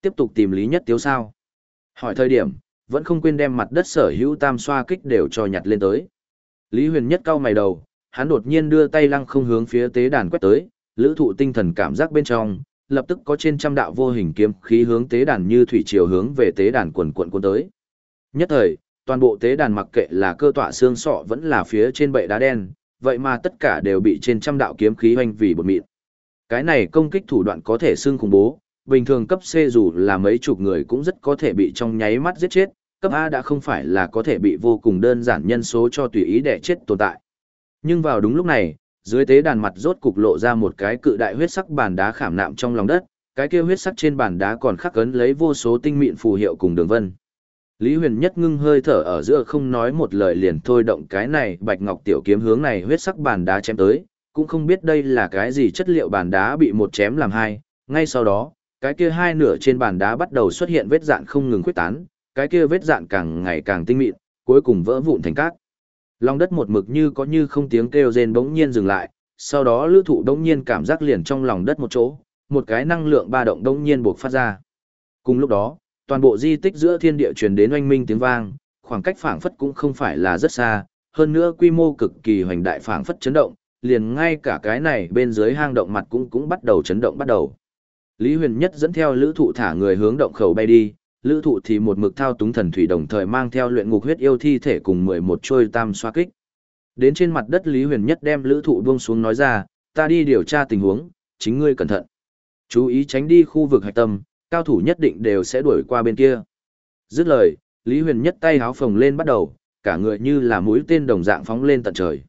Tiếp tục tìm Lý Nhất Tiếu sao? Hỏi thời điểm, vẫn không quên đem mặt đất sở hữu tam xoa kích đều cho nhặt lên tới. Lý Huyền Nhất cau mày đầu, hắn đột nhiên đưa tay lăng không hướng phía tế đàn quét tới, lữ thụ tinh thần cảm giác bên trong, lập tức có trên trăm đạo vô hình kiếm khí hướng tế đàn như thủy triều hướng về tế đàn quần quần cuốn tới. Nhất thời, toàn bộ tế đàn mặc kệ là cơ tọa xương sọ vẫn là phía trên bệ đá đen, vậy mà tất cả đều bị trên trăm đạo kiếm khí hoành vì bột mịn. Cái này công kích thủ đoạn có thể xương khủng bố, bình thường cấp C dù là mấy chục người cũng rất có thể bị trong nháy mắt giết chết, cấp A đã không phải là có thể bị vô cùng đơn giản nhân số cho tùy ý để chết tồn tại. Nhưng vào đúng lúc này, dưới tế đàn mặt rốt cục lộ ra một cái cự đại huyết sắc bàn đá khảm nạm trong lòng đất, cái kia huyết sắc trên bàn đá còn khắc ấn lấy vô số tinh mịn phù hiệu cùng đường vân. Lý Huyền Nhất ngưng hơi thở ở giữa không nói một lời liền thôi động cái này bạch ngọc tiểu kiếm hướng này huyết sắc bàn đá chém tới, cũng không biết đây là cái gì chất liệu bàn đá bị một chém làm hai, ngay sau đó, cái kia hai nửa trên bàn đá bắt đầu xuất hiện vết dạn không ngừng khuếch tán, cái kia vết dạn càng ngày càng tinh mịn, cuối cùng vỡ vụn thành cát. Lòng đất một mực như có như không tiếng kêu rên bỗng nhiên dừng lại, sau đó lữ thụ bỗng nhiên cảm giác liền trong lòng đất một chỗ, một cái năng lượng ba động bỗng nhiên buộc phát ra. Cùng lúc đó, toàn bộ di tích giữa thiên địa truyền đến oanh minh tiếng vang, khoảng cách phảng phất cũng không phải là rất xa, hơn nữa quy mô cực kỳ hoành đại phảng phất chấn động, liền ngay cả cái này bên dưới hang động mặt cũng cũng bắt đầu chấn động bắt đầu. Lý Huyền Nhất dẫn theo lữ thụ thả người hướng động khẩu bay đi, lữ thụ thì một mực thao túng thần thủy đồng thời mang theo luyện ngục huyết yêu thi thể cùng 11 trôi tam xoa kích. Đến trên mặt đất Lý Huyền Nhất đem lữ thụ buông xuống nói ra, ta đi điều tra tình huống, chính ngươi cẩn thận. Chú ý tránh đi khu vực hạch tâm, cao thủ nhất định đều sẽ đuổi qua bên kia. Dứt lời, Lý Huyền Nhất tay háo phồng lên bắt đầu, cả người như là mũi tên đồng dạng phóng lên tận trời.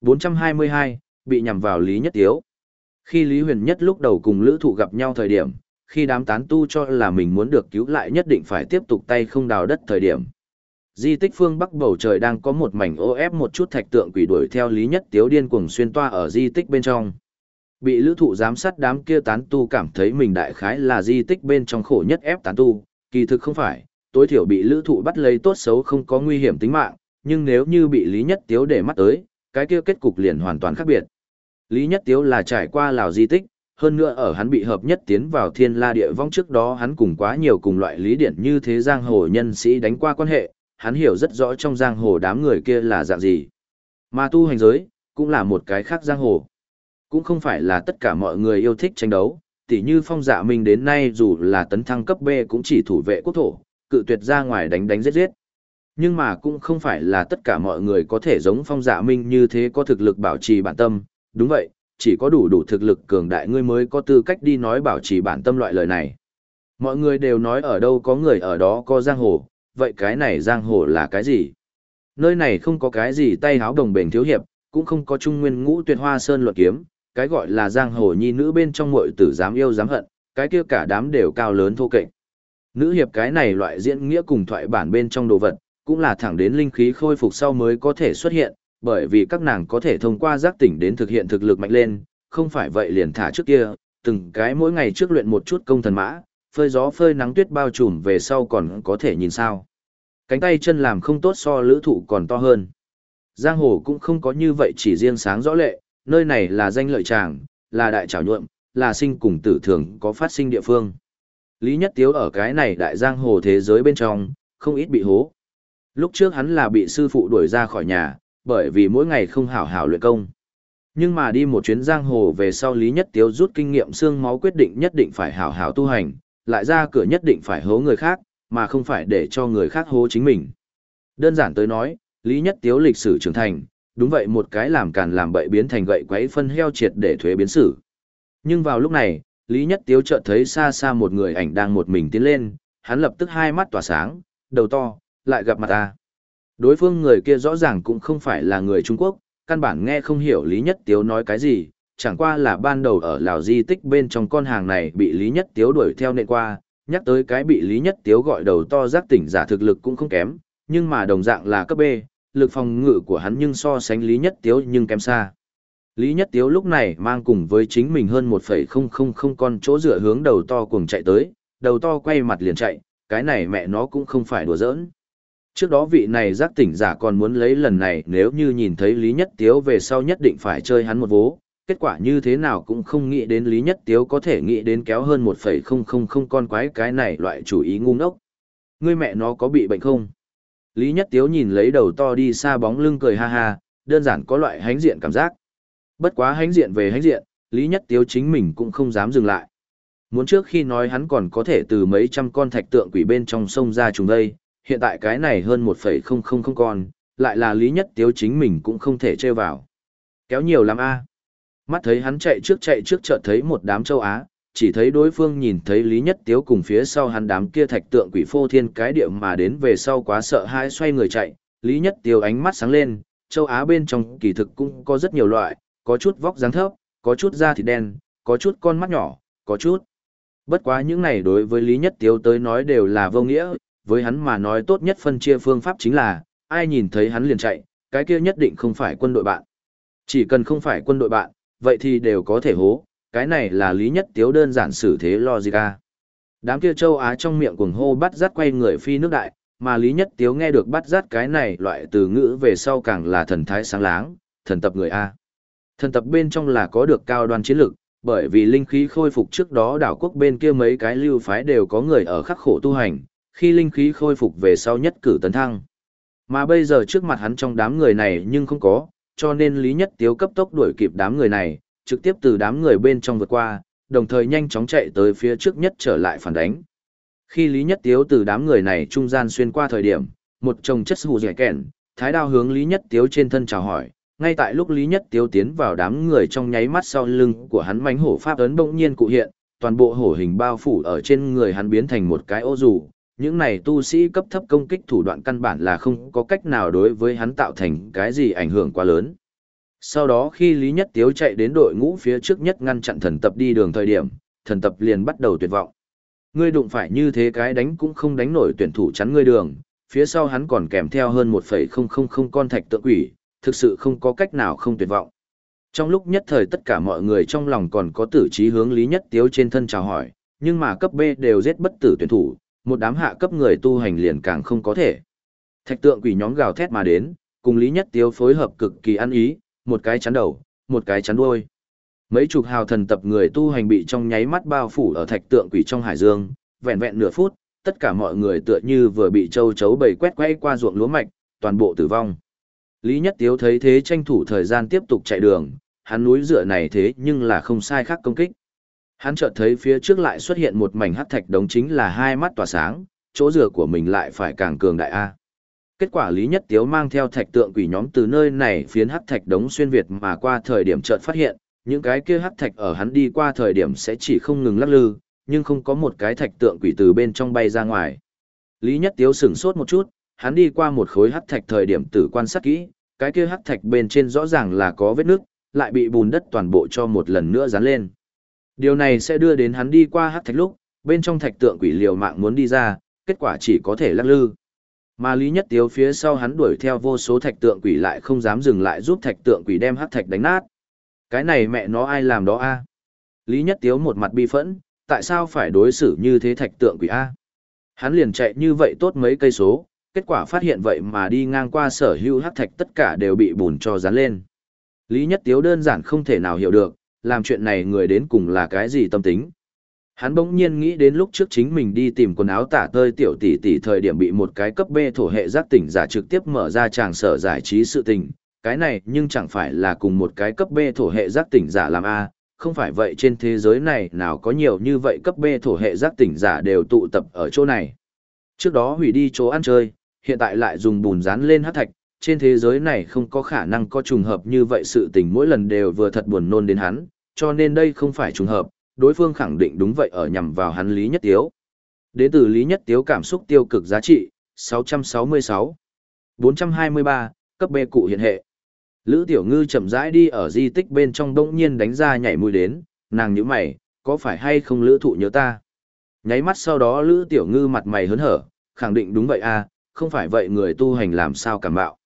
422, bị nhằm vào Lý Nhất Tiếu. Khi Lý Huyền Nhất lúc đầu cùng lữ thụ gặp nhau thời điểm, khi đám tán tu cho là mình muốn được cứu lại nhất định phải tiếp tục tay không đào đất thời điểm. Di tích phương Bắc bầu trời đang có một mảnh ô ép một chút thạch tượng quỷ đuổi theo Lý Nhất Tiếu điên cuồng xuyên toa ở di tích bên trong. Bị lữ thụ giám sát đám kia tán tu cảm thấy mình đại khái là di tích bên trong khổ nhất ép tán tu, kỳ thực không phải, tối thiểu bị lữ thụ bắt lấy tốt xấu không có nguy hiểm tính mạng, nhưng nếu như bị Lý Nhất Tiếu để mắt tới, cái kia kết cục liền hoàn toàn khác biệt. Lý Nhất Tiếu là trải qua lào di tích, hơn nữa ở hắn bị hợp nhất tiến vào thiên la địa vong trước đó hắn cùng quá nhiều cùng loại lý điển như thế giang hồ nhân sĩ đánh qua quan hệ, hắn hiểu rất rõ trong giang hồ đám người kia là dạng gì. Mà tu hành giới, cũng là một cái khác giang hồ. Cũng không phải là tất cả mọi người yêu thích tranh đấu, tỉ như phong dạ minh đến nay dù là tấn thăng cấp B cũng chỉ thủ vệ quốc thổ, cự tuyệt ra ngoài đánh đánh giết giết. Nhưng mà cũng không phải là tất cả mọi người có thể giống phong dạ minh như thế có thực lực bảo trì bản tâm, đúng vậy, chỉ có đủ đủ thực lực cường đại ngươi mới có tư cách đi nói bảo trì bản tâm loại lời này. Mọi người đều nói ở đâu có người ở đó có giang hồ, vậy cái này giang hồ là cái gì? Nơi này không có cái gì tay háo đồng bền thiếu hiệp, cũng không có trung nguyên ngũ tuyệt hoa sơn luật kiếm, cái gọi là giang hồ nhi nữ bên trong muội tử dám yêu dám hận, cái kia cả đám đều cao lớn thô kệch. Nữ hiệp cái này loại diễn nghĩa cùng thoại bản bên trong đồ vật, cũng là thẳng đến linh khí khôi phục sau mới có thể xuất hiện, bởi vì các nàng có thể thông qua giác tỉnh đến thực hiện thực lực mạnh lên, không phải vậy liền thả trước kia, từng cái mỗi ngày trước luyện một chút công thần mã, phơi gió phơi nắng tuyết bao trùm về sau còn có thể nhìn sao. Cánh tay chân làm không tốt so lữ thụ còn to hơn. Giang hồ cũng không có như vậy chỉ riêng sáng rõ lệ, nơi này là danh lợi tràng, là đại trảo nhuộm, là sinh cùng tử thường có phát sinh địa phương. Lý Nhất Tiếu ở cái này đại giang hồ thế giới bên trong, không ít bị hố. Lúc trước hắn là bị sư phụ đuổi ra khỏi nhà, bởi vì mỗi ngày không hảo hảo luyện công. Nhưng mà đi một chuyến giang hồ về sau Lý Nhất Tiếu rút kinh nghiệm xương máu quyết định nhất định phải hảo hảo tu hành, lại ra cửa nhất định phải hố người khác, mà không phải để cho người khác hố chính mình. Đơn giản tới nói, Lý Nhất Tiếu lịch sử trưởng thành, đúng vậy một cái làm càn làm bậy biến thành gậy quấy phân heo triệt để thuế biến sử. Nhưng vào lúc này, Lý Nhất Tiếu chợt thấy xa xa một người ảnh đang một mình tiến lên, hắn lập tức hai mắt tỏa sáng, đầu to, lại gặp mặt ta. Đối phương người kia rõ ràng cũng không phải là người Trung Quốc, căn bản nghe không hiểu Lý Nhất Tiếu nói cái gì, chẳng qua là ban đầu ở Lào Di tích bên trong con hàng này bị Lý Nhất Tiếu đuổi theo nện qua, nhắc tới cái bị Lý Nhất Tiếu gọi đầu to giác tỉnh giả thực lực cũng không kém, nhưng mà đồng dạng là cấp B, lực phòng ngự của hắn nhưng so sánh Lý Nhất Tiếu nhưng kém xa. Lý Nhất Tiếu lúc này mang cùng với chính mình hơn 1,000 con chỗ dựa hướng đầu to cùng chạy tới, đầu to quay mặt liền chạy, cái này mẹ nó cũng không phải đùa giỡn. Trước đó vị này giác tỉnh giả còn muốn lấy lần này nếu như nhìn thấy Lý Nhất Tiếu về sau nhất định phải chơi hắn một vố, kết quả như thế nào cũng không nghĩ đến Lý Nhất Tiếu có thể nghĩ đến kéo hơn 1,000 con quái cái này loại chủ ý ngu ngốc. Ngươi mẹ nó có bị bệnh không? Lý Nhất Tiếu nhìn lấy đầu to đi xa bóng lưng cười ha ha, đơn giản có loại hánh diện cảm giác. Bất quá hánh diện về hánh diện, Lý Nhất Tiếu chính mình cũng không dám dừng lại. Muốn trước khi nói hắn còn có thể từ mấy trăm con thạch tượng quỷ bên trong sông ra trùng đây, hiện tại cái này hơn 1,000 con, lại là Lý Nhất Tiếu chính mình cũng không thể trêu vào. Kéo nhiều lắm a Mắt thấy hắn chạy trước chạy trước chợt thấy một đám châu Á, chỉ thấy đối phương nhìn thấy Lý Nhất Tiếu cùng phía sau hắn đám kia thạch tượng quỷ phô thiên cái điệu mà đến về sau quá sợ hãi xoay người chạy, Lý Nhất Tiếu ánh mắt sáng lên, châu Á bên trong kỳ thực cũng có rất nhiều loại, có chút vóc dáng thấp, có chút da thịt đen, có chút con mắt nhỏ, có chút. Bất quá những này đối với Lý Nhất Tiếu tới nói đều là vô nghĩa, với hắn mà nói tốt nhất phân chia phương pháp chính là, ai nhìn thấy hắn liền chạy, cái kia nhất định không phải quân đội bạn. Chỉ cần không phải quân đội bạn, vậy thì đều có thể hố, cái này là lý nhất tiếu đơn giản xử thế logica. Đám kia châu Á trong miệng cuồng hô bắt rát quay người phi nước đại, mà lý nhất tiếu nghe được bắt rát cái này loại từ ngữ về sau càng là thần thái sáng láng, thần tập người A. Thần tập bên trong là có được cao đoan chiến lực, bởi vì linh khí khôi phục trước đó đảo quốc bên kia mấy cái lưu phái đều có người ở khắc khổ tu hành, khi linh khí khôi phục về sau nhất cử tấn thăng. Mà bây giờ trước mặt hắn trong đám người này nhưng không có, cho nên Lý Nhất Tiếu cấp tốc đuổi kịp đám người này, trực tiếp từ đám người bên trong vượt qua, đồng thời nhanh chóng chạy tới phía trước nhất trở lại phản đánh. Khi Lý Nhất Tiếu từ đám người này trung gian xuyên qua thời điểm, một chồng chất hù rẻ kẹn, thái đao hướng Lý Nhất Tiếu trên thân chào hỏi, ngay tại lúc Lý Nhất Tiếu tiến vào đám người trong nháy mắt sau lưng của hắn mánh hổ pháp ấn bỗng nhiên cụ hiện, toàn bộ hổ hình bao phủ ở trên người hắn biến thành một cái ô dù, những này tu sĩ cấp thấp công kích thủ đoạn căn bản là không có cách nào đối với hắn tạo thành cái gì ảnh hưởng quá lớn. Sau đó khi Lý Nhất Tiếu chạy đến đội ngũ phía trước nhất ngăn chặn thần tập đi đường thời điểm, thần tập liền bắt đầu tuyệt vọng. Ngươi đụng phải như thế cái đánh cũng không đánh nổi tuyển thủ chắn ngươi đường, phía sau hắn còn kèm theo hơn 1,000 con thạch tượng quỷ, thực sự không có cách nào không tuyệt vọng. Trong lúc nhất thời tất cả mọi người trong lòng còn có tử trí hướng Lý Nhất Tiếu trên thân chào hỏi, nhưng mà cấp B đều giết bất tử tuyển thủ, một đám hạ cấp người tu hành liền càng không có thể. Thạch tượng quỷ nhóm gào thét mà đến, cùng Lý Nhất Tiếu phối hợp cực kỳ ăn ý, một cái chắn đầu, một cái chắn đuôi. Mấy chục hào thần tập người tu hành bị trong nháy mắt bao phủ ở thạch tượng quỷ trong hải dương, vẹn vẹn nửa phút, tất cả mọi người tựa như vừa bị châu chấu bầy quét quay qua ruộng lúa mạch, toàn bộ tử vong. Lý Nhất Tiếu thấy thế tranh thủ thời gian tiếp tục chạy đường, hắn núi dựa này thế nhưng là không sai khác công kích. Hắn chợt thấy phía trước lại xuất hiện một mảnh hắc thạch đống chính là hai mắt tỏa sáng, chỗ dựa của mình lại phải càng cường đại a. Kết quả Lý Nhất Tiếu mang theo thạch tượng quỷ nhóm từ nơi này phiến hắc thạch đống xuyên Việt mà qua thời điểm chợt phát hiện, những cái kia hắc thạch ở hắn đi qua thời điểm sẽ chỉ không ngừng lắc lư, nhưng không có một cái thạch tượng quỷ từ bên trong bay ra ngoài. Lý Nhất Tiếu sửng sốt một chút, hắn đi qua một khối hắc thạch thời điểm tử quan sát kỹ, cái kia hắc thạch bên trên rõ ràng là có vết nước, lại bị bùn đất toàn bộ cho một lần nữa dán lên. Điều này sẽ đưa đến hắn đi qua hắc thạch lúc, bên trong thạch tượng quỷ liều mạng muốn đi ra, kết quả chỉ có thể lắc lư. Mà Lý Nhất Tiếu phía sau hắn đuổi theo vô số thạch tượng quỷ lại không dám dừng lại giúp thạch tượng quỷ đem hắc thạch đánh nát. Cái này mẹ nó ai làm đó a? Lý Nhất Tiếu một mặt bi phẫn, tại sao phải đối xử như thế thạch tượng quỷ a? Hắn liền chạy như vậy tốt mấy cây số, kết quả phát hiện vậy mà đi ngang qua sở hữu hắc thạch tất cả đều bị bùn cho dán lên. Lý Nhất Tiếu đơn giản không thể nào hiểu được, làm chuyện này người đến cùng là cái gì tâm tính. Hắn bỗng nhiên nghĩ đến lúc trước chính mình đi tìm quần áo tả tơi tiểu tỷ tỷ thời điểm bị một cái cấp B thổ hệ giác tỉnh giả trực tiếp mở ra tràng sở giải trí sự tình, cái này nhưng chẳng phải là cùng một cái cấp B thổ hệ giác tỉnh giả làm A, không phải vậy trên thế giới này nào có nhiều như vậy cấp B thổ hệ giác tỉnh giả đều tụ tập ở chỗ này. Trước đó hủy đi chỗ ăn chơi, hiện tại lại dùng bùn dán lên hát thạch, trên thế giới này không có khả năng có trùng hợp như vậy sự tình mỗi lần đều vừa thật buồn nôn đến hắn, cho nên đây không phải trùng hợp, đối phương khẳng định đúng vậy ở nhằm vào hắn Lý Nhất Tiếu. Đến từ Lý Nhất Tiếu cảm xúc tiêu cực giá trị, 666. 423, cấp B cụ hiện hệ. Lữ Tiểu Ngư chậm rãi đi ở di tích bên trong đông nhiên đánh ra nhảy mũi đến, nàng nhíu mày, có phải hay không Lữ Thụ nhớ ta? Nháy mắt sau đó Lữ Tiểu Ngư mặt mày hớn hở, khẳng định đúng vậy à, không phải vậy người tu hành làm sao cảm bạo.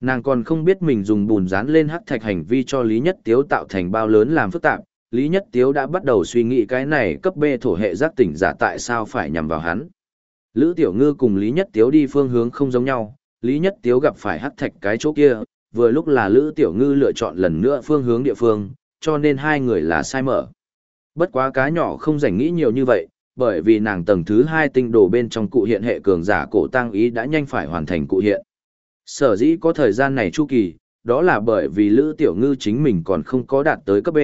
Nàng còn không biết mình dùng bùn dán lên hắc thạch hành vi cho Lý Nhất Tiếu tạo thành bao lớn làm phức tạp, Lý Nhất Tiếu đã bắt đầu suy nghĩ cái này cấp B thổ hệ giác tỉnh giả tại sao phải nhằm vào hắn. Lữ Tiểu Ngư cùng Lý Nhất Tiếu đi phương hướng không giống nhau, Lý Nhất Tiếu gặp phải hắc thạch cái chỗ kia, vừa lúc là Lữ Tiểu Ngư lựa chọn lần nữa phương hướng địa phương, cho nên hai người là sai mở. Bất quá cá nhỏ không rảnh nghĩ nhiều như vậy, bởi vì nàng tầng thứ hai tinh đồ bên trong cụ hiện hệ cường giả cổ tăng ý đã nhanh phải hoàn thành cụ hiện. Sở dĩ có thời gian này chu kỳ, đó là bởi vì Lữ Tiểu Ngư chính mình còn không có đạt tới cấp B,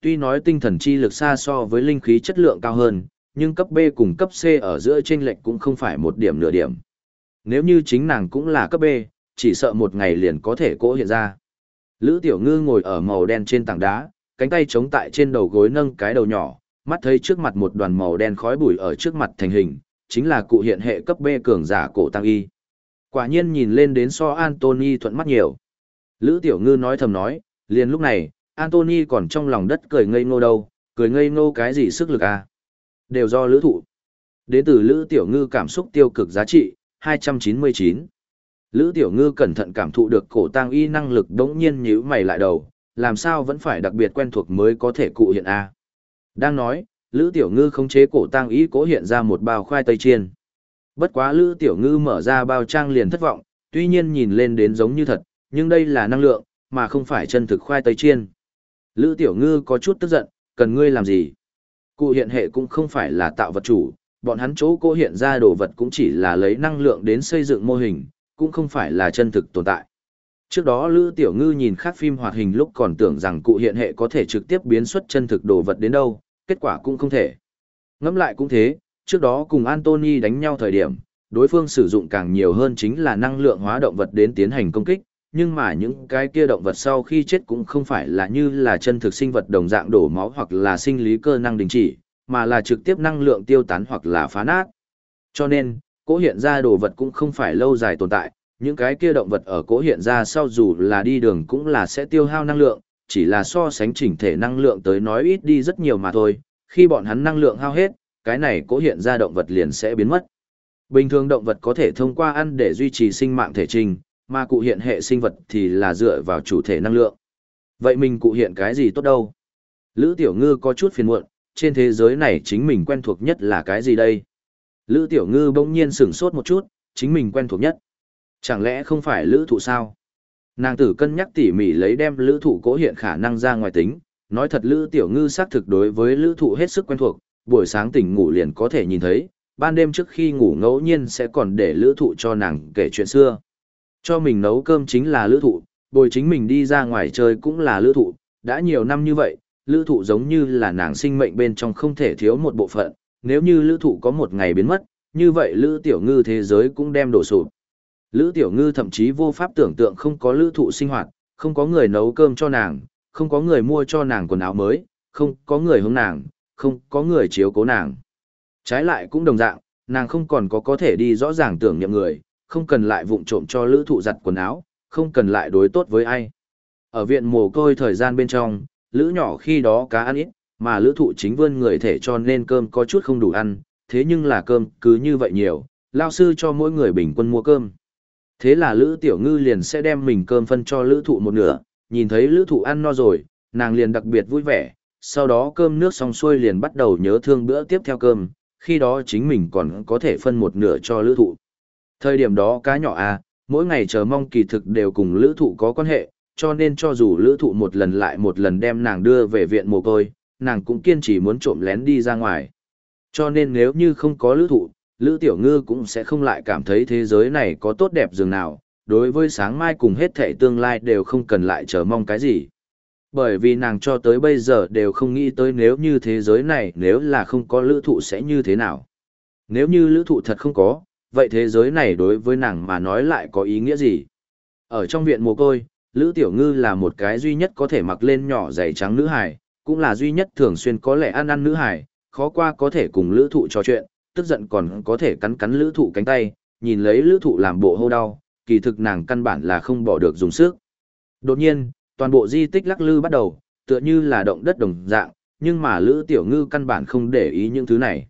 tuy nói tinh thần chi lực xa so với linh khí chất lượng cao hơn, nhưng cấp B cùng cấp C ở giữa chênh lệch cũng không phải một điểm nửa điểm. Nếu như chính nàng cũng là cấp B, chỉ sợ một ngày liền có thể cỗ hiện ra. Lữ Tiểu Ngư ngồi ở màu đen trên tảng đá, cánh tay chống tại trên đầu gối nâng cái đầu nhỏ, mắt thấy trước mặt một đoàn màu đen khói bụi ở trước mặt thành hình, chính là cụ hiện hệ cấp B cường giả cổ tăng y. Quả nhiên nhìn lên đến so Anthony thuận mắt nhiều. Lữ Tiểu Ngư nói thầm nói, liền lúc này, Anthony còn trong lòng đất cười ngây ngô đâu, cười ngây ngô cái gì sức lực à. Đều do lữ thụ. Đến từ Lữ Tiểu Ngư cảm xúc tiêu cực giá trị, 299. Lữ Tiểu Ngư cẩn thận cảm thụ được cổ tang y năng lực đống nhiên nhíu mày lại đầu, làm sao vẫn phải đặc biệt quen thuộc mới có thể cụ hiện a. Đang nói, Lữ Tiểu Ngư khống chế cổ tang y cố hiện ra một bao khoai tây chiên. Bất quá Lữ Tiểu Ngư mở ra bao trang liền thất vọng, tuy nhiên nhìn lên đến giống như thật, nhưng đây là năng lượng, mà không phải chân thực khoai tây chiên. Lữ Tiểu Ngư có chút tức giận, cần ngươi làm gì? Cụ hiện hệ cũng không phải là tạo vật chủ, bọn hắn chỗ cô hiện ra đồ vật cũng chỉ là lấy năng lượng đến xây dựng mô hình, cũng không phải là chân thực tồn tại. Trước đó Lữ Tiểu Ngư nhìn khác phim hoạt hình lúc còn tưởng rằng cụ hiện hệ có thể trực tiếp biến xuất chân thực đồ vật đến đâu, kết quả cũng không thể. Ngẫm lại cũng thế, trước đó cùng Anthony đánh nhau thời điểm, đối phương sử dụng càng nhiều hơn chính là năng lượng hóa động vật đến tiến hành công kích, nhưng mà những cái kia động vật sau khi chết cũng không phải là như là chân thực sinh vật đồng dạng đổ máu hoặc là sinh lý cơ năng đình chỉ, mà là trực tiếp năng lượng tiêu tán hoặc là phá nát. Cho nên, cố hiện ra đồ vật cũng không phải lâu dài tồn tại, những cái kia động vật ở cố hiện ra sau dù là đi đường cũng là sẽ tiêu hao năng lượng, chỉ là so sánh chỉnh thể năng lượng tới nói ít đi rất nhiều mà thôi, khi bọn hắn năng lượng hao hết, cái này cố hiện ra động vật liền sẽ biến mất. Bình thường động vật có thể thông qua ăn để duy trì sinh mạng thể trình, mà cụ hiện hệ sinh vật thì là dựa vào chủ thể năng lượng. Vậy mình cụ hiện cái gì tốt đâu? Lữ Tiểu Ngư có chút phiền muộn, trên thế giới này chính mình quen thuộc nhất là cái gì đây? Lữ Tiểu Ngư bỗng nhiên sửng sốt một chút, chính mình quen thuộc nhất. Chẳng lẽ không phải lữ thụ sao? Nàng tử cân nhắc tỉ mỉ lấy đem lữ thụ cố hiện khả năng ra ngoài tính, nói thật lữ tiểu ngư xác thực đối với lữ thụ hết sức quen thuộc, buổi sáng tỉnh ngủ liền có thể nhìn thấy, ban đêm trước khi ngủ ngẫu nhiên sẽ còn để lữ thụ cho nàng kể chuyện xưa. Cho mình nấu cơm chính là lữ thụ, bồi chính mình đi ra ngoài chơi cũng là lữ thụ, đã nhiều năm như vậy, lữ thụ giống như là nàng sinh mệnh bên trong không thể thiếu một bộ phận, nếu như lữ thụ có một ngày biến mất, như vậy lữ tiểu ngư thế giới cũng đem đổ sụp. Lữ tiểu ngư thậm chí vô pháp tưởng tượng không có lữ thụ sinh hoạt, không có người nấu cơm cho nàng, không có người mua cho nàng quần áo mới, không có người hướng nàng, không có người chiếu cố nàng. Trái lại cũng đồng dạng, nàng không còn có có thể đi rõ ràng tưởng niệm người, không cần lại vụng trộm cho lữ thụ giặt quần áo, không cần lại đối tốt với ai. Ở viện mồ côi thời gian bên trong, lữ nhỏ khi đó cá ăn ít, mà lữ thụ chính vươn người thể cho nên cơm có chút không đủ ăn, thế nhưng là cơm cứ như vậy nhiều, lao sư cho mỗi người bình quân mua cơm. Thế là lữ tiểu ngư liền sẽ đem mình cơm phân cho lữ thụ một nửa, nhìn thấy lữ thụ ăn no rồi, nàng liền đặc biệt vui vẻ, sau đó cơm nước xong xuôi liền bắt đầu nhớ thương bữa tiếp theo cơm, khi đó chính mình còn có thể phân một nửa cho lữ thụ. Thời điểm đó cá nhỏ à, mỗi ngày chờ mong kỳ thực đều cùng lữ thụ có quan hệ, cho nên cho dù lữ thụ một lần lại một lần đem nàng đưa về viện mồ côi, nàng cũng kiên trì muốn trộm lén đi ra ngoài. Cho nên nếu như không có lữ thụ, lữ tiểu ngư cũng sẽ không lại cảm thấy thế giới này có tốt đẹp dường nào, đối với sáng mai cùng hết thể tương lai đều không cần lại chờ mong cái gì. Bởi vì nàng cho tới bây giờ đều không nghĩ tới nếu như thế giới này nếu là không có lữ thụ sẽ như thế nào. Nếu như lữ thụ thật không có, vậy thế giới này đối với nàng mà nói lại có ý nghĩa gì? Ở trong viện mồ côi, Lữ Tiểu Ngư là một cái duy nhất có thể mặc lên nhỏ giày trắng nữ hải, cũng là duy nhất thường xuyên có lẽ ăn ăn nữ hải, khó qua có thể cùng lữ thụ trò chuyện, tức giận còn có thể cắn cắn lữ thụ cánh tay, nhìn lấy lữ thụ làm bộ hô đau, kỳ thực nàng căn bản là không bỏ được dùng sức. Đột nhiên, toàn bộ di tích lắc lư bắt đầu, tựa như là động đất đồng dạng, nhưng mà lữ tiểu ngư căn bản không để ý những thứ này.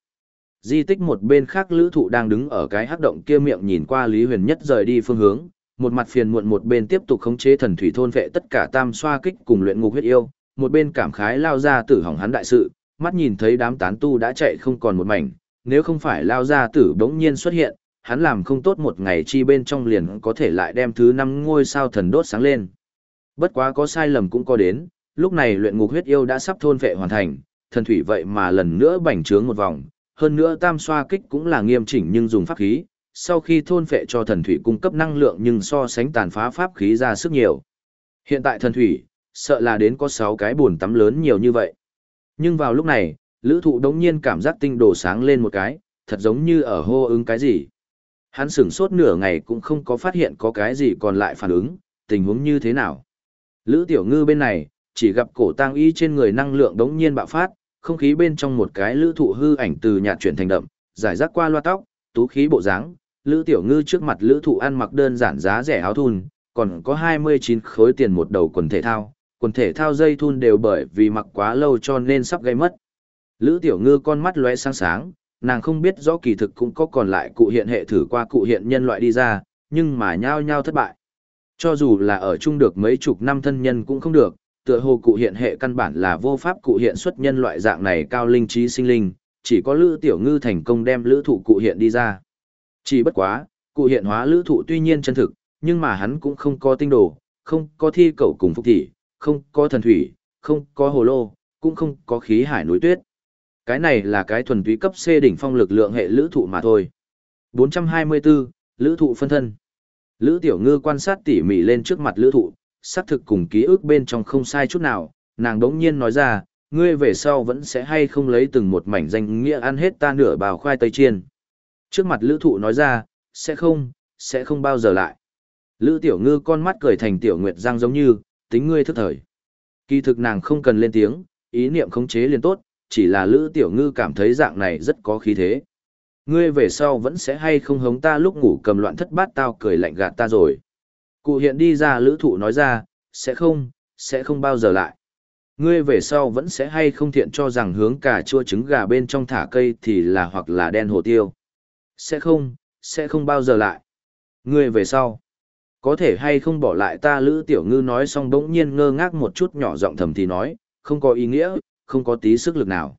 Di tích một bên khác lữ thụ đang đứng ở cái hắc động kia miệng nhìn qua Lý Huyền Nhất rời đi phương hướng, một mặt phiền muộn một bên tiếp tục khống chế thần thủy thôn vệ tất cả tam xoa kích cùng luyện ngục huyết yêu, một bên cảm khái lao ra tử hỏng hắn đại sự, mắt nhìn thấy đám tán tu đã chạy không còn một mảnh, nếu không phải lao ra tử bỗng nhiên xuất hiện, hắn làm không tốt một ngày chi bên trong liền có thể lại đem thứ năm ngôi sao thần đốt sáng lên. Bất quá có sai lầm cũng có đến, lúc này luyện ngục huyết yêu đã sắp thôn vệ hoàn thành, thần thủy vậy mà lần nữa bành trướng một vòng, hơn nữa tam xoa kích cũng là nghiêm chỉnh nhưng dùng pháp khí, sau khi thôn phệ cho thần thủy cung cấp năng lượng nhưng so sánh tàn phá pháp khí ra sức nhiều. Hiện tại thần thủy, sợ là đến có 6 cái buồn tắm lớn nhiều như vậy. Nhưng vào lúc này, lữ thụ đống nhiên cảm giác tinh đồ sáng lên một cái, thật giống như ở hô ứng cái gì. Hắn sửng sốt nửa ngày cũng không có phát hiện có cái gì còn lại phản ứng, tình huống như thế nào. Lữ tiểu ngư bên này, chỉ gặp cổ tang y trên người năng lượng đống nhiên bạo phát, không khí bên trong một cái lữ thụ hư ảnh từ nhạt chuyển thành đậm, giải rác qua loa tóc, tú khí bộ dáng, lữ tiểu ngư trước mặt lữ thụ ăn mặc đơn giản giá rẻ áo thun, còn có 29 khối tiền một đầu quần thể thao, quần thể thao dây thun đều bởi vì mặc quá lâu cho nên sắp gây mất. Lữ tiểu ngư con mắt lóe sáng sáng, nàng không biết rõ kỳ thực cũng có còn lại cụ hiện hệ thử qua cụ hiện nhân loại đi ra, nhưng mà nhao nhao thất bại. Cho dù là ở chung được mấy chục năm thân nhân cũng không được, tựa hồ cụ hiện hệ căn bản là vô pháp cụ hiện xuất nhân loại dạng này cao linh trí sinh linh, chỉ có Lữ Tiểu Ngư thành công đem lữ thụ cụ hiện đi ra. Chỉ bất quá, cụ hiện hóa lữ thụ tuy nhiên chân thực, nhưng mà hắn cũng không có tinh đồ, không có thi cầu cùng phục thị, không có thần thủy, không có hồ lô, cũng không có khí hải núi tuyết. Cái này là cái thuần túy cấp C đỉnh phong lực lượng hệ lữ thụ mà thôi. 424, lữ thụ phân thân. Lữ Tiểu Ngư quan sát tỉ mỉ lên trước mặt lữ thụ, xác thực cùng ký ức bên trong không sai chút nào, nàng đống nhiên nói ra, ngươi về sau vẫn sẽ hay không lấy từng một mảnh danh nghĩa ăn hết ta nửa bào khoai tây chiên. Trước mặt lữ thụ nói ra, sẽ không, sẽ không bao giờ lại. Lữ tiểu ngư con mắt cười thành tiểu nguyệt giang giống như, tính ngươi thức thời. Kỳ thực nàng không cần lên tiếng, ý niệm khống chế liền tốt, chỉ là lữ tiểu ngư cảm thấy dạng này rất có khí thế. Ngươi về sau vẫn sẽ hay không hống ta lúc ngủ cầm loạn thất bát tao cười lạnh gạt ta rồi. Cụ hiện đi ra lữ thụ nói ra, sẽ không, sẽ không bao giờ lại. Ngươi về sau vẫn sẽ hay không thiện cho rằng hướng cả chua trứng gà bên trong thả cây thì là hoặc là đen hồ tiêu. Sẽ không, sẽ không bao giờ lại. Ngươi về sau, có thể hay không bỏ lại ta lữ tiểu ngư nói xong bỗng nhiên ngơ ngác một chút nhỏ giọng thầm thì nói, không có ý nghĩa, không có tí sức lực nào.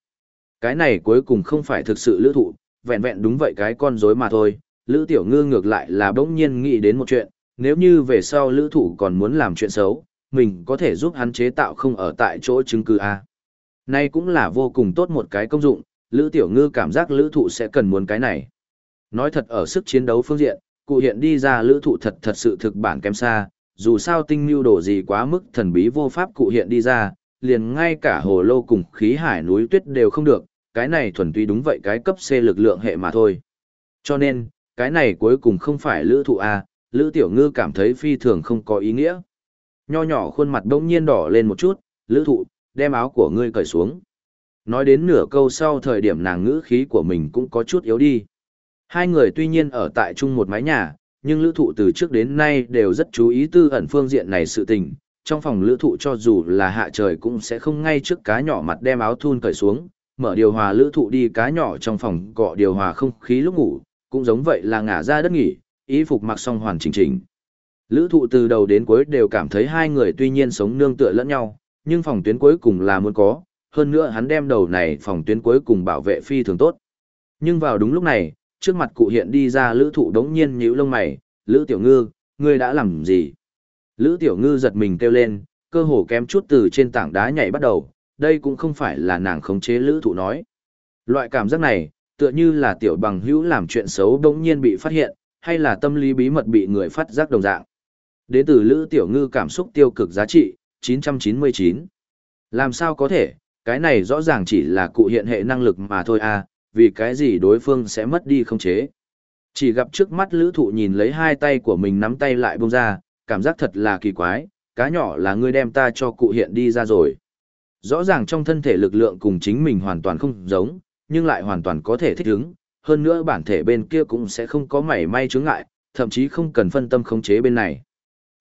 Cái này cuối cùng không phải thực sự lữ thụ, vẹn vẹn đúng vậy cái con rối mà thôi. Lữ tiểu ngư ngược lại là bỗng nhiên nghĩ đến một chuyện, nếu như về sau lữ thủ còn muốn làm chuyện xấu, mình có thể giúp hắn chế tạo không ở tại chỗ chứng cứ A. Nay cũng là vô cùng tốt một cái công dụng, lữ tiểu ngư cảm giác lữ thụ sẽ cần muốn cái này. Nói thật ở sức chiến đấu phương diện, cụ hiện đi ra lữ thụ thật thật sự thực bản kém xa, dù sao tinh mưu đổ gì quá mức thần bí vô pháp cụ hiện đi ra, liền ngay cả hồ lô cùng khí hải núi tuyết đều không được, cái này thuần túy đúng vậy cái cấp C lực lượng hệ mà thôi. Cho nên, cái này cuối cùng không phải lữ thụ A, Lữ Tiểu Ngư cảm thấy phi thường không có ý nghĩa. Nho nhỏ khuôn mặt bỗng nhiên đỏ lên một chút, Lữ Thụ, đem áo của ngươi cởi xuống. Nói đến nửa câu sau thời điểm nàng ngữ khí của mình cũng có chút yếu đi. Hai người tuy nhiên ở tại chung một mái nhà, nhưng lữ thụ từ trước đến nay đều rất chú ý tư ẩn phương diện này sự tình. Trong phòng lữ thụ cho dù là hạ trời cũng sẽ không ngay trước cá nhỏ mặt đem áo thun cởi xuống, mở điều hòa lữ thụ đi cá nhỏ trong phòng cọ điều hòa không khí lúc ngủ, cũng giống vậy là ngả ra đất nghỉ, y phục mặc xong hoàn chỉnh chỉnh. Lữ thụ từ đầu đến cuối đều cảm thấy hai người tuy nhiên sống nương tựa lẫn nhau, nhưng phòng tuyến cuối cùng là muốn có, hơn nữa hắn đem đầu này phòng tuyến cuối cùng bảo vệ phi thường tốt. Nhưng vào đúng lúc này, trước mặt cụ hiện đi ra lữ thụ đống nhiên nhíu lông mày, lữ tiểu ngư, ngươi đã làm gì? Lữ tiểu ngư giật mình kêu lên, cơ hồ kém chút từ trên tảng đá nhảy bắt đầu, đây cũng không phải là nàng khống chế lữ thụ nói. Loại cảm giác này, tựa như là tiểu bằng hữu làm chuyện xấu đống nhiên bị phát hiện, hay là tâm lý bí mật bị người phát giác đồng dạng. Đến từ Lữ Tiểu Ngư cảm xúc tiêu cực giá trị, 999. Làm sao có thể, cái này rõ ràng chỉ là cụ hiện hệ năng lực mà thôi à, vì cái gì đối phương sẽ mất đi không chế. Chỉ gặp trước mắt lữ thụ nhìn lấy hai tay của mình nắm tay lại bông ra, cảm giác thật là kỳ quái, cá nhỏ là ngươi đem ta cho cụ hiện đi ra rồi. Rõ ràng trong thân thể lực lượng cùng chính mình hoàn toàn không giống, nhưng lại hoàn toàn có thể thích ứng, hơn nữa bản thể bên kia cũng sẽ không có mảy may chướng ngại, thậm chí không cần phân tâm khống chế bên này.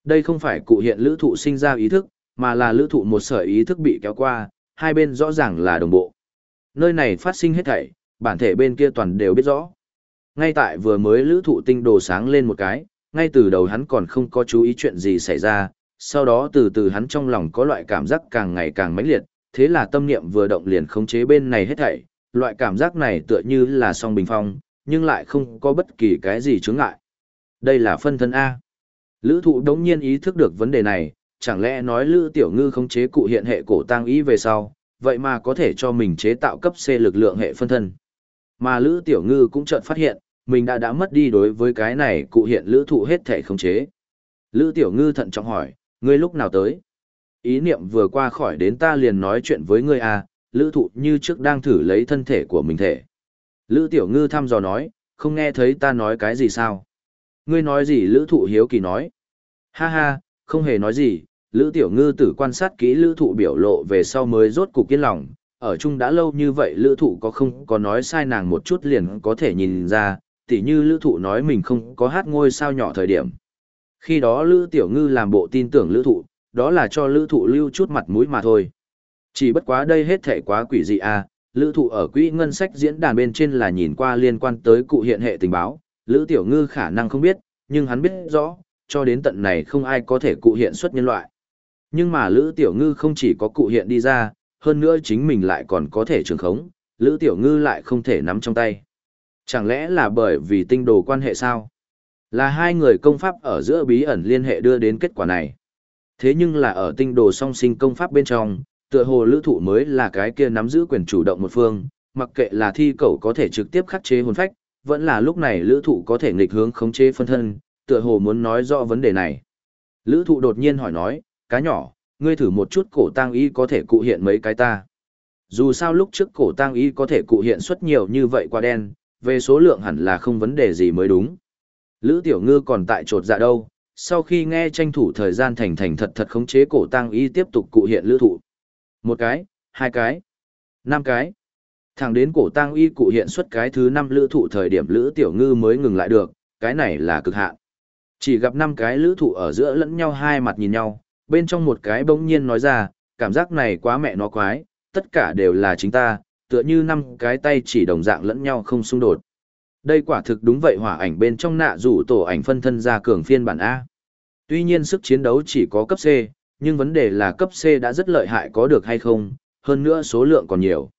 Đây không phải cụ hiện lữ thụ sinh ra ý thức, mà là lữ thụ một sở ý thức bị kéo qua, hai bên rõ ràng là đồng bộ. Nơi này phát sinh hết thảy, bản thể bên kia toàn đều biết rõ. Ngay tại vừa mới lữ thụ tinh đồ sáng lên một cái, ngay từ đầu hắn còn không có chú ý chuyện gì xảy ra, sau đó từ từ hắn trong lòng có loại cảm giác càng ngày càng mãnh liệt, thế là tâm niệm vừa động liền khống chế bên này hết thảy, loại cảm giác này tựa như là song bình phong, nhưng lại không có bất kỳ cái gì chướng ngại. Đây là phân thân A. Lữ thụ đống nhiên ý thức được vấn đề này, chẳng lẽ nói Lữ Tiểu Ngư khống chế cụ hiện hệ cổ tăng ý về sau, vậy mà có thể cho mình chế tạo cấp C lực lượng hệ phân thân. Mà Lữ Tiểu Ngư cũng chợt phát hiện, mình đã đã mất đi đối với cái này cụ hiện Lữ thụ hết thể khống chế. Lữ Tiểu Ngư thận trọng hỏi, ngươi lúc nào tới? Ý niệm vừa qua khỏi đến ta liền nói chuyện với ngươi à, Lữ thụ như trước đang thử lấy thân thể của mình thể. Lữ Tiểu Ngư thăm dò nói, không nghe thấy ta nói cái gì sao? Ngươi nói gì Lữ thụ hiếu kỳ nói? Ha ha, không hề nói gì, Lữ Tiểu Ngư tử quan sát kỹ Lữ Thụ biểu lộ về sau mới rốt cục kiên lòng, ở chung đã lâu như vậy Lữ Thụ có không có nói sai nàng một chút liền có thể nhìn ra, tỉ như Lữ Thụ nói mình không có hát ngôi sao nhỏ thời điểm. Khi đó Lữ Tiểu Ngư làm bộ tin tưởng Lữ Thụ, đó là cho Lữ Thụ lưu chút mặt mũi mà thôi. Chỉ bất quá đây hết thể quá quỷ dị à, Lữ Thụ ở quỹ ngân sách diễn đàn bên trên là nhìn qua liên quan tới cụ hiện hệ tình báo, Lữ Tiểu Ngư khả năng không biết, nhưng hắn biết rõ, cho đến tận này không ai có thể cụ hiện xuất nhân loại. Nhưng mà Lữ Tiểu Ngư không chỉ có cụ hiện đi ra, hơn nữa chính mình lại còn có thể trường khống, Lữ Tiểu Ngư lại không thể nắm trong tay. Chẳng lẽ là bởi vì tinh đồ quan hệ sao? Là hai người công pháp ở giữa bí ẩn liên hệ đưa đến kết quả này. Thế nhưng là ở tinh đồ song sinh công pháp bên trong, tựa hồ lữ thụ mới là cái kia nắm giữ quyền chủ động một phương, mặc kệ là thi cầu có thể trực tiếp khắc chế hồn phách, vẫn là lúc này lữ thụ có thể nghịch hướng khống chế phân thân, tựa hồ muốn nói rõ vấn đề này. Lữ thụ đột nhiên hỏi nói, cá nhỏ, ngươi thử một chút cổ tang y có thể cụ hiện mấy cái ta. Dù sao lúc trước cổ tang y có thể cụ hiện xuất nhiều như vậy qua đen, về số lượng hẳn là không vấn đề gì mới đúng. Lữ tiểu ngư còn tại trột dạ đâu, sau khi nghe tranh thủ thời gian thành thành thật thật khống chế cổ tang y tiếp tục cụ hiện lữ thụ. Một cái, hai cái, năm cái. Thẳng đến cổ tang y cụ hiện xuất cái thứ năm lữ thụ thời điểm lữ tiểu ngư mới ngừng lại được, cái này là cực hạn. Chỉ gặp năm cái lữ thụ ở giữa lẫn nhau hai mặt nhìn nhau, bên trong một cái bỗng nhiên nói ra, cảm giác này quá mẹ nó quái, tất cả đều là chính ta, tựa như năm cái tay chỉ đồng dạng lẫn nhau không xung đột. Đây quả thực đúng vậy hỏa ảnh bên trong nạ rủ tổ ảnh phân thân ra cường phiên bản A. Tuy nhiên sức chiến đấu chỉ có cấp C, nhưng vấn đề là cấp C đã rất lợi hại có được hay không, hơn nữa số lượng còn nhiều.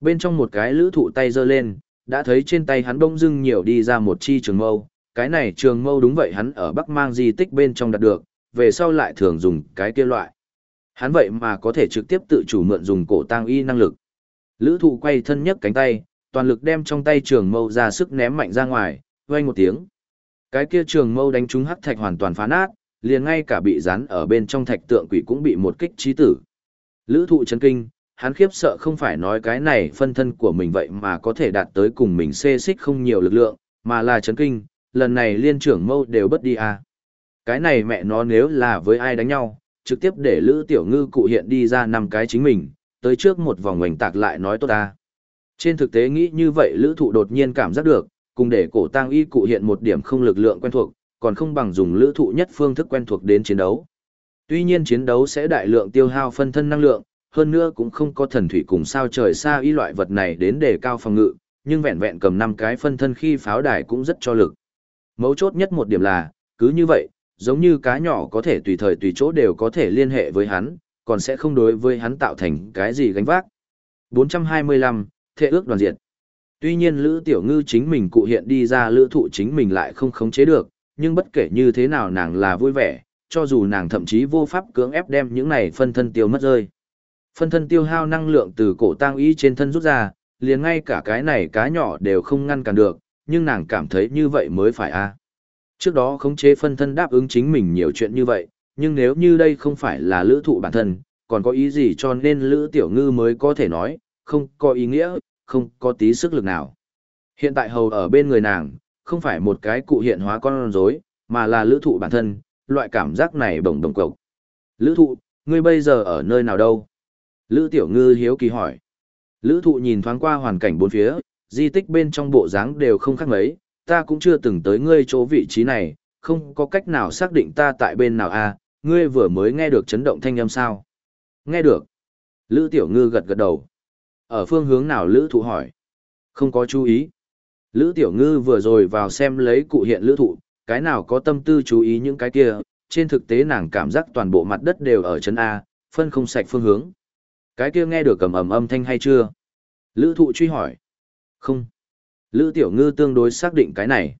Bên trong một cái lữ thụ tay giơ lên, đã thấy trên tay hắn bông dưng nhiều đi ra một chi trường mâu, cái này trường mâu đúng vậy hắn ở Bắc mang di tích bên trong đặt được, về sau lại thường dùng cái kia loại. Hắn vậy mà có thể trực tiếp tự chủ mượn dùng cổ tang y năng lực. Lữ thụ quay thân nhất cánh tay, toàn lực đem trong tay trường mâu ra sức ném mạnh ra ngoài, vang một tiếng. Cái kia trường mâu đánh trúng hắc thạch hoàn toàn phá nát, liền ngay cả bị rắn ở bên trong thạch tượng quỷ cũng bị một kích chí tử. Lữ thụ chấn kinh, hắn khiếp sợ không phải nói cái này phân thân của mình vậy mà có thể đạt tới cùng mình xê xích không nhiều lực lượng, mà là chấn kinh, lần này liên trưởng mâu đều bất đi à. Cái này mẹ nó nếu là với ai đánh nhau, trực tiếp để Lữ Tiểu Ngư cụ hiện đi ra năm cái chính mình, tới trước một vòng ngoảnh tạc lại nói tốt ta. Trên thực tế nghĩ như vậy Lữ Thụ đột nhiên cảm giác được, cùng để cổ tang y cụ hiện một điểm không lực lượng quen thuộc, còn không bằng dùng Lữ Thụ nhất phương thức quen thuộc đến chiến đấu. Tuy nhiên chiến đấu sẽ đại lượng tiêu hao phân thân năng lượng, hơn nữa cũng không có thần thủy cùng sao trời xa y loại vật này đến để cao phòng ngự, nhưng vẹn vẹn cầm năm cái phân thân khi pháo đài cũng rất cho lực. Mấu chốt nhất một điểm là, cứ như vậy, giống như cá nhỏ có thể tùy thời tùy chỗ đều có thể liên hệ với hắn, còn sẽ không đối với hắn tạo thành cái gì gánh vác. 425, Thệ ước đoàn diệt. Tuy nhiên Lữ Tiểu Ngư chính mình cụ hiện đi ra lữ thụ chính mình lại không khống chế được, nhưng bất kể như thế nào nàng là vui vẻ, cho dù nàng thậm chí vô pháp cưỡng ép đem những này phân thân tiêu mất rơi. Phân thân tiêu hao năng lượng từ cổ tang y trên thân rút ra, liền ngay cả cái này cá nhỏ đều không ngăn cản được, nhưng nàng cảm thấy như vậy mới phải a. Trước đó khống chế phân thân đáp ứng chính mình nhiều chuyện như vậy, nhưng nếu như đây không phải là lữ thụ bản thân, còn có ý gì cho nên lữ tiểu ngư mới có thể nói, không có ý nghĩa, không có tí sức lực nào. Hiện tại hầu ở bên người nàng, không phải một cái cụ hiện hóa con rối, mà là lữ thụ bản thân, loại cảm giác này bồng bồng cộc. Lữ thụ, ngươi bây giờ ở nơi nào đâu? Lữ tiểu ngư hiếu kỳ hỏi. Lữ thụ nhìn thoáng qua hoàn cảnh bốn phía, di tích bên trong bộ dáng đều không khác mấy, ta cũng chưa từng tới ngươi chỗ vị trí này, không có cách nào xác định ta tại bên nào à, ngươi vừa mới nghe được chấn động thanh âm sao? Nghe được. Lữ tiểu ngư gật gật đầu. Ở phương hướng nào lữ thụ hỏi? Không có chú ý. Lữ tiểu ngư vừa rồi vào xem lấy cụ hiện lữ thụ, cái nào có tâm tư chú ý những cái kia, trên thực tế nàng cảm giác toàn bộ mặt đất đều ở chân A, phân không sạch phương hướng. Cái kia nghe được cầm ầm âm thanh hay chưa? Lữ thụ truy hỏi. Không. Lữ tiểu ngư tương đối xác định cái này.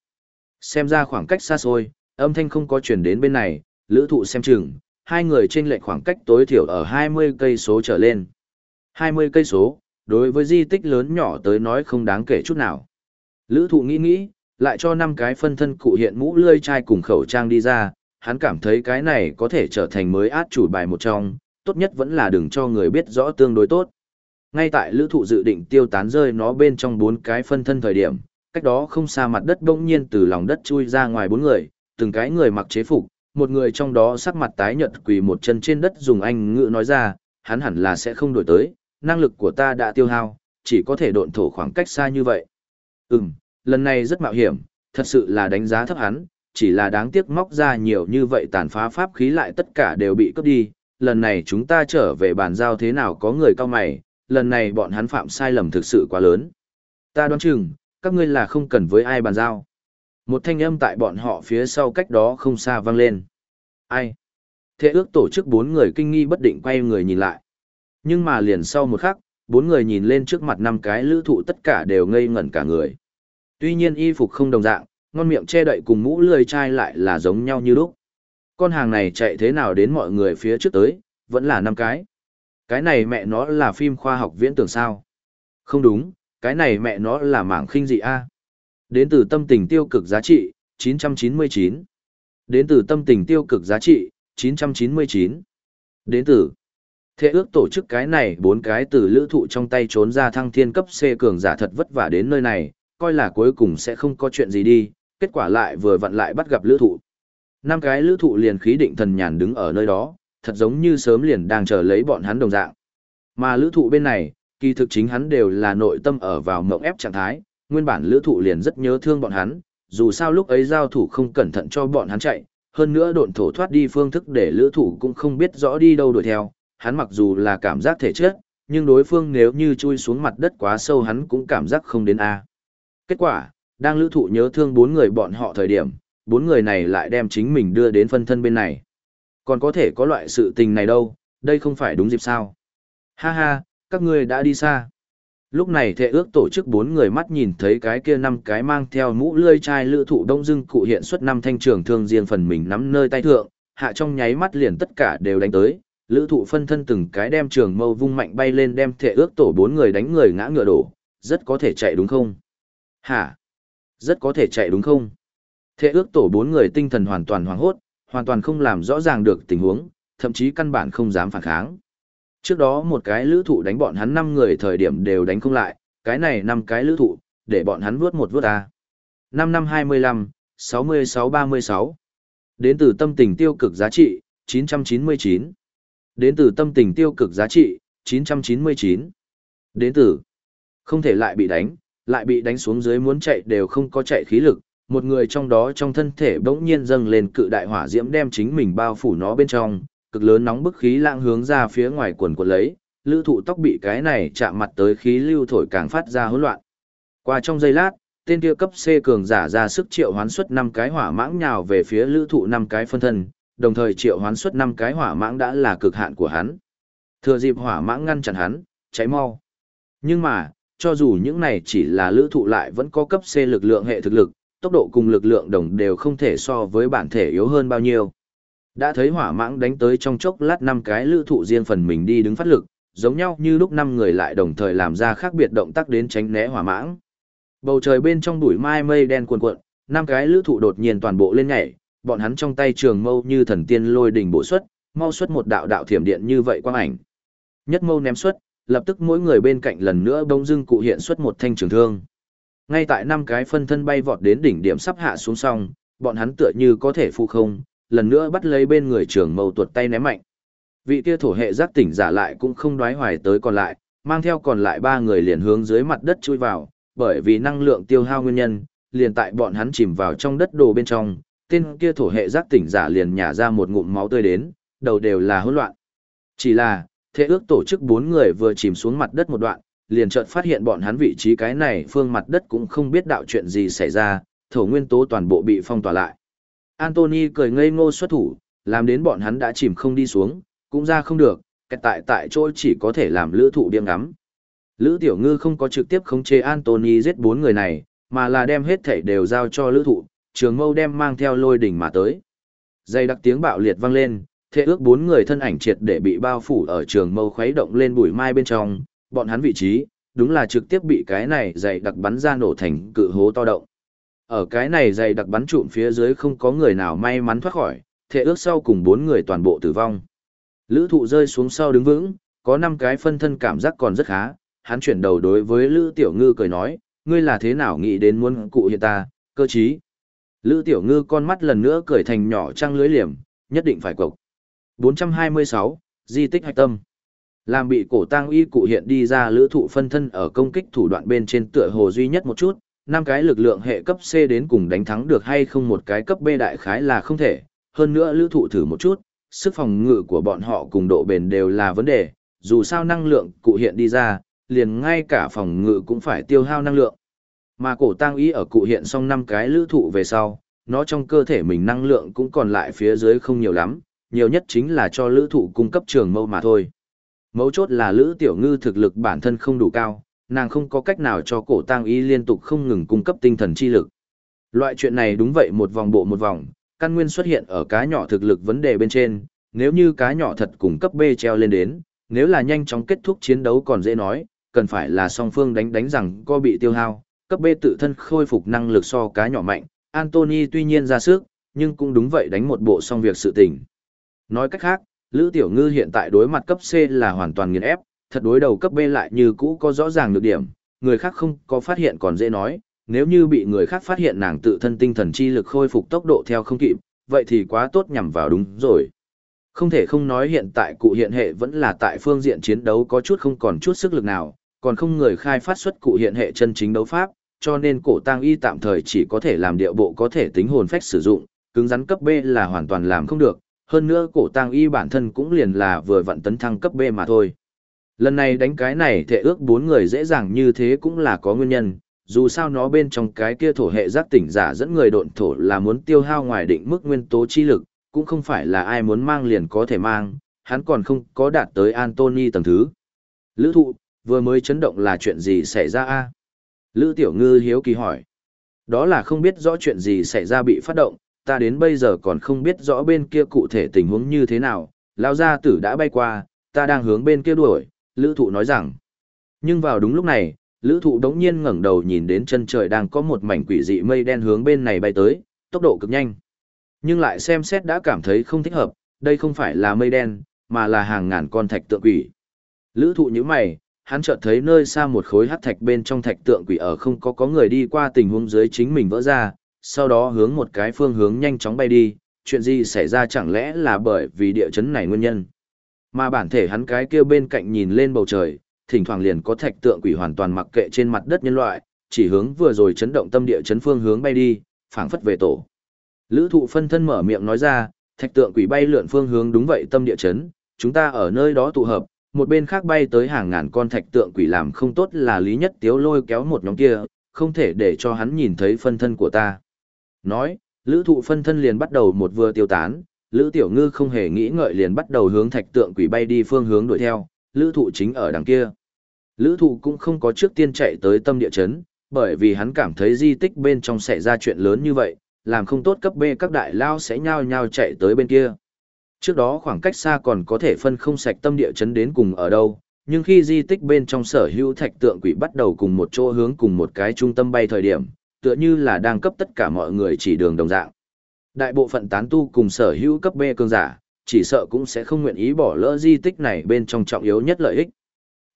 Xem ra khoảng cách xa xôi, âm thanh không có chuyển đến bên này, lữ thụ xem chừng, hai người trên lệch khoảng cách tối thiểu ở 20 cây số trở lên. 20 cây số, đối với di tích lớn nhỏ tới nói không đáng kể chút nào. Lữ thụ nghĩ nghĩ, lại cho năm cái phân thân cụ hiện mũ lươi chai cùng khẩu trang đi ra, hắn cảm thấy cái này có thể trở thành mới át chủ bài một trong, tốt nhất vẫn là đừng cho người biết rõ tương đối tốt. Ngay tại lữ thụ dự định tiêu tán rơi nó bên trong bốn cái phân thân thời điểm, cách đó không xa mặt đất bỗng nhiên từ lòng đất chui ra ngoài bốn người, từng cái người mặc chế phục, một người trong đó sắc mặt tái nhợt quỳ một chân trên đất dùng anh ngữ nói ra, hắn hẳn là sẽ không đổi tới, năng lực của ta đã tiêu hao, chỉ có thể độn thổ khoảng cách xa như vậy. Ừm, lần này rất mạo hiểm, thật sự là đánh giá thấp hắn, chỉ là đáng tiếc móc ra nhiều như vậy tàn phá pháp khí lại tất cả đều bị cướp đi, lần này chúng ta trở về bàn giao thế nào có người cao mày, lần này bọn hắn phạm sai lầm thực sự quá lớn. Ta đoán chừng, các ngươi là không cần với ai bàn giao. Một thanh âm tại bọn họ phía sau cách đó không xa vang lên. Ai? Thế ước tổ chức bốn người kinh nghi bất định quay người nhìn lại. Nhưng mà liền sau một khắc, bốn người nhìn lên trước mặt năm cái lữ thụ tất cả đều ngây ngẩn cả người. Tuy nhiên y phục không đồng dạng, ngon miệng che đậy cùng mũ lười chai lại là giống nhau như lúc. Con hàng này chạy thế nào đến mọi người phía trước tới, vẫn là năm cái. Cái này mẹ nó là phim khoa học viễn tưởng sao? Không đúng, cái này mẹ nó là mảng khinh dị a. Đến từ tâm tình tiêu cực giá trị, 999. Đến từ tâm tình tiêu cực giá trị, 999. Đến từ Thế ước tổ chức cái này bốn cái từ lữ thụ trong tay trốn ra thăng thiên cấp C cường giả thật vất vả đến nơi này, coi là cuối cùng sẽ không có chuyện gì đi, kết quả lại vừa vặn lại bắt gặp lữ thụ. Năm cái lữ thụ liền khí định thần nhàn đứng ở nơi đó, thật giống như sớm liền đang chờ lấy bọn hắn đồng dạng. Mà lữ thụ bên này, kỳ thực chính hắn đều là nội tâm ở vào mộng ép trạng thái, nguyên bản lữ thụ liền rất nhớ thương bọn hắn, dù sao lúc ấy giao thủ không cẩn thận cho bọn hắn chạy, hơn nữa độn thổ thoát đi phương thức để lữ thụ cũng không biết rõ đi đâu đuổi theo, hắn mặc dù là cảm giác thể chất, nhưng đối phương nếu như chui xuống mặt đất quá sâu hắn cũng cảm giác không đến A. Kết quả, đang lữ thụ nhớ thương bốn người bọn họ thời điểm, bốn người này lại đem chính mình đưa đến phân thân bên này. Còn có thể có loại sự tình này đâu, đây không phải đúng dịp sao. Ha ha, các ngươi đã đi xa. Lúc này thệ ước tổ chức bốn người mắt nhìn thấy cái kia năm cái mang theo mũ lươi chai lữ thụ đông dưng cụ hiện xuất năm thanh trường thương riêng phần mình nắm nơi tay thượng, hạ trong nháy mắt liền tất cả đều đánh tới. Lữ thụ phân thân từng cái đem trường mâu vung mạnh bay lên đem thệ ước tổ bốn người đánh người ngã ngựa đổ, rất có thể chạy đúng không? Hả? Rất có thể chạy đúng không? Thệ ước tổ bốn người tinh thần hoàn toàn hoảng hốt, hoàn toàn không làm rõ ràng được tình huống, thậm chí căn bản không dám phản kháng. Trước đó một cái lữ thụ đánh bọn hắn 5 người thời điểm đều đánh không lại, cái này 5 cái lữ thụ, để bọn hắn vuốt một vuốt à. 5 năm 25, 66 36. Đến từ tâm tình tiêu cực giá trị, 999. Đến từ tâm tình tiêu cực giá trị, 999. Đến từ không thể lại bị đánh, lại bị đánh xuống dưới muốn chạy đều không có chạy khí lực, một người trong đó trong thân thể bỗng nhiên dâng lên cự đại hỏa diễm đem chính mình bao phủ nó bên trong, cực lớn nóng bức khí lãng hướng ra phía ngoài quần quần lấy, lữ thụ tóc bị cái này chạm mặt tới khí lưu thổi càng phát ra hỗn loạn. Qua trong giây lát, tên kia cấp C cường giả ra sức triệu hoán xuất 5 cái hỏa mãng nhào về phía lữ thụ 5 cái phân thân, đồng thời triệu hoán xuất năm cái hỏa mãng đã là cực hạn của hắn. Thừa dịp hỏa mãng ngăn chặn hắn, cháy mau. Nhưng mà, cho dù những này chỉ là lữ thụ lại vẫn có cấp C lực lượng hệ thực lực, tốc độ cùng lực lượng đồng đều không thể so với bản thể yếu hơn bao nhiêu. Đã thấy hỏa mãng đánh tới trong chốc lát năm cái lữ thụ riêng phần mình đi đứng phát lực, giống nhau như lúc năm người lại đồng thời làm ra khác biệt động tác đến tránh né hỏa mãng. Bầu trời bên trong bụi mai mây đen cuồn cuộn, năm cái lữ thụ đột nhiên toàn bộ lên nhảy, bọn hắn trong tay trường mâu như thần tiên lôi đỉnh bổ xuất, mau xuất một đạo đạo thiểm điện như vậy quang ảnh. Nhất mâu ném xuất, lập tức mỗi người bên cạnh lần nữa bỗng dưng cụ hiện xuất một thanh trường thương. Ngay tại năm cái phân thân bay vọt đến đỉnh điểm sắp hạ xuống xong, bọn hắn tựa như có thể phụ không, lần nữa bắt lấy bên người trường mâu tuột tay ném mạnh. Vị kia thổ hệ giác tỉnh giả lại cũng không đoái hoài tới còn lại, mang theo còn lại ba người liền hướng dưới mặt đất chui vào, bởi vì năng lượng tiêu hao nguyên nhân, liền tại bọn hắn chìm vào trong đất đồ bên trong, tên kia thổ hệ giác tỉnh giả liền nhả ra một ngụm máu tươi đến, đầu đều là hỗn loạn. Chỉ là, thế ước tổ chức bốn người vừa chìm xuống mặt đất một đoạn, liền chợt phát hiện bọn hắn vị trí cái này phương mặt đất cũng không biết đạo chuyện gì xảy ra, thổ nguyên tố toàn bộ bị phong tỏa lại. Anthony cười ngây ngô xuất thủ, làm đến bọn hắn đã chìm không đi xuống, cũng ra không được, kẹt tại tại chỗ chỉ có thể làm lữ thụ điên ngắm. Lữ tiểu ngư không có trực tiếp khống chế Anthony giết bốn người này, mà là đem hết thảy đều giao cho lữ thụ, trường mâu đem mang theo lôi đỉnh mà tới. Dây đặc tiếng bạo liệt vang lên, thế ước bốn người thân ảnh triệt để bị bao phủ ở trường mâu khuấy động lên bụi mai bên trong, bọn hắn vị trí, đúng là trực tiếp bị cái này dày đặc bắn ra nổ thành cự hố to động. Ở cái này dày đặc bắn trụm phía dưới không có người nào may mắn thoát khỏi, thế ước sau cùng bốn người toàn bộ tử vong. Lữ thụ rơi xuống sau đứng vững, có 5 cái phân thân cảm giác còn rất khá, hắn chuyển đầu đối với Lữ Tiểu Ngư cười nói, ngươi là thế nào nghĩ đến muốn cụ hiện ta, cơ chí. Lữ Tiểu Ngư con mắt lần nữa cười thành nhỏ trăng lưới liềm, nhất định phải cộc. 426, Di tích hạch tâm. Làm bị cổ tang y cụ hiện đi ra lữ thụ phân thân ở công kích thủ đoạn bên trên tựa hồ duy nhất một chút, năm cái lực lượng hệ cấp C đến cùng đánh thắng được hay không một cái cấp B đại khái là không thể, hơn nữa lữ thụ thử một chút, sức phòng ngự của bọn họ cùng độ bền đều là vấn đề, dù sao năng lượng cụ hiện đi ra, liền ngay cả phòng ngự cũng phải tiêu hao năng lượng. Mà cổ tang ý ở cụ hiện xong năm cái lữ thụ về sau, nó trong cơ thể mình năng lượng cũng còn lại phía dưới không nhiều lắm, nhiều nhất chính là cho lữ thụ cung cấp trường mâu mà thôi. Mấu chốt là lữ tiểu ngư thực lực bản thân không đủ cao, nàng không có cách nào cho cổ tang ý liên tục không ngừng cung cấp tinh thần chi lực. Loại chuyện này đúng vậy một vòng bộ một vòng, căn nguyên xuất hiện ở cá nhỏ thực lực vấn đề bên trên, nếu như cá nhỏ thật cùng cấp B treo lên đến, nếu là nhanh chóng kết thúc chiến đấu còn dễ nói, cần phải là song phương đánh đánh rằng có bị tiêu hao, cấp B tự thân khôi phục năng lực so cá nhỏ mạnh, Anthony tuy nhiên ra sức, nhưng cũng đúng vậy đánh một bộ xong việc sự tình. Nói cách khác, Lữ Tiểu Ngư hiện tại đối mặt cấp C là hoàn toàn nghiền ép, thật đối đầu cấp B lại như cũ có rõ ràng được điểm, người khác không có phát hiện còn dễ nói, nếu như bị người khác phát hiện nàng tự thân tinh thần chi lực khôi phục tốc độ theo không kịp, vậy thì quá tốt nhằm vào đúng rồi. Không thể không nói hiện tại cụ hiện hệ vẫn là tại phương diện chiến đấu có chút không còn chút sức lực nào, còn không người khai phát xuất cụ hiện hệ chân chính đấu pháp, cho nên cổ tang y tạm thời chỉ có thể làm điệu bộ có thể tính hồn phách sử dụng, cứng rắn cấp B là hoàn toàn làm không được, hơn nữa cổ tang y bản thân cũng liền là vừa vận tấn thăng cấp B mà thôi. Lần này đánh cái này thể ước bốn người dễ dàng như thế cũng là có nguyên nhân, dù sao nó bên trong cái kia thổ hệ giác tỉnh giả dẫn người độn thổ là muốn tiêu hao ngoài định mức nguyên tố chi lực, cũng không phải là ai muốn mang liền có thể mang, hắn còn không có đạt tới Anthony tầng thứ. Lữ thụ, vừa mới chấn động là chuyện gì xảy ra a Lữ Tiểu Ngư hiếu kỳ hỏi. Đó là không biết rõ chuyện gì xảy ra bị phát động, ta đến bây giờ còn không biết rõ bên kia cụ thể tình huống như thế nào, lao gia tử đã bay qua, ta đang hướng bên kia đuổi, Lữ Thụ nói rằng. Nhưng vào đúng lúc này, Lữ Thụ đống nhiên ngẩng đầu nhìn đến chân trời đang có một mảnh quỷ dị mây đen hướng bên này bay tới, tốc độ cực nhanh. Nhưng lại xem xét đã cảm thấy không thích hợp, đây không phải là mây đen, mà là hàng ngàn con thạch tượng quỷ. Lữ thụ như mày, hắn chợt thấy nơi xa một khối hắc thạch bên trong thạch tượng quỷ ở không có có người đi qua tình huống dưới chính mình vỡ ra, sau đó hướng một cái phương hướng nhanh chóng bay đi, chuyện gì xảy ra chẳng lẽ là bởi vì địa chấn này nguyên nhân. Mà bản thể hắn cái kia bên cạnh nhìn lên bầu trời, thỉnh thoảng liền có thạch tượng quỷ hoàn toàn mặc kệ trên mặt đất nhân loại, chỉ hướng vừa rồi chấn động tâm địa chấn phương hướng bay đi, phảng phất về tổ. Lữ thụ phân thân mở miệng nói ra, thạch tượng quỷ bay lượn phương hướng đúng vậy tâm địa chấn, chúng ta ở nơi đó tụ hợp, một bên khác bay tới hàng ngàn con thạch tượng quỷ làm không tốt là lý nhất tiếu lôi kéo một nhóm kia, không thể để cho hắn nhìn thấy phân thân của ta. Nói, lữ thụ phân thân liền bắt đầu một vừa tiêu tán, lữ tiểu ngư không hề nghĩ ngợi liền bắt đầu hướng thạch tượng quỷ bay đi phương hướng đuổi theo, lữ thụ chính ở đằng kia. Lữ thụ cũng không có trước tiên chạy tới tâm địa chấn, bởi vì hắn cảm thấy di tích bên trong xảy ra chuyện lớn như vậy, làm không tốt cấp B các đại lao sẽ nhao nhao chạy tới bên kia. Trước đó khoảng cách xa còn có thể phân không sạch tâm địa chấn đến cùng ở đâu, nhưng khi di tích bên trong sở hữu thạch tượng quỷ bắt đầu cùng một chỗ hướng cùng một cái trung tâm bay thời điểm, tựa như là đang cấp tất cả mọi người chỉ đường đồng dạng. Đại bộ phận tán tu cùng sở hữu cấp B cường giả, chỉ sợ cũng sẽ không nguyện ý bỏ lỡ di tích này bên trong trọng yếu nhất lợi ích.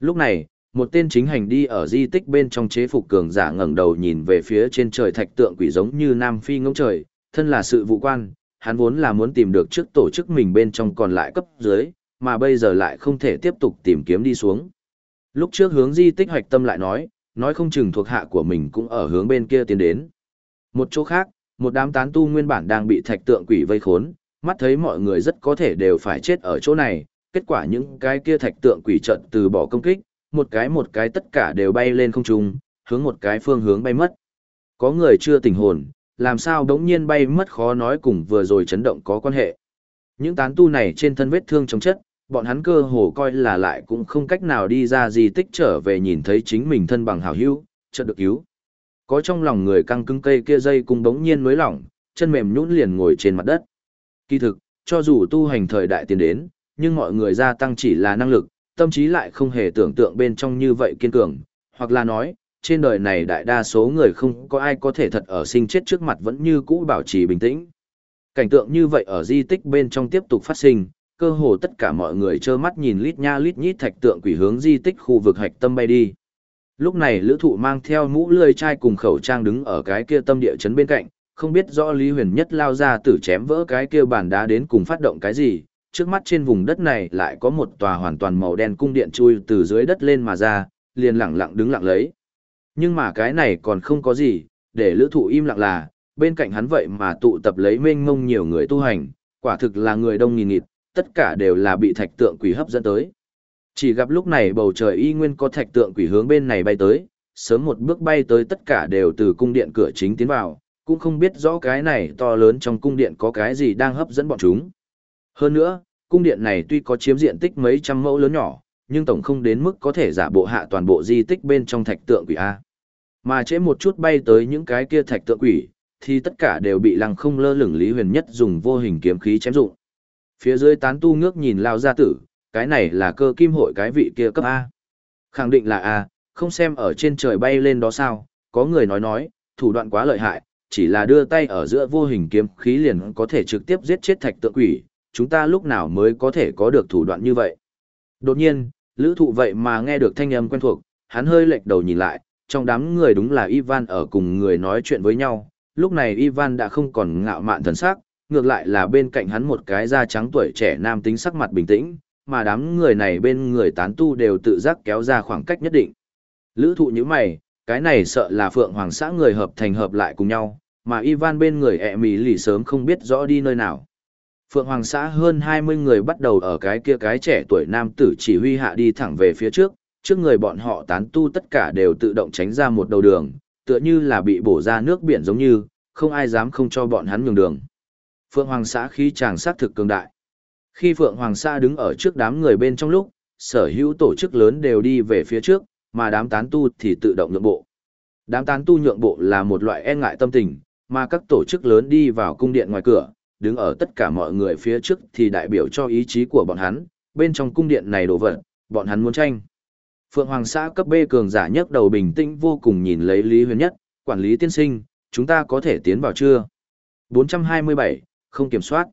Lúc này, một tên chính hành đi ở di tích bên trong chế phục cường giả ngẩng đầu nhìn về phía trên trời thạch tượng quỷ giống như nam phi ngỗng trời, thân là sự vụ quan, hắn vốn là muốn tìm được trước tổ chức mình bên trong còn lại cấp dưới, mà bây giờ lại không thể tiếp tục tìm kiếm đi xuống. Lúc trước hướng di tích hoạch tâm lại nói, nói không chừng thuộc hạ của mình cũng ở hướng bên kia tiến đến. Một chỗ khác, một đám tán tu nguyên bản đang bị thạch tượng quỷ vây khốn, mắt thấy mọi người rất có thể đều phải chết ở chỗ này, kết quả những cái kia thạch tượng quỷ trận từ bỏ công kích, một cái một cái tất cả đều bay lên không trung, hướng một cái phương hướng bay mất. Có người chưa tỉnh hồn, làm sao đống nhiên bay mất khó nói cùng vừa rồi chấn động có quan hệ. Những tán tu này trên thân vết thương chống chất, bọn hắn cơ hồ coi là lại cũng không cách nào đi ra gì tích trở về nhìn thấy chính mình thân bằng hảo hữu, chợt được cứu. Có trong lòng người căng cứng cây kia dây cùng đống nhiên nối lỏng, chân mềm nhũn liền ngồi trên mặt đất. Kỳ thực, cho dù tu hành thời đại tiến đến, nhưng mọi người gia tăng chỉ là năng lực, tâm trí lại không hề tưởng tượng bên trong như vậy kiên cường, hoặc là nói, trên đời này đại đa số người không có ai có thể thật ở sinh chết trước mặt vẫn như cũ bảo trì bình tĩnh. Cảnh tượng như vậy ở di tích bên trong tiếp tục phát sinh, cơ hồ tất cả mọi người trơ mắt nhìn lít nha lít nhít thạch tượng quỷ hướng di tích khu vực hạch tâm bay đi. Lúc này lữ thụ mang theo mũ lươi chai cùng khẩu trang đứng ở cái kia tâm địa chấn bên cạnh, không biết rõ Lý Huyền Nhất lao ra tử chém vỡ cái kia bàn đá đến cùng phát động cái gì, trước mắt trên vùng đất này lại có một tòa hoàn toàn màu đen cung điện chui từ dưới đất lên mà ra, liền lặng lặng đứng lặng lấy. Nhưng mà cái này còn không có gì, để lữ thụ im lặng là, bên cạnh hắn vậy mà tụ tập lấy mênh mông nhiều người tu hành, quả thực là người đông nghìn nghịt, tất cả đều là bị thạch tượng quỷ hấp dẫn tới. Chỉ gặp lúc này bầu trời y nguyên có thạch tượng quỷ hướng bên này bay tới, sớm một bước bay tới tất cả đều từ cung điện cửa chính tiến vào, cũng không biết rõ cái này to lớn trong cung điện có cái gì đang hấp dẫn bọn chúng. Hơn nữa, cung điện này tuy có chiếm diện tích mấy trăm mẫu lớn nhỏ, nhưng tổng không đến mức có thể giả bộ hạ toàn bộ di tích bên trong thạch tượng quỷ A. Mà chế một chút bay tới những cái kia thạch tượng quỷ, thì tất cả đều bị lăng không lơ lửng Lý Huyền Nhất dùng vô hình kiếm khí chém dụng. Phía dưới tán tu ngước nhìn lao gia tử, cái này là cơ kim hội cái vị kia cấp A. Khẳng định là A, không xem ở trên trời bay lên đó sao, có người nói nói, thủ đoạn quá lợi hại, chỉ là đưa tay ở giữa vô hình kiếm khí liền có thể trực tiếp giết chết thạch tượng quỷ, chúng ta lúc nào mới có thể có được thủ đoạn như vậy. Đột nhiên, lữ thụ vậy mà nghe được thanh âm quen thuộc, hắn hơi lệch đầu nhìn lại, trong đám người đúng là Ivan ở cùng người nói chuyện với nhau, lúc này Ivan đã không còn ngạo mạn thần sắc, ngược lại là bên cạnh hắn một cái da trắng tuổi trẻ nam tính sắc mặt bình tĩnh, mà đám người này bên người tán tu đều tự giác kéo ra khoảng cách nhất định. Lữ thụ như mày, cái này sợ là Phượng Hoàng xã người hợp thành hợp lại cùng nhau, mà Ivan bên người ẹ mì lì sớm không biết rõ đi nơi nào. Phượng Hoàng xã hơn 20 người bắt đầu ở cái kia cái trẻ tuổi nam tử chỉ huy hạ đi thẳng về phía trước, trước người bọn họ tán tu tất cả đều tự động tránh ra một đầu đường, tựa như là bị bổ ra nước biển giống như, không ai dám không cho bọn hắn nhường đường. Phượng Hoàng xã khí chàng sát thực cường đại. Khi Phượng Hoàng xã đứng ở trước đám người bên trong lúc, sở hữu tổ chức lớn đều đi về phía trước, mà đám tán tu thì tự động nhượng bộ. Đám tán tu nhượng bộ là một loại e ngại tâm tình, mà các tổ chức lớn đi vào cung điện ngoài cửa, đứng ở tất cả mọi người phía trước thì đại biểu cho ý chí của bọn hắn, bên trong cung điện này đổ vật, bọn hắn muốn tranh. Phượng Hoàng xã cấp B cường giả nhất đầu bình tĩnh vô cùng nhìn lấy Lý Huyền Nhất, quản lý tiên sinh, chúng ta có thể tiến vào chưa? 427, không kiểm soát.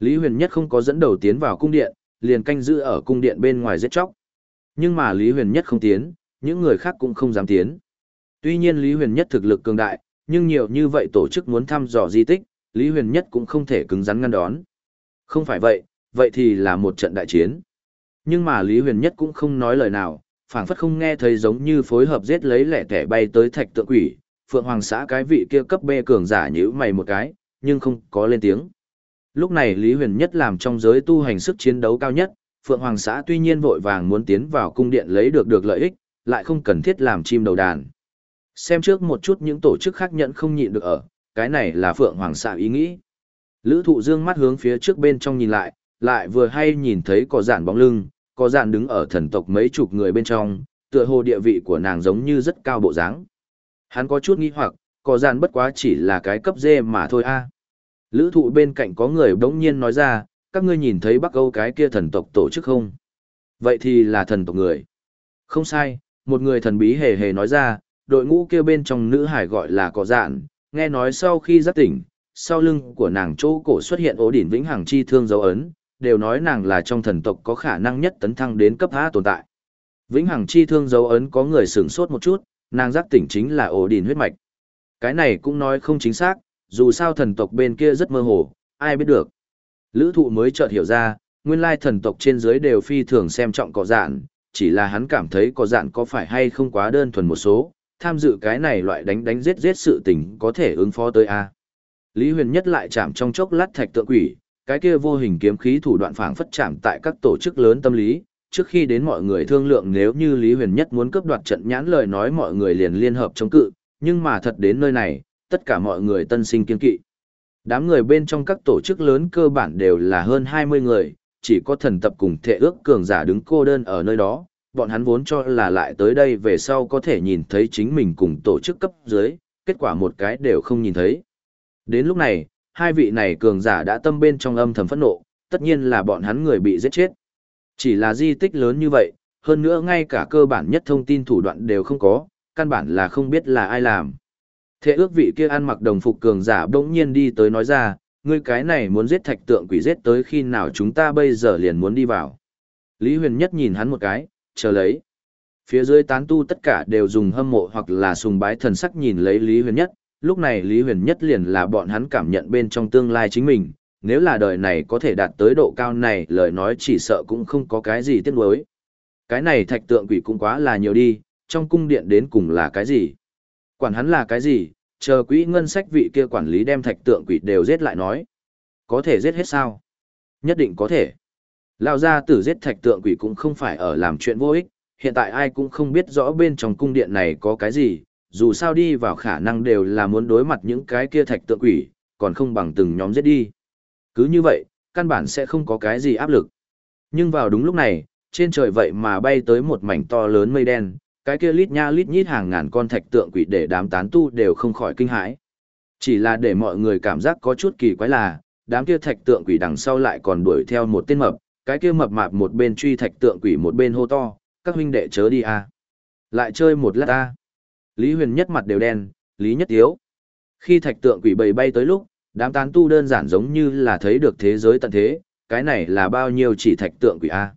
Lý Huyền Nhất không có dẫn đầu tiến vào cung điện, liền canh giữ ở cung điện bên ngoài giết chóc. Nhưng mà Lý Huyền Nhất không tiến, những người khác cũng không dám tiến. Tuy nhiên Lý Huyền Nhất thực lực cường đại, nhưng nhiều như vậy tổ chức muốn thăm dò di tích, Lý Huyền Nhất cũng không thể cứng rắn ngăn đón. Không phải vậy, vậy thì là một trận đại chiến. Nhưng mà Lý Huyền Nhất cũng không nói lời nào, phảng phất không nghe thấy giống như phối hợp giết lấy lẻ tẻ bay tới thạch tượng quỷ, Phượng Hoàng xã cái vị kia cấp B cường giả nhíu mày một cái, nhưng không có lên tiếng. Lúc này Lý Huyền Nhất làm trong giới tu hành sức chiến đấu cao nhất, Phượng Hoàng xã tuy nhiên vội vàng muốn tiến vào cung điện lấy được được lợi ích, lại không cần thiết làm chim đầu đàn. Xem trước một chút những tổ chức khác nhận không nhịn được ở, cái này là Phượng Hoàng xã ý nghĩ. Lữ thụ dương mắt hướng phía trước bên trong nhìn lại, lại vừa hay nhìn thấy có giản bóng lưng, có dạn đứng ở thần tộc mấy chục người bên trong, tựa hồ địa vị của nàng giống như rất cao bộ dáng. Hắn có chút nghi hoặc, có dạn bất quá chỉ là cái cấp dê mà thôi a Lữ thụ bên cạnh có người đống nhiên nói ra, các ngươi nhìn thấy Bắc Âu cái kia thần tộc tổ chức không? Vậy thì là thần tộc người. Không sai, một người thần bí hề hề nói ra, đội ngũ kia bên trong nữ hải gọi là có dạn, nghe nói sau khi giác tỉnh, sau lưng của nàng chỗ cổ xuất hiện ố đỉnh vĩnh hằng chi thương dấu ấn, đều nói nàng là trong thần tộc có khả năng nhất tấn thăng đến cấp A tồn tại. Vĩnh hằng chi thương dấu ấn có người sửng sốt một chút, nàng giác tỉnh chính là ổ đìn huyết mạch. Cái này cũng nói không chính xác, dù sao thần tộc bên kia rất mơ hồ, ai biết được. Lữ thụ mới chợt hiểu ra, nguyên lai thần tộc trên dưới đều phi thường xem trọng có dạn, chỉ là hắn cảm thấy có dạn có phải hay không quá đơn thuần một số, tham dự cái này loại đánh đánh giết giết sự tình có thể ứng phó tới A. Lý Huyền Nhất lại chạm trong chốc lát thạch tượng quỷ, cái kia vô hình kiếm khí thủ đoạn phảng phất chạm tại các tổ chức lớn tâm lý, trước khi đến mọi người thương lượng nếu như Lý Huyền Nhất muốn cướp đoạt trận nhãn lời nói mọi người liền liên hợp chống cự, nhưng mà thật đến nơi này, tất cả mọi người tân sinh kiên kỵ. Đám người bên trong các tổ chức lớn cơ bản đều là hơn 20 người, chỉ có thần tập cùng thệ ước cường giả đứng cô đơn ở nơi đó, bọn hắn vốn cho là lại tới đây về sau có thể nhìn thấy chính mình cùng tổ chức cấp dưới, kết quả một cái đều không nhìn thấy. Đến lúc này, hai vị này cường giả đã tâm bên trong âm thầm phẫn nộ, tất nhiên là bọn hắn người bị giết chết. Chỉ là di tích lớn như vậy, hơn nữa ngay cả cơ bản nhất thông tin thủ đoạn đều không có, căn bản là không biết là ai làm. Thế ước vị kia ăn mặc đồng phục cường giả bỗng nhiên đi tới nói ra, ngươi cái này muốn giết thạch tượng quỷ giết tới khi nào chúng ta bây giờ liền muốn đi vào. Lý huyền nhất nhìn hắn một cái, chờ lấy. Phía dưới tán tu tất cả đều dùng hâm mộ hoặc là sùng bái thần sắc nhìn lấy Lý huyền nhất, lúc này Lý huyền nhất liền là bọn hắn cảm nhận bên trong tương lai chính mình, nếu là đời này có thể đạt tới độ cao này lời nói chỉ sợ cũng không có cái gì tiếc nuối. Cái này thạch tượng quỷ cũng quá là nhiều đi, trong cung điện đến cùng là cái gì? Quản hắn là cái gì, chờ quỹ ngân sách vị kia quản lý đem thạch tượng quỷ đều giết lại nói. Có thể giết hết sao? Nhất định có thể. Lao ra tử giết thạch tượng quỷ cũng không phải ở làm chuyện vô ích, hiện tại ai cũng không biết rõ bên trong cung điện này có cái gì, dù sao đi vào khả năng đều là muốn đối mặt những cái kia thạch tượng quỷ, còn không bằng từng nhóm giết đi. Cứ như vậy, căn bản sẽ không có cái gì áp lực. Nhưng vào đúng lúc này, trên trời vậy mà bay tới một mảnh to lớn mây đen, cái kia lít nha lít nhít hàng ngàn con thạch tượng quỷ để đám tán tu đều không khỏi kinh hãi. Chỉ là để mọi người cảm giác có chút kỳ quái là, đám kia thạch tượng quỷ đằng sau lại còn đuổi theo một tên mập, cái kia mập mạp một bên truy thạch tượng quỷ một bên hô to, các huynh đệ chớ đi à. Lại chơi một lát ta. Lý huyền nhất mặt đều đen, Lý nhất yếu. Khi thạch tượng quỷ bầy bay tới lúc, đám tán tu đơn giản giống như là thấy được thế giới tận thế, cái này là bao nhiêu chỉ thạch tượng quỷ a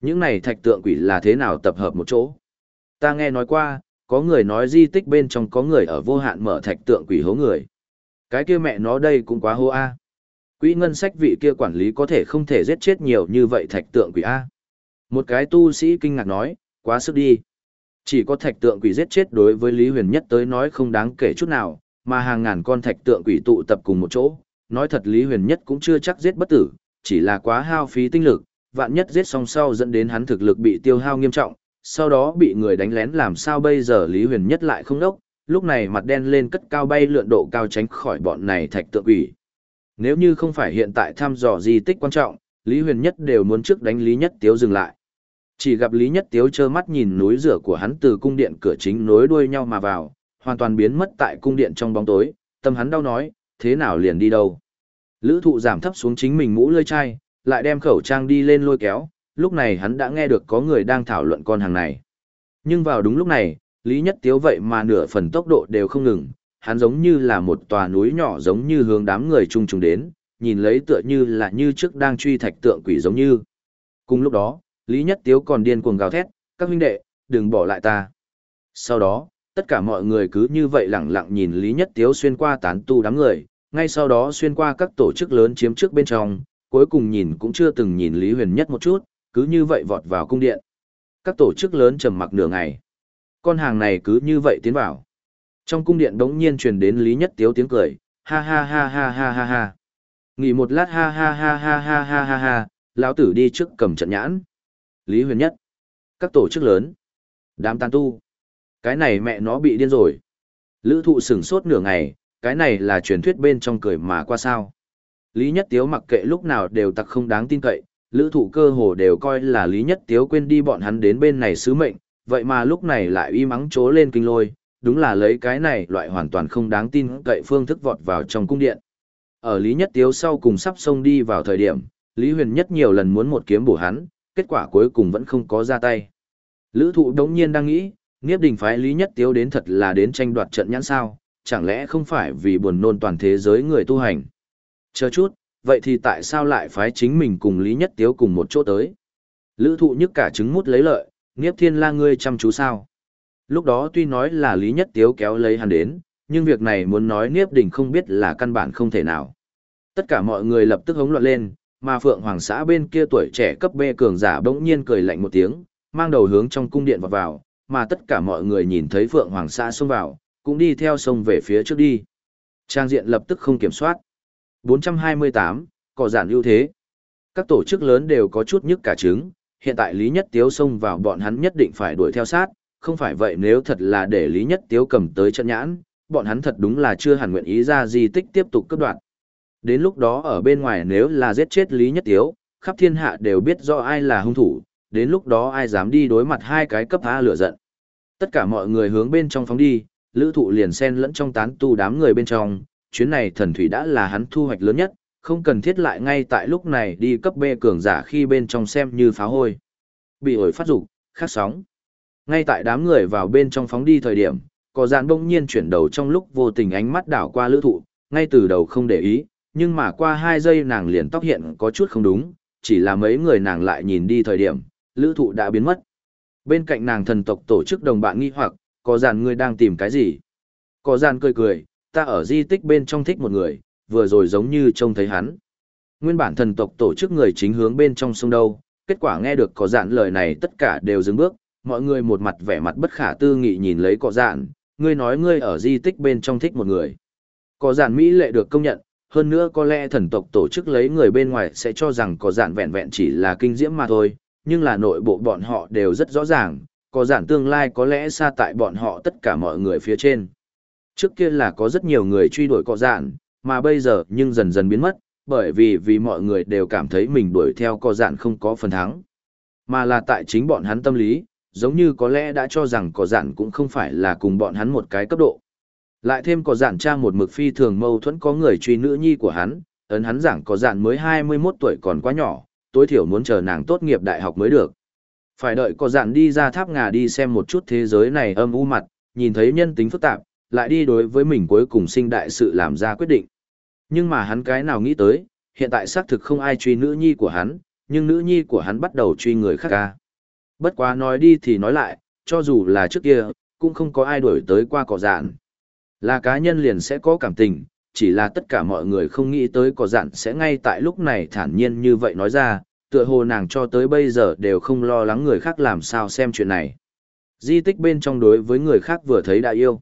Những này thạch tượng quỷ là thế nào tập hợp một chỗ? Ta nghe nói qua, có người nói di tích bên trong có người ở vô hạn mở thạch tượng quỷ hố người. Cái kia mẹ nó đây cũng quá hô a. Quỹ ngân sách vị kia quản lý có thể không thể giết chết nhiều như vậy thạch tượng quỷ a. Một cái tu sĩ kinh ngạc nói, quá sức đi. Chỉ có thạch tượng quỷ giết chết đối với Lý Huyền Nhất tới nói không đáng kể chút nào, mà hàng ngàn con thạch tượng quỷ tụ tập cùng một chỗ. Nói thật Lý Huyền Nhất cũng chưa chắc giết bất tử, chỉ là quá hao phí tinh lực, vạn nhất giết xong sau dẫn đến hắn thực lực bị tiêu hao nghiêm trọng, sau đó bị người đánh lén làm sao bây giờ Lý Huyền Nhất lại không đốc, lúc này mặt đen lên cất cao bay lượn độ cao tránh khỏi bọn này thạch tượng quỷ. Nếu như không phải hiện tại thăm dò di tích quan trọng, Lý Huyền Nhất đều muốn trước đánh Lý Nhất Tiếu dừng lại. Chỉ gặp Lý Nhất Tiếu trơ mắt nhìn núi rửa của hắn từ cung điện cửa chính nối đuôi nhau mà vào, hoàn toàn biến mất tại cung điện trong bóng tối, tâm hắn đau nói, thế nào liền đi đâu. Lữ thụ giảm thấp xuống chính mình mũ lơi chai, lại đem khẩu trang đi lên lôi kéo, lúc này hắn đã nghe được có người đang thảo luận con hàng này. Nhưng vào đúng lúc này, Lý Nhất Tiếu vậy mà nửa phần tốc độ đều không ngừng, hắn giống như là một tòa núi nhỏ giống như hướng đám người chung chung đến, nhìn lấy tựa như là như trước đang truy thạch tượng quỷ giống như. Cùng lúc đó, Lý Nhất Tiếu còn điên cuồng gào thét, các huynh đệ, đừng bỏ lại ta. Sau đó, tất cả mọi người cứ như vậy lặng lặng nhìn Lý Nhất Tiếu xuyên qua tán tu đám người, ngay sau đó xuyên qua các tổ chức lớn chiếm trước bên trong, cuối cùng nhìn cũng chưa từng nhìn Lý Huyền Nhất một chút, cứ như vậy vọt vào cung điện. Các tổ chức lớn trầm mặc nửa ngày. Con hàng này cứ như vậy tiến vào. Trong cung điện đống nhiên truyền đến Lý Nhất Tiếu tiếng cười, ha ha ha ha ha ha ha. Nghỉ một lát ha ha ha ha ha ha ha ha, lão tử đi trước cầm trận nhãn. Lý Huyền Nhất. Các tổ chức lớn. Đám tàn tu. Cái này mẹ nó bị điên rồi. Lữ thụ sửng sốt nửa ngày, cái này là truyền thuyết bên trong cười mà qua sao. Lý Nhất Tiếu mặc kệ lúc nào đều tặc không đáng tin cậy, lữ thụ cơ hồ đều coi là Lý Nhất Tiếu quên đi bọn hắn đến bên này sứ mệnh, vậy mà lúc này lại y mắng chố lên kinh lôi, đúng là lấy cái này loại hoàn toàn không đáng tin cậy phương thức vọt vào trong cung điện. Ở Lý Nhất Tiếu sau cùng sắp xông đi vào thời điểm, Lý Huyền Nhất nhiều lần muốn một kiếm bổ hắn, kết quả cuối cùng vẫn không có ra tay. Lữ thụ đống nhiên đang nghĩ, Niếp đình phái Lý Nhất Tiếu đến thật là đến tranh đoạt trận nhãn sao, chẳng lẽ không phải vì buồn nôn toàn thế giới người tu hành. Chờ chút, vậy thì tại sao lại phái chính mình cùng Lý Nhất Tiếu cùng một chỗ tới? Lữ thụ nhức cả trứng mút lấy lợi, Niếp thiên la ngươi chăm chú sao? Lúc đó tuy nói là Lý Nhất Tiếu kéo lấy hắn đến, nhưng việc này muốn nói Niếp đình không biết là căn bản không thể nào. Tất cả mọi người lập tức hống loạn lên, mà Phượng Hoàng xã bên kia tuổi trẻ cấp B cường giả bỗng nhiên cười lạnh một tiếng, mang đầu hướng trong cung điện vào vào, mà tất cả mọi người nhìn thấy Phượng Hoàng xã xông vào, cũng đi theo sông về phía trước đi. Trang diện lập tức không kiểm soát. 428, cỏ giản ưu thế. Các tổ chức lớn đều có chút nhức cả trứng, hiện tại Lý Nhất Tiếu xông vào bọn hắn nhất định phải đuổi theo sát, không phải vậy nếu thật là để Lý Nhất Tiếu cầm tới trận nhãn, bọn hắn thật đúng là chưa hẳn nguyện ý ra di tích tiếp tục cấp đoạn. Đến lúc đó ở bên ngoài nếu là giết chết Lý Nhất Tiếu, khắp thiên hạ đều biết rõ ai là hung thủ, đến lúc đó ai dám đi đối mặt hai cái cấp A lửa giận. Tất cả mọi người hướng bên trong phóng đi, lữ thụ liền xen lẫn trong tán tu đám người bên trong, chuyến này thần thủy đã là hắn thu hoạch lớn nhất, không cần thiết lại ngay tại lúc này đi cấp B cường giả khi bên trong xem như phá hôi. Bị ổi phát dục khát sóng. Ngay tại đám người vào bên trong phóng đi thời điểm, có dạn bỗng nhiên chuyển đầu trong lúc vô tình ánh mắt đảo qua lữ thụ, ngay từ đầu không để ý, nhưng mà qua hai giây nàng liền tóc hiện có chút không đúng, chỉ là mấy người nàng lại nhìn đi thời điểm, lữ thụ đã biến mất. Bên cạnh nàng thần tộc tổ chức đồng bạn nghi hoặc, có dàn ngươi đang tìm cái gì? Có dàn cười cười, ta ở di tích bên trong thích một người, vừa rồi giống như trông thấy hắn. Nguyên bản thần tộc tổ chức người chính hướng bên trong sông đâu, kết quả nghe được có dạn lời này tất cả đều dừng bước, mọi người một mặt vẻ mặt bất khả tư nghị nhìn lấy có dạn, ngươi nói ngươi ở di tích bên trong thích một người. Có dạn Mỹ lệ được công nhận, hơn nữa có lẽ thần tộc tổ chức lấy người bên ngoài sẽ cho rằng có giản vẹn vẹn chỉ là kinh diễm mà thôi, nhưng là nội bộ bọn họ đều rất rõ ràng, có giản tương lai có lẽ xa tại bọn họ tất cả mọi người phía trên. Trước kia là có rất nhiều người truy đuổi có giản, mà bây giờ nhưng dần dần biến mất, bởi vì vì mọi người đều cảm thấy mình đuổi theo có giản không có phần thắng. Mà là tại chính bọn hắn tâm lý, giống như có lẽ đã cho rằng có giản cũng không phải là cùng bọn hắn một cái cấp độ. Lại thêm có dạn cha một mực phi thường mâu thuẫn có người truy nữ nhi của hắn, ấn hắn giảng có dạn mới 21 tuổi còn quá nhỏ, tối thiểu muốn chờ nàng tốt nghiệp đại học mới được. Phải đợi có dạn đi ra tháp ngà đi xem một chút thế giới này âm u mặt, nhìn thấy nhân tính phức tạp, lại đi đối với mình cuối cùng sinh đại sự làm ra quyết định. Nhưng mà hắn cái nào nghĩ tới, hiện tại xác thực không ai truy nữ nhi của hắn, nhưng nữ nhi của hắn bắt đầu truy người khác ca. Bất quá nói đi thì nói lại, cho dù là trước kia, cũng không có ai đuổi tới qua cỏ dạn. Là cá nhân liền sẽ có cảm tình, chỉ là tất cả mọi người không nghĩ tới có dặn sẽ ngay tại lúc này thản nhiên như vậy nói ra, tựa hồ nàng cho tới bây giờ đều không lo lắng người khác làm sao xem chuyện này. Di tích bên trong đối với người khác vừa thấy đã yêu.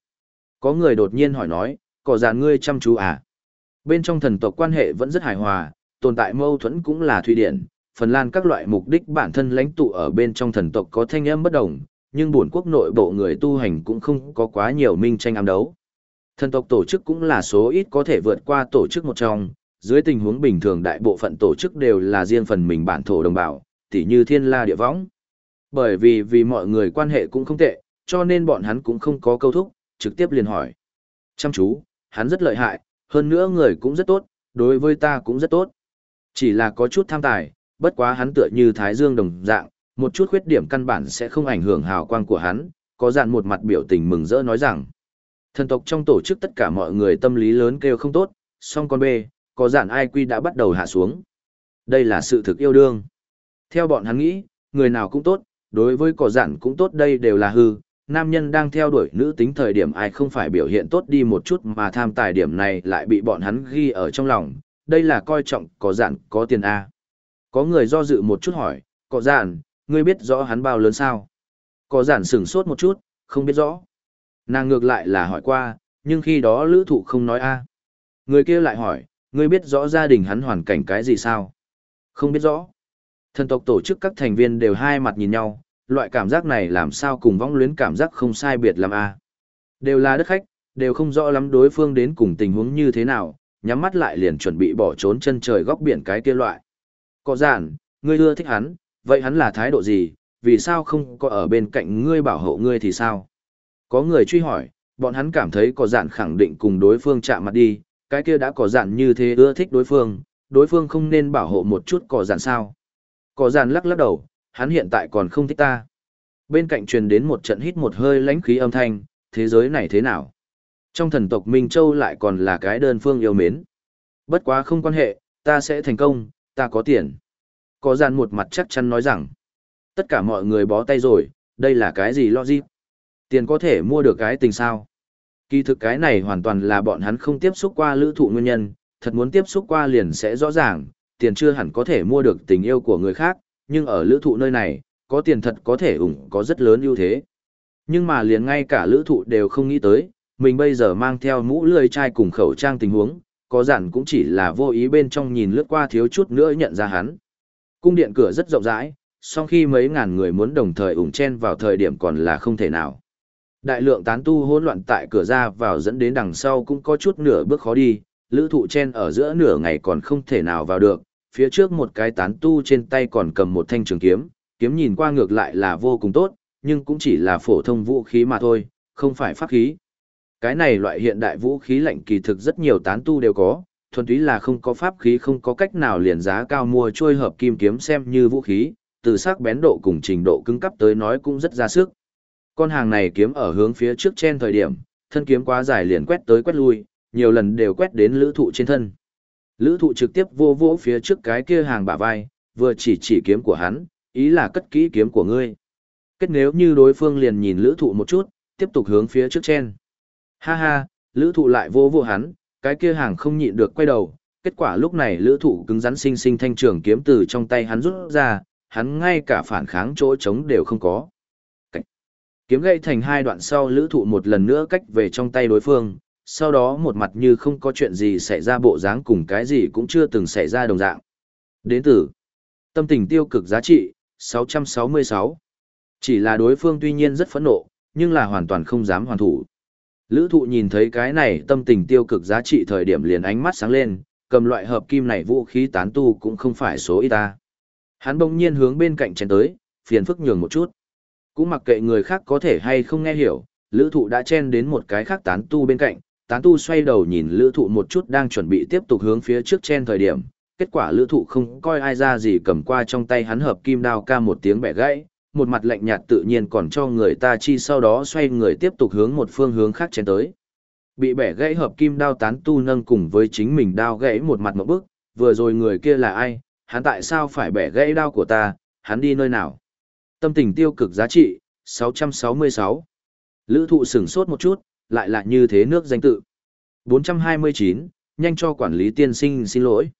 Có người đột nhiên hỏi nói, có dặn ngươi chăm chú à? Bên trong thần tộc quan hệ vẫn rất hài hòa, tồn tại mâu thuẫn cũng là Thụy Điển, Phần Lan các loại mục đích bản thân lãnh tụ ở bên trong thần tộc có thanh âm bất đồng, nhưng buồn quốc nội bộ người tu hành cũng không có quá nhiều minh tranh ám đấu. Thần tộc tổ chức cũng là số ít có thể vượt qua tổ chức một trong, dưới tình huống bình thường đại bộ phận tổ chức đều là riêng phần mình bản thổ đồng bào, tỉ như thiên la địa võng. Bởi vì vì mọi người quan hệ cũng không tệ, cho nên bọn hắn cũng không có câu thúc, trực tiếp liền hỏi. Chăm chú, hắn rất lợi hại, hơn nữa người cũng rất tốt, đối với ta cũng rất tốt. Chỉ là có chút tham tài, bất quá hắn tựa như thái dương đồng dạng, một chút khuyết điểm căn bản sẽ không ảnh hưởng hào quang của hắn, có dạn một mặt biểu tình mừng rỡ nói rằng. Thần tộc trong tổ chức tất cả mọi người tâm lý lớn kêu không tốt, song con B, có giản ai quy đã bắt đầu hạ xuống. Đây là sự thực yêu đương. Theo bọn hắn nghĩ, người nào cũng tốt, đối với cỏ giản cũng tốt đây đều là hư. Nam nhân đang theo đuổi nữ tính thời điểm ai không phải biểu hiện tốt đi một chút mà tham tài điểm này lại bị bọn hắn ghi ở trong lòng. Đây là coi trọng cỏ giản có tiền A. Có người do dự một chút hỏi, cỏ giản, ngươi biết rõ hắn bao lớn sao? Cỏ giản sửng sốt một chút, không biết rõ. Nàng ngược lại là hỏi qua, nhưng khi đó lữ thụ không nói a Người kia lại hỏi, ngươi biết rõ gia đình hắn hoàn cảnh cái gì sao? Không biết rõ. Thần tộc tổ chức các thành viên đều hai mặt nhìn nhau, loại cảm giác này làm sao cùng vong luyến cảm giác không sai biệt làm a Đều là đất khách, đều không rõ lắm đối phương đến cùng tình huống như thế nào, nhắm mắt lại liền chuẩn bị bỏ trốn chân trời góc biển cái kia loại. Có giản, ngươi ưa thích hắn, vậy hắn là thái độ gì, vì sao không có ở bên cạnh ngươi bảo hộ ngươi thì sao? Có người truy hỏi, bọn hắn cảm thấy có dạn khẳng định cùng đối phương chạm mặt đi, cái kia đã có dạn như thế ưa thích đối phương, đối phương không nên bảo hộ một chút có dạn sao. Có dạn lắc lắc đầu, Hắn hiện tại còn không thích ta. Bên cạnh truyền đến một trận hít một hơi lãnh khí âm thanh, thế giới này thế nào? Trong thần tộc Minh Châu lại còn là cái đơn phương yêu mến. Bất quá không quan hệ, ta sẽ thành công, ta có tiền. Có gian một mặt chắc chắn nói rằng, tất cả mọi người bó tay rồi, đây là cái gì logic? Tiền có thể mua được cái tình sao? Kỳ thực cái này hoàn toàn là bọn hắn không tiếp xúc qua lữ thụ nguyên nhân, thật muốn tiếp xúc qua liền sẽ rõ ràng, tiền chưa hẳn có thể mua được tình yêu của người khác, nhưng ở lữ thụ nơi này, có tiền thật có thể ủng có rất lớn ưu thế. Nhưng mà liền ngay cả lữ thụ đều không nghĩ tới, mình bây giờ mang theo mũ lươi chai cùng khẩu trang tình huống, có dặn cũng chỉ là vô ý bên trong nhìn lướt qua thiếu chút nữa nhận ra hắn. Cung điện cửa rất rộng rãi, song khi mấy ngàn người muốn đồng thời ủng chen vào thời điểm còn là không thể nào. Đại lượng tán tu hỗn loạn tại cửa ra vào dẫn đến đằng sau cũng có chút nửa bước khó đi, lữ thụ chen ở giữa nửa ngày còn không thể nào vào được, phía trước một cái tán tu trên tay còn cầm một thanh trường kiếm, kiếm nhìn qua ngược lại là vô cùng tốt, nhưng cũng chỉ là phổ thông vũ khí mà thôi, không phải pháp khí. Cái này loại hiện đại vũ khí lạnh kỳ thực rất nhiều tán tu đều có, thuần túy là không có pháp khí không có cách nào liền giá cao mua trôi hợp kim kiếm xem như vũ khí, từ sắc bén độ cùng trình độ cứng cấp tới nói cũng rất ra sức. Con hàng này kiếm ở hướng phía trước trên thời điểm, thân kiếm quá dài liền quét tới quét lui, nhiều lần đều quét đến lữ thụ trên thân. Lữ thụ trực tiếp vô vỗ phía trước cái kia hàng bả vai, vừa chỉ chỉ kiếm của hắn, ý là cất kỹ kiếm của ngươi. Kết nếu như đối phương liền nhìn lữ thụ một chút, tiếp tục hướng phía trước trên. Ha ha, lữ thụ lại vô vô hắn, cái kia hàng không nhịn được quay đầu. Kết quả lúc này lữ thụ cứng rắn sinh sinh thanh trường kiếm từ trong tay hắn rút ra, hắn ngay cả phản kháng chỗ trống đều không có. Kiếm gậy thành hai đoạn sau lữ thụ một lần nữa cách về trong tay đối phương, sau đó một mặt như không có chuyện gì xảy ra bộ dáng cùng cái gì cũng chưa từng xảy ra đồng dạng. Đến từ tâm tình tiêu cực giá trị 666. Chỉ là đối phương tuy nhiên rất phẫn nộ, nhưng là hoàn toàn không dám hoàn thủ. Lữ thụ nhìn thấy cái này tâm tình tiêu cực giá trị thời điểm liền ánh mắt sáng lên, cầm loại hợp kim này vũ khí tán tu cũng không phải số ít ta. Hắn bỗng nhiên hướng bên cạnh chén tới, phiền phức nhường một chút. Cũng mặc kệ người khác có thể hay không nghe hiểu, lữ thụ đã chen đến một cái khác tán tu bên cạnh, tán tu xoay đầu nhìn lữ thụ một chút đang chuẩn bị tiếp tục hướng phía trước chen thời điểm. Kết quả lữ thụ không coi ai ra gì cầm qua trong tay hắn hợp kim đao ca một tiếng bẻ gãy, một mặt lạnh nhạt tự nhiên còn cho người ta chi sau đó xoay người tiếp tục hướng một phương hướng khác chen tới. Bị bẻ gãy hợp kim đao tán tu nâng cùng với chính mình đao gãy một mặt một bức, vừa rồi người kia là ai, hắn tại sao phải bẻ gãy đao của ta, hắn đi nơi nào. Tâm tình tiêu cực giá trị, 666. Lữ thụ sửng sốt một chút, lại là như thế nước danh tự. 429, nhanh cho quản lý tiên sinh xin lỗi.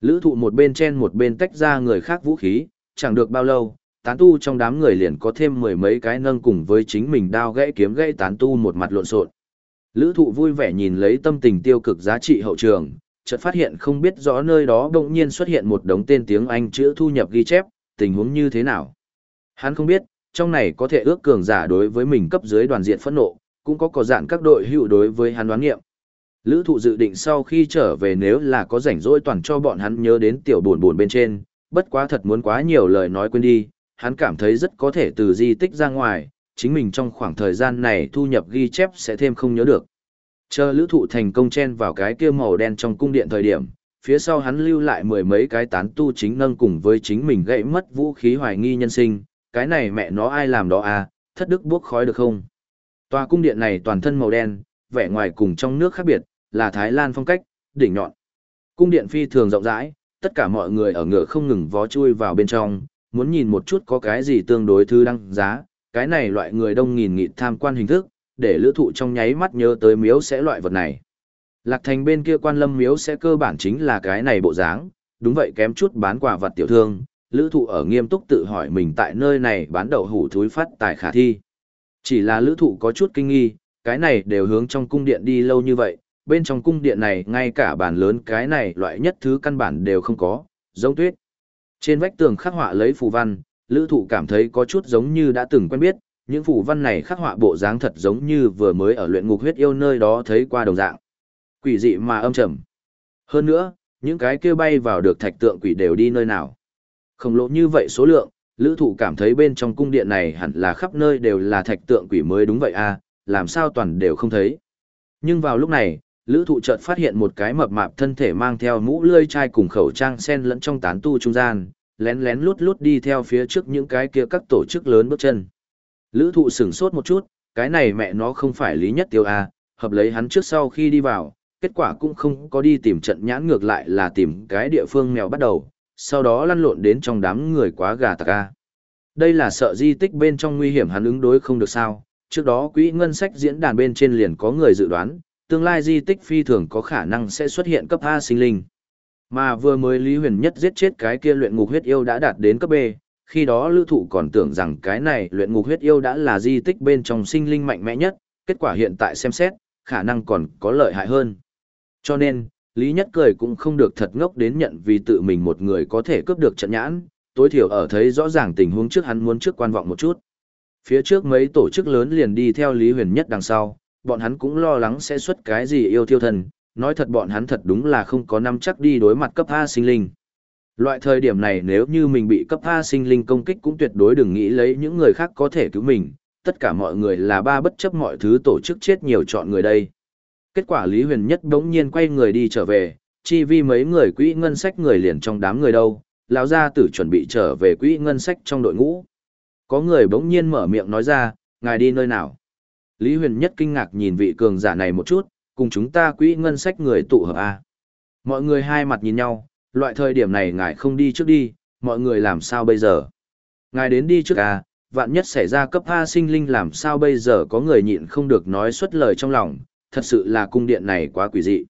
Lữ thụ một bên chen một bên tách ra người khác vũ khí, chẳng được bao lâu, tán tu trong đám người liền có thêm mười mấy cái nâng cùng với chính mình đao gãy kiếm gãy tán tu một mặt lộn xộn. Lữ thụ vui vẻ nhìn lấy tâm tình tiêu cực giá trị hậu trường, chợt phát hiện không biết rõ nơi đó đột nhiên xuất hiện một đống tên tiếng Anh chữ thu nhập ghi chép, tình huống như thế nào. Hắn không biết, trong này có thể ước cường giả đối với mình cấp dưới đoàn diện phẫn nộ, cũng có có dạng các đội hữu đối với hắn đoán nghiệm. Lữ thụ dự định sau khi trở về nếu là có rảnh rỗi toàn cho bọn hắn nhớ đến tiểu buồn buồn bên trên, bất quá thật muốn quá nhiều lời nói quên đi, hắn cảm thấy rất có thể từ di tích ra ngoài, chính mình trong khoảng thời gian này thu nhập ghi chép sẽ thêm không nhớ được. Chờ lữ thụ thành công chen vào cái kia màu đen trong cung điện thời điểm, phía sau hắn lưu lại mười mấy cái tán tu chính nâng cùng với chính mình gãy mất vũ khí hoài nghi nhân sinh, cái này mẹ nó ai làm đó à, thất đức buốc khói được không? Tòa cung điện này toàn thân màu đen, vẻ ngoài cùng trong nước khác biệt, là Thái Lan phong cách, đỉnh nhọn. Cung điện phi thường rộng rãi, tất cả mọi người ở ngựa không ngừng vó chui vào bên trong, muốn nhìn một chút có cái gì tương đối thư đăng giá, cái này loại người đông nghìn nghịt tham quan hình thức, để lữ thụ trong nháy mắt nhớ tới miếu sẽ loại vật này. Lạc thành bên kia quan lâm miếu sẽ cơ bản chính là cái này bộ dáng, đúng vậy kém chút bán quả vật tiểu thương, lữ thụ ở nghiêm túc tự hỏi mình tại nơi này bán đậu hủ thúi phát tài khả thi. Chỉ là lữ thụ có chút kinh nghi, cái này đều hướng trong cung điện đi lâu như vậy, bên trong cung điện này ngay cả bàn lớn cái này loại nhất thứ căn bản đều không có, giống tuyết. Trên vách tường khắc họa lấy phù văn, lữ thụ cảm thấy có chút giống như đã từng quen biết, những phù văn này khắc họa bộ dáng thật giống như vừa mới ở luyện ngục huyết yêu nơi đó thấy qua đồng dạng. Quỷ dị mà âm trầm. Hơn nữa, những cái kia bay vào được thạch tượng quỷ đều đi nơi nào. Không lộ như vậy số lượng, lữ thụ cảm thấy bên trong cung điện này hẳn là khắp nơi đều là thạch tượng quỷ mới đúng vậy à, làm sao toàn đều không thấy. Nhưng vào lúc này, lữ thụ chợt phát hiện một cái mập mạp thân thể mang theo mũ lươi chai cùng khẩu trang sen lẫn trong tán tu trung gian, lén lén lút lút đi theo phía trước những cái kia các tổ chức lớn bước chân. Lữ thụ sửng sốt một chút, cái này mẹ nó không phải lý nhất tiêu à, hợp lấy hắn trước sau khi đi vào, kết quả cũng không có đi tìm trận nhãn ngược lại là tìm cái địa phương mèo bắt đầu, sau đó lăn lộn đến trong đám người quá gà tạc a. Đây là sợ di tích bên trong nguy hiểm hắn ứng đối không được sao, trước đó quỹ ngân sách diễn đàn bên trên liền có người dự đoán, tương lai di tích phi thường có khả năng sẽ xuất hiện cấp A sinh linh. Mà vừa mới Lý Huyền Nhất giết chết cái kia luyện ngục huyết yêu đã đạt đến cấp B, khi đó lữ thụ còn tưởng rằng cái này luyện ngục huyết yêu đã là di tích bên trong sinh linh mạnh mẽ nhất, kết quả hiện tại xem xét, khả năng còn có lợi hại hơn. Cho nên, Lý Nhất cười cũng không được thật ngốc đến nhận vì tự mình một người có thể cướp được trận nhãn, tối thiểu ở thấy rõ ràng tình huống trước hắn muốn trước quan vọng một chút. Phía trước mấy tổ chức lớn liền đi theo Lý Huyền Nhất đằng sau, bọn hắn cũng lo lắng sẽ xuất cái gì yêu thiêu thần, nói thật bọn hắn thật đúng là không có năm chắc đi đối mặt cấp A sinh linh. Loại thời điểm này nếu như mình bị cấp A sinh linh công kích cũng tuyệt đối đừng nghĩ lấy những người khác có thể cứu mình, tất cả mọi người là ba bất chấp mọi thứ tổ chức chết nhiều chọn người đây. Kết quả Lý Huyền Nhất đống nhiên quay người đi trở về, chi vi mấy người quỹ ngân sách người liền trong đám người đâu, lão gia tử chuẩn bị trở về quỹ ngân sách trong đội ngũ. Có người bỗng nhiên mở miệng nói ra, ngài đi nơi nào? Lý Huyền Nhất kinh ngạc nhìn vị cường giả này một chút, cùng chúng ta quỹ ngân sách người tụ hợp A. Mọi người hai mặt nhìn nhau, loại thời điểm này ngài không đi trước đi, mọi người làm sao bây giờ? Ngài đến đi trước A, vạn nhất xảy ra cấp A sinh linh làm sao bây giờ có người nhịn không được nói xuất lời trong lòng, thật sự là cung điện này quá quỷ dị.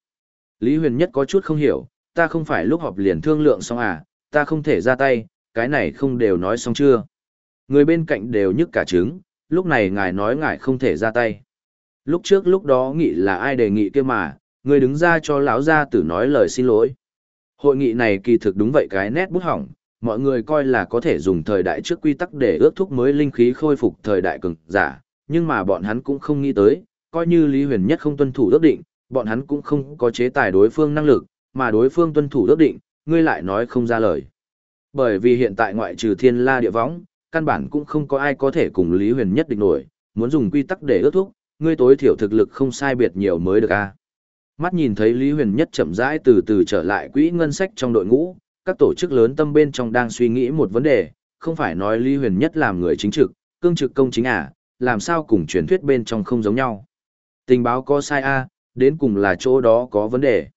Lý Huyền Nhất có chút không hiểu, ta không phải lúc họp liền thương lượng xong à, ta không thể ra tay, cái này không đều nói xong chưa. Người bên cạnh đều nhức cả trứng, lúc này ngài nói ngài không thể ra tay. Lúc trước lúc đó nghị là ai đề nghị kia mà, người đứng ra cho lão gia tử nói lời xin lỗi. Hội nghị này kỳ thực đúng vậy cái nét bút hỏng, mọi người coi là có thể dùng thời đại trước quy tắc để ước thúc mới linh khí khôi phục thời đại cường giả, nhưng mà bọn hắn cũng không nghĩ tới, coi như Lý Huyền Nhất không tuân thủ ước định, bọn hắn cũng không có chế tài đối phương năng lực, mà đối phương tuân thủ ước định, ngươi lại nói không ra lời. Bởi vì hiện tại ngoại trừ thiên la địa võng, căn bản cũng không có ai có thể cùng Lý Huyền Nhất địch nổi, muốn dùng quy tắc để ước thúc, ngươi tối thiểu thực lực không sai biệt nhiều mới được a. Mắt nhìn thấy Lý Huyền Nhất chậm rãi từ từ trở lại quỹ ngân sách trong đội ngũ, các tổ chức lớn tâm bên trong đang suy nghĩ một vấn đề, không phải nói Lý Huyền Nhất làm người chính trực, cương trực công chính à, làm sao cùng truyền thuyết bên trong không giống nhau. Tình báo có sai a, đến cùng là chỗ đó có vấn đề.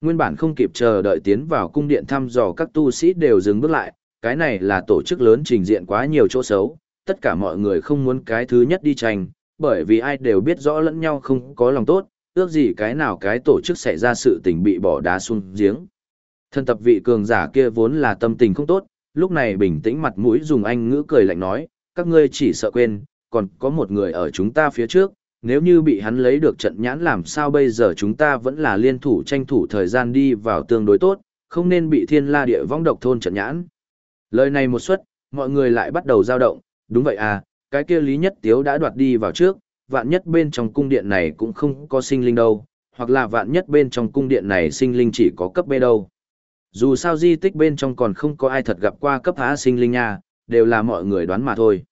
Nguyên bản không kịp chờ đợi tiến vào cung điện thăm dò các tu sĩ đều dừng bước lại, cái này là tổ chức lớn trình diện quá nhiều chỗ xấu, tất cả mọi người không muốn cái thứ nhất đi tranh, bởi vì ai đều biết rõ lẫn nhau không có lòng tốt, ước gì cái nào cái tổ chức xảy ra sự tình bị bỏ đá xuống giếng. Thân tập vị cường giả kia vốn là tâm tình không tốt, lúc này bình tĩnh mặt mũi dùng anh ngữ cười lạnh nói, các ngươi chỉ sợ quên, còn có một người ở chúng ta phía trước, nếu như bị hắn lấy được trận nhãn làm sao bây giờ chúng ta vẫn là liên thủ tranh thủ thời gian đi vào tương đối tốt, không nên bị thiên la địa vong độc thôn trận nhãn. Lời này một suất, mọi người lại bắt đầu dao động, đúng vậy à, cái kia Lý Nhất Tiếu đã đoạt đi vào trước, vạn nhất bên trong cung điện này cũng không có sinh linh đâu, hoặc là vạn nhất bên trong cung điện này sinh linh chỉ có cấp B đâu. Dù sao di tích bên trong còn không có ai thật gặp qua cấp A sinh linh nha, đều là mọi người đoán mà thôi.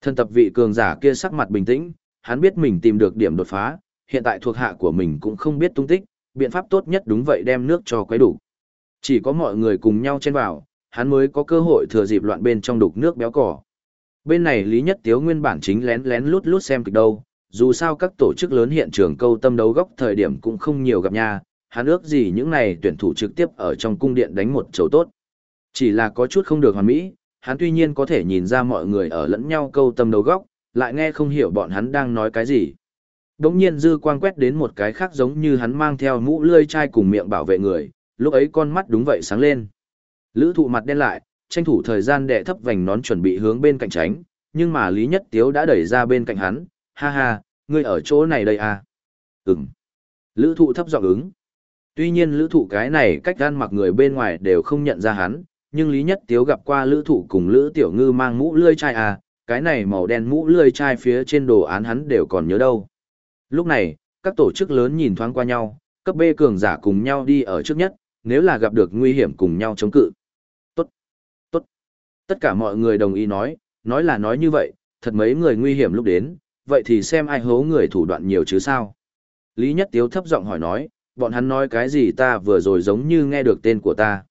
Thân tập vị cường giả kia sắc mặt bình tĩnh, hắn biết mình tìm được điểm đột phá, hiện tại thuộc hạ của mình cũng không biết tung tích, biện pháp tốt nhất đúng vậy đem nước cho quấy đủ. Chỉ có mọi người cùng nhau chen vào, hắn mới có cơ hội thừa dịp loạn bên trong đục nước béo cỏ. Bên này Lý Nhất Tiếu nguyên bản chính lén lén lút lút xem kịch đâu, dù sao các tổ chức lớn hiện trường câu tâm đấu góc thời điểm cũng không nhiều gặp nha, hắn ước gì những này tuyển thủ trực tiếp ở trong cung điện đánh một chầu tốt. Chỉ là có chút không được hoàn mỹ, hắn tuy nhiên có thể nhìn ra mọi người ở lẫn nhau câu tâm đấu góc, lại nghe không hiểu bọn hắn đang nói cái gì. Đống nhiên dư quang quét đến một cái khác giống như hắn mang theo mũ lươi chai cùng miệng bảo vệ người, lúc ấy con mắt đúng vậy sáng lên. Lữ thụ mặt đen lại, tranh thủ thời gian đệ thấp vành nón chuẩn bị hướng bên cạnh tránh, nhưng mà Lý Nhất Tiếu đã đẩy ra bên cạnh hắn, ha ha, ngươi ở chỗ này đây à? Ừm. Lữ thụ thấp giọng ứng. Tuy nhiên lữ thụ cái này cách gan mặc người bên ngoài đều không nhận ra hắn, nhưng Lý Nhất Tiếu gặp qua lữ thụ cùng lữ tiểu ngư mang mũ lươi chai à, cái này màu đen mũ lươi chai phía trên đồ án hắn đều còn nhớ đâu. Lúc này, các tổ chức lớn nhìn thoáng qua nhau, cấp B cường giả cùng nhau đi ở trước nhất, nếu là gặp được nguy hiểm cùng nhau chống cự. Tốt, tốt. Tất cả mọi người đồng ý nói, nói là nói như vậy, thật mấy người nguy hiểm lúc đến, vậy thì xem ai hố người thủ đoạn nhiều chứ sao. Lý Nhất Tiếu thấp giọng hỏi nói, bọn hắn nói cái gì ta vừa rồi giống như nghe được tên của ta.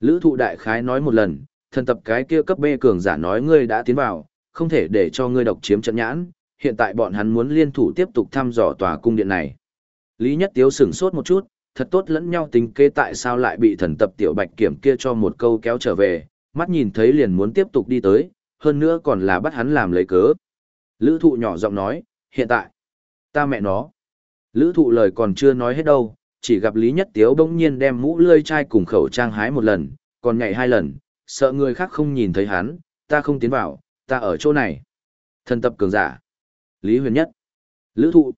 Lữ thụ đại khái nói một lần, thần tập cái kia cấp B cường giả nói ngươi đã tiến vào, không thể để cho ngươi độc chiếm trận nhãn, hiện tại bọn hắn muốn liên thủ tiếp tục thăm dò tòa cung điện này. Lý Nhất Tiếu sửng sốt một chút, thật tốt lẫn nhau tính kế tại sao lại bị thần tập tiểu bạch kiểm kia cho một câu kéo trở về, mắt nhìn thấy liền muốn tiếp tục đi tới, hơn nữa còn là bắt hắn làm lấy cớ. Lữ thụ nhỏ giọng nói, hiện tại, ta mẹ nó. Lữ thụ lời còn chưa nói hết đâu, chỉ gặp Lý Nhất Tiếu bỗng nhiên đem mũ lươi chai cùng khẩu trang hái một lần, còn nhảy hai lần, sợ người khác không nhìn thấy hắn, ta không tiến vào, ta ở chỗ này. Thần tập cường giả. Lý Huyền Nhất. Lữ thụ.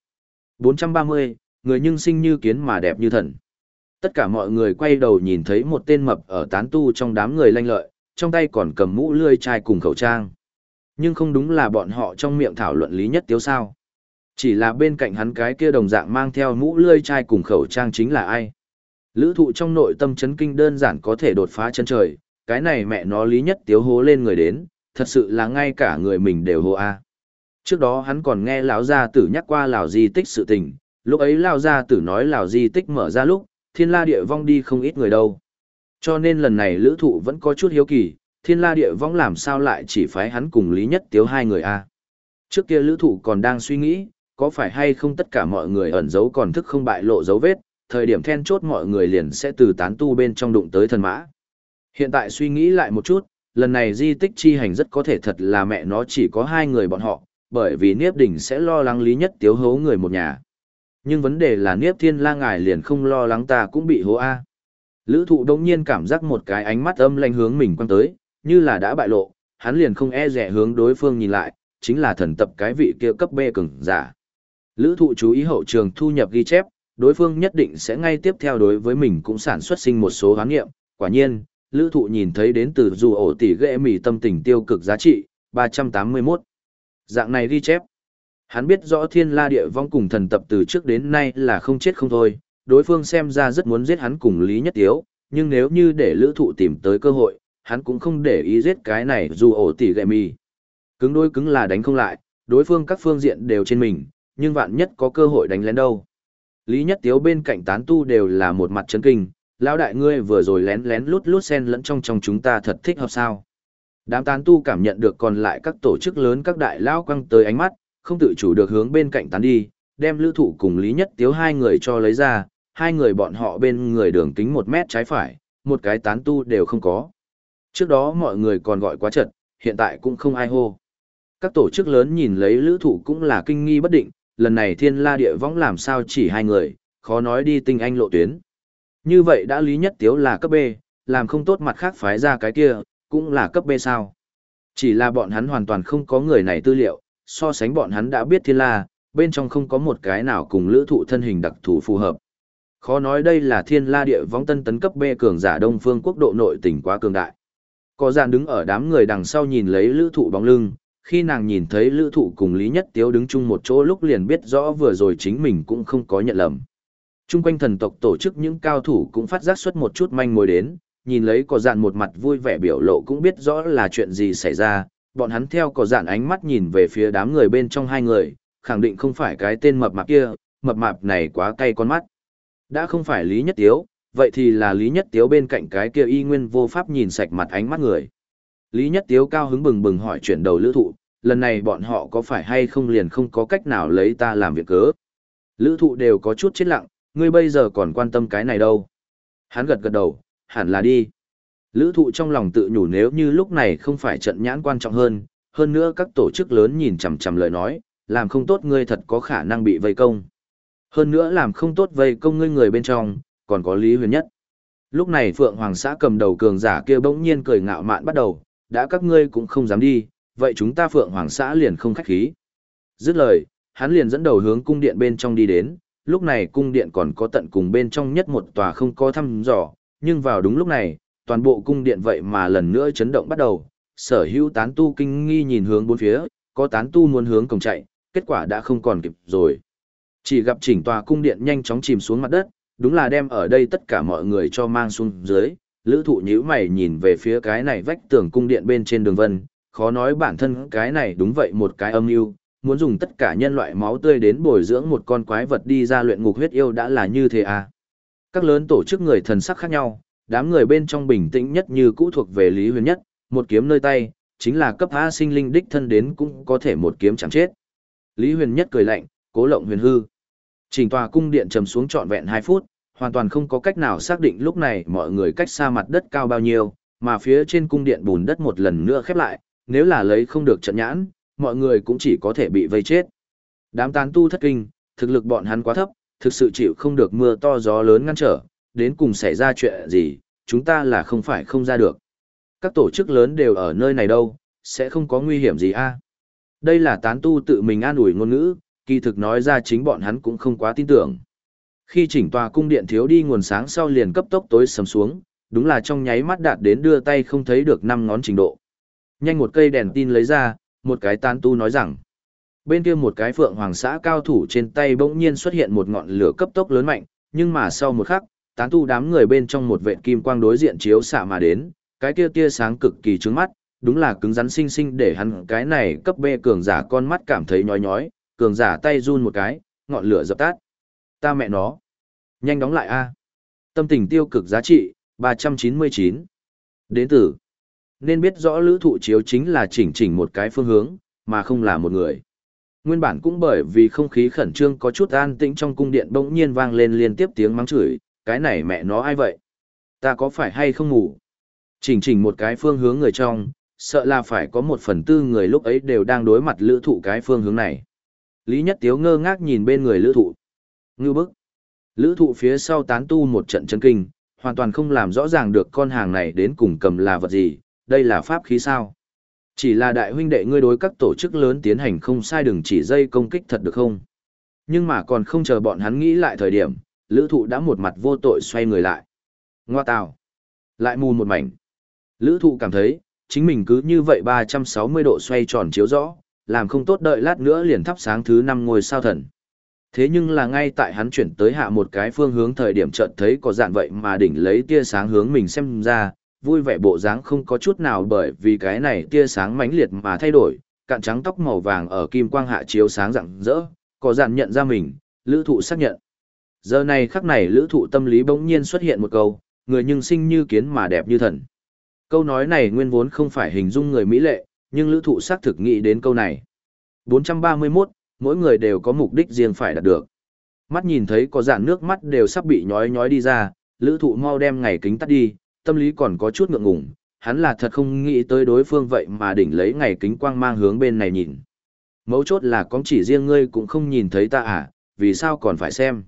430, người nhưng sinh như kiến mà đẹp như thần. Tất cả mọi người quay đầu nhìn thấy một tên mập ở tán tu trong đám người lanh lợi, trong tay còn cầm mũ lươi chai cùng khẩu trang. Nhưng không đúng là bọn họ trong miệng thảo luận Lý Nhất Tiếu sao. Chỉ là bên cạnh hắn cái kia đồng dạng mang theo mũ lươi chai cùng khẩu trang chính là ai. Lữ thụ trong nội tâm chấn kinh đơn giản có thể đột phá chân trời, cái này mẹ nó Lý Nhất Tiếu hố lên người đến, thật sự là ngay cả người mình đều hô a. Trước đó hắn còn nghe lão gia tử nhắc qua lão di tích sự tình, lúc ấy lão gia tử nói lão di tích mở ra lúc, thiên la địa vong đi không ít người đâu. Cho nên lần này lữ thụ vẫn có chút hiếu kỳ, thiên la địa vong làm sao lại chỉ phái hắn cùng Lý Nhất Tiếu hai người a Trước kia lữ thụ còn đang suy nghĩ, có phải hay không tất cả mọi người ẩn giấu còn thức không bại lộ dấu vết, thời điểm then chốt mọi người liền sẽ từ tán tu bên trong đụng tới thần mã. Hiện tại suy nghĩ lại một chút, lần này di tích chi hành rất có thể thật là mẹ nó chỉ có hai người bọn họ, bởi vì Niếp Đình sẽ lo lắng Lý Nhất Tiếu hố người một nhà. Nhưng vấn đề là Niếp Thiên La ngài liền không lo lắng ta cũng bị hố A. Lữ thụ đông nhiên cảm giác một cái ánh mắt âm lanh hướng mình quăng tới, như là đã bại lộ, hắn liền không e rẻ hướng đối phương nhìn lại, chính là thần tập cái vị kia cấp B cứng giả. Lữ thụ chú ý hậu trường thu nhập ghi chép, đối phương nhất định sẽ ngay tiếp theo đối với mình cũng sản xuất sinh một số hoán nghiệm. Quả nhiên, lữ thụ nhìn thấy đến từ dù ổ tỷ ghệ mỉ tâm tình tiêu cực giá trị, 381. Dạng này ghi chép. Hắn biết rõ thiên la địa vong cùng thần tập từ trước đến nay là không chết không thôi, đối phương xem ra rất muốn giết hắn cùng Lý Nhất Tiếu, nhưng nếu như để lữ thụ tìm tới cơ hội, hắn cũng không để ý giết cái này dù ổ tỷ ghệ mì. Cứng đôi cứng là đánh không lại, đối phương các phương diện đều trên mình, nhưng vạn nhất có cơ hội đánh lên đâu. Lý Nhất Tiếu bên cạnh tán tu đều là một mặt chấn kinh, lão đại ngươi vừa rồi lén lén lút lút xen lẫn trong trong chúng ta thật thích hợp sao. Đám tán tu cảm nhận được còn lại các tổ chức lớn các đại lão quăng tới ánh mắt, không tự chủ được hướng bên cạnh tán đi, đem lữ thụ cùng Lý Nhất Tiếu hai người cho lấy ra, hai người bọn họ bên người đường kính một mét trái phải, một cái tán tu đều không có. Trước đó mọi người còn gọi quá chật, hiện tại cũng không ai hô. Các tổ chức lớn nhìn lấy lữ thụ cũng là kinh nghi bất định, lần này thiên la địa võng làm sao chỉ hai người, khó nói đi tinh anh lộ tuyến. Như vậy đã lý nhất tiếu là cấp B, làm không tốt mặt khác phái ra cái kia, cũng là cấp B sao. Chỉ là bọn hắn hoàn toàn không có người này tư liệu, so sánh bọn hắn đã biết thiên la, bên trong không có một cái nào cùng lữ thụ thân hình đặc thù phù hợp. Khó nói đây là thiên la địa võng tân tấn cấp B cường giả đông phương quốc độ nội tỉnh quá cường đại. Có giàn đứng ở đám người đằng sau nhìn lấy lữ thụ bóng lưng, khi nàng nhìn thấy lữ thụ cùng Lý Nhất Tiếu đứng chung một chỗ lúc liền biết rõ vừa rồi chính mình cũng không có nhận lầm. Trung quanh thần tộc tổ chức những cao thủ cũng phát giác xuất một chút manh mối đến, nhìn lấy có dạn một mặt vui vẻ biểu lộ cũng biết rõ là chuyện gì xảy ra, bọn hắn theo có dạn ánh mắt nhìn về phía đám người bên trong hai người, khẳng định không phải cái tên mập mạp kia, mập mạp này quá cay con mắt. Đã không phải Lý Nhất Tiếu, vậy thì là Lý Nhất Tiếu bên cạnh cái kia y nguyên vô pháp nhìn sạch mặt ánh mắt người. Lý Nhất Tiếu cao hứng bừng bừng hỏi chuyển đầu lữ thụ, lần này bọn họ có phải hay không liền không có cách nào lấy ta làm việc cớ. Lữ thụ đều có chút chết lặng, ngươi bây giờ còn quan tâm cái này đâu. Hắn gật gật đầu, hẳn là đi. Lữ thụ trong lòng tự nhủ nếu như lúc này không phải trận nhãn quan trọng hơn, hơn nữa các tổ chức lớn nhìn chằm chằm lời nói, làm không tốt ngươi thật có khả năng bị vây công. Hơn nữa làm không tốt vây công ngươi người bên trong, còn có Lý Huyền Nhất. Lúc này Phượng Hoàng xã cầm đầu cường giả kia bỗng nhiên cười ngạo mạn bắt đầu, đã các ngươi cũng không dám đi, vậy chúng ta Phượng Hoàng xã liền không khách khí. Dứt lời, hắn liền dẫn đầu hướng cung điện bên trong đi đến, lúc này cung điện còn có tận cùng bên trong nhất một tòa không có thăm dò, nhưng vào đúng lúc này, toàn bộ cung điện vậy mà lần nữa chấn động bắt đầu, sở hữu tán tu kinh nghi nhìn hướng bốn phía, có tán tu muốn hướng cổng chạy, kết quả đã không còn kịp rồi. Chỉ gặp chỉnh tòa cung điện nhanh chóng chìm xuống mặt đất, đúng là đem ở đây tất cả mọi người cho mang xuống dưới, lữ thụ nhíu mày nhìn về phía cái này vách tường cung điện bên trên đường vân, khó nói bản thân cái này đúng vậy một cái âm mưu muốn dùng tất cả nhân loại máu tươi đến bồi dưỡng một con quái vật đi ra luyện ngục huyết yêu đã là như thế à. Các lớn tổ chức người thần sắc khác nhau, đám người bên trong bình tĩnh nhất như cũ thuộc về Lý Huyền Nhất, một kiếm nơi tay, chính là cấp A sinh linh đích thân đến cũng có thể một kiếm chẳng chết. Lý Huyền nhất cười lạnh, cố lộng huyền hư. Trình tòa cung điện trầm xuống trọn vẹn 2 phút, hoàn toàn không có cách nào xác định lúc này mọi người cách xa mặt đất cao bao nhiêu, mà phía trên cung điện bùn đất một lần nữa khép lại, nếu là lấy không được trận nhãn, mọi người cũng chỉ có thể bị vây chết. Đám tán tu thất kinh, thực lực bọn hắn quá thấp, thực sự chịu không được mưa to gió lớn ngăn trở, đến cùng xảy ra chuyện gì, chúng ta là không phải không ra được. Các tổ chức lớn đều ở nơi này đâu, sẽ không có nguy hiểm gì a Đây là tán tu tự mình an ủi ngôn ngữ, kỳ thực nói ra chính bọn hắn cũng không quá tin tưởng. Khi chỉnh tòa cung điện thiếu đi nguồn sáng sau liền cấp tốc tối sầm xuống, đúng là trong nháy mắt đạt đến đưa tay không thấy được năm ngón trình độ. Nhanh một cây đèn tin lấy ra, một cái tán tu nói rằng, bên kia một cái phượng hoàng xã cao thủ trên tay bỗng nhiên xuất hiện một ngọn lửa cấp tốc lớn mạnh, nhưng mà sau một khắc, tán tu đám người bên trong một vệ kim quang đối diện chiếu xạ mà đến, cái kia tia sáng cực kỳ trướng mắt, đúng là cứng rắn sinh sinh để hắn cái này cấp B cường giả con mắt cảm thấy nhói nhói, cường giả tay run một cái, ngọn lửa dập tắt. Ta mẹ nó. Nhanh đóng lại a. Tâm tình tiêu cực giá trị, 399. Đến từ. Nên biết rõ lữ thụ chiếu chính là chỉnh chỉnh một cái phương hướng, mà không là một người. Nguyên bản cũng bởi vì không khí khẩn trương có chút an tĩnh trong cung điện bỗng nhiên vang lên liên tiếp tiếng mắng chửi, cái này mẹ nó ai vậy? Ta có phải hay không ngủ? Chỉnh chỉnh một cái phương hướng người trong, sợ là phải có một phần tư người lúc ấy đều đang đối mặt lữ thụ cái phương hướng này. Lý Nhất Tiếu ngơ ngác nhìn bên người lữ thụ. Ngư bức. Lữ thụ phía sau tán tu một trận chân kinh, hoàn toàn không làm rõ ràng được con hàng này đến cùng cầm là vật gì, đây là pháp khí sao. Chỉ là đại huynh đệ ngươi đối các tổ chức lớn tiến hành không sai đừng chỉ dây công kích thật được không. Nhưng mà còn không chờ bọn hắn nghĩ lại thời điểm, lữ thụ đã một mặt vô tội xoay người lại. Ngoa tào. Lại mù một mảnh. Lữ thụ cảm thấy, chính mình cứ như vậy 360 độ xoay tròn chiếu rõ, làm không tốt đợi lát nữa liền thắp sáng thứ 5 ngôi sao thần. Thế nhưng là ngay tại hắn chuyển tới hạ một cái phương hướng thời điểm chợt thấy có dạn vậy mà đỉnh lấy tia sáng hướng mình xem ra, vui vẻ bộ dáng không có chút nào bởi vì cái này tia sáng mãnh liệt mà thay đổi, cạn trắng tóc màu vàng ở kim quang hạ chiếu sáng rạng rỡ, có dạn nhận ra mình, lữ thụ xác nhận. Giờ này khắc này lữ thụ tâm lý bỗng nhiên xuất hiện một câu, người nhưng sinh như kiến mà đẹp như thần. Câu nói này nguyên vốn không phải hình dung người mỹ lệ, nhưng lữ thụ xác thực nghĩ đến câu này. 431, mỗi người đều có mục đích riêng phải đạt được. Mắt nhìn thấy có dạn nước mắt đều sắp bị nhói nhói đi ra, lữ thụ mau đem ngày kính tắt đi, tâm lý còn có chút ngượng ngùng, hắn là thật không nghĩ tới đối phương vậy mà đỉnh lấy ngày kính quang mang hướng bên này nhìn. Mấu chốt là con chỉ riêng ngươi cũng không nhìn thấy ta à, vì sao còn phải xem.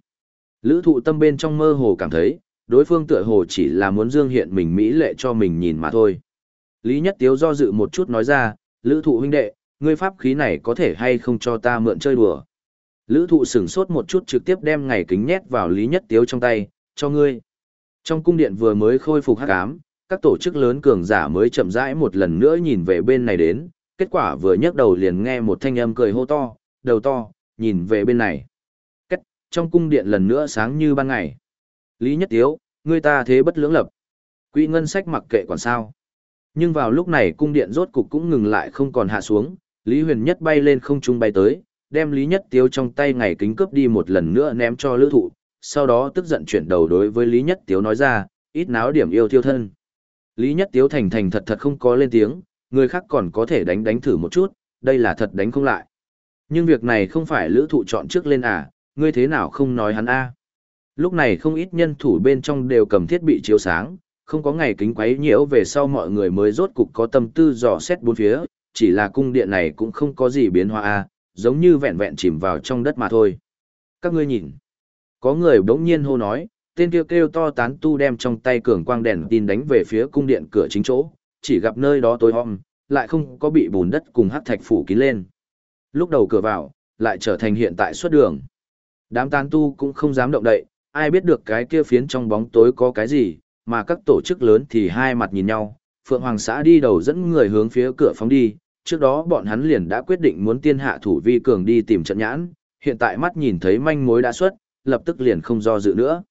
Lữ thụ tâm bên trong mơ hồ cảm thấy, đối phương tựa hồ chỉ là muốn dương hiện mình mỹ lệ cho mình nhìn mà thôi. Lý Nhất Tiếu do dự một chút nói ra, lữ thụ huynh đệ, ngươi pháp khí này có thể hay không cho ta mượn chơi đùa. Lữ thụ sửng sốt một chút trực tiếp đem ngày kính nhét vào Lý Nhất Tiếu trong tay, cho ngươi. Trong cung điện vừa mới khôi phục hắc ám, các tổ chức lớn cường giả mới chậm rãi một lần nữa nhìn về bên này đến, kết quả vừa nhấc đầu liền nghe một thanh âm cười hô to, đầu to, nhìn về bên này. Cách, trong cung điện lần nữa sáng như ban ngày. Lý Nhất Tiếu, người ta thế bất lưỡng lập. Quỹ ngân sách mặc kệ còn sao. Nhưng vào lúc này cung điện rốt cục cũng ngừng lại không còn hạ xuống, Lý Huyền Nhất bay lên không trung bay tới, đem Lý Nhất Tiếu trong tay ngày kính cướp đi một lần nữa ném cho lữ thụ, sau đó tức giận chuyển đầu đối với Lý Nhất Tiếu nói ra, ít náo điểm yêu thiêu thân. Lý Nhất Tiếu thành thành thật thật không có lên tiếng, người khác còn có thể đánh đánh thử một chút, đây là thật đánh không lại. Nhưng việc này không phải lữ thụ chọn trước lên à, ngươi thế nào không nói hắn a Lúc này không ít nhân thủ bên trong đều cầm thiết bị chiếu sáng, không có ngày kính quấy nhiễu về sau mọi người mới rốt cục có tâm tư dò xét bốn phía, chỉ là cung điện này cũng không có gì biến hóa a giống như vẹn vẹn chìm vào trong đất mà thôi. Các ngươi nhìn. Có người bỗng nhiên hô nói, tên kia kêu, kêu to tán tu đem trong tay cường quang đèn tin đánh về phía cung điện cửa chính chỗ, chỉ gặp nơi đó tối om, lại không có bị bùn đất cùng hắc thạch phủ kín lên. Lúc đầu cửa vào, lại trở thành hiện tại xuất đường. Đám tán tu cũng không dám động đậy, ai biết được cái kia phiến trong bóng tối có cái gì, mà các tổ chức lớn thì hai mặt nhìn nhau. Phượng Hoàng xã đi đầu dẫn người hướng phía cửa phóng đi, trước đó bọn hắn liền đã quyết định muốn tiên hạ thủ vi cường đi tìm trận nhãn, hiện tại mắt nhìn thấy manh mối đã xuất, lập tức liền không do dự nữa.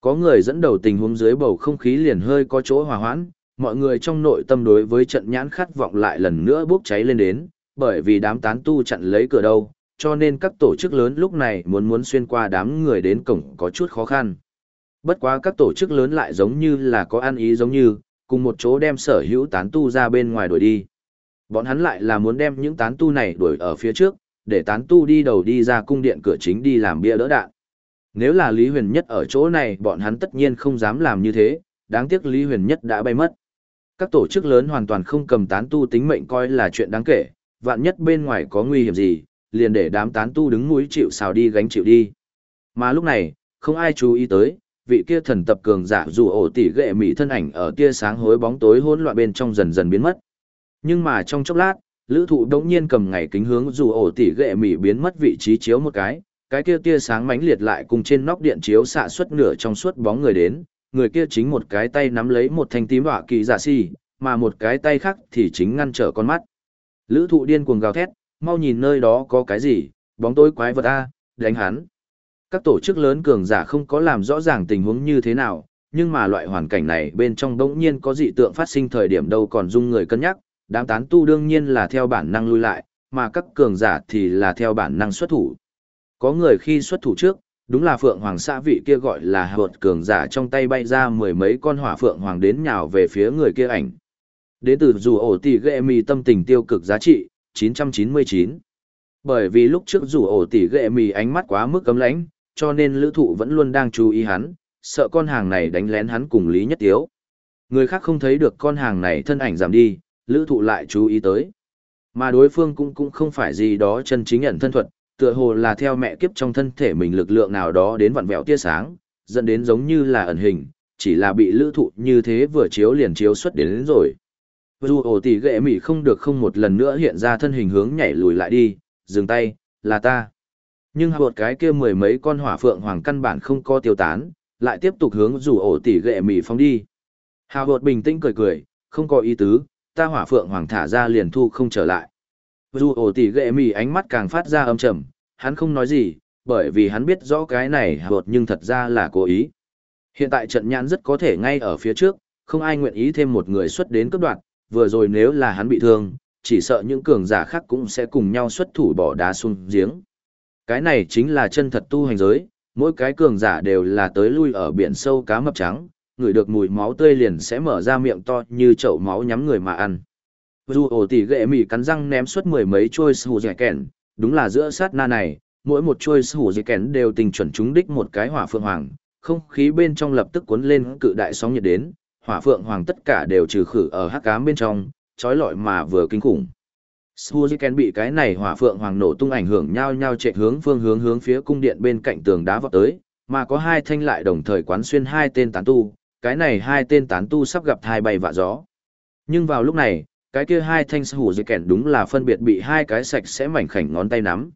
Có người dẫn đầu tình huống dưới bầu không khí liền hơi có chỗ hòa hoãn, mọi người trong nội tâm đối với trận nhãn khát vọng lại lần nữa bốc cháy lên đến, bởi vì đám tán tu chặn lấy cửa đâu, cho nên các tổ chức lớn lúc này muốn muốn xuyên qua đám người đến cổng có chút khó khăn. Bất quá các tổ chức lớn lại giống như là có ăn ý giống như, cùng một chỗ đem sở hữu tán tu ra bên ngoài đuổi đi. Bọn hắn lại là muốn đem những tán tu này đuổi ở phía trước, để tán tu đi đầu đi ra cung điện cửa chính đi làm bia đỡ đạn. Nếu là Lý Huyền Nhất ở chỗ này bọn hắn tất nhiên không dám làm như thế, đáng tiếc Lý Huyền Nhất đã bay mất. Các tổ chức lớn hoàn toàn không cầm tán tu tính mệnh coi là chuyện đáng kể, vạn nhất bên ngoài có nguy hiểm gì, liền để đám tán tu đứng núi chịu xào đi gánh chịu đi. Mà lúc này, không ai chú ý tới, vị kia thần tập cường giả dù ổ tỷ ghệ mỹ thân ảnh ở tia sáng hối bóng tối hỗn loạn bên trong dần dần biến mất. Nhưng mà trong chốc lát, lữ thụ đống nhiên cầm ngày kính hướng dù ổ tỷ ghệ mỹ biến mất vị trí chiếu một cái, cái kia tia sáng mãnh liệt lại cùng trên nóc điện chiếu xạ suốt nửa trong suốt bóng người đến, người kia chính một cái tay nắm lấy một thanh tím hỏa kỳ dạ giả si, mà một cái tay khác thì chính ngăn trở con mắt. Lữ thụ điên cuồng gào thét, mau nhìn nơi đó có cái gì, bóng tối quái vật A, đánh hắn. Các tổ chức lớn cường giả không có làm rõ ràng tình huống như thế nào, nhưng mà loại hoàn cảnh này bên trong đống nhiên có dị tượng phát sinh thời điểm đâu còn dung người cân nhắc, đám tán tu đương nhiên là theo bản năng lui lại, mà các cường giả thì là theo bản năng xuất thủ. Có người khi xuất thủ trước, đúng là Phượng Hoàng xã vị kia gọi là hợt cường giả trong tay bay ra mười mấy con hỏa Phượng Hoàng đến nhào về phía người kia ảnh. Đến từ dù ổ tỷ ghệ mì tâm tình tiêu cực giá trị, 999. Bởi vì lúc trước dù ổ tỷ ghệ mì ánh mắt quá mức cấm lãnh, cho nên lữ thụ vẫn luôn đang chú ý hắn, sợ con hàng này đánh lén hắn cùng Lý Nhất Tiếu. Người khác không thấy được con hàng này thân ảnh giảm đi, lữ thụ lại chú ý tới. Mà đối phương cũng cũng không phải gì đó chân chính nhận thân thuật, tựa hồ là theo mẹ kiếp trong thân thể mình lực lượng nào đó đến vặn vẹo tia sáng, dẫn đến giống như là ẩn hình, chỉ là bị lữ thụ như thế vừa chiếu liền chiếu xuất đến, đến rồi. Dù ổ tỷ ghệ mỉ không được không một lần nữa hiện ra thân hình hướng nhảy lùi lại đi, dừng tay, là ta. Nhưng hợp cái kia mười mấy con hỏa phượng hoàng căn bản không có tiêu tán, lại tiếp tục hướng dù ổ tỷ ghệ mỉ phóng đi. Hào hột bình tĩnh cười cười, không có ý tứ, ta hỏa phượng hoàng thả ra liền thu không trở lại. Dù ổ tỷ ghệ mỉ ánh mắt càng phát ra âm trầm, hắn không nói gì, bởi vì hắn biết rõ cái này hột nhưng thật ra là cố ý. Hiện tại trận nhãn rất có thể ngay ở phía trước, không ai nguyện ý thêm một người xuất đến cấp đoạn, vừa rồi nếu là hắn bị thương, chỉ sợ những cường giả khác cũng sẽ cùng nhau xuất thủ bỏ đá xuống giếng. Cái này chính là chân thật tu hành giới, mỗi cái cường giả đều là tới lui ở biển sâu cá mập trắng, người được mùi máu tươi liền sẽ mở ra miệng to như chậu máu nhắm người mà ăn. Dù ổ tỷ ghệ mỉ cắn răng ném suốt mười mấy trôi sù dẻ kèn, đúng là giữa sát na này, mỗi một trôi sù dẻ kèn đều tình chuẩn trúng đích một cái hỏa phượng hoàng, không khí bên trong lập tức cuốn lên cự đại sóng nhiệt đến, hỏa phượng hoàng tất cả đều trừ khử ở hắc cám bên trong, trói lọi mà vừa kinh khủng. Suzuken bị cái này hỏa phượng hoàng nổ tung ảnh hưởng nhau nhau chạy hướng phương hướng hướng phía cung điện bên cạnh tường đá vọt tới, mà có hai thanh lại đồng thời quán xuyên hai tên tán tu, cái này hai tên tán tu sắp gặp hai bay vạ gió. Nhưng vào lúc này, cái kia hai thanh hủ dây kẹn đúng là phân biệt bị hai cái sạch sẽ mảnh khảnh ngón tay nắm.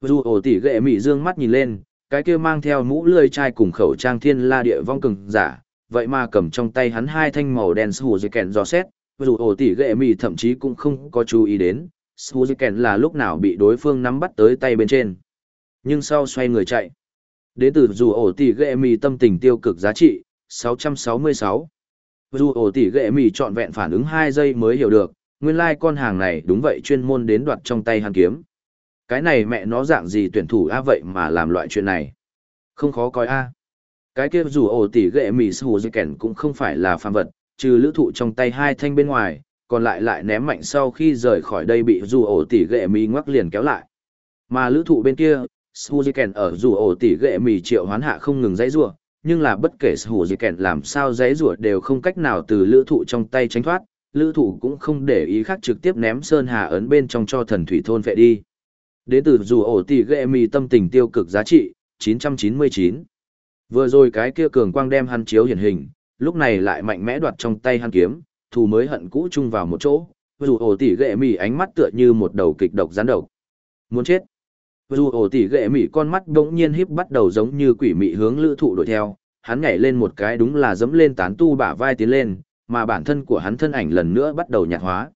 Dù ổ tỉ ghệ mị dương mắt nhìn lên, cái kia mang theo mũ lươi chai cùng khẩu trang thiên la địa vong cường giả, vậy mà cầm trong tay hắn hai thanh màu đen hủ dây kẹn dò xét, dù ổ tỉ ghệ mị thậm chí cũng không có chú ý đến suzuken là lúc nào bị đối phương nắm bắt tới tay bên trên nhưng sau xoay người chạy đến từ dù ổ tỉ ghệ mị tâm tình tiêu cực giá trị 666 dù ổ tỉ ghệ mì trọn vẹn phản ứng hai giây mới hiểu được nguyên lai con hàng này đúng vậy chuyên môn đến đoạt trong tay hắn kiếm. Cái này mẹ nó dạng gì tuyển thủ a vậy mà làm loại chuyện này? Không khó coi a. Cái kia dù ổ tỉ ghệ mì suzuken cũng không phải là phàm vật trừ lữ thụ trong tay hai thanh bên ngoài, còn lại lại ném mạnh sau khi rời khỏi đây bị dù ổ tỉ ghệ mì ngoắc liền kéo lại. Mà lữ thụ bên kia, Suzuken ở dù ổ tỉ ghệ mì triệu hoán hạ không ngừng dãy rủa nhưng là bất kể Suzuken làm sao dãy rủa đều không cách nào từ lữ thụ trong tay tránh thoát, lữ thụ cũng không để ý khác trực tiếp ném sơn hà ấn bên trong cho thần thủy thôn vệ đi. Đến từ dù ổ tỷ ghệ mì tâm tình tiêu cực giá trị, 999. Vừa rồi cái kia cường quang đem hắn chiếu hiển hình, lúc này lại mạnh mẽ đoạt trong tay hắn kiếm, thù mới hận cũ chung vào một chỗ, dù ổ tỷ ghệ mì ánh mắt tựa như một đầu kịch độc gián độc. Muốn chết. Dù ổ tỷ ghệ mị con mắt bỗng nhiên híp bắt đầu giống như quỷ mị hướng lữ thụ đuổi theo, hắn nhảy lên một cái đúng là dẫm lên tán tu bả vai tiến lên, mà bản thân của hắn thân ảnh lần nữa bắt đầu nhạt hóa.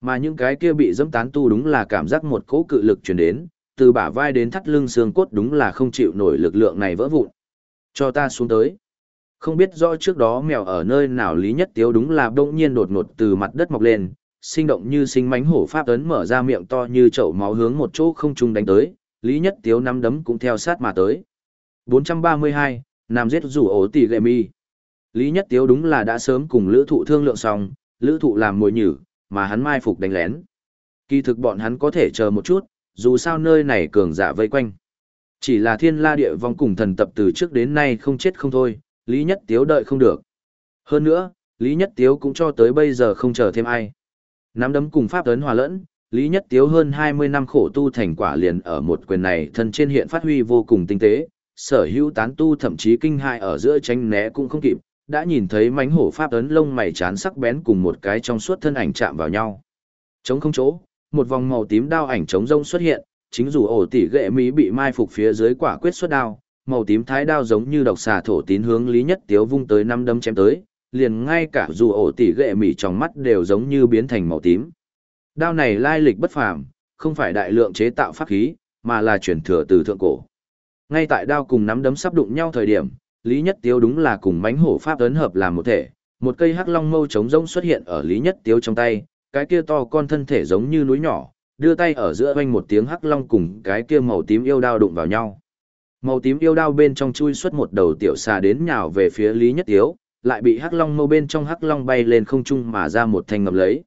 Mà những cái kia bị dẫm tán tu đúng là cảm giác một cỗ cự lực truyền đến, từ bả vai đến thắt lưng xương cốt đúng là không chịu nổi lực lượng này vỡ vụn. Cho ta xuống tới. Không biết rõ trước đó mèo ở nơi nào Lý Nhất Tiếu đúng là bỗng nhiên đột ngột từ mặt đất mọc lên, sinh động như sinh mánh hổ pháp ấn mở ra miệng to như chậu máu hướng một chỗ không trung đánh tới, Lý Nhất Tiếu nắm đấm cũng theo sát mà tới. 432, Nam giết rủ ổ tỷ lệ mi. Lý Nhất Tiếu đúng là đã sớm cùng lữ thụ thương lượng xong, lữ thụ làm mồi nhử, mà hắn mai phục đánh lén. Kỳ thực bọn hắn có thể chờ một chút, dù sao nơi này cường giả vây quanh. Chỉ là thiên la địa vong cùng thần tập từ trước đến nay không chết không thôi, Lý Nhất Tiếu đợi không được. Hơn nữa, Lý Nhất Tiếu cũng cho tới bây giờ không chờ thêm ai. Nắm đấm cùng pháp ấn hòa lẫn, Lý Nhất Tiếu hơn 20 năm khổ tu thành quả liền ở một quyền này thân trên hiện phát huy vô cùng tinh tế, sở hữu tán tu thậm chí kinh hại ở giữa tránh né cũng không kịp, đã nhìn thấy mánh hổ pháp ấn lông mày chán sắc bén cùng một cái trong suốt thân ảnh chạm vào nhau. Chống không chỗ, một vòng màu tím đao ảnh chống rông xuất hiện, chính dù ổ tỷ ghệ mỹ bị mai phục phía dưới quả quyết xuất đao, màu tím thái đao giống như độc xà thổ tín hướng Lý Nhất Tiếu vung tới năm đấm chém tới, liền ngay cả dù ổ tỷ ghệ mỹ trong mắt đều giống như biến thành màu tím. Đao này lai lịch bất phàm, không phải đại lượng chế tạo pháp khí, mà là chuyển thừa từ thượng cổ. Ngay tại đao cùng nắm đấm sắp đụng nhau thời điểm, Lý Nhất Tiếu đúng là cùng mánh hổ pháp ấn hợp làm một thể, một cây hắc long mâu trống rỗng xuất hiện ở Lý Nhất Tiếu trong tay, cái kia to con thân thể giống như núi nhỏ, đưa tay ở giữa vang một tiếng hắc long cùng cái kia màu tím yêu đao đụng vào nhau. Màu tím yêu đao bên trong chui xuất một đầu tiểu xà đến nhào về phía Lý Nhất Tiếu, lại bị hắc long mâu bên trong hắc long bay lên không trung mà ra một thanh ngầm lấy.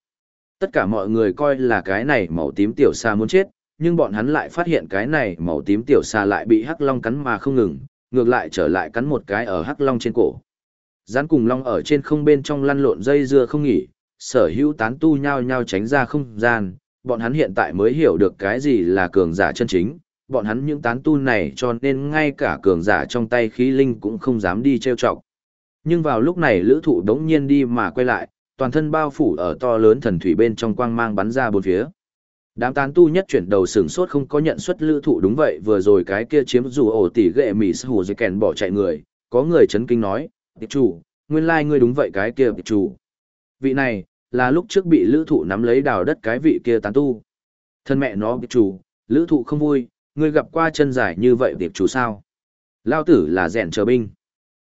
Tất cả mọi người coi là cái này màu tím tiểu xà muốn chết, nhưng bọn hắn lại phát hiện cái này màu tím tiểu xà lại bị hắc long cắn mà không ngừng, ngược lại trở lại cắn một cái ở hắc long trên cổ. Rắn cùng long ở trên không bên trong lăn lộn dây dưa không nghỉ, sở hữu tán tu nhao nhao tránh ra không gian, bọn hắn hiện tại mới hiểu được cái gì là cường giả chân chính, bọn hắn những tán tu này cho nên ngay cả cường giả trong tay khí linh cũng không dám đi trêu chọc. Nhưng vào lúc này lữ thụ đống nhiên đi mà quay lại, toàn thân bao phủ ở to lớn thần thủy bên trong quang mang bắn ra bốn phía. Đám tán tu nhất chuyển đầu sừng sốt không có nhận xuất lữ thụ đúng vậy vừa rồi cái kia chiếm dù ổ tỷ ghệ mỉ sư hù dây kèn bỏ chạy người, có người chấn kinh nói, tiệp chủ, nguyên lai like ngươi đúng vậy cái kia tiệp chủ. Vị này, là lúc trước bị lữ thụ nắm lấy đào đất cái vị kia tán tu. Thân mẹ nó tiệp chủ, lữ thụ không vui, ngươi gặp qua chân dài như vậy tiệp chủ sao? Lao tử là rèn chờ binh.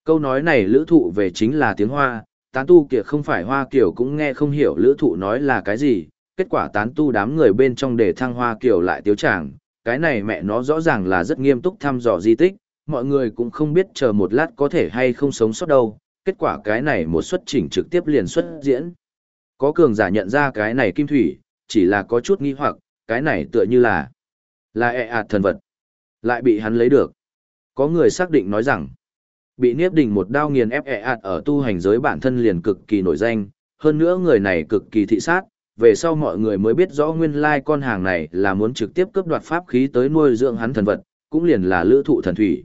Câu nói này lữ thụ về chính là tiếng hoa, tán tu kia không phải hoa kiểu cũng nghe không hiểu lữ thụ nói là cái gì, kết quả tán tu đám người bên trong để thăng hoa kiểu lại tiếu tràng, cái này mẹ nó rõ ràng là rất nghiêm túc thăm dò di tích, mọi người cũng không biết chờ một lát có thể hay không sống sót đâu, kết quả cái này một xuất chỉnh trực tiếp liền xuất diễn. Có cường giả nhận ra cái này kim thủy, chỉ là có chút nghi hoặc, cái này tựa như là là ẹ e ạt thần vật, lại bị hắn lấy được. Có người xác định nói rằng, bị Niếp Đình một đao nghiền ép ẻ ạt ở tu hành giới bản thân liền cực kỳ nổi danh, hơn nữa người này cực kỳ thị sát, về sau mọi người mới biết rõ nguyên lai con hàng này là muốn trực tiếp cướp đoạt pháp khí tới nuôi dưỡng hắn thần vật, cũng liền là lữ thụ thần thủy.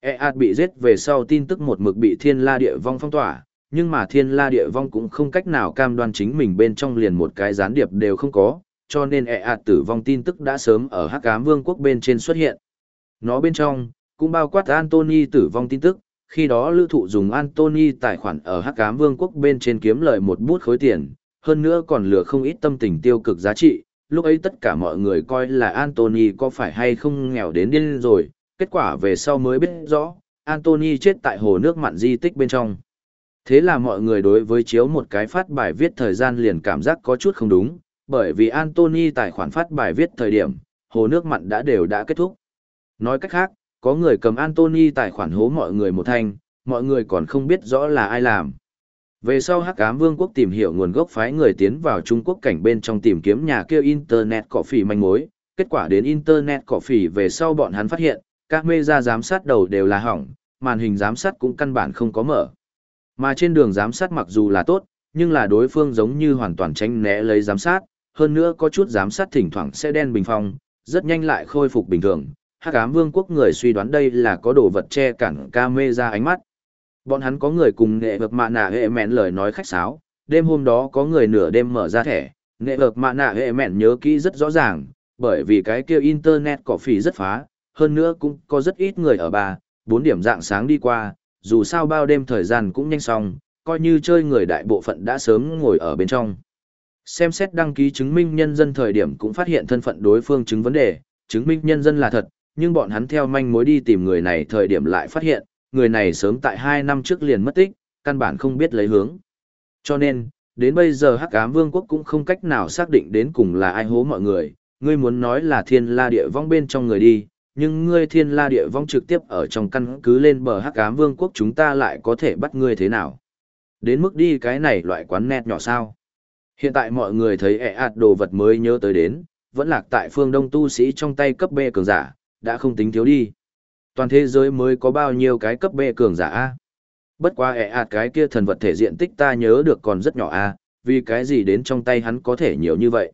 ẹ ạt bị giết về sau tin tức một mực bị thiên la địa vong phong tỏa, nhưng mà thiên la địa vong cũng không cách nào cam đoan chính mình bên trong liền một cái gián điệp đều không có, cho nên ẹ ạt tử vong tin tức đã sớm ở hắc ám vương quốc bên trên xuất hiện. Nó bên trong, cũng bao quát Anthony tử vong tin tức, khi đó lữ thụ dùng Anthony tài khoản ở Hắc Ám Vương quốc bên trên kiếm lợi một bút khối tiền, hơn nữa còn lừa không ít tâm tình tiêu cực giá trị, lúc ấy tất cả mọi người coi là Anthony có phải hay không nghèo đến điên rồi, kết quả về sau mới biết rõ, Anthony chết tại hồ nước mặn di tích bên trong. Thế là mọi người đối với chiếu một cái phát bài viết thời gian liền cảm giác có chút không đúng, bởi vì Anthony tài khoản phát bài viết thời điểm, hồ nước mặn đã đều đã kết thúc. Nói cách khác, có người cầm Anthony tài khoản hố mọi người một thanh, mọi người còn không biết rõ là ai làm. Về sau Hắc Ám Vương quốc tìm hiểu nguồn gốc phái người tiến vào Trung Quốc cảnh bên trong tìm kiếm nhà kia internet cỏ phỉ manh mối, kết quả đến internet cỏ phỉ về sau bọn hắn phát hiện, các mê ra giám sát đầu đều là hỏng, màn hình giám sát cũng căn bản không có mở. Mà trên đường giám sát mặc dù là tốt, nhưng là đối phương giống như hoàn toàn tránh né lấy giám sát, hơn nữa có chút giám sát thỉnh thoảng sẽ đen bình phong, rất nhanh lại khôi phục bình thường, hắc ám vương quốc người suy đoán đây là có đồ vật che cản ca mê ra ánh mắt. Bọn hắn có người cùng nghệ vật mạ nạ hệ mẹn lời nói khách sáo, đêm hôm đó có người nửa đêm mở ra thẻ, nghệ vật mạ nạ hệ mẹn nhớ kỹ rất rõ ràng, bởi vì cái kia internet cỏ phì rất phá, hơn nữa cũng có rất ít người ở ba, bốn điểm dạng sáng đi qua, dù sao bao đêm thời gian cũng nhanh xong, coi như chơi người đại bộ phận đã sớm ngồi ở bên trong. Xem xét đăng ký chứng minh nhân dân thời điểm cũng phát hiện thân phận đối phương chứng vấn đề, chứng minh nhân dân là thật, nhưng bọn hắn theo manh mối đi tìm người này thời điểm lại phát hiện, người này sớm tại 2 năm trước liền mất tích, căn bản không biết lấy hướng. Cho nên, đến bây giờ Hắc Ám Vương quốc cũng không cách nào xác định đến cùng là ai hố mọi người, ngươi muốn nói là thiên la địa vong bên trong người đi, nhưng ngươi thiên la địa vong trực tiếp ở trong căn cứ lên bờ hắc ám vương quốc chúng ta lại có thể bắt ngươi thế nào. Đến mức đi cái này loại quán net nhỏ sao. Hiện tại mọi người thấy ẻ ạt đồ vật mới nhớ tới đến, vẫn lạc tại phương đông tu sĩ trong tay cấp B cường giả, đã không tính thiếu đi. Toàn thế giới mới có bao nhiêu cái cấp B cường giả A. Bất quá ẹ ạt cái kia thần vật thể diện tích ta nhớ được còn rất nhỏ A, vì cái gì đến trong tay hắn có thể nhiều như vậy.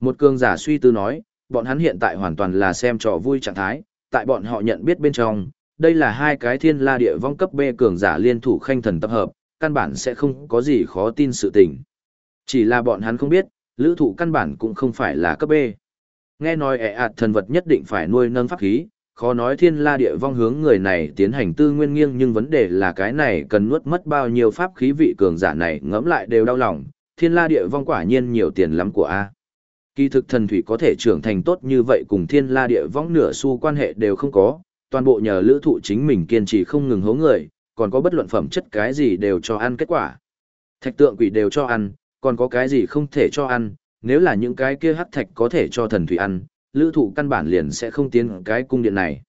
Một cường giả suy tư nói, bọn hắn hiện tại hoàn toàn là xem trò vui trạng thái, tại bọn họ nhận biết bên trong, đây là hai cái thiên la địa vong cấp B cường giả liên thủ khanh thần tập hợp, căn bản sẽ không có gì khó tin sự tình. Chỉ là bọn hắn không biết, lữ thụ căn bản cũng không phải là cấp B. Nghe nói ẻ ạt thần vật nhất định phải nuôi nâng pháp khí, khó nói thiên la địa vong hướng người này tiến hành tư nguyên nghiêng nhưng vấn đề là cái này cần nuốt mất bao nhiêu pháp khí vị cường giả này ngẫm lại đều đau lòng, thiên la địa vong quả nhiên nhiều tiền lắm của A. Kỳ thực thần thủy có thể trưởng thành tốt như vậy cùng thiên la địa vong nửa xu quan hệ đều không có, toàn bộ nhờ lữ thụ chính mình kiên trì không ngừng hố người, còn có bất luận phẩm chất cái gì đều cho ăn kết quả. Thạch tượng quỷ đều cho ăn, còn có cái gì không thể cho ăn, nếu là những cái kia hắc thạch có thể cho thần thủy ăn, lữ thụ căn bản liền sẽ không tiến cái cung điện này.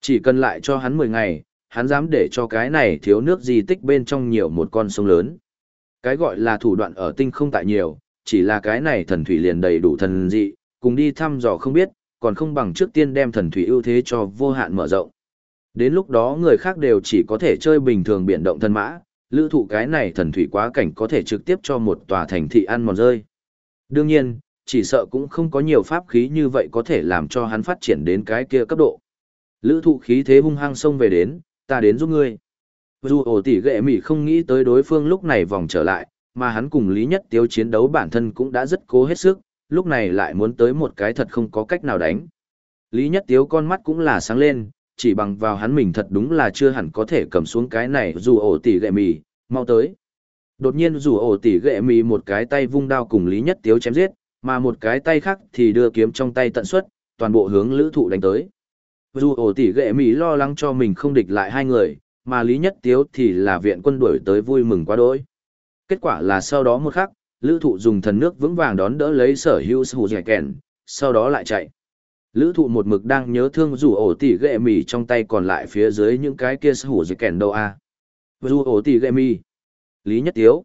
Chỉ cần lại cho hắn 10 ngày, hắn dám để cho cái này thiếu nước di tích bên trong nhiều một con sông lớn. Cái gọi là thủ đoạn ở tinh không tại nhiều, chỉ là cái này thần thủy liền đầy đủ thần dị, cùng đi thăm dò không biết, còn không bằng trước tiên đem thần thủy ưu thế cho vô hạn mở rộng. Đến lúc đó người khác đều chỉ có thể chơi bình thường biển động thân mã, lữ thụ cái này thần thủy quá cảnh có thể trực tiếp cho một tòa thành thị ăn mòn rơi. Đương nhiên, chỉ sợ cũng không có nhiều pháp khí như vậy có thể làm cho hắn phát triển đến cái kia cấp độ. Lữ thụ khí thế hung hăng xông về đến, ta đến giúp ngươi. Dù ổ tỷ ghệ mỉ không nghĩ tới đối phương lúc này vòng trở lại, mà hắn cùng Lý Nhất Tiếu chiến đấu bản thân cũng đã rất cố hết sức, lúc này lại muốn tới một cái thật không có cách nào đánh. Lý Nhất Tiếu con mắt cũng là sáng lên, chỉ bằng vào hắn mình thật đúng là chưa hẳn có thể cầm xuống cái này dù ổ tỷ ghệ mỉ, mau tới. Đột nhiên rủ ổ tỷ ghệ mì một cái tay vung đao cùng Lý Nhất Tiếu chém giết, mà một cái tay khác thì đưa kiếm trong tay tận xuất, toàn bộ hướng lữ thụ đánh tới. Dù ổ tỷ ghệ mì lo lắng cho mình không địch lại hai người, mà Lý Nhất Tiếu thì là viện quân đuổi tới vui mừng quá đỗi. Kết quả là sau đó một khắc, lữ thụ dùng thần nước vững vàng đón đỡ lấy sở hữu sù dẻ kèn, sau đó lại chạy. Lữ thụ một mực đang nhớ thương dù ổ tỷ ghệ mì trong tay còn lại phía dưới những cái kia hủ dẻ kèn đâu a Dù ổ tỷ ghệ mì. Lý Nhất Tiếu.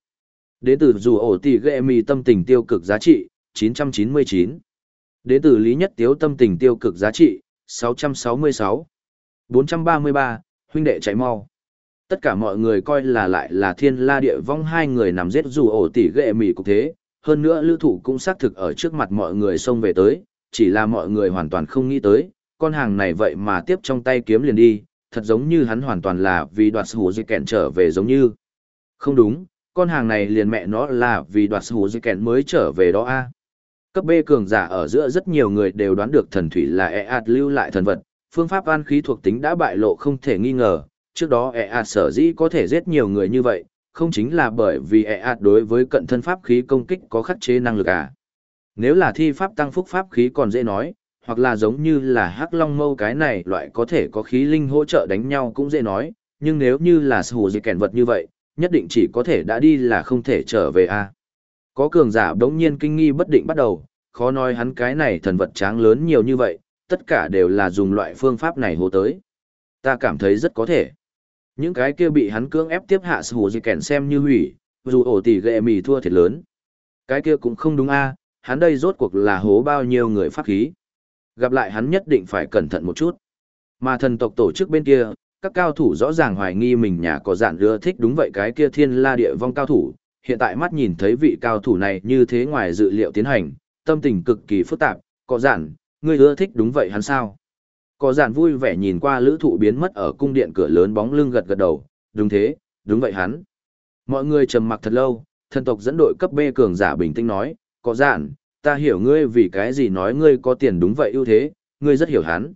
Đến từ dù ổ tỷ ghệ mì tâm tình tiêu cực giá trị, 999. Đến từ Lý Nhất Tiếu tâm tình tiêu cực giá trị, 666. 433, huynh đệ chạy mau. Tất cả mọi người coi là lại là thiên la địa vong hai người nằm giết dù ổ tỷ ghệ mì cục thế, hơn nữa lưu thủ cũng xác thực ở trước mặt mọi người xông về tới, chỉ là mọi người hoàn toàn không nghĩ tới, con hàng này vậy mà tiếp trong tay kiếm liền đi, thật giống như hắn hoàn toàn là vì đoạt hủ di kẹn trở về giống như. Không đúng, con hàng này liền mẹ nó là vì đoạt hủ dịch kẹn mới trở về đó a. Cấp B cường giả ở giữa rất nhiều người đều đoán được thần thủy là e ạt lưu lại thần vật, phương pháp an khí thuộc tính đã bại lộ không thể nghi ngờ, trước đó e ạt sở dĩ có thể giết nhiều người như vậy, không chính là bởi vì e ạt đối với cận thân pháp khí công kích có khắc chế năng lực à. Nếu là thi pháp tăng phúc pháp khí còn dễ nói, hoặc là giống như là hắc long mâu cái này loại có thể có khí linh hỗ trợ đánh nhau cũng dễ nói, nhưng nếu như là hù dị kèn vật như vậy, nhất định chỉ có thể đã đi là không thể trở về a. Có cường giả đống nhiên kinh nghi bất định bắt đầu, khó nói hắn cái này thần vật tráng lớn nhiều như vậy, tất cả đều là dùng loại phương pháp này hô tới. Ta cảm thấy rất có thể. Những cái kia bị hắn cưỡng ép tiếp hạ hù gì kèn xem như hủy, dù ổ tỷ ghệ mì thua thiệt lớn. Cái kia cũng không đúng a, hắn đây rốt cuộc là hố bao nhiêu người pháp khí. Gặp lại hắn nhất định phải cẩn thận một chút. Mà thần tộc tổ chức bên kia, các cao thủ rõ ràng hoài nghi mình nhà có dạn lừa thích đúng vậy cái kia thiên la địa vong cao thủ. Hiện tại mắt nhìn thấy vị cao thủ này như thế ngoài dự liệu tiến hành, tâm tình cực kỳ phức tạp, có dạn, ngươi ưa thích đúng vậy hắn sao? Có dạn vui vẻ nhìn qua lữ thụ biến mất ở cung điện cửa lớn bóng lưng gật gật đầu, đúng thế, đúng vậy hắn. Mọi người trầm mặc thật lâu, thần tộc dẫn đội cấp B cường giả bình tĩnh nói, có giản, ta hiểu ngươi vì cái gì nói ngươi có tiền đúng vậy ưu thế, ngươi rất hiểu hắn.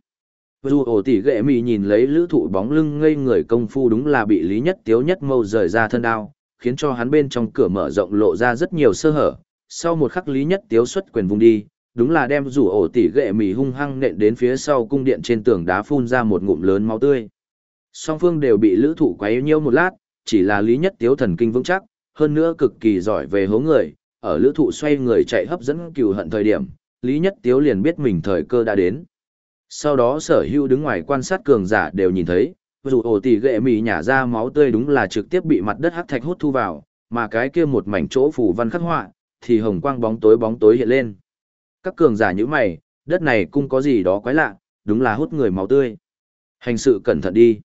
Dù ổ tỷ ghệ mì nhìn lấy lữ thụ bóng lưng ngây người công phu đúng là bị lý nhất tiếu nhất mâu rời ra thân đao, khiến cho hắn bên trong cửa mở rộng lộ ra rất nhiều sơ hở. Sau một khắc lý nhất tiếu xuất quyền vùng đi, đúng là đem rủ ổ tỷ ghệ mì hung hăng nện đến phía sau cung điện trên tường đá phun ra một ngụm lớn máu tươi. Song phương đều bị lữ thụ quấy nhiêu một lát, chỉ là lý nhất tiếu thần kinh vững chắc, hơn nữa cực kỳ giỏi về hố người, ở lữ thụ xoay người chạy hấp dẫn cừu hận thời điểm, Lý Nhất Tiếu liền biết mình thời cơ đã đến. Sau đó sở hữu đứng ngoài quan sát cường giả đều nhìn thấy, dù ổ tỷ ghệ mì nhả ra máu tươi đúng là trực tiếp bị mặt đất hắc thạch hút thu vào, mà cái kia một mảnh chỗ phủ văn khắc họa, thì hồng quang bóng tối bóng tối hiện lên. Các cường giả như mày, đất này cũng có gì đó quái lạ, đúng là hút người máu tươi. Hành sự cẩn thận đi.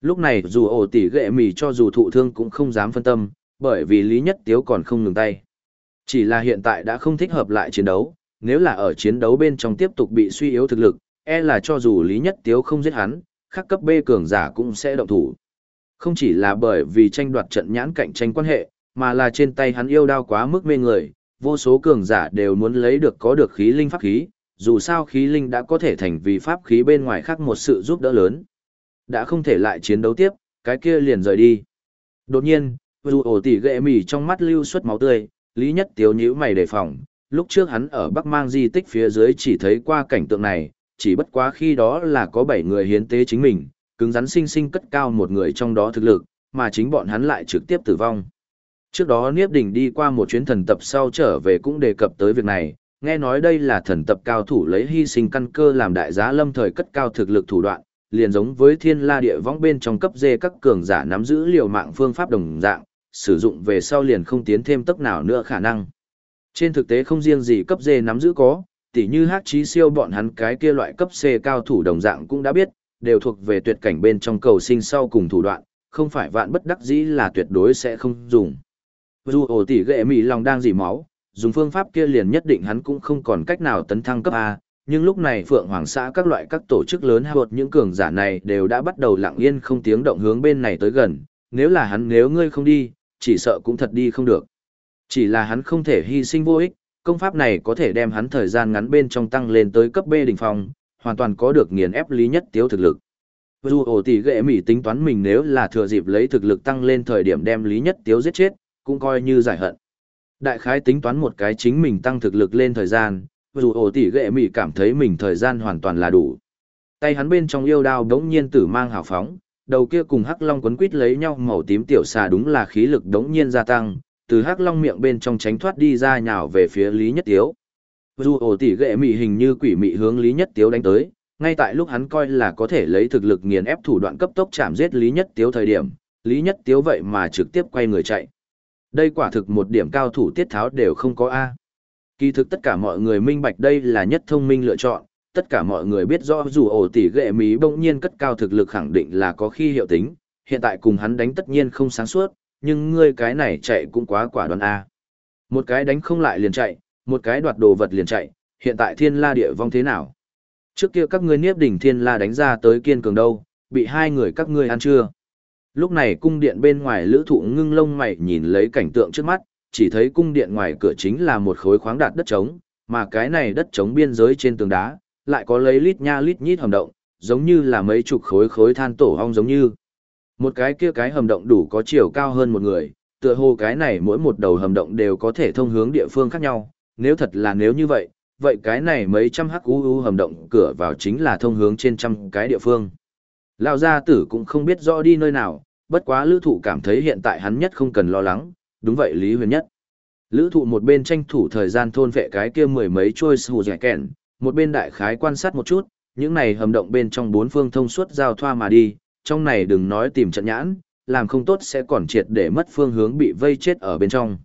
Lúc này dù ổ tỷ ghệ mì cho dù thụ thương cũng không dám phân tâm, bởi vì Lý Nhất Tiếu còn không ngừng tay. Chỉ là hiện tại đã không thích hợp lại chiến đấu, nếu là ở chiến đấu bên trong tiếp tục bị suy yếu thực lực, e là cho dù Lý Nhất Tiếu không giết hắn, khắc cấp B cường giả cũng sẽ động thủ. Không chỉ là bởi vì tranh đoạt trận nhãn cạnh tranh quan hệ, mà là trên tay hắn yêu đao quá mức mê người, vô số cường giả đều muốn lấy được có được khí linh pháp khí, dù sao khí linh đã có thể thành vì pháp khí bên ngoài khác một sự giúp đỡ lớn. Đã không thể lại chiến đấu tiếp, cái kia liền rời đi. Đột nhiên, dù ổ tỉ ghệ mì trong mắt lưu xuất máu tươi, Lý Nhất Tiếu nhíu mày đề phòng, lúc trước hắn ở Bắc Mang di tích phía dưới chỉ thấy qua cảnh tượng này, chỉ bất quá khi đó là có 7 người hiến tế chính mình, cứng rắn sinh sinh cất cao một người trong đó thực lực, mà chính bọn hắn lại trực tiếp tử vong. Trước đó Niếp Đình đi qua một chuyến thần tập sau trở về cũng đề cập tới việc này, nghe nói đây là thần tập cao thủ lấy hy sinh căn cơ làm đại giá lâm thời cất cao thực lực thủ đoạn, liền giống với thiên la địa võng bên trong cấp dê các cường giả nắm giữ liều mạng phương pháp đồng dạng, sử dụng về sau liền không tiến thêm tốc nào nữa khả năng. Trên thực tế không riêng gì cấp dê nắm giữ có, tỉ như hát trí siêu bọn hắn cái kia loại cấp C cao thủ đồng dạng cũng đã biết, đều thuộc về tuyệt cảnh bên trong cầu sinh sau cùng thủ đoạn, không phải vạn bất đắc dĩ là tuyệt đối sẽ không dùng. Dù ổ tỷ ghệ mỉ lòng đang dỉ máu, dùng phương pháp kia liền nhất định hắn cũng không còn cách nào tấn thăng cấp A, nhưng lúc này Phượng Hoàng xã các loại các tổ chức lớn hợp những cường giả này đều đã bắt đầu lặng yên không tiếng động hướng bên này tới gần, nếu là hắn nếu ngươi không đi, chỉ sợ cũng thật đi không được. Chỉ là hắn không thể hy sinh vô ích, công pháp này có thể đem hắn thời gian ngắn bên trong tăng lên tới cấp B đỉnh phong, hoàn toàn có được nghiền ép lý nhất tiếu thực lực. Dù ổ tỷ ghệ mỉ tính toán mình nếu là thừa dịp lấy thực lực tăng lên thời điểm đem lý nhất tiếu giết chết, cũng coi như giải hận. Đại khái tính toán một cái chính mình tăng thực lực lên thời gian, dù ổ tỷ ghệ mỉ cảm thấy mình thời gian hoàn toàn là đủ. Tay hắn bên trong yêu đao đống nhiên tử mang hào phóng, đầu kia cùng hắc long quấn quít lấy nhau màu tím tiểu xà đúng là khí lực đống nhiên gia tăng, từ hắc long miệng bên trong tránh thoát đi ra nhào về phía Lý Nhất Tiếu. Dù ổ tỷ ghệ mị hình như quỷ mị hướng Lý Nhất Tiếu đánh tới, ngay tại lúc hắn coi là có thể lấy thực lực nghiền ép thủ đoạn cấp tốc chạm giết Lý Nhất Tiếu thời điểm, Lý Nhất Tiếu vậy mà trực tiếp quay người chạy. Đây quả thực một điểm cao thủ tiết tháo đều không có A. Kỳ thực tất cả mọi người minh bạch đây là nhất thông minh lựa chọn, tất cả mọi người biết rõ dù ổ tỷ ghệ mí bỗng nhiên cất cao thực lực khẳng định là có khi hiệu tính, hiện tại cùng hắn đánh tất nhiên không sáng suốt, nhưng ngươi cái này chạy cũng quá quả đoán A. Một cái đánh không lại liền chạy, một cái đoạt đồ vật liền chạy, hiện tại thiên la địa vong thế nào? Trước kia các ngươi niếp đỉnh thiên la đánh ra tới kiên cường đâu, bị hai người các ngươi ăn chưa? Lúc này cung điện bên ngoài lữ thụ ngưng lông mày nhìn lấy cảnh tượng trước mắt, chỉ thấy cung điện ngoài cửa chính là một khối khoáng đạt đất trống, mà cái này đất trống biên giới trên tường đá, lại có lấy lít nha lít nhít hầm động, giống như là mấy chục khối khối than tổ hong giống như. Một cái kia cái hầm động đủ có chiều cao hơn một người, tựa hồ cái này mỗi một đầu hầm động đều có thể thông hướng địa phương khác nhau, nếu thật là nếu như vậy, vậy cái này mấy trăm hắc u hầm động cửa vào chính là thông hướng trên trăm cái địa phương. Lão gia tử cũng không biết rõ đi nơi nào, bất quá lữ thụ cảm thấy hiện tại hắn nhất không cần lo lắng, đúng vậy Lý Huyền nhất. Lữ thụ một bên tranh thủ thời gian thôn vệ cái kia mười mấy trôi sù rẻ kẹn, một bên đại khái quan sát một chút, những này hầm động bên trong bốn phương thông suốt giao thoa mà đi, trong này đừng nói tìm trận nhãn, làm không tốt sẽ còn triệt để mất phương hướng bị vây chết ở bên trong.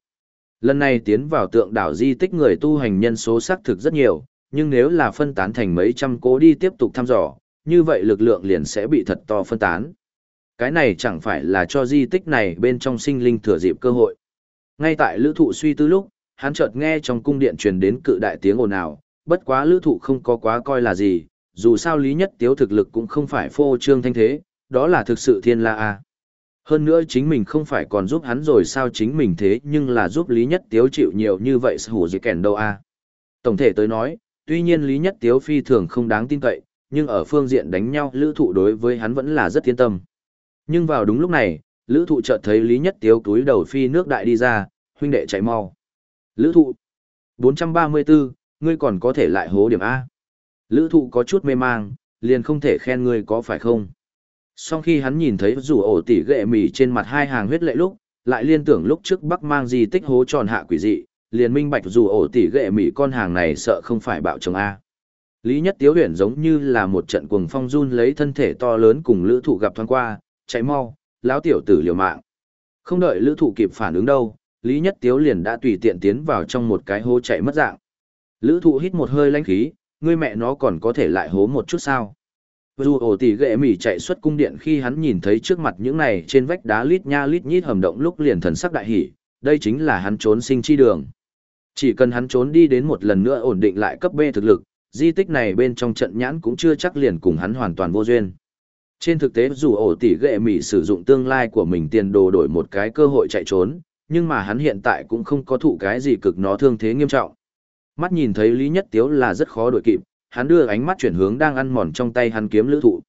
Lần này tiến vào tượng đảo di tích người tu hành nhân số xác thực rất nhiều, nhưng nếu là phân tán thành mấy trăm cố đi tiếp tục thăm dò, như vậy lực lượng liền sẽ bị thật to phân tán. Cái này chẳng phải là cho di tích này bên trong sinh linh thừa dịp cơ hội. Ngay tại lữ thụ suy tư lúc, hắn chợt nghe trong cung điện truyền đến cự đại tiếng ồn ào, bất quá lữ thụ không có quá coi là gì, dù sao lý nhất tiếu thực lực cũng không phải phô trương thanh thế, đó là thực sự thiên la a hơn nữa chính mình không phải còn giúp hắn rồi sao chính mình thế nhưng là giúp lý nhất tiếu chịu nhiều như vậy hủ gì kèn đâu a tổng thể tới nói tuy nhiên lý nhất tiếu phi thường không đáng tin cậy nhưng ở phương diện đánh nhau lữ thụ đối với hắn vẫn là rất yên tâm nhưng vào đúng lúc này lữ thụ chợt thấy lý nhất tiếu túi đầu phi nước đại đi ra huynh đệ chạy mau lữ thụ 434, ngươi còn có thể lại hố điểm A. Lữ thụ có chút mê mang, liền không thể khen ngươi có phải không. Sau khi hắn nhìn thấy rủ ổ tỉ ghệ mì trên mặt hai hàng huyết lệ lúc, lại liên tưởng lúc trước bắc mang gì tích hố tròn hạ quỷ dị, liền minh bạch dù ổ tỉ ghệ mì con hàng này sợ không phải bạo chồng A. Lý Nhất Tiếu huyền giống như là một trận cuồng phong run lấy thân thể to lớn cùng lữ thụ gặp thoáng qua, chạy mau, lão tiểu tử liều mạng. Không đợi lữ thụ kịp phản ứng đâu, Lý Nhất Tiếu liền đã tùy tiện tiến vào trong một cái hố chạy mất dạng. Lữ thụ hít một hơi lanh khí, ngươi mẹ nó còn có thể lại hố một chút sao. Dù ổ tỷ ghệ mỉ chạy xuất cung điện khi hắn nhìn thấy trước mặt những này trên vách đá lít nha lít nhít hầm động lúc liền thần sắc đại hỉ, đây chính là hắn trốn sinh chi đường. Chỉ cần hắn trốn đi đến một lần nữa ổn định lại cấp B thực lực, di tích này bên trong trận nhãn cũng chưa chắc liền cùng hắn hoàn toàn vô duyên. Trên thực tế dù ổ tỷ ghệ mỉ sử dụng tương lai của mình tiền đồ đổi một cái cơ hội chạy trốn, nhưng mà hắn hiện tại cũng không có thụ cái gì cực nó thương thế nghiêm trọng. Mắt nhìn thấy Lý Nhất Tiếu là rất khó đuổi kịp, hắn đưa ánh mắt chuyển hướng đang ăn mòn trong tay hắn kiếm lữ thụ.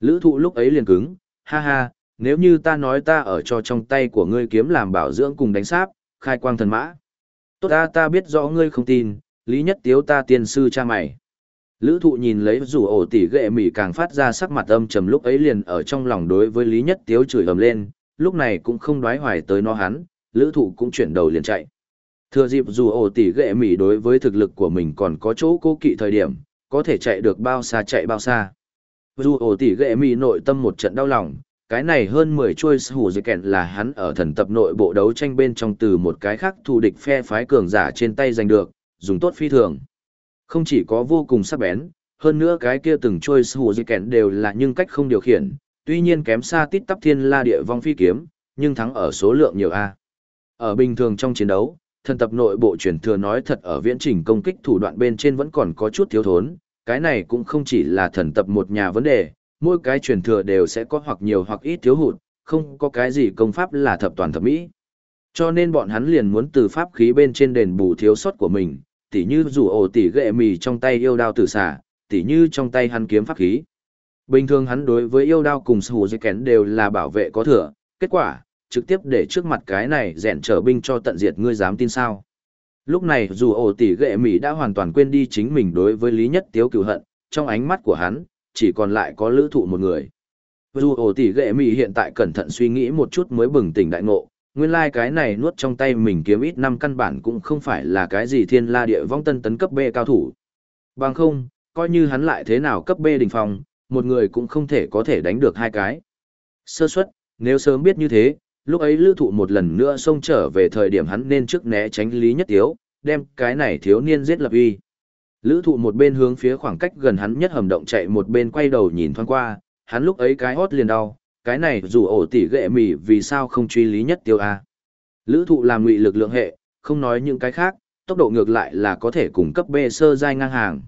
Lữ thụ lúc ấy liền cứng, ha ha, nếu như ta nói ta ở cho trong tay của ngươi kiếm làm bảo dưỡng cùng đánh sáp, khai quang thần mã. Tốt ta ta biết rõ ngươi không tin, Lý Nhất Tiếu ta tiên sư cha mày. Lữ thụ nhìn lấy rủ ổ tỉ ghệ mỉ càng phát ra sắc mặt âm trầm lúc ấy liền ở trong lòng đối với Lý Nhất Tiếu chửi ầm lên, lúc này cũng không đoái hoài tới nó hắn, lữ thụ cũng chuyển đầu liền chạy. Thừa dịp dù ổ tỉ ghệ mỉ đối với thực lực của mình còn có chỗ cố kỵ thời điểm, có thể chạy được bao xa chạy bao xa. Dù ổ tỉ ghệ mì nội tâm một trận đau lòng, cái này hơn 10 chuôi hủ dây kẹn là hắn ở thần tập nội bộ đấu tranh bên trong từ một cái khác thù địch phe phái cường giả trên tay giành được, dùng tốt phi thường. Không chỉ có vô cùng sắc bén, hơn nữa cái kia từng trôi hủ dây kẹn đều là nhưng cách không điều khiển, tuy nhiên kém xa tít tắp thiên la địa vong phi kiếm, nhưng thắng ở số lượng nhiều A. Ở bình thường trong chiến đấu, thần tập nội bộ truyền thừa nói thật ở viễn trình công kích thủ đoạn bên trên vẫn còn có chút thiếu thốn, cái này cũng không chỉ là thần tập một nhà vấn đề, mỗi cái truyền thừa đều sẽ có hoặc nhiều hoặc ít thiếu hụt, không có cái gì công pháp là thập toàn thập mỹ. Cho nên bọn hắn liền muốn từ pháp khí bên trên đền bù thiếu sót của mình, tỉ như rủ ổ tỉ ghệ mì trong tay yêu đao tử xả, tỉ như trong tay hắn kiếm pháp khí. Bình thường hắn đối với yêu đao cùng sù dây kén đều là bảo vệ có thừa, kết quả, trực tiếp để trước mặt cái này rèn trở binh cho tận diệt ngươi dám tin sao. Lúc này dù ổ tỷ ghệ Mỹ đã hoàn toàn quên đi chính mình đối với Lý Nhất Tiếu cựu hận, trong ánh mắt của hắn, chỉ còn lại có lữ thụ một người. Dù ổ tỷ ghệ Mỹ hiện tại cẩn thận suy nghĩ một chút mới bừng tỉnh đại ngộ, nguyên lai like cái này nuốt trong tay mình kiếm ít năm căn bản cũng không phải là cái gì thiên la địa vong tân tấn cấp B cao thủ. Bằng không, coi như hắn lại thế nào cấp B đỉnh phòng, một người cũng không thể có thể đánh được hai cái. Sơ suất, nếu sớm biết như thế, lúc ấy lữ thụ một lần nữa xông trở về thời điểm hắn nên trước né tránh lý nhất tiếu, đem cái này thiếu niên giết lập uy. Lữ thụ một bên hướng phía khoảng cách gần hắn nhất hầm động chạy một bên quay đầu nhìn thoáng qua, hắn lúc ấy cái hót liền đau, cái này dù ổ tỉ ghệ mỉ vì sao không truy lý nhất tiêu a Lữ thụ làm ngụy lực lượng hệ, không nói những cái khác, tốc độ ngược lại là có thể cung cấp B sơ dai ngang hàng.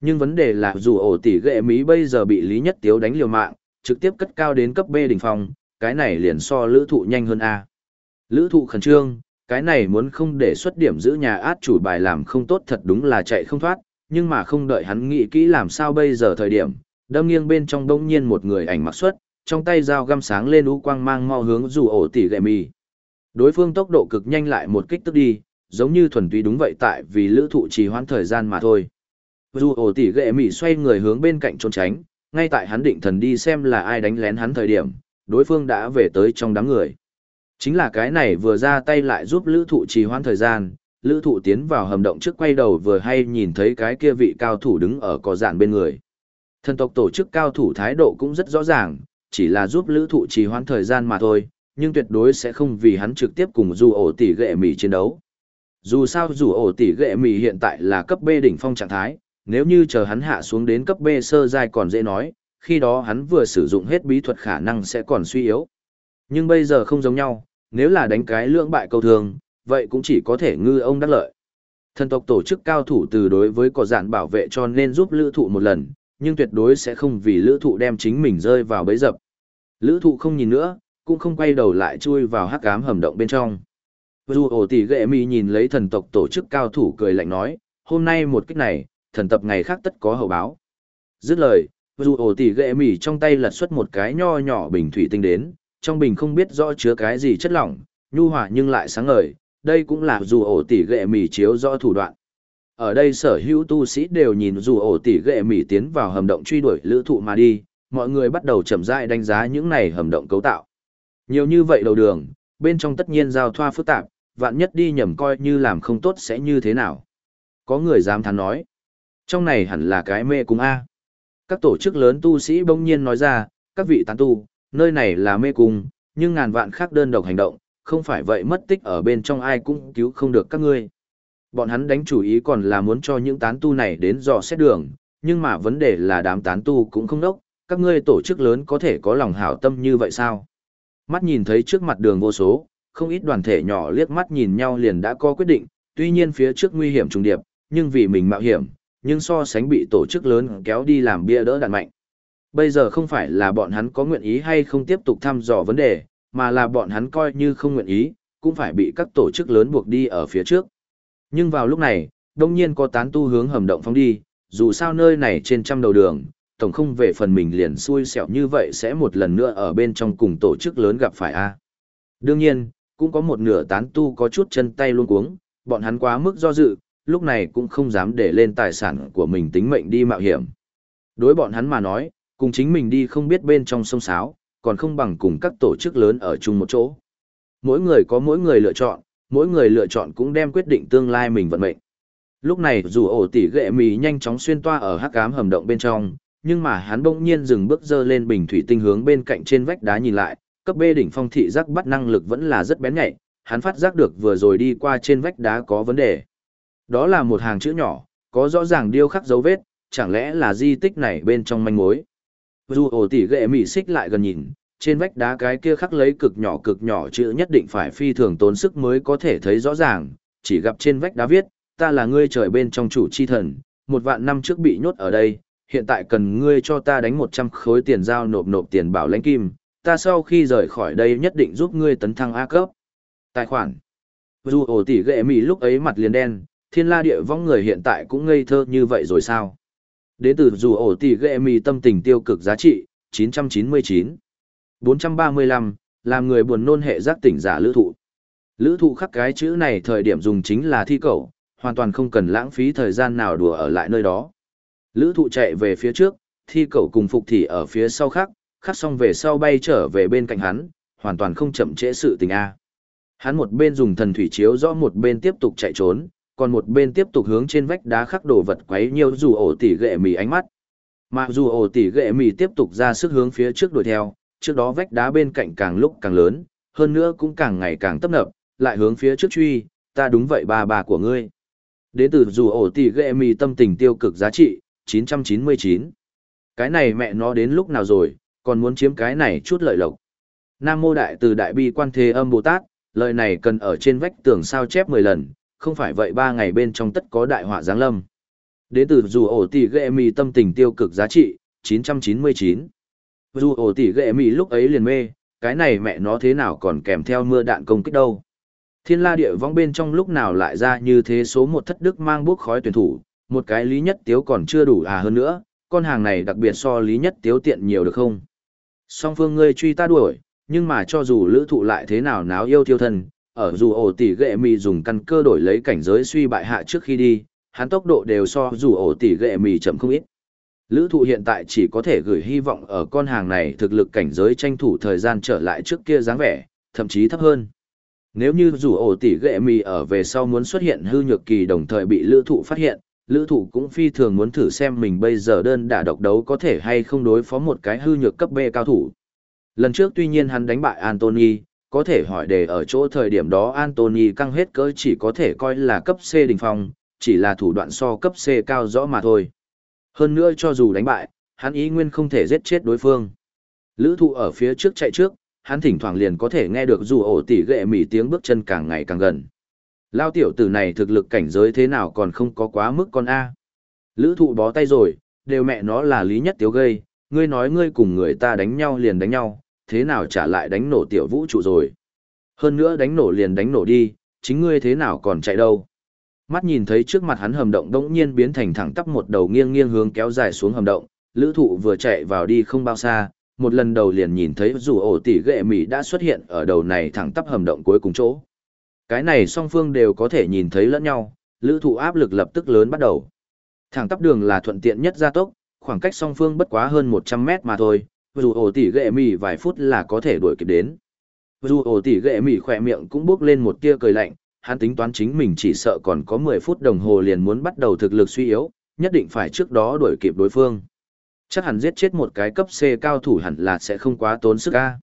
Nhưng vấn đề là dù ổ tỉ ghệ mỹ bây giờ bị lý nhất tiếu đánh liều mạng, trực tiếp cất cao đến cấp B đỉnh phong, cái này liền so lữ thụ nhanh hơn A. Lữ thụ khẩn trương, cái này muốn không để xuất điểm giữ nhà át chủ bài làm không tốt thật đúng là chạy không thoát, nhưng mà không đợi hắn nghĩ kỹ làm sao bây giờ thời điểm, đâm nghiêng bên trong đông nhiên một người ảnh mặc xuất, trong tay dao găm sáng lên ú quang mang mau hướng dù ổ tỉ gệ mì. Đối phương tốc độ cực nhanh lại một kích tức đi, giống như thuần túy đúng vậy tại vì lữ thụ trì hoãn thời gian mà thôi. Dù ổ tỉ gệ mì xoay người hướng bên cạnh trốn tránh, ngay tại hắn định thần đi xem là ai đánh lén hắn thời điểm, đối phương đã về tới trong đám người. Chính là cái này vừa ra tay lại giúp lữ thụ trì hoãn thời gian, lữ thụ tiến vào hầm động trước quay đầu vừa hay nhìn thấy cái kia vị cao thủ đứng ở cỏ dạn bên người. Thần tộc tổ chức cao thủ thái độ cũng rất rõ ràng, chỉ là giúp lữ thụ trì hoãn thời gian mà thôi, nhưng tuyệt đối sẽ không vì hắn trực tiếp cùng dù ổ tỷ gệ mì chiến đấu. Dù sao dù ổ tỷ gệ mì hiện tại là cấp B đỉnh phong trạng thái, nếu như chờ hắn hạ xuống đến cấp B sơ giai còn dễ nói, khi đó hắn vừa sử dụng hết bí thuật khả năng sẽ còn suy yếu. Nhưng bây giờ không giống nhau, nếu là đánh cái lưỡng bại câu thường, vậy cũng chỉ có thể ngư ông đắc lợi. Thần tộc tổ chức cao thủ từ đối với cỏ dạn bảo vệ cho nên giúp lữ thụ một lần, nhưng tuyệt đối sẽ không vì lữ thụ đem chính mình rơi vào bấy dập. Lữ thụ không nhìn nữa, cũng không quay đầu lại chui vào hắc ám hầm động bên trong. Dù ổ tỷ ghệ mi nhìn lấy thần tộc tổ chức cao thủ cười lạnh nói, hôm nay một kích này, thần tập ngày khác tất có hậu báo. Dứt lời, dù ổ tỉ ghệ mỉ trong tay lật xuất một cái nho nhỏ bình thủy tinh đến, trong bình không biết rõ chứa cái gì chất lỏng, nhu hòa nhưng lại sáng ngời, đây cũng là dù ổ tỉ ghệ mỉ chiếu rõ thủ đoạn. Ở đây sở hữu tu sĩ đều nhìn dù ổ tỉ ghệ mỉ tiến vào hầm động truy đuổi lữ thụ mà đi, mọi người bắt đầu chậm rãi đánh giá những này hầm động cấu tạo. Nhiều như vậy đầu đường, bên trong tất nhiên giao thoa phức tạp, vạn nhất đi nhầm coi như làm không tốt sẽ như thế nào. Có người dám thắn nói. Trong này hẳn là cái mê cung A. Các tổ chức lớn tu sĩ bỗng nhiên nói ra, các vị tán tu, nơi này là mê cung, nhưng ngàn vạn khác đơn độc hành động, không phải vậy mất tích ở bên trong ai cũng cứu không được các ngươi. Bọn hắn đánh chủ ý còn là muốn cho những tán tu này đến dò xét đường, nhưng mà vấn đề là đám tán tu cũng không đốc, các ngươi tổ chức lớn có thể có lòng hảo tâm như vậy sao? Mắt nhìn thấy trước mặt đường vô số, không ít đoàn thể nhỏ liếc mắt nhìn nhau liền đã có quyết định, tuy nhiên phía trước nguy hiểm trùng điệp, nhưng vì mình mạo hiểm, nhưng so sánh bị tổ chức lớn kéo đi làm bia đỡ đạn mạnh. Bây giờ không phải là bọn hắn có nguyện ý hay không tiếp tục thăm dò vấn đề, mà là bọn hắn coi như không nguyện ý, cũng phải bị các tổ chức lớn buộc đi ở phía trước. Nhưng vào lúc này, đông nhiên có tán tu hướng hầm động phóng đi, dù sao nơi này trên trăm đầu đường, tổng không về phần mình liền xui xẻo như vậy sẽ một lần nữa ở bên trong cùng tổ chức lớn gặp phải a. Đương nhiên, cũng có một nửa tán tu có chút chân tay luôn cuống, bọn hắn quá mức do dự, lúc này cũng không dám để lên tài sản của mình tính mệnh đi mạo hiểm. Đối bọn hắn mà nói, cùng chính mình đi không biết bên trong sông sáo, còn không bằng cùng các tổ chức lớn ở chung một chỗ. Mỗi người có mỗi người lựa chọn, mỗi người lựa chọn cũng đem quyết định tương lai mình vận mệnh. Lúc này dù ổ tỷ ghệ mì nhanh chóng xuyên toa ở hắc ám hầm động bên trong, nhưng mà hắn bỗng nhiên dừng bước dơ lên bình thủy tinh hướng bên cạnh trên vách đá nhìn lại, cấp bê đỉnh phong thị giác bắt năng lực vẫn là rất bén nhạy, hắn phát giác được vừa rồi đi qua trên vách đá có vấn đề. Đó là một hàng chữ nhỏ, có rõ ràng điêu khắc dấu vết, chẳng lẽ là di tích này bên trong manh mối. Dù ổ tỉ ghệ mỉ xích lại gần nhìn, trên vách đá cái kia khắc lấy cực nhỏ cực nhỏ chữ nhất định phải phi thường tốn sức mới có thể thấy rõ ràng, chỉ gặp trên vách đá viết, ta là ngươi trời bên trong chủ chi thần, một vạn năm trước bị nhốt ở đây, hiện tại cần ngươi cho ta đánh 100 khối tiền giao nộp nộp tiền bảo lãnh kim, ta sau khi rời khỏi đây nhất định giúp ngươi tấn thăng A cấp. Tài khoản. Dù ổ tỉ ghệ mỉ lúc ấy mặt liền đen, thiên la địa vong người hiện tại cũng ngây thơ như vậy rồi sao? Đến từ dù ổ tỷ ghệ mì tâm tình tiêu cực giá trị, 999. 435, làm người buồn nôn hệ giác tỉnh giả lữ thụ. Lữ thụ khắc cái chữ này thời điểm dùng chính là thi cầu, hoàn toàn không cần lãng phí thời gian nào đùa ở lại nơi đó. Lữ thụ chạy về phía trước, thi cầu cùng phục thì ở phía sau khắc, khắc xong về sau bay trở về bên cạnh hắn, hoàn toàn không chậm trễ sự tình A. Hắn một bên dùng thần thủy chiếu rõ một bên tiếp tục chạy trốn, còn một bên tiếp tục hướng trên vách đá khắc đồ vật quấy nhiều dù ổ tỉ ghệ mì ánh mắt. Mà dù ổ tỉ ghệ mì tiếp tục ra sức hướng phía trước đuổi theo, trước đó vách đá bên cạnh càng lúc càng lớn, hơn nữa cũng càng ngày càng tấp nập, lại hướng phía trước truy, ta đúng vậy bà bà của ngươi. Đến từ dù ổ tỉ ghệ mì tâm tình tiêu cực giá trị, 999. Cái này mẹ nó đến lúc nào rồi, còn muốn chiếm cái này chút lợi lộc. Nam mô đại từ đại bi quan thế âm Bồ Tát, lời này cần ở trên vách tường sao chép 10 lần, không phải vậy ba ngày bên trong tất có đại họa giáng lâm. Đến từ dù ổ tỷ ghệ mì tâm tình tiêu cực giá trị, 999. Dù ổ tỷ ghệ mì lúc ấy liền mê, cái này mẹ nó thế nào còn kèm theo mưa đạn công kích đâu. Thiên la địa vong bên trong lúc nào lại ra như thế số một thất đức mang bước khói tuyển thủ, một cái lý nhất tiếu còn chưa đủ à hơn nữa, con hàng này đặc biệt so lý nhất tiếu tiện nhiều được không? Song phương ngươi truy ta đuổi, nhưng mà cho dù lữ thụ lại thế nào náo yêu thiêu thân, ở dù ổ tỷ ghệ mì dùng căn cơ đổi lấy cảnh giới suy bại hạ trước khi đi, hắn tốc độ đều so dù ổ tỷ ghệ mì chậm không ít. Lữ thụ hiện tại chỉ có thể gửi hy vọng ở con hàng này thực lực cảnh giới tranh thủ thời gian trở lại trước kia dáng vẻ, thậm chí thấp hơn. Nếu như dù ổ tỷ ghệ mì ở về sau muốn xuất hiện hư nhược kỳ đồng thời bị lữ thụ phát hiện, lữ thụ cũng phi thường muốn thử xem mình bây giờ đơn đả độc đấu có thể hay không đối phó một cái hư nhược cấp B cao thủ. Lần trước tuy nhiên hắn đánh bại Anthony, có thể hỏi đề ở chỗ thời điểm đó Anthony căng hết cỡ chỉ có thể coi là cấp C đỉnh phong, chỉ là thủ đoạn so cấp C cao rõ mà thôi. Hơn nữa cho dù đánh bại, hắn ý nguyên không thể giết chết đối phương. Lữ thụ ở phía trước chạy trước, hắn thỉnh thoảng liền có thể nghe được dù ổ tỉ ghệ mỉ tiếng bước chân càng ngày càng gần. Lao tiểu tử này thực lực cảnh giới thế nào còn không có quá mức con A. Lữ thụ bó tay rồi, đều mẹ nó là lý nhất tiếu gây, ngươi nói ngươi cùng người ta đánh nhau liền đánh nhau, thế nào trả lại đánh nổ tiểu vũ trụ rồi. Hơn nữa đánh nổ liền đánh nổ đi, chính ngươi thế nào còn chạy đâu. Mắt nhìn thấy trước mặt hắn hầm động đống nhiên biến thành thẳng tắp một đầu nghiêng nghiêng hướng kéo dài xuống hầm động, lữ thụ vừa chạy vào đi không bao xa, một lần đầu liền nhìn thấy dù ổ tỷ ghệ mỹ đã xuất hiện ở đầu này thẳng tắp hầm động cuối cùng chỗ. Cái này song phương đều có thể nhìn thấy lẫn nhau, lữ thụ áp lực lập tức lớn bắt đầu. Thẳng tắp đường là thuận tiện nhất gia tốc, khoảng cách song phương bất quá hơn 100 mét mà thôi, dù ổ tỷ ghệ mì vài phút là có thể đuổi kịp đến. Dù ổ tỷ ghệ mì khỏe miệng cũng bước lên một tia cười lạnh, hắn tính toán chính mình chỉ sợ còn có 10 phút đồng hồ liền muốn bắt đầu thực lực suy yếu, nhất định phải trước đó đuổi kịp đối phương. Chắc hẳn giết chết một cái cấp C cao thủ hẳn là sẽ không quá tốn sức ca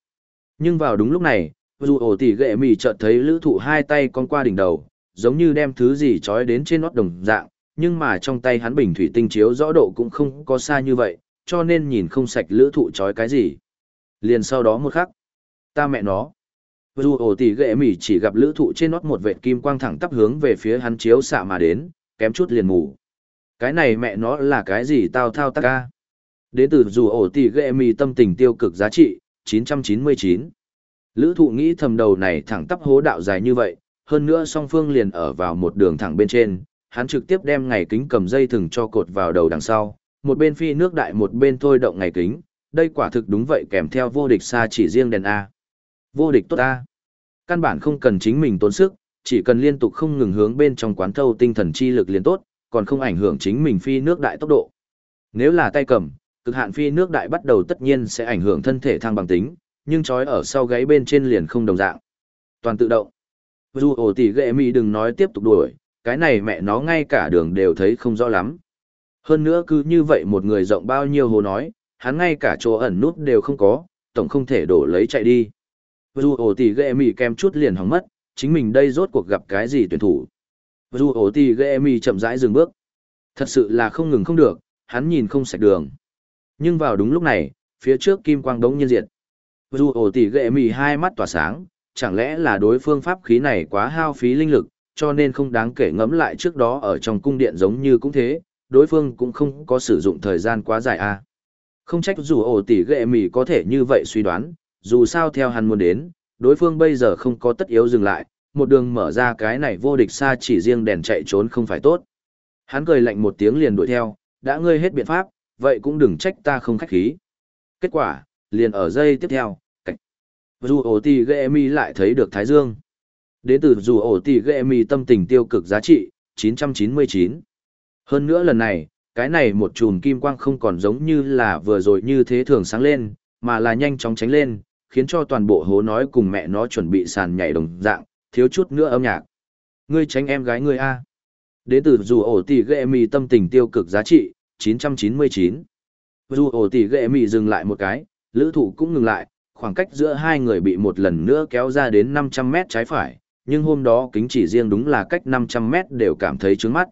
Nhưng vào đúng lúc này, dù ổ tỷ ghệ mì chợt thấy lữ thụ hai tay con qua đỉnh đầu, giống như đem thứ gì trói đến trên nót đồng dạng, nhưng mà trong tay hắn bình thủy tinh chiếu rõ độ cũng không có xa như vậy, cho nên nhìn không sạch lữ thụ trói cái gì. Liền sau đó một khắc, ta mẹ nó. Dù ổ tỷ ghệ mỉ chỉ gặp lữ thụ trên nót một vệt kim quang thẳng tắp hướng về phía hắn chiếu xạ mà đến, kém chút liền mù. Cái này mẹ nó là cái gì tao thao tác ca? Đến từ dù ổ tỷ ghệ mỉ tâm tình tiêu cực giá trị, 999. Lữ thụ nghĩ thầm đầu này thẳng tắp hố đạo dài như vậy, hơn nữa song phương liền ở vào một đường thẳng bên trên, hắn trực tiếp đem ngày kính cầm dây thừng cho cột vào đầu đằng sau, một bên phi nước đại một bên thôi động ngày kính, đây quả thực đúng vậy kèm theo vô địch xa chỉ riêng đèn A. Vô địch tốt A. Căn bản không cần chính mình tốn sức, chỉ cần liên tục không ngừng hướng bên trong quán thâu tinh thần chi lực liền tốt, còn không ảnh hưởng chính mình phi nước đại tốc độ. Nếu là tay cầm, cực hạn phi nước đại bắt đầu tất nhiên sẽ ảnh hưởng thân thể thăng bằng tính, nhưng trói ở sau gáy bên trên liền không đồng dạng. Toàn tự động. Dù ổ tỷ ghệ mì đừng nói tiếp tục đuổi, cái này mẹ nó ngay cả đường đều thấy không rõ lắm. Hơn nữa cứ như vậy một người rộng bao nhiêu hồ nói, hắn ngay cả chỗ ẩn nút đều không có, tổng không thể đổ lấy chạy đi. Dù ổ tỷ ghệ mì kem chút liền hỏng mất, chính mình đây rốt cuộc gặp cái gì tuyển thủ. Dù ổ tỷ ghệ mì chậm rãi dừng bước. Thật sự là không ngừng không được, hắn nhìn không sạch đường. Nhưng vào đúng lúc này, phía trước kim quang đống nhiên diệt. Dù ổ tỷ ghệ mì hai mắt tỏa sáng, chẳng lẽ là đối phương pháp khí này quá hao phí linh lực, cho nên không đáng kể ngẫm lại trước đó ở trong cung điện giống như cũng thế, đối phương cũng không có sử dụng thời gian quá dài a. À. Không trách dù ổ tỷ ghệ mì có thể như vậy suy đoán, dù sao theo hắn muốn đến, đối phương bây giờ không có tất yếu dừng lại, một đường mở ra cái này vô địch xa chỉ riêng đèn chạy trốn không phải tốt. Hắn cười lạnh một tiếng liền đuổi theo, đã ngươi hết biện pháp, vậy cũng đừng trách ta không khách khí. Kết quả, liền ở giây tiếp theo, cạnh. Dù ổ tỷ ghệ mì lại thấy được Thái Dương. Đến từ dù ổ tỷ ghệ mì tâm tình tiêu cực giá trị, 999. Hơn nữa lần này, cái này một chùm kim quang không còn giống như là vừa rồi như thế thường sáng lên, mà là nhanh chóng tránh lên, khiến cho toàn bộ hố nói cùng mẹ nó chuẩn bị sàn nhảy đồng dạng, thiếu chút nữa âm nhạc. Ngươi tránh em gái ngươi A. Đến từ dù ổ tỷ ghệ mì tâm tình tiêu cực giá trị, 999. Dù ổ tỷ ghệ mì dừng lại một cái, lữ thủ cũng ngừng lại, khoảng cách giữa hai người bị một lần nữa kéo ra đến 500 mét trái phải, nhưng hôm đó kính chỉ riêng đúng là cách 500 mét đều cảm thấy trướng mắt.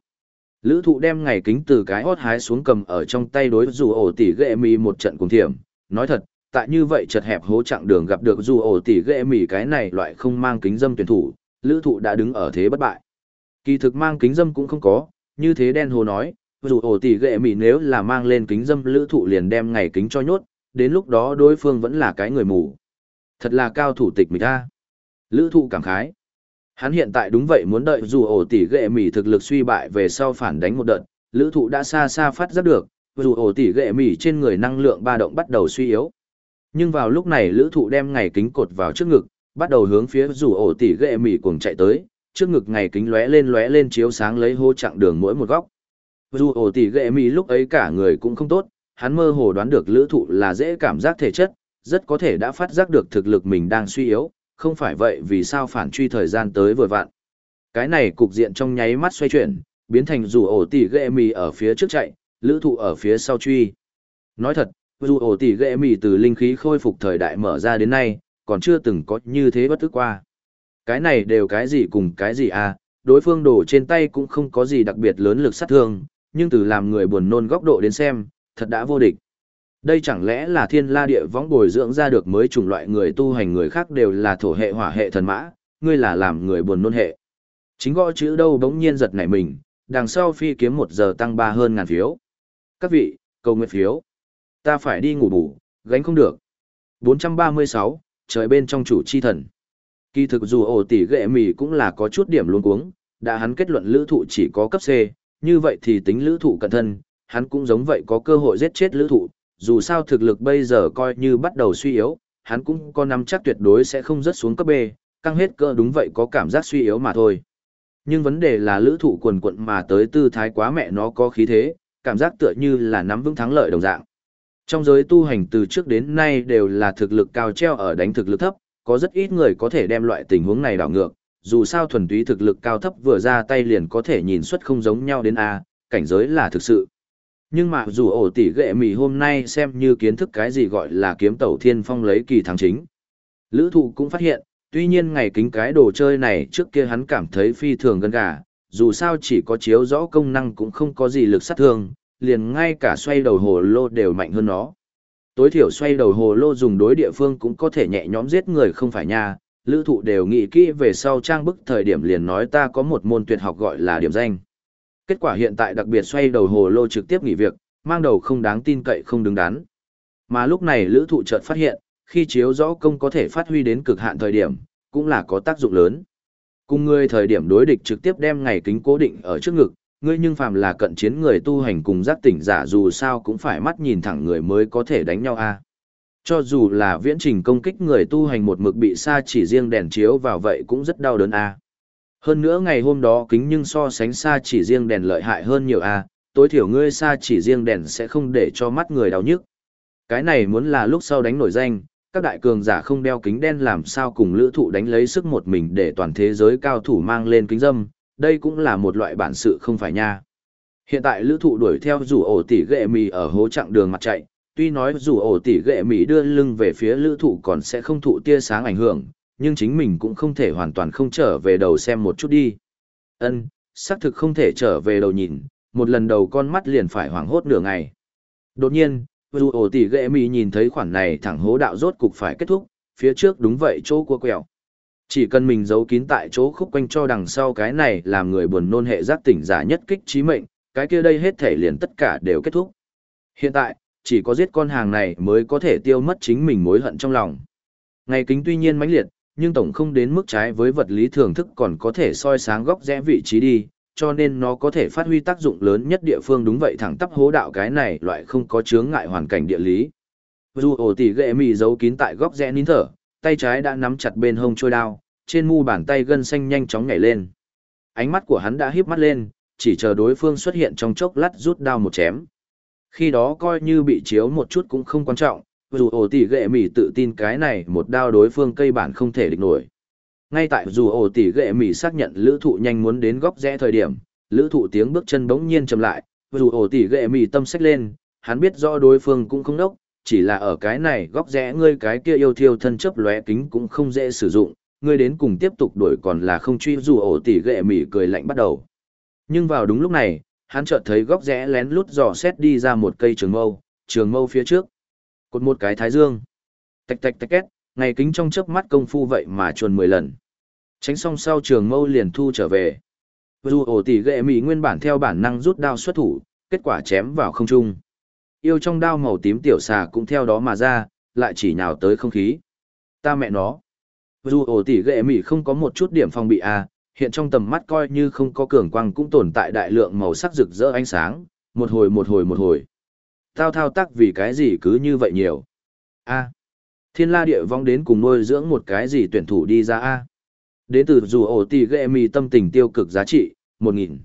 Lữ thụ đem ngày kính từ cái hót hái xuống cầm ở trong tay đối dù ổ tỷ ghệ mì một trận cùng thiểm. Nói thật, tại như vậy chật hẹp hố chặng đường gặp được dù ổ tỷ ghệ mì cái này loại không mang kính dâm tuyển thủ, lữ thụ đã đứng ở thế bất bại. Kỳ thực mang kính dâm cũng không có, như thế đen hồ nói, dù ổ tỷ ghệ mì nếu là mang lên kính dâm lữ thụ liền đem ngày kính cho nhốt, đến lúc đó đối phương vẫn là cái người mù. Thật là cao thủ tịch mình ta. Lữ thụ cảm khái. Hắn hiện tại đúng vậy muốn đợi dù ổ tỷ ghệ mỉ thực lực suy bại về sau phản đánh một đợt, lữ thụ đã xa xa phát giác được, dù ổ tỷ ghệ mỉ trên người năng lượng ba động bắt đầu suy yếu. Nhưng vào lúc này lữ thụ đem ngày kính cột vào trước ngực, bắt đầu hướng phía dù ổ tỷ ghệ mỉ cuồng chạy tới, trước ngực ngày kính lóe lên lóe lên chiếu sáng lấy hô chặng đường mỗi một góc. Dù ổ tỷ ghệ mỉ lúc ấy cả người cũng không tốt, hắn mơ hồ đoán được lữ thụ là dễ cảm giác thể chất, rất có thể đã phát giác được thực lực mình đang suy yếu, không phải vậy vì sao phản truy thời gian tới vừa vặn. Cái này cục diện trong nháy mắt xoay chuyển, biến thành dù ổ tỷ ghệ mì ở phía trước chạy, lữ thụ ở phía sau truy. Nói thật, dù ổ tỷ ghệ mì từ linh khí khôi phục thời đại mở ra đến nay, còn chưa từng có như thế bất tức qua. Cái này đều cái gì cùng cái gì à, đối phương đổ trên tay cũng không có gì đặc biệt lớn lực sát thương, nhưng từ làm người buồn nôn góc độ đến xem, thật đã vô địch. Đây chẳng lẽ là thiên la địa võng bồi dưỡng ra được mới chủng loại người tu hành người khác đều là thổ hệ hỏa hệ thần mã, ngươi là làm người buồn nôn hệ. Chính gõ chữ đâu bỗng nhiên giật nảy mình, đằng sau phi kiếm một giờ tăng ba hơn ngàn phiếu. Các vị, cầu nguyện phiếu. Ta phải đi ngủ bù, gánh không được. 436, trời bên trong chủ chi thần. Kỳ thực dù ổ tỷ ghệ mì cũng là có chút điểm luôn cuống, đã hắn kết luận lữ thụ chỉ có cấp C, như vậy thì tính lữ thụ cẩn thân, hắn cũng giống vậy có cơ hội giết chết lữ thụ, dù sao thực lực bây giờ coi như bắt đầu suy yếu, hắn cũng có nắm chắc tuyệt đối sẽ không rớt xuống cấp B, căng hết cơ đúng vậy có cảm giác suy yếu mà thôi. Nhưng vấn đề là lữ thụ quần quận mà tới tư thái quá mẹ nó có khí thế, cảm giác tựa như là nắm vững thắng lợi đồng dạng. Trong giới tu hành từ trước đến nay đều là thực lực cao treo ở đánh thực lực thấp, có rất ít người có thể đem loại tình huống này đảo ngược, dù sao thuần túy thực lực cao thấp vừa ra tay liền có thể nhìn xuất không giống nhau đến A, cảnh giới là thực sự. Nhưng mà dù ổ tỷ ghệ mì hôm nay xem như kiến thức cái gì gọi là kiếm tẩu thiên phong lấy kỳ thắng chính. Lữ thụ cũng phát hiện, tuy nhiên ngày kính cái đồ chơi này trước kia hắn cảm thấy phi thường gần gà, dù sao chỉ có chiếu rõ công năng cũng không có gì lực sát thương, liền ngay cả xoay đầu hồ lô đều mạnh hơn nó. Tối thiểu xoay đầu hồ lô dùng đối địa phương cũng có thể nhẹ nhõm giết người không phải nha, lữ thụ đều nghĩ kỹ về sau trang bức thời điểm liền nói ta có một môn tuyệt học gọi là điểm danh. Kết quả hiện tại đặc biệt xoay đầu hồ lô trực tiếp nghỉ việc, mang đầu không đáng tin cậy không đứng đắn. Mà lúc này lữ thụ chợt phát hiện, khi chiếu rõ công có thể phát huy đến cực hạn thời điểm, cũng là có tác dụng lớn. Cùng ngươi thời điểm đối địch trực tiếp đem ngày kính cố định ở trước ngực, ngươi nhưng phàm là cận chiến người tu hành cùng giác tỉnh giả dù sao cũng phải mắt nhìn thẳng người mới có thể đánh nhau a. Cho dù là viễn trình công kích người tu hành một mực bị xa chỉ riêng đèn chiếu vào vậy cũng rất đau đớn a. Hơn nữa ngày hôm đó kính nhưng so sánh xa chỉ riêng đèn lợi hại hơn nhiều a, tối thiểu ngươi xa chỉ riêng đèn sẽ không để cho mắt người đau nhức. Cái này muốn là lúc sau đánh nổi danh, các đại cường giả không đeo kính đen làm sao cùng lữ thụ đánh lấy sức một mình để toàn thế giới cao thủ mang lên kính dâm, đây cũng là một loại bản sự không phải nha. Hiện tại lữ thụ đuổi theo rủ ổ tỷ ghệ mì ở hố chặng đường mặt chạy, tuy nói rủ ổ tỷ ghệ mì đưa lưng về phía lữ thụ còn sẽ không thụ tia sáng ảnh hưởng, nhưng chính mình cũng không thể hoàn toàn không trở về đầu xem một chút đi. ân xác thực không thể trở về đầu nhìn, một lần đầu con mắt liền phải hoảng hốt nửa ngày. Đột nhiên, dù ổ tỷ ghệ mì nhìn thấy khoản này thẳng hố đạo rốt cục phải kết thúc, phía trước đúng vậy chỗ của quẹo. Chỉ cần mình giấu kín tại chỗ khúc quanh cho đằng sau cái này làm người buồn nôn hệ giác tỉnh giả nhất kích trí mệnh, cái kia đây hết thể liền tất cả đều kết thúc. Hiện tại, chỉ có giết con hàng này mới có thể tiêu mất chính mình mối hận trong lòng. Ngày kính tuy nhiên mãnh liệt, nhưng tổng không đến mức trái với vật lý thường thức còn có thể soi sáng góc rẽ vị trí đi, cho nên nó có thể phát huy tác dụng lớn nhất địa phương đúng vậy thẳng tắp hố đạo cái này loại không có chướng ngại hoàn cảnh địa lý. Dù ổ tỷ ghệ mì giấu kín tại góc rẽ nín thở, tay trái đã nắm chặt bên hông trôi đao, trên mu bàn tay gân xanh nhanh chóng nhảy lên. Ánh mắt của hắn đã híp mắt lên, chỉ chờ đối phương xuất hiện trong chốc lát rút đao một chém. Khi đó coi như bị chiếu một chút cũng không quan trọng, dù ổ tỷ ghệ mỉ tự tin cái này một đao đối phương cây bản không thể địch nổi. Ngay tại dù ổ tỷ ghệ mỉ xác nhận lữ thụ nhanh muốn đến góc rẽ thời điểm, lữ thụ tiếng bước chân bỗng nhiên chậm lại, dù ổ tỷ ghệ mỉ tâm sách lên, hắn biết rõ đối phương cũng không đốc, chỉ là ở cái này góc rẽ ngươi cái kia yêu thiêu thân chấp lóe kính cũng không dễ sử dụng, ngươi đến cùng tiếp tục đuổi còn là không truy dù ổ tỷ ghệ mỉ cười lạnh bắt đầu. Nhưng vào đúng lúc này, hắn chợt thấy góc rẽ lén lút dò xét đi ra một cây trường mâu, trường mâu phía trước. Cột một cái thái dương. Tạch tạch tạch két, ngày kính trong chớp mắt công phu vậy mà chuồn 10 lần. Tránh xong sau trường mâu liền thu trở về. Dù ổ tỷ ghệ mỉ nguyên bản theo bản năng rút đao xuất thủ, kết quả chém vào không trung. Yêu trong đao màu tím tiểu xà cũng theo đó mà ra, lại chỉ nhào tới không khí. Ta mẹ nó. Dù ổ tỷ ghệ mỉ không có một chút điểm phòng bị à, hiện trong tầm mắt coi như không có cường quang cũng tồn tại đại lượng màu sắc rực rỡ ánh sáng, một hồi một hồi một hồi. Tao thao tác vì cái gì cứ như vậy nhiều. A. Thiên la địa vong đến cùng nuôi dưỡng một cái gì tuyển thủ đi ra A. Đến từ dù ổ tỷ ghệ mì tâm tình tiêu cực giá trị, 1.000.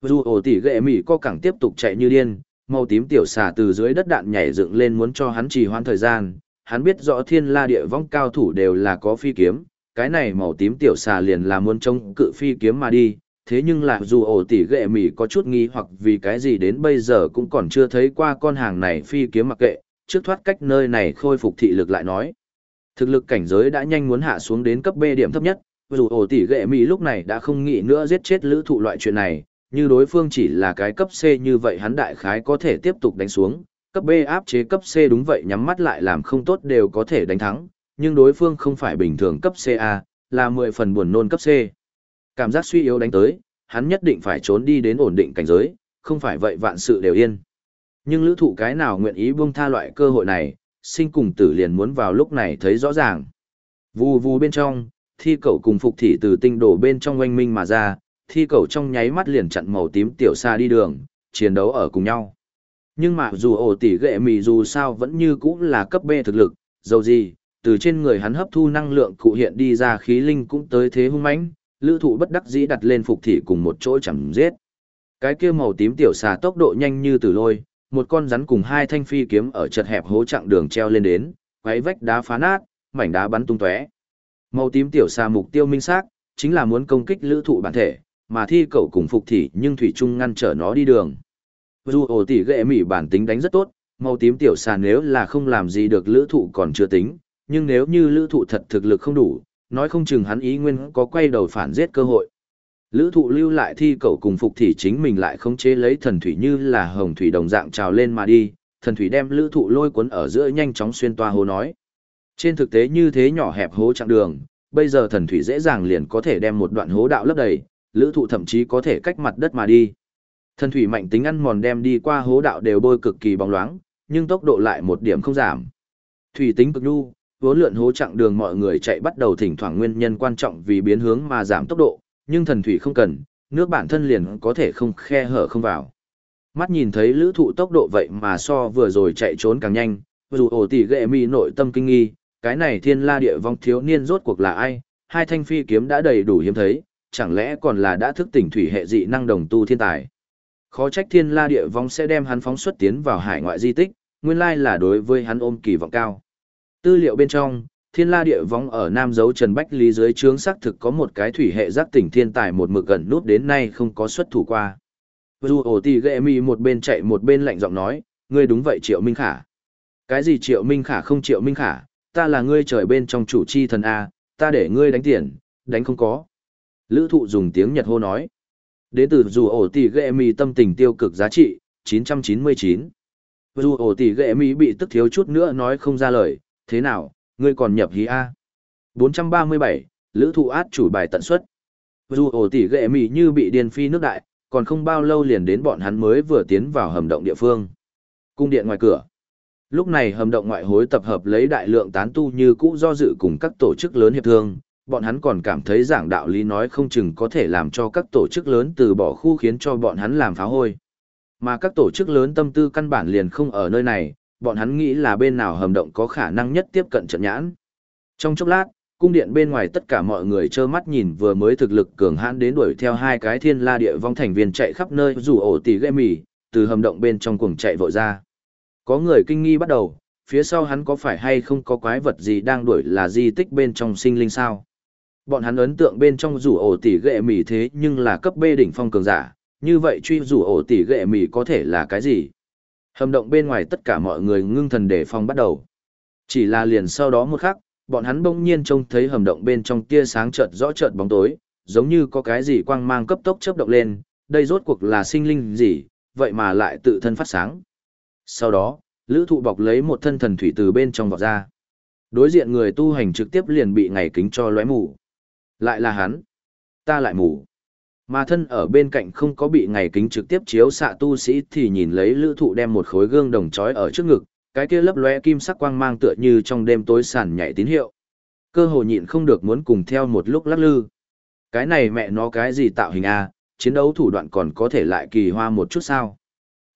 Dù ổ tỷ ghệ mì co cẳng tiếp tục chạy như điên, màu tím tiểu xà từ dưới đất đạn nhảy dựng lên muốn cho hắn trì hoãn thời gian. Hắn biết rõ thiên la địa vong cao thủ đều là có phi kiếm, cái này màu tím tiểu xà liền là muốn chống cự phi kiếm mà đi, thế nhưng là dù ổ tỷ ghệ mỉ có chút nghi hoặc vì cái gì đến bây giờ cũng còn chưa thấy qua con hàng này phi kiếm mặc kệ, trước thoát cách nơi này khôi phục thị lực lại nói. Thực lực cảnh giới đã nhanh muốn hạ xuống đến cấp B điểm thấp nhất, dù ổ tỷ ghệ mỉ lúc này đã không nghĩ nữa giết chết lữ thụ loại chuyện này, như đối phương chỉ là cái cấp C như vậy hắn đại khái có thể tiếp tục đánh xuống, cấp B áp chế cấp C đúng vậy nhắm mắt lại làm không tốt đều có thể đánh thắng, nhưng đối phương không phải bình thường cấp CA, là 10 phần buồn nôn cấp C. Cảm giác suy yếu đánh tới, hắn nhất định phải trốn đi đến ổn định cảnh giới, không phải vậy vạn sự đều yên. Nhưng lữ thụ cái nào nguyện ý buông tha loại cơ hội này, sinh cùng tử liền muốn vào lúc này thấy rõ ràng. Vù vù bên trong, thi cậu cùng phục thị từ tinh đổ bên trong oanh minh mà ra, thi cậu trong nháy mắt liền chặn màu tím tiểu xa đi đường, chiến đấu ở cùng nhau. Nhưng mà dù ổ tỷ ghệ mì dù sao vẫn như cũng là cấp B thực lực, dầu gì, từ trên người hắn hấp thu năng lượng cụ hiện đi ra khí linh cũng tới thế hung mãnh, lữ thụ bất đắc dĩ đặt lên phục thị cùng một chỗ chẳng giết. Cái kia màu tím tiểu xà tốc độ nhanh như tử lôi, một con rắn cùng hai thanh phi kiếm ở chật hẹp hố chặng đường treo lên đến, quấy vách đá phá nát, mảnh đá bắn tung tóe. Màu tím tiểu xà mục tiêu minh xác, chính là muốn công kích lữ thụ bản thể, mà thi cậu cùng phục thị nhưng thủy chung ngăn trở nó đi đường. Dù ổ tỷ ghệ mỉ bản tính đánh rất tốt, màu tím tiểu xà nếu là không làm gì được lữ thụ còn chưa tính, nhưng nếu như lữ thụ thật thực lực không đủ, nói không chừng hắn ý nguyên có quay đầu phản giết cơ hội. Lữ thụ lưu lại thi cầu cùng phục thì chính mình lại không chế lấy thần thủy như là hồng thủy đồng dạng trào lên mà đi, thần thủy đem lữ thụ lôi cuốn ở giữa nhanh chóng xuyên toa hố nói. Trên thực tế như thế nhỏ hẹp hố chặng đường, bây giờ thần thủy dễ dàng liền có thể đem một đoạn hố đạo lấp đầy, lữ thụ thậm chí có thể cách mặt đất mà đi. Thần thủy mạnh tính ăn mòn đem đi qua hố đạo đều bôi cực kỳ bóng loáng, nhưng tốc độ lại một điểm không giảm. Thủy tính cực nhu, vốn lượn hố chặng đường mọi người chạy bắt đầu thỉnh thoảng nguyên nhân quan trọng vì biến hướng mà giảm tốc độ, nhưng thần thủy không cần, nước bản thân liền có thể không khe hở không vào. Mắt nhìn thấy lữ thụ tốc độ vậy mà so vừa rồi chạy trốn càng nhanh, dù ổ tỷ ghệ mi nội tâm kinh nghi, cái này thiên la địa vong thiếu niên rốt cuộc là ai, hai thanh phi kiếm đã đầy đủ hiếm thấy, chẳng lẽ còn là đã thức tỉnh thủy hệ dị năng đồng tu thiên tài. Khó trách thiên la địa vong sẽ đem hắn phóng xuất tiến vào hải ngoại di tích, nguyên lai là đối với hắn ôm kỳ vọng cao. Tư liệu bên trong, thiên la địa vong ở nam dấu trần bách lý dưới trướng xác thực có một cái thủy hệ giác tỉnh thiên tài một mực gần nút đến nay không có xuất thủ qua. Dù ổ tì ghệ mi một bên chạy một bên lạnh giọng nói, ngươi đúng vậy triệu minh khả. Cái gì triệu minh khả không triệu minh khả, ta là ngươi trời bên trong chủ chi thần A, ta để ngươi đánh tiền, đánh không có. Lữ thụ dùng tiếng Nhật hô nói. Đến từ dù ổ tỷ ghệ mì tâm tình tiêu cực giá trị, 999. Dù ổ tỷ ghệ mì bị tức thiếu chút nữa nói không ra lời, thế nào, ngươi còn nhập hí A. 437, lữ thụ át chủ bài tận suất. Dù ổ tỷ ghệ mì như bị điên phi nước đại, còn không bao lâu liền đến bọn hắn mới vừa tiến vào hầm động địa phương. Cung điện ngoài cửa. Lúc này hầm động ngoại hối tập hợp lấy đại lượng tán tu như cũ do dự cùng các tổ chức lớn hiệp thương, bọn hắn còn cảm thấy giảng đạo lý nói không chừng có thể làm cho các tổ chức lớn từ bỏ khu khiến cho bọn hắn làm phá hôi. Mà các tổ chức lớn tâm tư căn bản liền không ở nơi này, bọn hắn nghĩ là bên nào hầm động có khả năng nhất tiếp cận trận nhãn. Trong chốc lát, cung điện bên ngoài tất cả mọi người trơ mắt nhìn vừa mới thực lực cường hãn đến đuổi theo hai cái thiên la địa vong thành viên chạy khắp nơi rủ ổ tỉ gây mì, từ hầm động bên trong cuồng chạy vội ra. Có người kinh nghi bắt đầu, phía sau hắn có phải hay không có quái vật gì đang đuổi là di tích bên trong sinh linh sao? Bọn hắn ấn tượng bên trong rủ ổ tỉ gệ mì thế nhưng là cấp B đỉnh phong cường giả, như vậy truy rủ ổ tỉ gệ mì có thể là cái gì? Hầm động bên ngoài tất cả mọi người ngưng thần để phòng bắt đầu. Chỉ là liền sau đó một khắc, bọn hắn bỗng nhiên trông thấy hầm động bên trong tia sáng chợt rõ chợt bóng tối, giống như có cái gì quang mang cấp tốc chớp động lên, đây rốt cuộc là sinh linh gì, vậy mà lại tự thân phát sáng. Sau đó, lữ thụ bọc lấy một thân thần thủy từ bên trong vọt ra. Đối diện người tu hành trực tiếp liền bị ngày kính cho lóe mù. Lại là hắn. Ta lại mù. Mà thân ở bên cạnh không có bị ngày kính trực tiếp chiếu xạ tu sĩ thì nhìn lấy lữ thụ đem một khối gương đồng chói ở trước ngực, cái kia lấp lóe kim sắc quang mang tựa như trong đêm tối sàn nhảy tín hiệu. Cơ hồ nhịn không được muốn cùng theo một lúc lắc lư. Cái này mẹ nó cái gì tạo hình a, chiến đấu thủ đoạn còn có thể lại kỳ hoa một chút sao?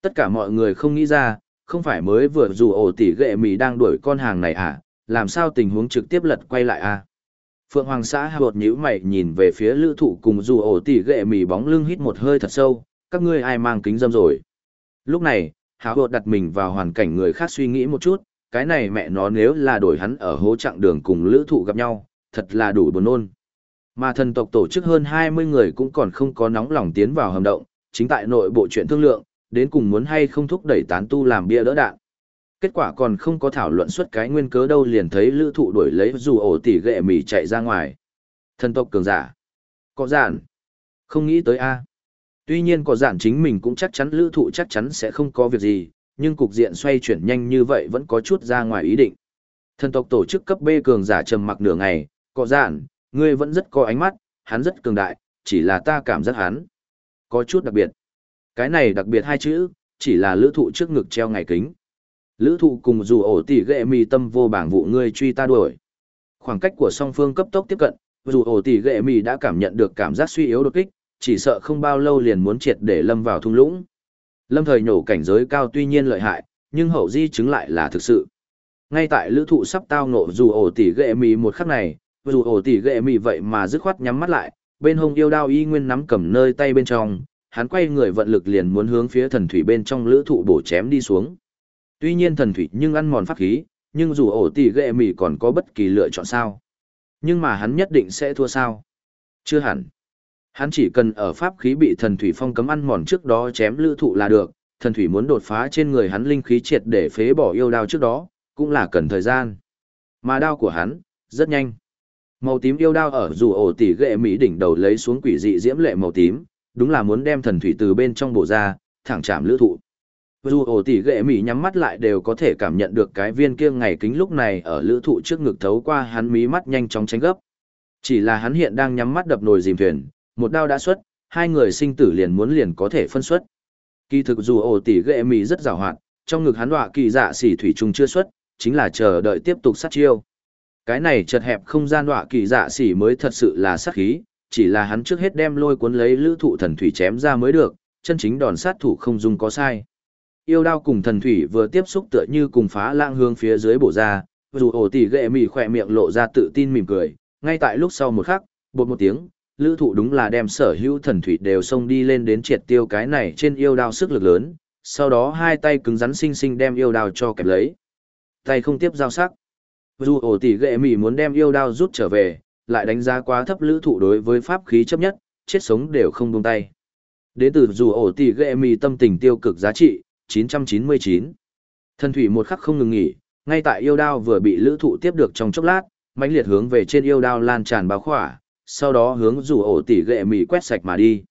Tất cả mọi người không nghĩ ra, không phải mới vừa dù ổ tỷ ghệ mì đang đuổi con hàng này à, làm sao tình huống trực tiếp lật quay lại à? Phượng Hoàng xã hột bột nhíu mày nhìn về phía lữ thụ cùng dù ổ tỷ ghệ mì bóng lưng hít một hơi thật sâu, các ngươi ai mang kính dâm rồi. Lúc này, hạ hột đặt mình vào hoàn cảnh người khác suy nghĩ một chút, cái này mẹ nó nếu là đổi hắn ở hố chặng đường cùng lữ thụ gặp nhau, thật là đủ buồn nôn. Mà thần tộc tổ chức hơn 20 người cũng còn không có nóng lòng tiến vào hầm động, chính tại nội bộ chuyện thương lượng, đến cùng muốn hay không thúc đẩy tán tu làm bia đỡ đạn. Kết quả còn không có thảo luận suốt cái nguyên cớ đâu liền thấy lữ thụ đuổi lấy dù ổ tỉ ghệ mỉ chạy ra ngoài. Thần tộc cường giả. Có giản. Không nghĩ tới A. Tuy nhiên có giản chính mình cũng chắc chắn lữ thụ chắc chắn sẽ không có việc gì, nhưng cục diện xoay chuyển nhanh như vậy vẫn có chút ra ngoài ý định. Thần tộc tổ chức cấp B cường giả trầm mặc nửa ngày, có giản, ngươi vẫn rất có ánh mắt, hắn rất cường đại, chỉ là ta cảm giác hắn. Có chút đặc biệt. Cái này đặc biệt hai chữ, chỉ là lữ thụ trước ngực treo ngày kính. Lữ thụ cùng dù ổ tỷ ghệ mì tâm vô bảng vụ ngươi truy ta đuổi. Khoảng cách của song phương cấp tốc tiếp cận, dù ổ tỷ ghệ mì đã cảm nhận được cảm giác suy yếu đột kích, chỉ sợ không bao lâu liền muốn triệt để lâm vào thung lũng. Lâm thời nhổ cảnh giới cao tuy nhiên lợi hại, nhưng hậu di chứng lại là thực sự. Ngay tại lữ thụ sắp tao ngộ dù ổ tỷ ghệ mì một khắc này, dù ổ tỷ ghệ mì vậy mà dứt khoát nhắm mắt lại, bên hông yêu đao y nguyên nắm cầm nơi tay bên trong, hắn quay người vận lực liền muốn hướng phía thần thủy bên trong lữ thụ bổ chém đi xuống. Tuy nhiên thần thủy nhưng ăn mòn pháp khí, nhưng dù ổ tỷ ghệ mỉ còn có bất kỳ lựa chọn sao. Nhưng mà hắn nhất định sẽ thua sao? Chưa hẳn. Hắn chỉ cần ở pháp khí bị thần thủy phong cấm ăn mòn trước đó chém lữ thụ là được, thần thủy muốn đột phá trên người hắn linh khí triệt để phế bỏ yêu đao trước đó, cũng là cần thời gian. Mà đao của hắn, rất nhanh. Màu tím yêu đao ở dù ổ tỷ ghệ mỹ đỉnh đầu lấy xuống quỷ dị diễm lệ màu tím, đúng là muốn đem thần thủy từ bên trong bổ ra, thẳng chạm lữ thụ. Dù ổ tỷ ghệ mỹ nhắm mắt lại đều có thể cảm nhận được cái viên kia ngày kính lúc này ở lữ thụ trước ngực thấu qua hắn mí mắt nhanh chóng tránh gấp. Chỉ là hắn hiện đang nhắm mắt đập nồi dìm thuyền, một đao đã xuất, hai người sinh tử liền muốn liền có thể phân xuất. Kỳ thực dù ổ tỷ ghệ mỹ rất rào hoạt, trong ngực hắn đọa kỳ dạ xỉ thủy trùng chưa xuất, chính là chờ đợi tiếp tục sát chiêu. Cái này chật hẹp không gian đọa kỳ dạ xỉ mới thật sự là sát khí, chỉ là hắn trước hết đem lôi cuốn lấy lữ thụ thần thủy chém ra mới được, chân chính đòn sát thủ không dùng có sai. Yêu đao cùng thần thủy vừa tiếp xúc tựa như cùng phá lang hương phía dưới bổ ra, dù ổ tỷ ghệ Mỉ khỏe miệng lộ ra tự tin mỉm cười, ngay tại lúc sau một khắc, bột một tiếng, lữ thụ đúng là đem sở hữu thần thủy đều xông đi lên đến triệt tiêu cái này trên yêu đao sức lực lớn, sau đó hai tay cứng rắn xinh xinh đem yêu đao cho kẹp lấy. Tay không tiếp giao sắc. Dù ổ tỷ ghệ Mỉ muốn đem yêu đao rút trở về, lại đánh giá quá thấp lữ thụ đối với pháp khí chấp nhất, chết sống đều không buông tay. Đến từ dù ổ tỷ ghệ Mỉ tâm tình tiêu cực giá trị, 999. Thần thủy một khắc không ngừng nghỉ, ngay tại yêu đao vừa bị lữ thụ tiếp được trong chốc lát, mãnh liệt hướng về trên yêu đao lan tràn bao khỏa, sau đó hướng dù ổ tỷ gệ mì quét sạch mà đi.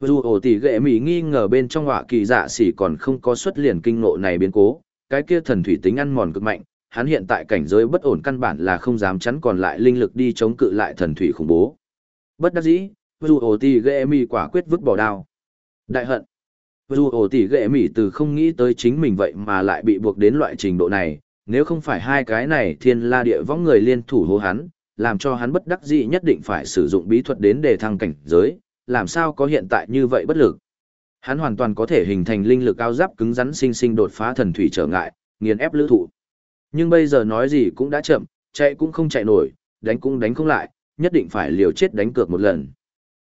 Dù ổ tỷ gệ mì nghi ngờ bên trong họa kỳ dạ xỉ còn không có xuất liền kinh ngộ này biến cố, cái kia thần thủy tính ăn mòn cực mạnh, hắn hiện tại cảnh giới bất ổn căn bản là không dám chắn còn lại linh lực đi chống cự lại thần thủy khủng bố. Bất đắc dĩ, dù ổ tỷ gệ mì quả quyết vứt bỏ đao. Đại hận. Dù ổ tỷ ghệ mỉ từ không nghĩ tới chính mình vậy mà lại bị buộc đến loại trình độ này, nếu không phải hai cái này thiên la địa võng người liên thủ hô hắn, làm cho hắn bất đắc dĩ nhất định phải sử dụng bí thuật đến để thăng cảnh giới, làm sao có hiện tại như vậy bất lực. Hắn hoàn toàn có thể hình thành linh lực cao giáp cứng rắn sinh sinh đột phá thần thủy trở ngại, nghiền ép lữ thụ. Nhưng bây giờ nói gì cũng đã chậm, chạy cũng không chạy nổi, đánh cũng đánh không lại, nhất định phải liều chết đánh cược một lần.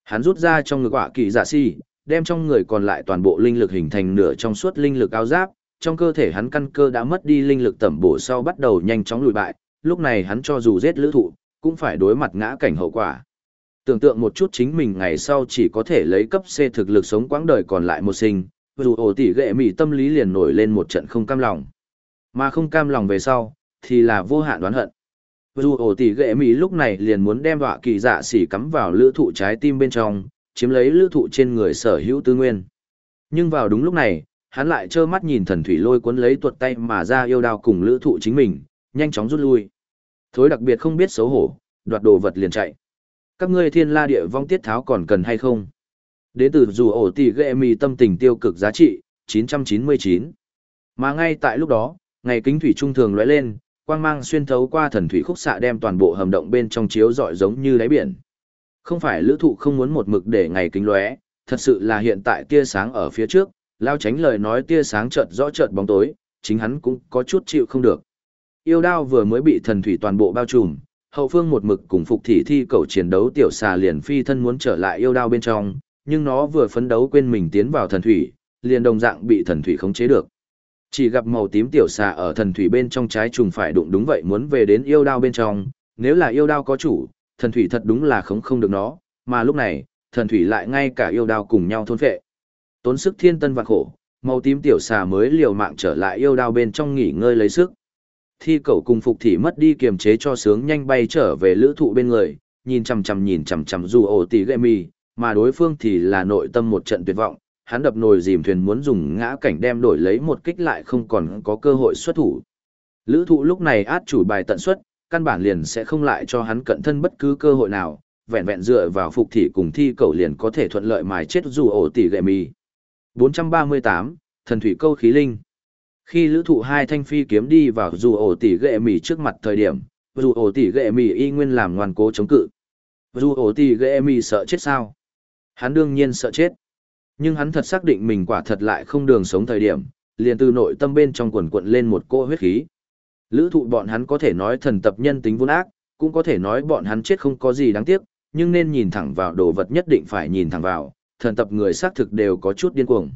Hắn rút ra trong ngực quả kỳ dạ giả si, đem trong người còn lại toàn bộ linh lực hình thành nửa trong suốt linh lực áo giáp, trong cơ thể hắn căn cơ đã mất đi linh lực tẩm bổ sau bắt đầu nhanh chóng lùi bại, lúc này hắn cho dù giết lữ thụ, cũng phải đối mặt ngã cảnh hậu quả. Tưởng tượng một chút chính mình ngày sau chỉ có thể lấy cấp C thực lực sống quãng đời còn lại một sinh, dù ổ tỷ ghệ mỉ tâm lý liền nổi lên một trận không cam lòng. Mà không cam lòng về sau, thì là vô hạn đoán hận. Dù ổ tỷ ghệ mỉ lúc này liền muốn đem họa kỳ dạ xỉ cắm vào lữ thụ trái tim bên trong, chiếm lấy lữ thụ trên người sở hữu tư nguyên. Nhưng vào đúng lúc này, hắn lại trơ mắt nhìn thần thủy lôi cuốn lấy tuột tay mà ra yêu đao cùng lữ thụ chính mình, nhanh chóng rút lui. Thối đặc biệt không biết xấu hổ, đoạt đồ vật liền chạy. Các ngươi thiên la địa vong tiết tháo còn cần hay không? Đế tử dù ổ tỷ ghệ mì tâm tình tiêu cực giá trị, 999. Mà ngay tại lúc đó, ngày kính thủy trung thường lóe lên, quang mang xuyên thấu qua thần thủy khúc xạ đem toàn bộ hầm động bên trong chiếu rọi giống như đáy biển. Không phải lữ thụ không muốn một mực để ngày kính lóe, thật sự là hiện tại tia sáng ở phía trước, lao tránh lời nói tia sáng chợt rõ chợt bóng tối, chính hắn cũng có chút chịu không được. Yêu đao vừa mới bị thần thủy toàn bộ bao trùm, hậu phương một mực cùng phục thị thi cầu chiến đấu tiểu xà liền phi thân muốn trở lại yêu đao bên trong, nhưng nó vừa phấn đấu quên mình tiến vào thần thủy, liền đồng dạng bị thần thủy khống chế được. Chỉ gặp màu tím tiểu xà ở thần thủy bên trong trái trùng phải đụng đúng vậy muốn về đến yêu đao bên trong, nếu là yêu đao có chủ, thần thủy thật đúng là khống không được nó, mà lúc này, thần thủy lại ngay cả yêu đao cùng nhau thôn phệ. Tốn sức thiên tân và khổ, màu tím tiểu xà mới liều mạng trở lại yêu đao bên trong nghỉ ngơi lấy sức. Thi cậu cùng phục thị mất đi kiềm chế cho sướng nhanh bay trở về lữ thụ bên người, nhìn chằm chằm nhìn chằm chằm dù ổ tỷ gệ mì, mà đối phương thì là nội tâm một trận tuyệt vọng, hắn đập nồi dìm thuyền muốn dùng ngã cảnh đem đổi lấy một kích lại không còn có cơ hội xuất thủ. Lữ thụ lúc này át chủ bài tận xuất, căn bản liền sẽ không lại cho hắn cận thân bất cứ cơ hội nào, vẹn vẹn dựa vào phục thị cùng thi cầu liền có thể thuận lợi mài chết dù ổ tỷ gệ mì. 438, Thần Thủy Câu Khí Linh Khi lữ thụ hai thanh phi kiếm đi vào dù ổ tỷ gệ mì trước mặt thời điểm, dù ổ tỷ gệ mì y nguyên làm ngoan cố chống cự. Dù ổ tỷ gệ mì sợ chết sao? Hắn đương nhiên sợ chết. Nhưng hắn thật xác định mình quả thật lại không đường sống thời điểm, liền từ nội tâm bên trong quần quận lên một cô huyết khí. Lữ thụ bọn hắn có thể nói thần tập nhân tính vốn ác, cũng có thể nói bọn hắn chết không có gì đáng tiếc, nhưng nên nhìn thẳng vào đồ vật nhất định phải nhìn thẳng vào, thần tập người xác thực đều có chút điên cuồng.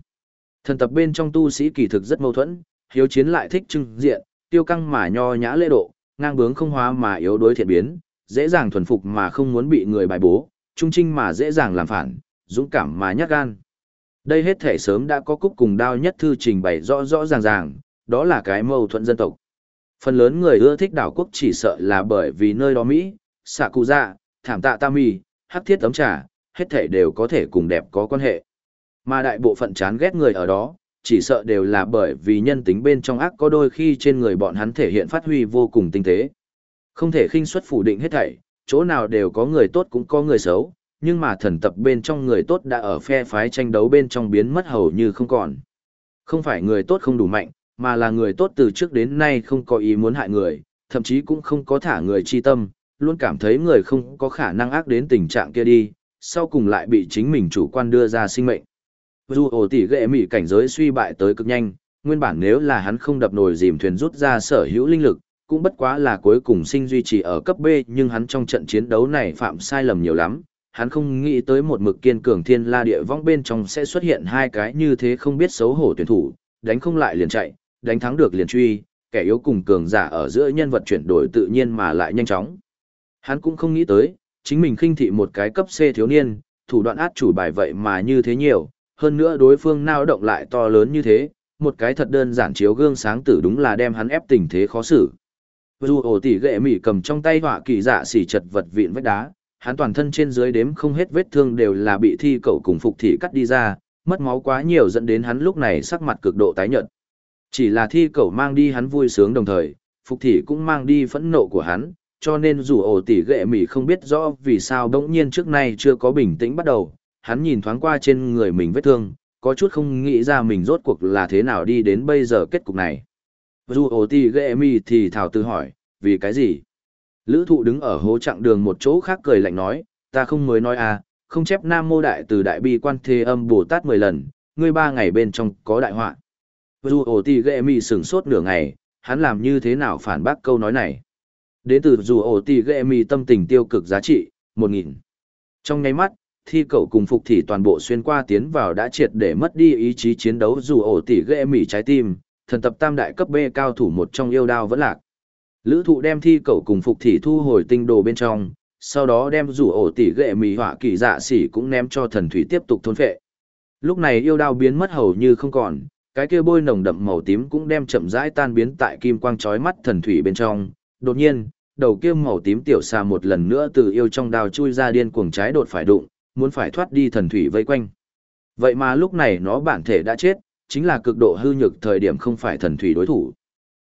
Thần tập bên trong tu sĩ kỳ thực rất mâu thuẫn, hiếu chiến lại thích trưng diện, tiêu căng mà nho nhã lễ độ, ngang bướng không hóa mà yếu đối thiện biến, dễ dàng thuần phục mà không muốn bị người bài bố, trung trinh mà dễ dàng làm phản, dũng cảm mà nhát gan. Đây hết thể sớm đã có cúc cùng đao nhất thư trình bày rõ rõ ràng ràng, đó là cái mâu thuẫn dân tộc. Phần lớn người ưa thích đảo quốc chỉ sợ là bởi vì nơi đó Mỹ, xạ cụ dạ, thảm tạ tam mì, hắc thiết tấm trà, hết thể đều có thể cùng đẹp có quan hệ. Mà đại bộ phận chán ghét người ở đó, chỉ sợ đều là bởi vì nhân tính bên trong ác có đôi khi trên người bọn hắn thể hiện phát huy vô cùng tinh tế. Không thể khinh suất phủ định hết thảy, chỗ nào đều có người tốt cũng có người xấu, nhưng mà thần tập bên trong người tốt đã ở phe phái tranh đấu bên trong biến mất hầu như không còn. Không phải người tốt không đủ mạnh, mà là người tốt từ trước đến nay không có ý muốn hại người, thậm chí cũng không có thả người chi tâm, luôn cảm thấy người không có khả năng ác đến tình trạng kia đi, sau cùng lại bị chính mình chủ quan đưa ra sinh mệnh. Dù ổ tỷ ghệ mỉ cảnh giới suy bại tới cực nhanh, nguyên bản nếu là hắn không đập nồi dìm thuyền rút ra sở hữu linh lực, cũng bất quá là cuối cùng sinh duy trì ở cấp B nhưng hắn trong trận chiến đấu này phạm sai lầm nhiều lắm. Hắn không nghĩ tới một mực kiên cường thiên la địa vong bên trong sẽ xuất hiện hai cái như thế không biết xấu hổ tuyển thủ, đánh không lại liền chạy, đánh thắng được liền truy, kẻ yếu cùng cường giả ở giữa nhân vật chuyển đổi tự nhiên mà lại nhanh chóng. Hắn cũng không nghĩ tới, chính mình khinh thị một cái cấp C thiếu niên, thủ đoạn át chủ bài vậy mà như thế nhiều, hơn nữa đối phương nao động lại to lớn như thế, một cái thật đơn giản chiếu gương sáng tử đúng là đem hắn ép tình thế khó xử. Dù ổ tỷ gệ mỉ cầm trong tay họa kỳ dạ xỉ chật vật vịn vách đá, hắn toàn thân trên dưới đếm không hết vết thương đều là bị thi cậu cùng phục thị cắt đi ra, mất máu quá nhiều dẫn đến hắn lúc này sắc mặt cực độ tái nhợt. Chỉ là thi cậu mang đi hắn vui sướng đồng thời, phục thị cũng mang đi phẫn nộ của hắn, cho nên dù ổ tỷ ghệ mỉ không biết rõ vì sao đống nhiên trước nay chưa có bình tĩnh bắt đầu, hắn nhìn thoáng qua trên người mình vết thương, có chút không nghĩ ra mình rốt cuộc là thế nào đi đến bây giờ kết cục này. Dù ổ tỷ ghệ mỉ thì thảo tư hỏi, vì cái gì? Lữ thụ đứng ở hố chặng đường một chỗ khác cười lạnh nói, ta không mới nói à, không chép nam mô đại từ đại bi quan thế âm Bồ Tát 10 lần, ngươi ba ngày bên trong có đại họa. Dù ổ tì ghệ mỉ sửng sốt nửa ngày, hắn làm như thế nào phản bác câu nói này. Đến từ dù ổ tì ghệ mì tâm tình tiêu cực giá trị, 1.000. Trong nháy mắt, thi cậu cùng phục thị toàn bộ xuyên qua tiến vào đã triệt để mất đi ý chí chiến đấu dù ổ tỉ ghệ mì trái tim, thần tập tam đại cấp B cao thủ một trong yêu đao vẫn lạc. Lữ thụ đem thi cậu cùng phục thị thu hồi tinh đồ bên trong, sau đó đem rủ ổ tỷ ghệ mì họa kỳ dạ xỉ cũng ném cho thần thủy tiếp tục thôn phệ. Lúc này yêu đao biến mất hầu như không còn, cái kia bôi nồng đậm màu tím cũng đem chậm rãi tan biến tại kim quang chói mắt thần thủy bên trong, Đột nhiên, đầu kia màu tím tiểu xà một lần nữa từ yêu trong đào chui ra điên cuồng trái đột phải đụng, muốn phải thoát đi thần thủy vây quanh. Vậy mà lúc này nó bản thể đã chết, chính là cực độ hư nhược thời điểm không phải thần thủy đối thủ.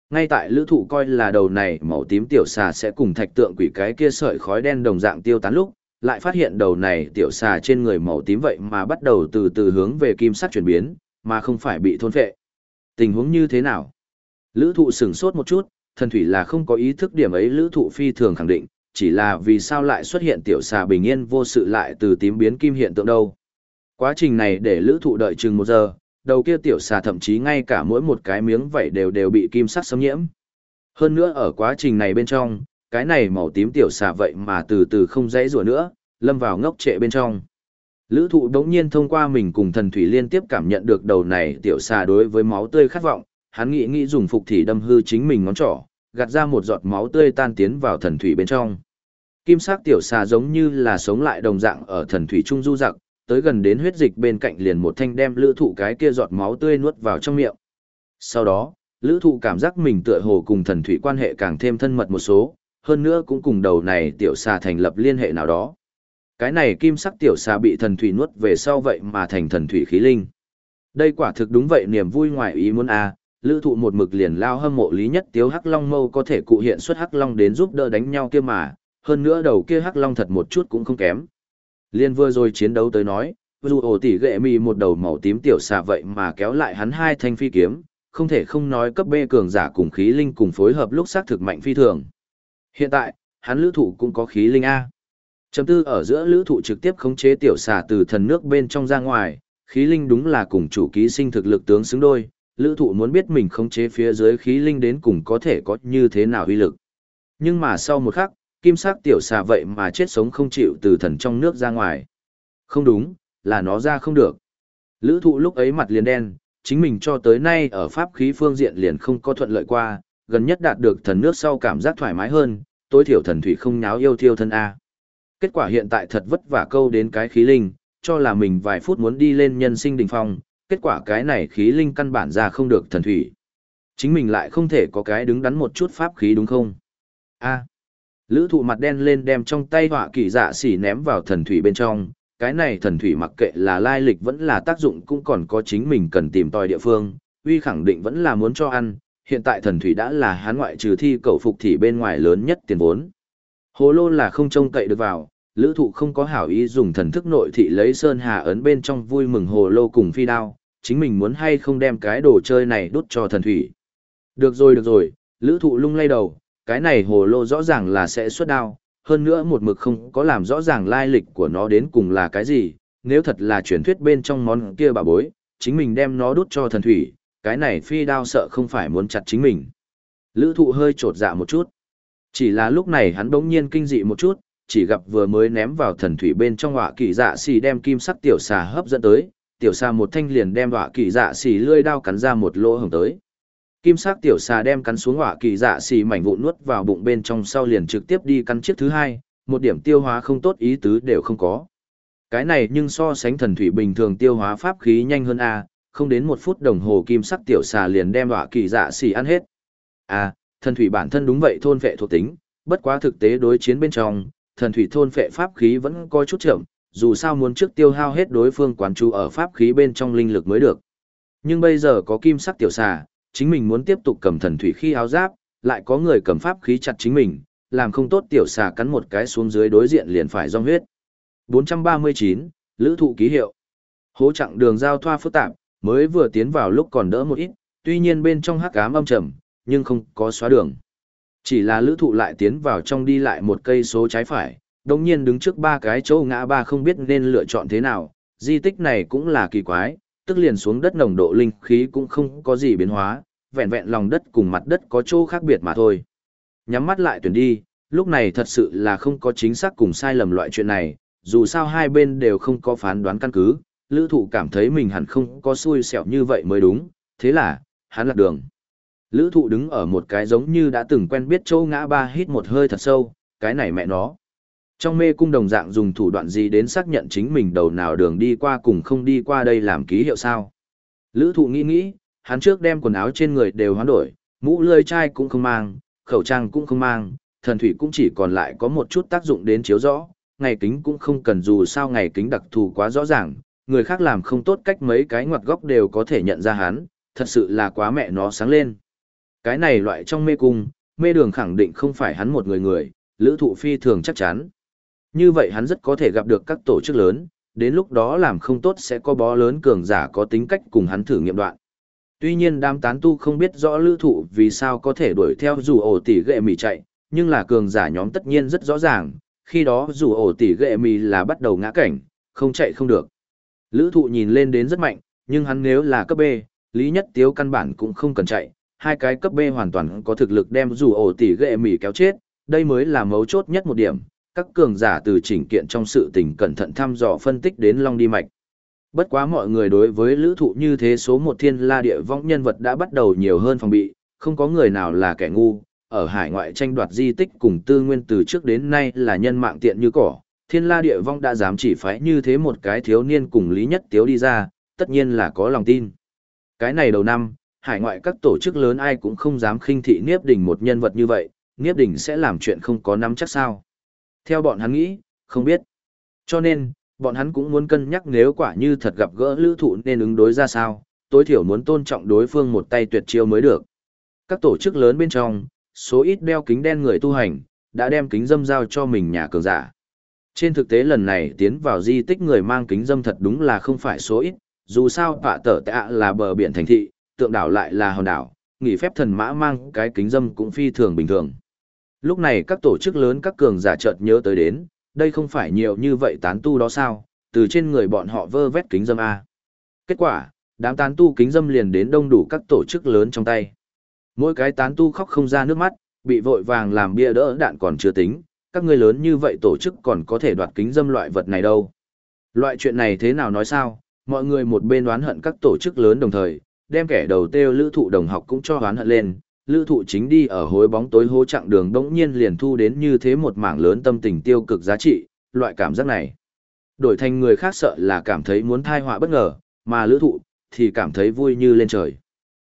Ngay tại lữ thụ coi là đầu này màu tím tiểu xà sẽ cùng thạch tượng quỷ cái kia sợi khói đen đồng dạng tiêu tán lúc, lại phát hiện đầu này tiểu xà trên người màu tím vậy mà bắt đầu từ từ hướng về kim sắc chuyển biến, mà không phải bị thôn phệ. Tình huống như thế nào? Lữ thụ sửng sốt một chút, thần thủy là không có ý thức điểm ấy lữ thụ phi thường khẳng định, chỉ là vì sao lại xuất hiện tiểu xà bình yên vô sự lại từ tím biến kim hiện tượng đâu. Quá trình này để lữ thụ đợi chừng một giờ, đầu kia tiểu xà thậm chí ngay cả mỗi một cái miếng vảy đều đều bị kim sắc xâm nhiễm. Hơn nữa ở quá trình này bên trong, cái này màu tím tiểu xà vậy mà từ từ không dãy rùa nữa, lâm vào ngốc trệ bên trong. Lữ thụ đống nhiên thông qua mình cùng thần thủy liên tiếp cảm nhận được đầu này tiểu xà đối với máu tươi khát vọng, hắn nghĩ nghĩ dùng phục thì đâm hư chính mình ngón trỏ, gạt ra một giọt máu tươi tan tiến vào thần thủy bên trong. Kim sắc tiểu xà giống như là sống lại đồng dạng ở thần thủy trung du dặc, tới gần đến huyết dịch bên cạnh liền một thanh đem lữ thụ cái kia giọt máu tươi nuốt vào trong miệng. Sau đó, lữ thụ cảm giác mình tựa hồ cùng thần thủy quan hệ càng thêm thân mật một số, hơn nữa cũng cùng đầu này tiểu xà thành lập liên hệ nào đó. Cái này kim sắc tiểu xà bị thần thủy nuốt về sau vậy mà thành thần thủy khí linh. Đây quả thực đúng vậy niềm vui ngoài ý muốn a lữ thụ một mực liền lao hâm mộ lý nhất tiếu hắc long mâu có thể cụ hiện xuất hắc long đến giúp đỡ đánh nhau kia mà, hơn nữa đầu kia hắc long thật một chút cũng không kém. Liên vừa rồi chiến đấu tới nói, dù ổ tỷ gệ mì một đầu màu tím tiểu xà vậy mà kéo lại hắn hai thanh phi kiếm, không thể không nói cấp B cường giả cùng khí linh cùng phối hợp lúc xác thực mạnh phi thường. Hiện tại, hắn lữ thụ cũng có khí linh A. Chấm tư ở giữa lữ thụ trực tiếp khống chế tiểu xà từ thần nước bên trong ra ngoài, khí linh đúng là cùng chủ ký sinh thực lực tướng xứng đôi, lữ thụ muốn biết mình khống chế phía dưới khí linh đến cùng có thể có như thế nào uy lực. Nhưng mà sau một khắc, kim sắc tiểu xà vậy mà chết sống không chịu từ thần trong nước ra ngoài. Không đúng, là nó ra không được. Lữ thụ lúc ấy mặt liền đen, chính mình cho tới nay ở pháp khí phương diện liền không có thuận lợi qua, gần nhất đạt được thần nước sau cảm giác thoải mái hơn, tối thiểu thần thủy không nháo yêu thiêu thân A. Kết quả hiện tại thật vất vả câu đến cái khí linh, cho là mình vài phút muốn đi lên nhân sinh đỉnh phong, kết quả cái này khí linh căn bản ra không được thần thủy. Chính mình lại không thể có cái đứng đắn một chút pháp khí đúng không? A. Lữ thụ mặt đen lên đem trong tay họa kỳ dạ xỉ ném vào thần thủy bên trong, cái này thần thủy mặc kệ là lai lịch vẫn là tác dụng cũng còn có chính mình cần tìm tòi địa phương, uy khẳng định vẫn là muốn cho ăn, hiện tại thần thủy đã là hán ngoại trừ thi cầu phục thì bên ngoài lớn nhất tiền vốn. Hồ lô là không trông cậy được vào, lữ thụ không có hảo ý dùng thần thức nội thị lấy sơn hà ấn bên trong vui mừng hồ lô cùng phi đao, chính mình muốn hay không đem cái đồ chơi này đút cho thần thủy. Được rồi được rồi, lữ thụ lung lay đầu, cái này hồ lô rõ ràng là sẽ xuất đao, hơn nữa một mực không có làm rõ ràng lai lịch của nó đến cùng là cái gì, nếu thật là truyền thuyết bên trong món kia bà bối, chính mình đem nó đút cho thần thủy, cái này phi đao sợ không phải muốn chặt chính mình. Lữ thụ hơi trột dạ một chút. Chỉ là lúc này hắn bỗng nhiên kinh dị một chút, chỉ gặp vừa mới ném vào thần thủy bên trong họa kỳ dạ xì đem kim sắc tiểu xà hấp dẫn tới, tiểu xà một thanh liền đem họa kỳ dạ xì lươi đao cắn ra một lỗ hồng tới. Kim sắc tiểu xà đem cắn xuống họa kỳ dạ xì mảnh vụn nuốt vào bụng bên trong sau liền trực tiếp đi cắn chiếc thứ hai, một điểm tiêu hóa không tốt ý tứ đều không có. Cái này nhưng so sánh thần thủy bình thường tiêu hóa pháp khí nhanh hơn a, không đến một phút đồng hồ kim sắc tiểu xà liền đem họa kỳ dạ xì ăn hết. A, thần thủy bản thân đúng vậy thôn vệ thuộc tính, bất quá thực tế đối chiến bên trong, thần thủy thôn vệ pháp khí vẫn có chút chậm, dù sao muốn trước tiêu hao hết đối phương quán chú ở pháp khí bên trong linh lực mới được. Nhưng bây giờ có kim sắc tiểu xà, chính mình muốn tiếp tục cầm thần thủy khi áo giáp, lại có người cầm pháp khí chặt chính mình, làm không tốt tiểu xà cắn một cái xuống dưới đối diện liền phải rong huyết. 439, Lữ thụ ký hiệu. Hố chặng đường giao thoa phức tạp, mới vừa tiến vào lúc còn đỡ một ít, tuy nhiên bên trong hắc ám âm trầm, nhưng không có xóa đường. Chỉ là lữ thụ lại tiến vào trong đi lại một cây số trái phải, đồng nhiên đứng trước ba cái chỗ ngã ba không biết nên lựa chọn thế nào, di tích này cũng là kỳ quái, tức liền xuống đất nồng độ linh khí cũng không có gì biến hóa, vẹn vẹn lòng đất cùng mặt đất có chỗ khác biệt mà thôi. Nhắm mắt lại tuyển đi, lúc này thật sự là không có chính xác cùng sai lầm loại chuyện này, dù sao hai bên đều không có phán đoán căn cứ, lữ thụ cảm thấy mình hẳn không có xui xẻo như vậy mới đúng, thế là, hắn lạc đường. Lữ thụ đứng ở một cái giống như đã từng quen biết châu ngã ba hít một hơi thật sâu, cái này mẹ nó. Trong mê cung đồng dạng dùng thủ đoạn gì đến xác nhận chính mình đầu nào đường đi qua cùng không đi qua đây làm ký hiệu sao. Lữ thụ nghĩ nghĩ, hắn trước đem quần áo trên người đều hoán đổi, mũ lươi chai cũng không mang, khẩu trang cũng không mang, thần thủy cũng chỉ còn lại có một chút tác dụng đến chiếu rõ, ngày kính cũng không cần dù sao ngày kính đặc thù quá rõ ràng, người khác làm không tốt cách mấy cái ngoặt góc đều có thể nhận ra hắn, thật sự là quá mẹ nó sáng lên. Cái này loại trong mê cung, mê đường khẳng định không phải hắn một người người, lữ thụ phi thường chắc chắn. Như vậy hắn rất có thể gặp được các tổ chức lớn, đến lúc đó làm không tốt sẽ có bó lớn cường giả có tính cách cùng hắn thử nghiệm đoạn. Tuy nhiên đám tán tu không biết rõ lữ thụ vì sao có thể đuổi theo dù ổ tỷ ghệ mì chạy, nhưng là cường giả nhóm tất nhiên rất rõ ràng, khi đó dù ổ tỷ ghệ mì là bắt đầu ngã cảnh, không chạy không được. Lữ thụ nhìn lên đến rất mạnh, nhưng hắn nếu là cấp B, Lý Nhất Tiếu căn bản cũng không cần chạy, hai cái cấp B hoàn toàn có thực lực đem dù ổ tỷ ghệ mỉ kéo chết, đây mới là mấu chốt nhất một điểm, các cường giả từ chỉnh kiện trong sự tình cẩn thận thăm dò phân tích đến long đi mạch. Bất quá mọi người đối với lữ thụ như thế số một thiên la địa vong nhân vật đã bắt đầu nhiều hơn phòng bị, không có người nào là kẻ ngu, ở hải ngoại tranh đoạt di tích cùng tư nguyên từ trước đến nay là nhân mạng tiện như cỏ, thiên la địa vong đã dám chỉ phái như thế một cái thiếu niên cùng lý nhất tiếu đi ra, tất nhiên là có lòng tin. Cái này đầu năm, hải ngoại các tổ chức lớn ai cũng không dám khinh thị Niếp Đình một nhân vật như vậy, Niếp Đình sẽ làm chuyện không có nắm chắc sao. Theo bọn hắn nghĩ, không biết. Cho nên, bọn hắn cũng muốn cân nhắc nếu quả như thật gặp gỡ lữ thụ nên ứng đối ra sao, tối thiểu muốn tôn trọng đối phương một tay tuyệt chiêu mới được. Các tổ chức lớn bên trong, số ít đeo kính đen người tu hành, đã đem kính dâm giao cho mình nhà cường giả. Trên thực tế lần này tiến vào di tích người mang kính dâm thật đúng là không phải số ít, dù sao bạ tở tạ là bờ biển thành thị, tượng đảo lại là hòn đảo, nghỉ phép thần mã mang cái kính dâm cũng phi thường bình thường. Lúc này các tổ chức lớn các cường giả chợt nhớ tới đến, đây không phải nhiều như vậy tán tu đó sao, từ trên người bọn họ vơ vét kính dâm A. Kết quả, đám tán tu kính dâm liền đến đông đủ các tổ chức lớn trong tay. Mỗi cái tán tu khóc không ra nước mắt, bị vội vàng làm bia đỡ đạn còn chưa tính, các người lớn như vậy tổ chức còn có thể đoạt kính dâm loại vật này đâu. Loại chuyện này thế nào nói sao, mọi người một bên đoán hận các tổ chức lớn đồng thời, đem kẻ đầu têu lữ thụ đồng học cũng cho hoán hận lên, lữ thụ chính đi ở hối bóng tối hố chặng đường đống nhiên liền thu đến như thế một mảng lớn tâm tình tiêu cực giá trị, loại cảm giác này. Đổi thành người khác sợ là cảm thấy muốn thai họa bất ngờ, mà lữ thụ, thì cảm thấy vui như lên trời.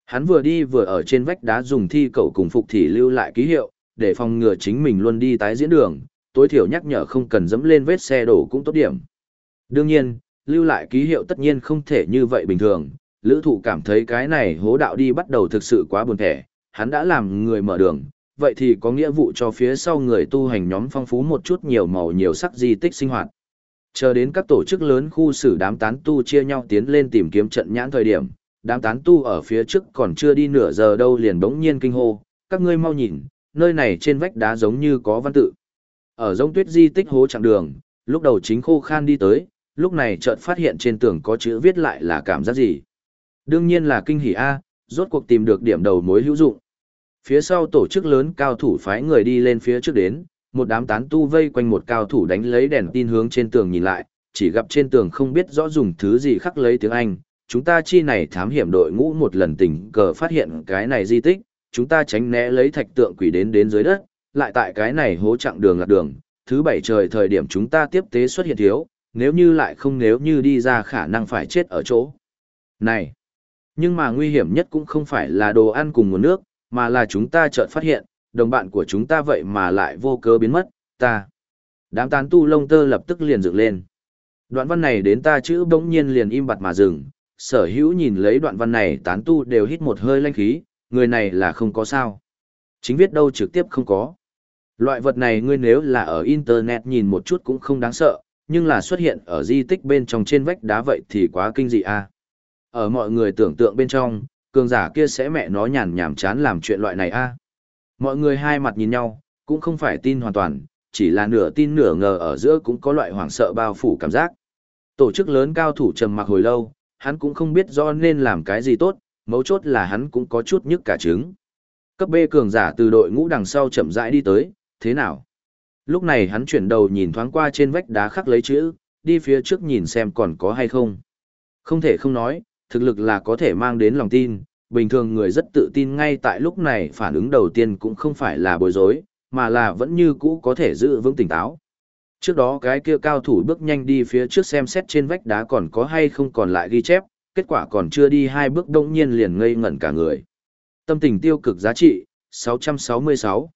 Hắn vừa đi vừa ở trên vách đá dùng thi cầu cùng phục thì lưu lại ký hiệu, để phòng ngừa chính mình luôn đi tái diễn đường, tối thiểu nhắc nhở không cần dẫm lên vết xe đổ cũng tốt điểm. Đương nhiên, lưu lại ký hiệu tất nhiên không thể như vậy bình thường, lữ thụ cảm thấy cái này hố đạo đi bắt đầu thực sự quá buồn thẻ, hắn đã làm người mở đường, vậy thì có nghĩa vụ cho phía sau người tu hành nhóm phong phú một chút nhiều màu nhiều sắc di tích sinh hoạt. Chờ đến các tổ chức lớn khu xử đám tán tu chia nhau tiến lên tìm kiếm trận nhãn thời điểm, đám tán tu ở phía trước còn chưa đi nửa giờ đâu liền bỗng nhiên kinh hô, các ngươi mau nhìn, nơi này trên vách đá giống như có văn tự. Ở giống tuyết di tích hố chặng đường, lúc đầu chính khô khan đi tới, lúc này chợt phát hiện trên tường có chữ viết lại là cảm giác gì. Đương nhiên là kinh hỉ A, rốt cuộc tìm được điểm đầu mối hữu dụng. Phía sau tổ chức lớn cao thủ phái người đi lên phía trước đến, một đám tán tu vây quanh một cao thủ đánh lấy đèn tin hướng trên tường nhìn lại, chỉ gặp trên tường không biết rõ dùng thứ gì khắc lấy tiếng Anh. Chúng ta chi này thám hiểm đội ngũ một lần tình cờ phát hiện cái này di tích, chúng ta tránh né lấy thạch tượng quỷ đến đến dưới đất, lại tại cái này hố chặng đường lạc đường, thứ bảy trời thời điểm chúng ta tiếp tế xuất hiện thiếu, nếu như lại không nếu như đi ra khả năng phải chết ở chỗ. Này! Nhưng mà nguy hiểm nhất cũng không phải là đồ ăn cùng nguồn nước, mà là chúng ta chợt phát hiện, đồng bạn của chúng ta vậy mà lại vô cớ biến mất, ta. Đám tán tu lông tơ lập tức liền dựng lên. Đoạn văn này đến ta chữ bỗng nhiên liền im bặt mà dừng, sở hữu nhìn lấy đoạn văn này tán tu đều hít một hơi lanh khí, người này là không có sao. Chính viết đâu trực tiếp không có. Loại vật này ngươi nếu là ở internet nhìn một chút cũng không đáng sợ, nhưng là xuất hiện ở di tích bên trong trên vách đá vậy thì quá kinh dị a. Ở mọi người tưởng tượng bên trong, cường giả kia sẽ mẹ nó nhàn nhảm chán làm chuyện loại này a. Mọi người hai mặt nhìn nhau, cũng không phải tin hoàn toàn, chỉ là nửa tin nửa ngờ ở giữa cũng có loại hoảng sợ bao phủ cảm giác. Tổ chức lớn cao thủ trầm mặc hồi lâu, hắn cũng không biết do nên làm cái gì tốt, mấu chốt là hắn cũng có chút nhức cả trứng. Cấp B cường giả từ đội ngũ đằng sau chậm rãi đi tới, thế nào? Lúc này hắn chuyển đầu nhìn thoáng qua trên vách đá khắc lấy chữ, đi phía trước nhìn xem còn có hay không. Không thể không nói, thực lực là có thể mang đến lòng tin, bình thường người rất tự tin ngay tại lúc này phản ứng đầu tiên cũng không phải là bối rối, mà là vẫn như cũ có thể giữ vững tỉnh táo. Trước đó cái kia cao thủ bước nhanh đi phía trước xem xét trên vách đá còn có hay không còn lại ghi chép, kết quả còn chưa đi hai bước đông nhiên liền ngây ngẩn cả người. Tâm tình tiêu cực giá trị, 666.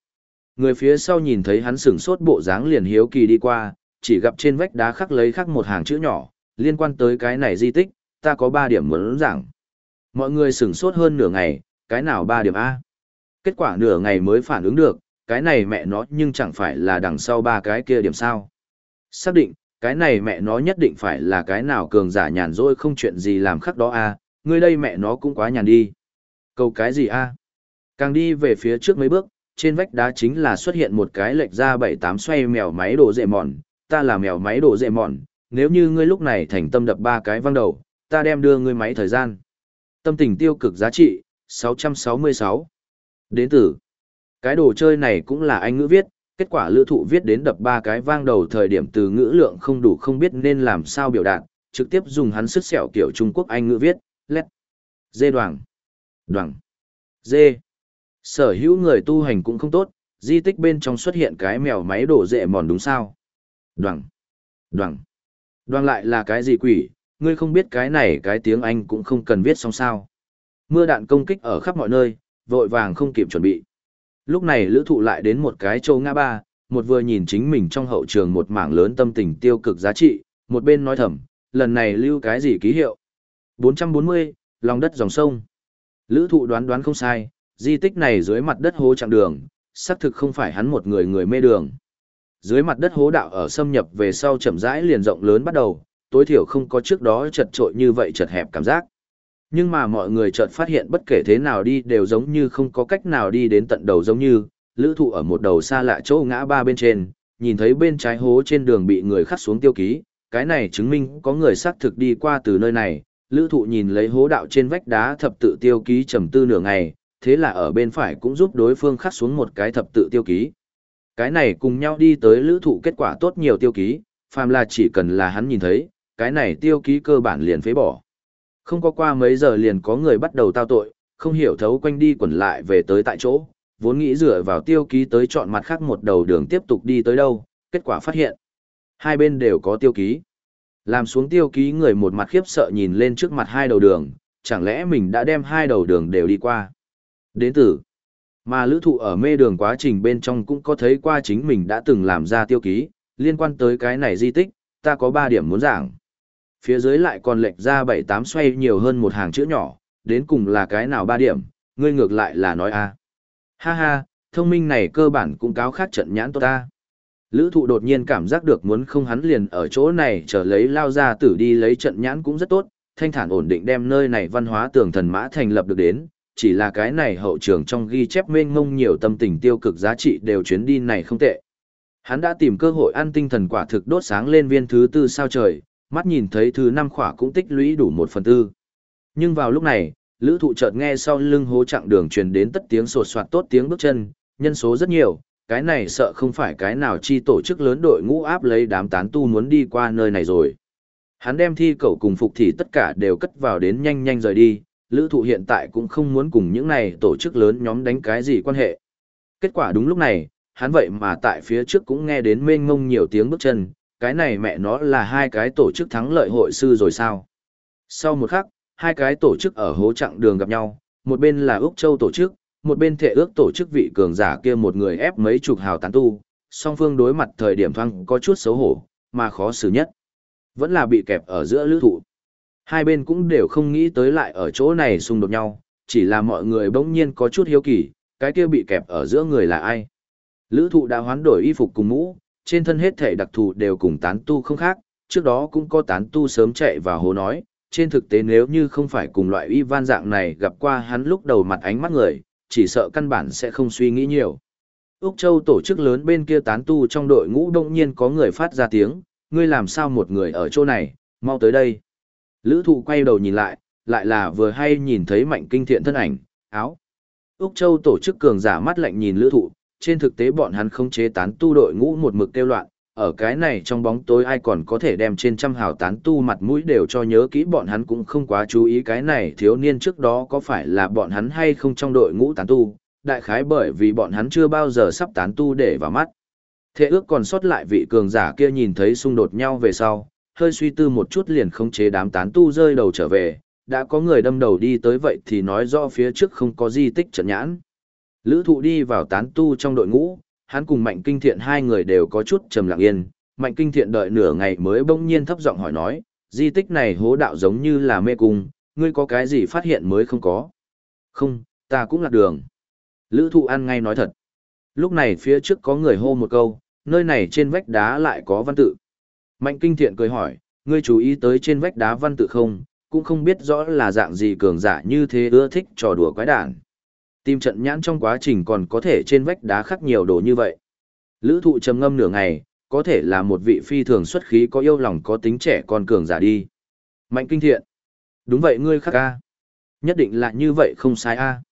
Người phía sau nhìn thấy hắn sửng sốt bộ dáng liền hiếu kỳ đi qua, chỉ gặp trên vách đá khắc lấy khắc một hàng chữ nhỏ, liên quan tới cái này di tích, ta có 3 điểm muốn giảng. Mọi người sửng sốt hơn nửa ngày, cái nào 3 điểm A. Kết quả nửa ngày mới phản ứng được, cái này mẹ nó nhưng chẳng phải là đằng sau ba cái kia điểm sao. Xác định, cái này mẹ nó nhất định phải là cái nào cường giả nhàn rỗi không chuyện gì làm khắc đó a ngươi đây mẹ nó cũng quá nhàn đi. Câu cái gì a Càng đi về phía trước mấy bước, trên vách đá chính là xuất hiện một cái lệch ra bảy tám xoay mèo máy đổ dệ mòn, ta là mèo máy đổ dệ mòn, nếu như ngươi lúc này thành tâm đập ba cái văng đầu, ta đem đưa ngươi máy thời gian. Tâm tình tiêu cực giá trị, 666. Đến từ. Cái đồ chơi này cũng là anh ngữ viết, kết quả lữ thụ viết đến đập ba cái vang đầu thời điểm từ ngữ lượng không đủ không biết nên làm sao biểu đạt, trực tiếp dùng hắn sức sẹo kiểu Trung Quốc anh ngữ viết, lét, dê đoàn, đoàn, dê. Sở hữu người tu hành cũng không tốt, di tích bên trong xuất hiện cái mèo máy đổ dệ mòn đúng sao? Đoàn, đoàn, đoàn lại là cái gì quỷ, ngươi không biết cái này cái tiếng Anh cũng không cần viết xong sao. Mưa đạn công kích ở khắp mọi nơi, vội vàng không kịp chuẩn bị. Lúc này lữ thụ lại đến một cái châu ngã ba, một vừa nhìn chính mình trong hậu trường một mảng lớn tâm tình tiêu cực giá trị, một bên nói thầm, lần này lưu cái gì ký hiệu. 440, lòng đất dòng sông. Lữ thụ đoán đoán không sai, di tích này dưới mặt đất hố chặng đường, xác thực không phải hắn một người người mê đường. Dưới mặt đất hố đạo ở xâm nhập về sau chậm rãi liền rộng lớn bắt đầu, tối thiểu không có trước đó chật trội như vậy chật hẹp cảm giác. Nhưng mà mọi người chợt phát hiện bất kể thế nào đi đều giống như không có cách nào đi đến tận đầu giống như, lữ thụ ở một đầu xa lạ chỗ ngã ba bên trên, nhìn thấy bên trái hố trên đường bị người khắc xuống tiêu ký, cái này chứng minh có người xác thực đi qua từ nơi này, lữ thụ nhìn lấy hố đạo trên vách đá thập tự tiêu ký trầm tư nửa ngày, thế là ở bên phải cũng giúp đối phương khắc xuống một cái thập tự tiêu ký. Cái này cùng nhau đi tới lữ thụ kết quả tốt nhiều tiêu ký, phàm là chỉ cần là hắn nhìn thấy, cái này tiêu ký cơ bản liền phế bỏ. Không có qua mấy giờ liền có người bắt đầu tao tội, không hiểu thấu quanh đi quẩn lại về tới tại chỗ, vốn nghĩ dựa vào tiêu ký tới chọn mặt khác một đầu đường tiếp tục đi tới đâu, kết quả phát hiện. Hai bên đều có tiêu ký. Làm xuống tiêu ký người một mặt khiếp sợ nhìn lên trước mặt hai đầu đường, chẳng lẽ mình đã đem hai đầu đường đều đi qua. Đến từ, mà lữ thụ ở mê đường quá trình bên trong cũng có thấy qua chính mình đã từng làm ra tiêu ký, liên quan tới cái này di tích, ta có 3 điểm muốn giảng. Phía dưới lại còn lệch ra 7-8 xoay nhiều hơn một hàng chữ nhỏ, đến cùng là cái nào ba điểm, ngươi ngược lại là nói a Ha ha, thông minh này cơ bản cũng cáo khác trận nhãn tốt ta. Lữ thụ đột nhiên cảm giác được muốn không hắn liền ở chỗ này trở lấy lao ra tử đi lấy trận nhãn cũng rất tốt, thanh thản ổn định đem nơi này văn hóa tường thần mã thành lập được đến, chỉ là cái này hậu trường trong ghi chép mênh mông nhiều tâm tình tiêu cực giá trị đều chuyến đi này không tệ. Hắn đã tìm cơ hội ăn tinh thần quả thực đốt sáng lên viên thứ tư sao trời, mắt nhìn thấy thứ năm khỏa cũng tích lũy đủ một phần tư. Nhưng vào lúc này, lữ thụ chợt nghe sau lưng hố chặng đường truyền đến tất tiếng sột soạt tốt tiếng bước chân, nhân số rất nhiều, cái này sợ không phải cái nào chi tổ chức lớn đội ngũ áp lấy đám tán tu muốn đi qua nơi này rồi. Hắn đem thi cầu cùng phục thì tất cả đều cất vào đến nhanh nhanh rời đi, lữ thụ hiện tại cũng không muốn cùng những này tổ chức lớn nhóm đánh cái gì quan hệ. Kết quả đúng lúc này, hắn vậy mà tại phía trước cũng nghe đến mênh mông nhiều tiếng bước chân, cái này mẹ nó là hai cái tổ chức thắng lợi hội sư rồi sao. Sau một khắc, hai cái tổ chức ở hố chặng đường gặp nhau, một bên là Úc Châu tổ chức, một bên thể ước tổ chức vị cường giả kia một người ép mấy chục hào tán tu, song phương đối mặt thời điểm thoang có chút xấu hổ, mà khó xử nhất. Vẫn là bị kẹp ở giữa lữ thụ. Hai bên cũng đều không nghĩ tới lại ở chỗ này xung đột nhau, chỉ là mọi người bỗng nhiên có chút hiếu kỳ, cái kia bị kẹp ở giữa người là ai. Lữ thụ đã hoán đổi y phục cùng mũ, trên thân hết thể đặc thù đều cùng tán tu không khác, trước đó cũng có tán tu sớm chạy vào hố nói, trên thực tế nếu như không phải cùng loại y van dạng này gặp qua hắn lúc đầu mặt ánh mắt người, chỉ sợ căn bản sẽ không suy nghĩ nhiều. Úc Châu tổ chức lớn bên kia tán tu trong đội ngũ đông nhiên có người phát ra tiếng, ngươi làm sao một người ở chỗ này, mau tới đây. Lữ thụ quay đầu nhìn lại, lại là vừa hay nhìn thấy mạnh kinh thiện thân ảnh, áo. Úc Châu tổ chức cường giả mắt lạnh nhìn lữ thụ, trên thực tế bọn hắn không chế tán tu đội ngũ một mực tiêu loạn, ở cái này trong bóng tối ai còn có thể đem trên trăm hào tán tu mặt mũi đều cho nhớ kỹ bọn hắn cũng không quá chú ý cái này thiếu niên trước đó có phải là bọn hắn hay không trong đội ngũ tán tu, đại khái bởi vì bọn hắn chưa bao giờ sắp tán tu để vào mắt. Thế ước còn sót lại vị cường giả kia nhìn thấy xung đột nhau về sau, hơi suy tư một chút liền không chế đám tán tu rơi đầu trở về, đã có người đâm đầu đi tới vậy thì nói rõ phía trước không có di tích trận nhãn. Lữ thụ đi vào tán tu trong đội ngũ, hắn cùng Mạnh Kinh Thiện hai người đều có chút trầm lặng yên. Mạnh Kinh Thiện đợi nửa ngày mới bỗng nhiên thấp giọng hỏi nói, di tích này hố đạo giống như là mê cung, ngươi có cái gì phát hiện mới không có? Không, ta cũng lạc đường. Lữ thụ ăn ngay nói thật. Lúc này phía trước có người hô một câu, nơi này trên vách đá lại có văn tự. Mạnh Kinh Thiện cười hỏi, ngươi chú ý tới trên vách đá văn tự không, cũng không biết rõ là dạng gì cường giả như thế ưa thích trò đùa quái đản. Tìm trận nhãn trong quá trình còn có thể trên vách đá khắc nhiều đồ như vậy. Lữ thụ trầm ngâm nửa ngày, có thể là một vị phi thường xuất khí có yêu lòng có tính trẻ con cường giả đi. Mạnh kinh thiện. Đúng vậy ngươi khắc ca. Nhất định là như vậy không sai a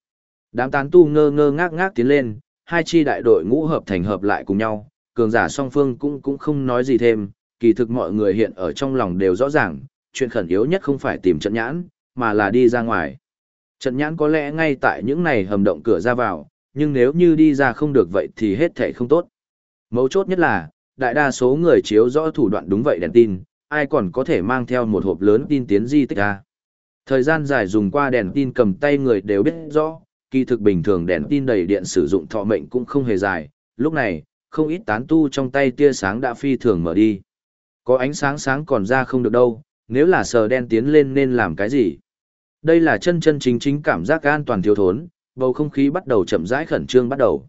Đám tán tu ngơ ngơ ngác ngác tiến lên, hai chi đại đội ngũ hợp thành hợp lại cùng nhau, cường giả song phương cũng cũng không nói gì thêm, kỳ thực mọi người hiện ở trong lòng đều rõ ràng, chuyện khẩn yếu nhất không phải tìm trận nhãn, mà là đi ra ngoài. Trận nhãn có lẽ ngay tại những này hầm động cửa ra vào, nhưng nếu như đi ra không được vậy thì hết thể không tốt. Mấu chốt nhất là, đại đa số người chiếu rõ thủ đoạn đúng vậy đèn tin, ai còn có thể mang theo một hộp lớn tin tiến di tích ra. Thời gian dài dùng qua đèn tin cầm tay người đều biết rõ, kỳ thực bình thường đèn tin đầy điện sử dụng thọ mệnh cũng không hề dài, lúc này, không ít tán tu trong tay tia sáng đã phi thường mở đi. Có ánh sáng sáng còn ra không được đâu, nếu là sờ đen tiến lên nên làm cái gì? Đây là chân chân chính chính cảm giác an toàn thiếu thốn, bầu không khí bắt đầu chậm rãi khẩn trương bắt đầu.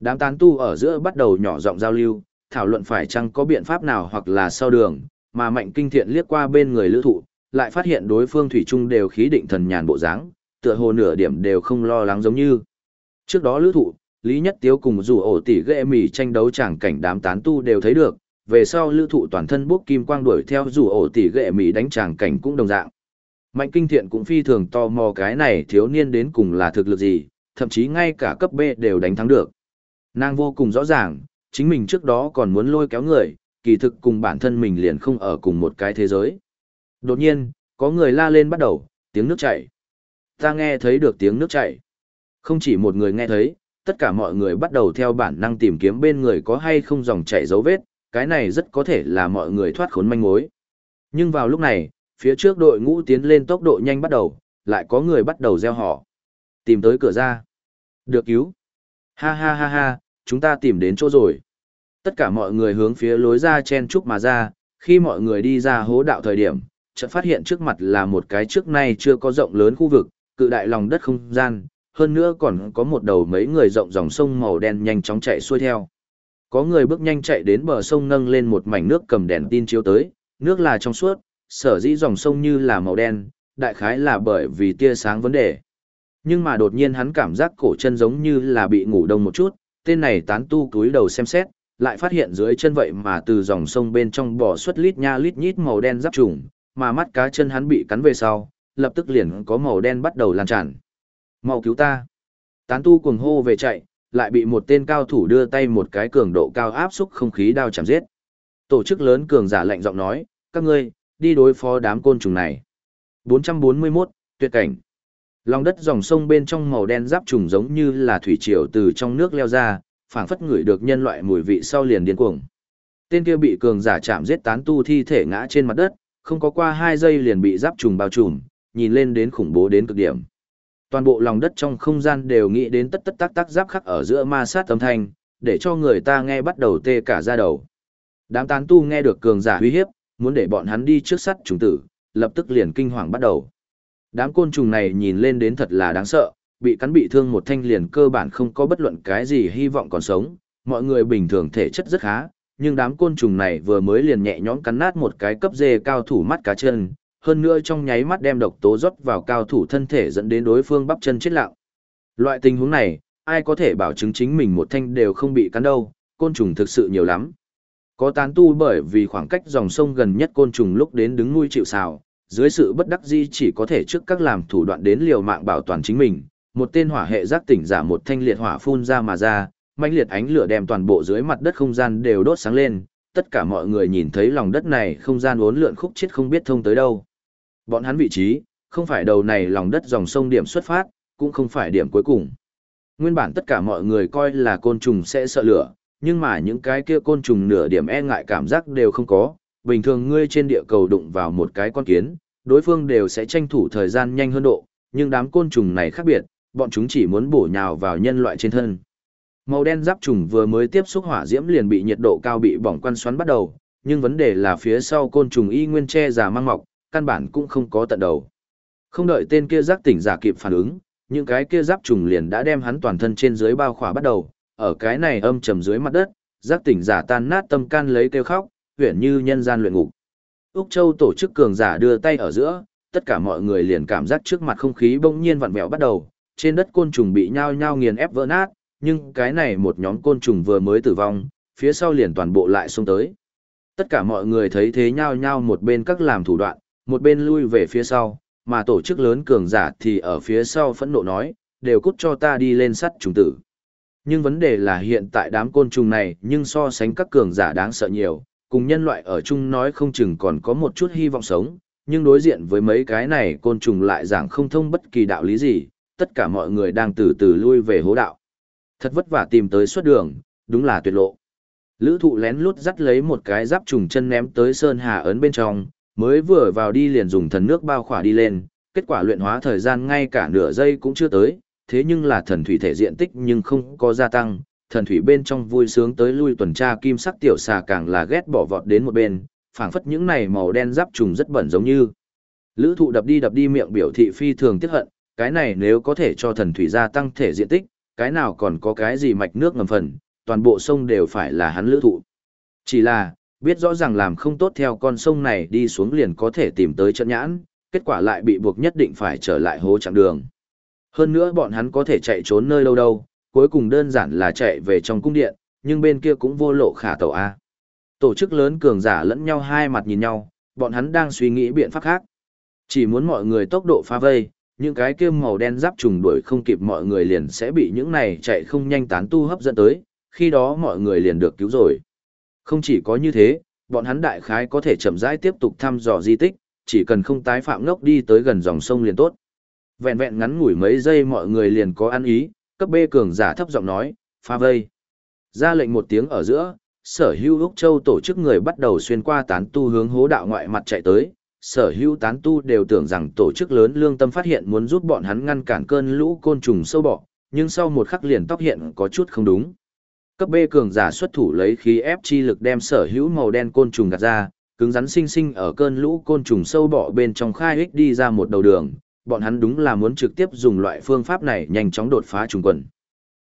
Đám tán tu ở giữa bắt đầu nhỏ giọng giao lưu, thảo luận phải chăng có biện pháp nào hoặc là sau đường, mà mạnh kinh thiện liếc qua bên người lữ thụ, lại phát hiện đối phương thủy chung đều khí định thần nhàn bộ dáng, tựa hồ nửa điểm đều không lo lắng giống như. Trước đó lữ thụ, Lý Nhất Tiếu cùng dù ổ tỷ ghệ mỉ tranh đấu chẳng cảnh đám tán tu đều thấy được, về sau lữ thụ toàn thân bốc kim quang đuổi theo dù ổ tỷ ghệ mỉ đánh chẳng cảnh cũng đồng dạng. Mạnh kinh thiện cũng phi thường tò mò cái này thiếu niên đến cùng là thực lực gì, thậm chí ngay cả cấp B đều đánh thắng được. Nàng vô cùng rõ ràng, chính mình trước đó còn muốn lôi kéo người, kỳ thực cùng bản thân mình liền không ở cùng một cái thế giới. Đột nhiên, có người la lên bắt đầu, tiếng nước chảy. Ta nghe thấy được tiếng nước chảy. Không chỉ một người nghe thấy, tất cả mọi người bắt đầu theo bản năng tìm kiếm bên người có hay không dòng chảy dấu vết, cái này rất có thể là mọi người thoát khốn manh mối. Nhưng vào lúc này, phía trước đội ngũ tiến lên tốc độ nhanh bắt đầu, lại có người bắt đầu gieo họ. Tìm tới cửa ra. Được cứu. Ha ha ha ha, chúng ta tìm đến chỗ rồi. Tất cả mọi người hướng phía lối ra chen chúc mà ra, khi mọi người đi ra hố đạo thời điểm, chợt phát hiện trước mặt là một cái trước nay chưa có rộng lớn khu vực, cự đại lòng đất không gian, hơn nữa còn có một đầu mấy người rộng dòng sông màu đen nhanh chóng chạy xuôi theo. Có người bước nhanh chạy đến bờ sông nâng lên một mảnh nước cầm đèn tin chiếu tới, nước là trong suốt, sở dĩ dòng sông như là màu đen, đại khái là bởi vì tia sáng vấn đề. Nhưng mà đột nhiên hắn cảm giác cổ chân giống như là bị ngủ đông một chút, tên này tán tu cúi đầu xem xét, lại phát hiện dưới chân vậy mà từ dòng sông bên trong bò xuất lít nha lít nhít màu đen giáp trùng, mà mắt cá chân hắn bị cắn về sau, lập tức liền có màu đen bắt đầu lan tràn. Mau cứu ta! Tán tu cuồng hô về chạy, lại bị một tên cao thủ đưa tay một cái cường độ cao áp xúc không khí đao chạm giết. Tổ chức lớn cường giả lạnh giọng nói, các ngươi, đi đối phó đám côn trùng này. 441, tuyệt cảnh. Lòng đất dòng sông bên trong màu đen giáp trùng giống như là thủy triều từ trong nước leo ra, phảng phất ngửi được nhân loại mùi vị sau liền điên cuồng. Tên kia bị cường giả chạm giết tán tu thi thể ngã trên mặt đất, không có qua 2 giây liền bị giáp trùng bao trùm, nhìn lên đến khủng bố đến cực điểm. Toàn bộ lòng đất trong không gian đều nghĩ đến tất tất tác tác giáp khắc ở giữa ma sát âm thanh, để cho người ta nghe bắt đầu tê cả da đầu. Đám tán tu nghe được cường giả uy hiếp, muốn để bọn hắn đi trước sắt trùng tử, lập tức liền kinh hoàng bắt đầu. Đám côn trùng này nhìn lên đến thật là đáng sợ, bị cắn bị thương một thanh liền cơ bản không có bất luận cái gì hy vọng còn sống, mọi người bình thường thể chất rất khá, nhưng đám côn trùng này vừa mới liền nhẹ nhõm cắn nát một cái cấp dê cao thủ mắt cá chân, hơn nữa trong nháy mắt đem độc tố rót vào cao thủ thân thể dẫn đến đối phương bắp chân chết lặng. Loại tình huống này, ai có thể bảo chứng chính mình một thanh đều không bị cắn đâu, côn trùng thực sự nhiều lắm. Có tán tu bởi vì khoảng cách dòng sông gần nhất côn trùng lúc đến đứng nuôi chịu xào, dưới sự bất đắc di chỉ có thể trước các làm thủ đoạn đến liều mạng bảo toàn chính mình, một tên hỏa hệ giác tỉnh giả một thanh liệt hỏa phun ra mà ra, mãnh liệt ánh lửa đem toàn bộ dưới mặt đất không gian đều đốt sáng lên, tất cả mọi người nhìn thấy lòng đất này không gian uốn lượn khúc chết không biết thông tới đâu. Bọn hắn vị trí, không phải đầu này lòng đất dòng sông điểm xuất phát, cũng không phải điểm cuối cùng. Nguyên bản tất cả mọi người coi là côn trùng sẽ sợ lửa, nhưng mà những cái kia côn trùng nửa điểm e ngại cảm giác đều không có. Bình thường ngươi trên địa cầu đụng vào một cái con kiến, đối phương đều sẽ tranh thủ thời gian nhanh hơn độ, nhưng đám côn trùng này khác biệt, bọn chúng chỉ muốn bổ nhào vào nhân loại trên thân. Màu đen giáp trùng vừa mới tiếp xúc hỏa diễm liền bị nhiệt độ cao bị bỏng quan xoắn bắt đầu, nhưng vấn đề là phía sau côn trùng y nguyên che già mang mọc, căn bản cũng không có tận đầu. Không đợi tên kia giác tỉnh giả kịp phản ứng, những cái kia giáp trùng liền đã đem hắn toàn thân trên dưới bao khỏa bắt đầu, ở cái này âm trầm dưới mặt đất, giác tỉnh giả tan nát tâm can lấy kêu khóc, huyển như nhân gian luyện ngục. Úc Châu tổ chức cường giả đưa tay ở giữa, tất cả mọi người liền cảm giác trước mặt không khí bỗng nhiên vặn vẹo bắt đầu, trên đất côn trùng bị nhao nhao nghiền ép vỡ nát, nhưng cái này một nhóm côn trùng vừa mới tử vong, phía sau liền toàn bộ lại xung tới. Tất cả mọi người thấy thế nhao nhao một bên các làm thủ đoạn, một bên lui về phía sau, mà tổ chức lớn cường giả thì ở phía sau phẫn nộ nói, đều cút cho ta đi lên sắt trùng tử. Nhưng vấn đề là hiện tại đám côn trùng này nhưng so sánh các cường giả đáng sợ nhiều, cùng nhân loại ở chung nói không chừng còn có một chút hy vọng sống, nhưng đối diện với mấy cái này côn trùng lại giảng không thông bất kỳ đạo lý gì, tất cả mọi người đang từ từ lui về hố đạo. Thật vất vả tìm tới suất đường, đúng là tuyệt lộ. Lữ thụ lén lút dắt lấy một cái giáp trùng chân ném tới sơn hà ấn bên trong, mới vừa vào đi liền dùng thần nước bao khỏa đi lên, kết quả luyện hóa thời gian ngay cả nửa giây cũng chưa tới, thế nhưng là thần thủy thể diện tích nhưng không có gia tăng, thần thủy bên trong vui sướng tới lui tuần tra kim sắc tiểu xà càng là ghét bỏ vọt đến một bên, phảng phất những này màu đen giáp trùng rất bẩn giống như. Lữ thụ đập đi đập đi miệng biểu thị phi thường tiếc hận, cái này nếu có thể cho thần thủy gia tăng thể diện tích, cái nào còn có cái gì mạch nước ngầm phần, toàn bộ sông đều phải là hắn lữ thụ. Chỉ là, biết rõ ràng làm không tốt theo con sông này đi xuống liền có thể tìm tới trận nhãn, kết quả lại bị buộc nhất định phải trở lại hố chặng đường. Hơn nữa bọn hắn có thể chạy trốn nơi đâu đâu, cuối cùng đơn giản là chạy về trong cung điện, nhưng bên kia cũng vô lộ khả tẩu A. Tổ chức lớn cường giả lẫn nhau hai mặt nhìn nhau, bọn hắn đang suy nghĩ biện pháp khác. Chỉ muốn mọi người tốc độ phá vây, những cái kia màu đen giáp trùng đuổi không kịp mọi người liền sẽ bị những này chạy không nhanh tán tu hấp dẫn tới, khi đó mọi người liền được cứu rồi. Không chỉ có như thế, bọn hắn đại khái có thể chậm rãi tiếp tục thăm dò di tích, chỉ cần không tái phạm ngốc đi tới gần dòng sông liền tốt. Vẹn vẹn ngắn ngủi mấy giây mọi người liền có ăn ý, cấp B cường giả thấp giọng nói, pha vây. Ra lệnh một tiếng ở giữa, sở hữu Úc Châu tổ chức người bắt đầu xuyên qua tán tu hướng hố đạo ngoại mặt chạy tới, sở hữu tán tu đều tưởng rằng tổ chức lớn lương tâm phát hiện muốn giúp bọn hắn ngăn cản cơn lũ côn trùng sâu bọ, nhưng sau một khắc liền tóc hiện có chút không đúng. Cấp B cường giả xuất thủ lấy khí ép chi lực đem sở hữu màu đen côn trùng gạt ra, cứng rắn sinh sinh ở cơn lũ côn trùng sâu bọ bên trong khai ích đi ra một đầu đường, bọn hắn đúng là muốn trực tiếp dùng loại phương pháp này nhanh chóng đột phá trùng quần.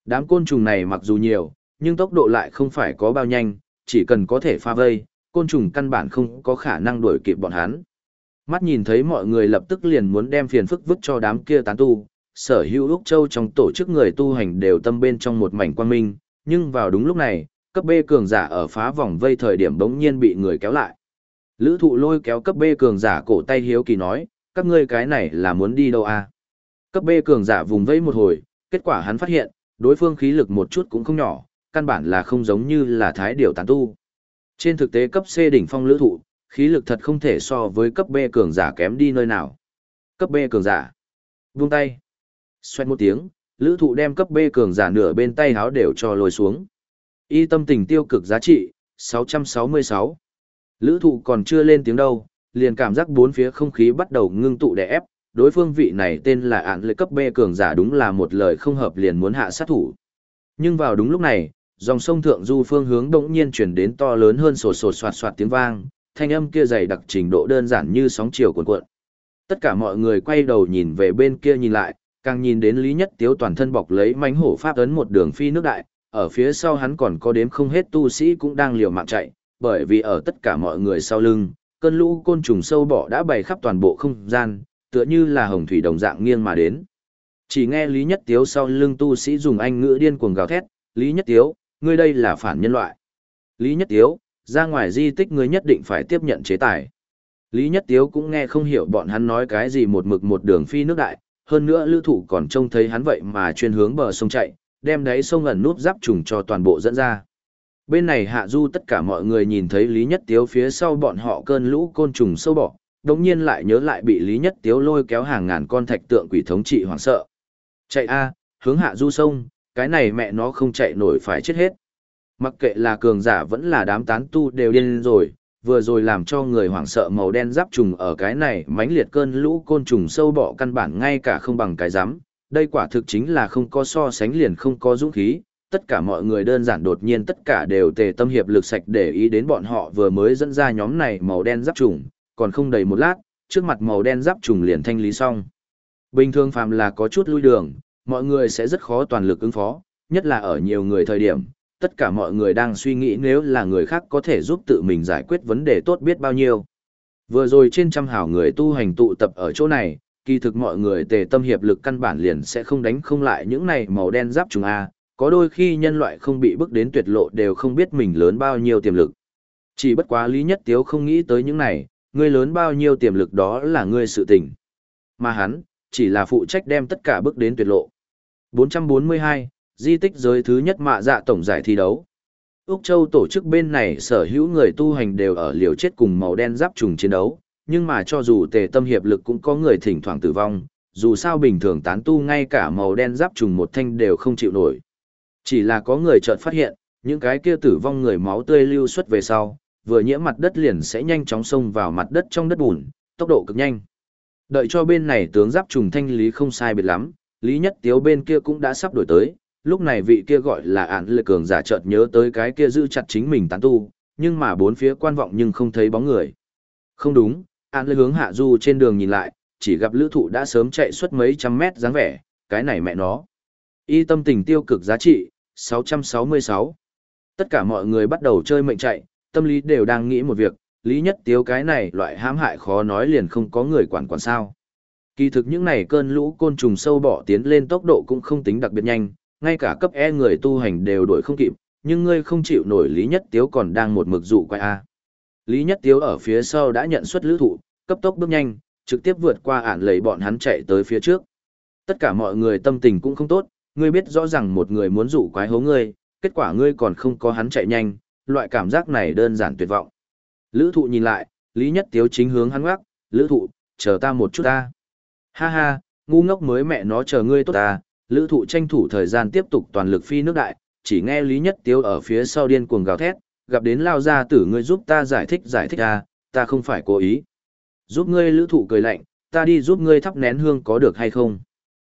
Đám côn trùng này mặc dù nhiều, nhưng tốc độ lại không phải có bao nhanh, chỉ cần có thể pha vây, côn trùng căn bản không có khả năng đuổi kịp bọn hắn. Mắt nhìn thấy mọi người lập tức liền muốn đem phiền phức vứt cho đám kia tán tu, sở hữu Úc Châu trong tổ chức người tu hành đều tâm bên trong một mảnh quan minh, nhưng vào đúng lúc này, cấp B cường giả ở phá vòng vây thời điểm bỗng nhiên bị người kéo lại. Lữ thụ lôi kéo cấp B cường giả cổ tay hiếu kỳ nói, các ngươi cái này là muốn đi đâu à? Cấp B cường giả vùng vây một hồi, kết quả hắn phát hiện, đối phương khí lực một chút cũng không nhỏ, căn bản là không giống như là thái điều tán tu. Trên thực tế cấp C đỉnh phong lữ thụ, khí lực thật không thể so với cấp B cường giả kém đi nơi nào. Cấp B cường giả. Vung tay. Xoay một tiếng, lữ thụ đem cấp B cường giả nửa bên tay háo đều cho lôi xuống. Y tâm tình tiêu cực giá trị, 666. Lữ thụ còn chưa lên tiếng đâu, liền cảm giác bốn phía không khí bắt đầu ngưng tụ đè ép, đối phương vị này tên là ản lệ cấp B cường giả đúng là một lời không hợp liền muốn hạ sát thủ. Nhưng vào đúng lúc này, dòng sông thượng du phương hướng đống nhiên chuyển đến to lớn hơn sột sột soạt soạt tiếng vang, thanh âm kia dày đặc trình độ đơn giản như sóng chiều cuộn cuộn. Tất cả mọi người quay đầu nhìn về bên kia nhìn lại, càng nhìn đến Lý Nhất Tiếu toàn thân bọc lấy mánh hổ pháp ấn một đường phi nước đại, ở phía sau hắn còn có đếm không hết tu sĩ cũng đang liều mạng chạy, bởi vì ở tất cả mọi người sau lưng, cơn lũ côn trùng sâu bọ đã bày khắp toàn bộ không gian, tựa như là hồng thủy đồng dạng nghiêng mà đến. Chỉ nghe Lý Nhất Tiếu sau lưng tu sĩ dùng anh ngữ điên cuồng gào thét, Lý Nhất Tiếu, ngươi đây là phản nhân loại. Lý Nhất Tiếu, ra ngoài di tích ngươi nhất định phải tiếp nhận chế tài. Lý Nhất Tiếu cũng nghe không hiểu bọn hắn nói cái gì một mực một đường phi nước đại, hơn nữa lữ thủ còn trông thấy hắn vậy mà chuyên hướng bờ sông chạy, đem đáy sông ẩn nút giáp trùng cho toàn bộ dẫn ra. Bên này hạ du tất cả mọi người nhìn thấy Lý Nhất Tiếu phía sau bọn họ cơn lũ côn trùng sâu bọ, đồng nhiên lại nhớ lại bị Lý Nhất Tiếu lôi kéo hàng ngàn con thạch tượng quỷ thống trị hoảng sợ. Chạy a hướng hạ du sông, cái này mẹ nó không chạy nổi phải chết hết. Mặc kệ là cường giả vẫn là đám tán tu đều điên rồi, vừa rồi làm cho người hoảng sợ màu đen giáp trùng ở cái này mãnh liệt cơn lũ côn trùng sâu bọ căn bản ngay cả không bằng cái rắm đây quả thực chính là không có so sánh liền không có dũng khí tất cả mọi người đơn giản đột nhiên tất cả đều tề tâm hiệp lực sạch để ý đến bọn họ vừa mới dẫn ra nhóm này màu đen giáp trùng còn không đầy một lát trước mặt màu đen giáp trùng liền thanh lý xong bình thường phàm là có chút lui đường mọi người sẽ rất khó toàn lực ứng phó nhất là ở nhiều người thời điểm tất cả mọi người đang suy nghĩ nếu là người khác có thể giúp tự mình giải quyết vấn đề tốt biết bao nhiêu. Vừa rồi trên trăm hảo người tu hành tụ tập ở chỗ này, kỳ thực mọi người tề tâm hiệp lực căn bản liền sẽ không đánh không lại những này màu đen giáp trùng A, có đôi khi nhân loại không bị bước đến tuyệt lộ đều không biết mình lớn bao nhiêu tiềm lực. Chỉ bất quá lý nhất tiếu không nghĩ tới những này, người lớn bao nhiêu tiềm lực đó là người sự tình. Mà hắn, chỉ là phụ trách đem tất cả bước đến tuyệt lộ. 442, di tích giới thứ nhất mạ dạ tổng giải thi đấu. Úc Châu tổ chức bên này sở hữu người tu hành đều ở liều chết cùng màu đen giáp trùng chiến đấu, nhưng mà cho dù tề tâm hiệp lực cũng có người thỉnh thoảng tử vong, dù sao bình thường tán tu ngay cả màu đen giáp trùng một thanh đều không chịu nổi. Chỉ là có người chợt phát hiện, những cái kia tử vong người máu tươi lưu xuất về sau, vừa nhiễm mặt đất liền sẽ nhanh chóng xông vào mặt đất trong đất bùn, tốc độ cực nhanh. Đợi cho bên này tướng giáp trùng thanh lý không sai biệt lắm, Lý Nhất Tiếu bên kia cũng đã sắp đổi tới, lúc này vị kia gọi là ản lệ cường giả chợt nhớ tới cái kia giữ chặt chính mình tán tu, nhưng mà bốn phía quan vọng nhưng không thấy bóng người. Không đúng, ản lệ hướng hạ du trên đường nhìn lại, chỉ gặp lữ thụ đã sớm chạy suốt mấy trăm mét dáng vẻ, cái này mẹ nó. Y tâm tình tiêu cực giá trị, 666. Tất cả mọi người bắt đầu chơi mệnh chạy, tâm lý đều đang nghĩ một việc, lý nhất tiếu cái này loại hãm hại khó nói liền không có người quản quản sao. Kỳ thực những này cơn lũ côn trùng sâu bỏ tiến lên tốc độ cũng không tính đặc biệt nhanh, ngay cả cấp E người tu hành đều đuổi không kịp, nhưng ngươi không chịu nổi Lý Nhất Tiếu còn đang một mực dụ quay A. Lý Nhất Tiếu ở phía sau đã nhận xuất lữ thụ, cấp tốc bước nhanh, trực tiếp vượt qua ản lấy bọn hắn chạy tới phía trước. Tất cả mọi người tâm tình cũng không tốt, ngươi biết rõ ràng một người muốn dụ quái hố ngươi, kết quả ngươi còn không có hắn chạy nhanh, loại cảm giác này đơn giản tuyệt vọng. Lữ thụ nhìn lại, Lý Nhất Tiếu chính hướng hắn ngoắc, lữ thụ, chờ ta một chút ta. Ha ha, ngu ngốc mới mẹ nó chờ ngươi tốt ta, lữ thụ tranh thủ thời gian tiếp tục toàn lực phi nước đại, chỉ nghe Lý Nhất Tiếu ở phía sau điên cuồng gào thét, gặp đến lao gia tử ngươi giúp ta giải thích giải thích ta, ta không phải cố ý. Giúp ngươi lữ thụ cười lạnh, ta đi giúp ngươi thắp nén hương có được hay không?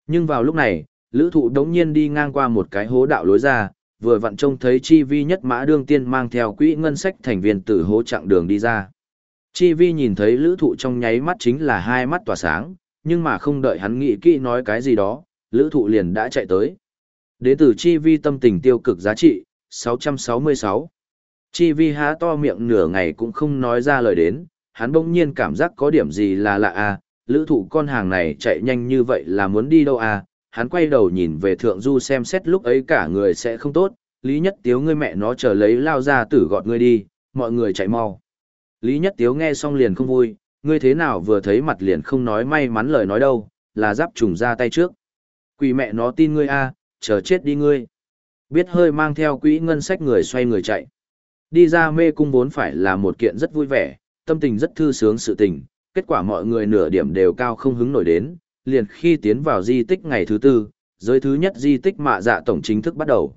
Nhưng vào lúc này, lữ thụ đống nhiên đi ngang qua một cái hố đạo lối ra, vừa vặn trông thấy chi vi nhất mã đương tiên mang theo quỹ ngân sách thành viên tử hố chặng đường đi ra. Chi vi nhìn thấy lữ thụ trong nháy mắt chính là hai mắt tỏa sáng, nhưng mà không đợi hắn nghĩ kỹ nói cái gì đó, lữ thụ liền đã chạy tới. Đế tử chi vi tâm tình tiêu cực giá trị, 666. Chi vi há to miệng nửa ngày cũng không nói ra lời đến, hắn bỗng nhiên cảm giác có điểm gì là lạ à, lữ thụ con hàng này chạy nhanh như vậy là muốn đi đâu à, hắn quay đầu nhìn về thượng du xem xét lúc ấy cả người sẽ không tốt, lý nhất tiếu ngươi mẹ nó chờ lấy lao ra tử gọt ngươi đi, mọi người chạy mau. Lý nhất tiếu nghe xong liền không vui, ngươi thế nào vừa thấy mặt liền không nói may mắn lời nói đâu, là giáp trùng ra tay trước. Quỷ mẹ nó tin ngươi a, chờ chết đi ngươi. Biết hơi mang theo quỹ ngân sách người xoay người chạy. Đi ra mê cung vốn phải là một kiện rất vui vẻ, tâm tình rất thư sướng sự tình, kết quả mọi người nửa điểm đều cao không hứng nổi đến, liền khi tiến vào di tích ngày thứ tư, giới thứ nhất di tích mạ dạ tổng chính thức bắt đầu.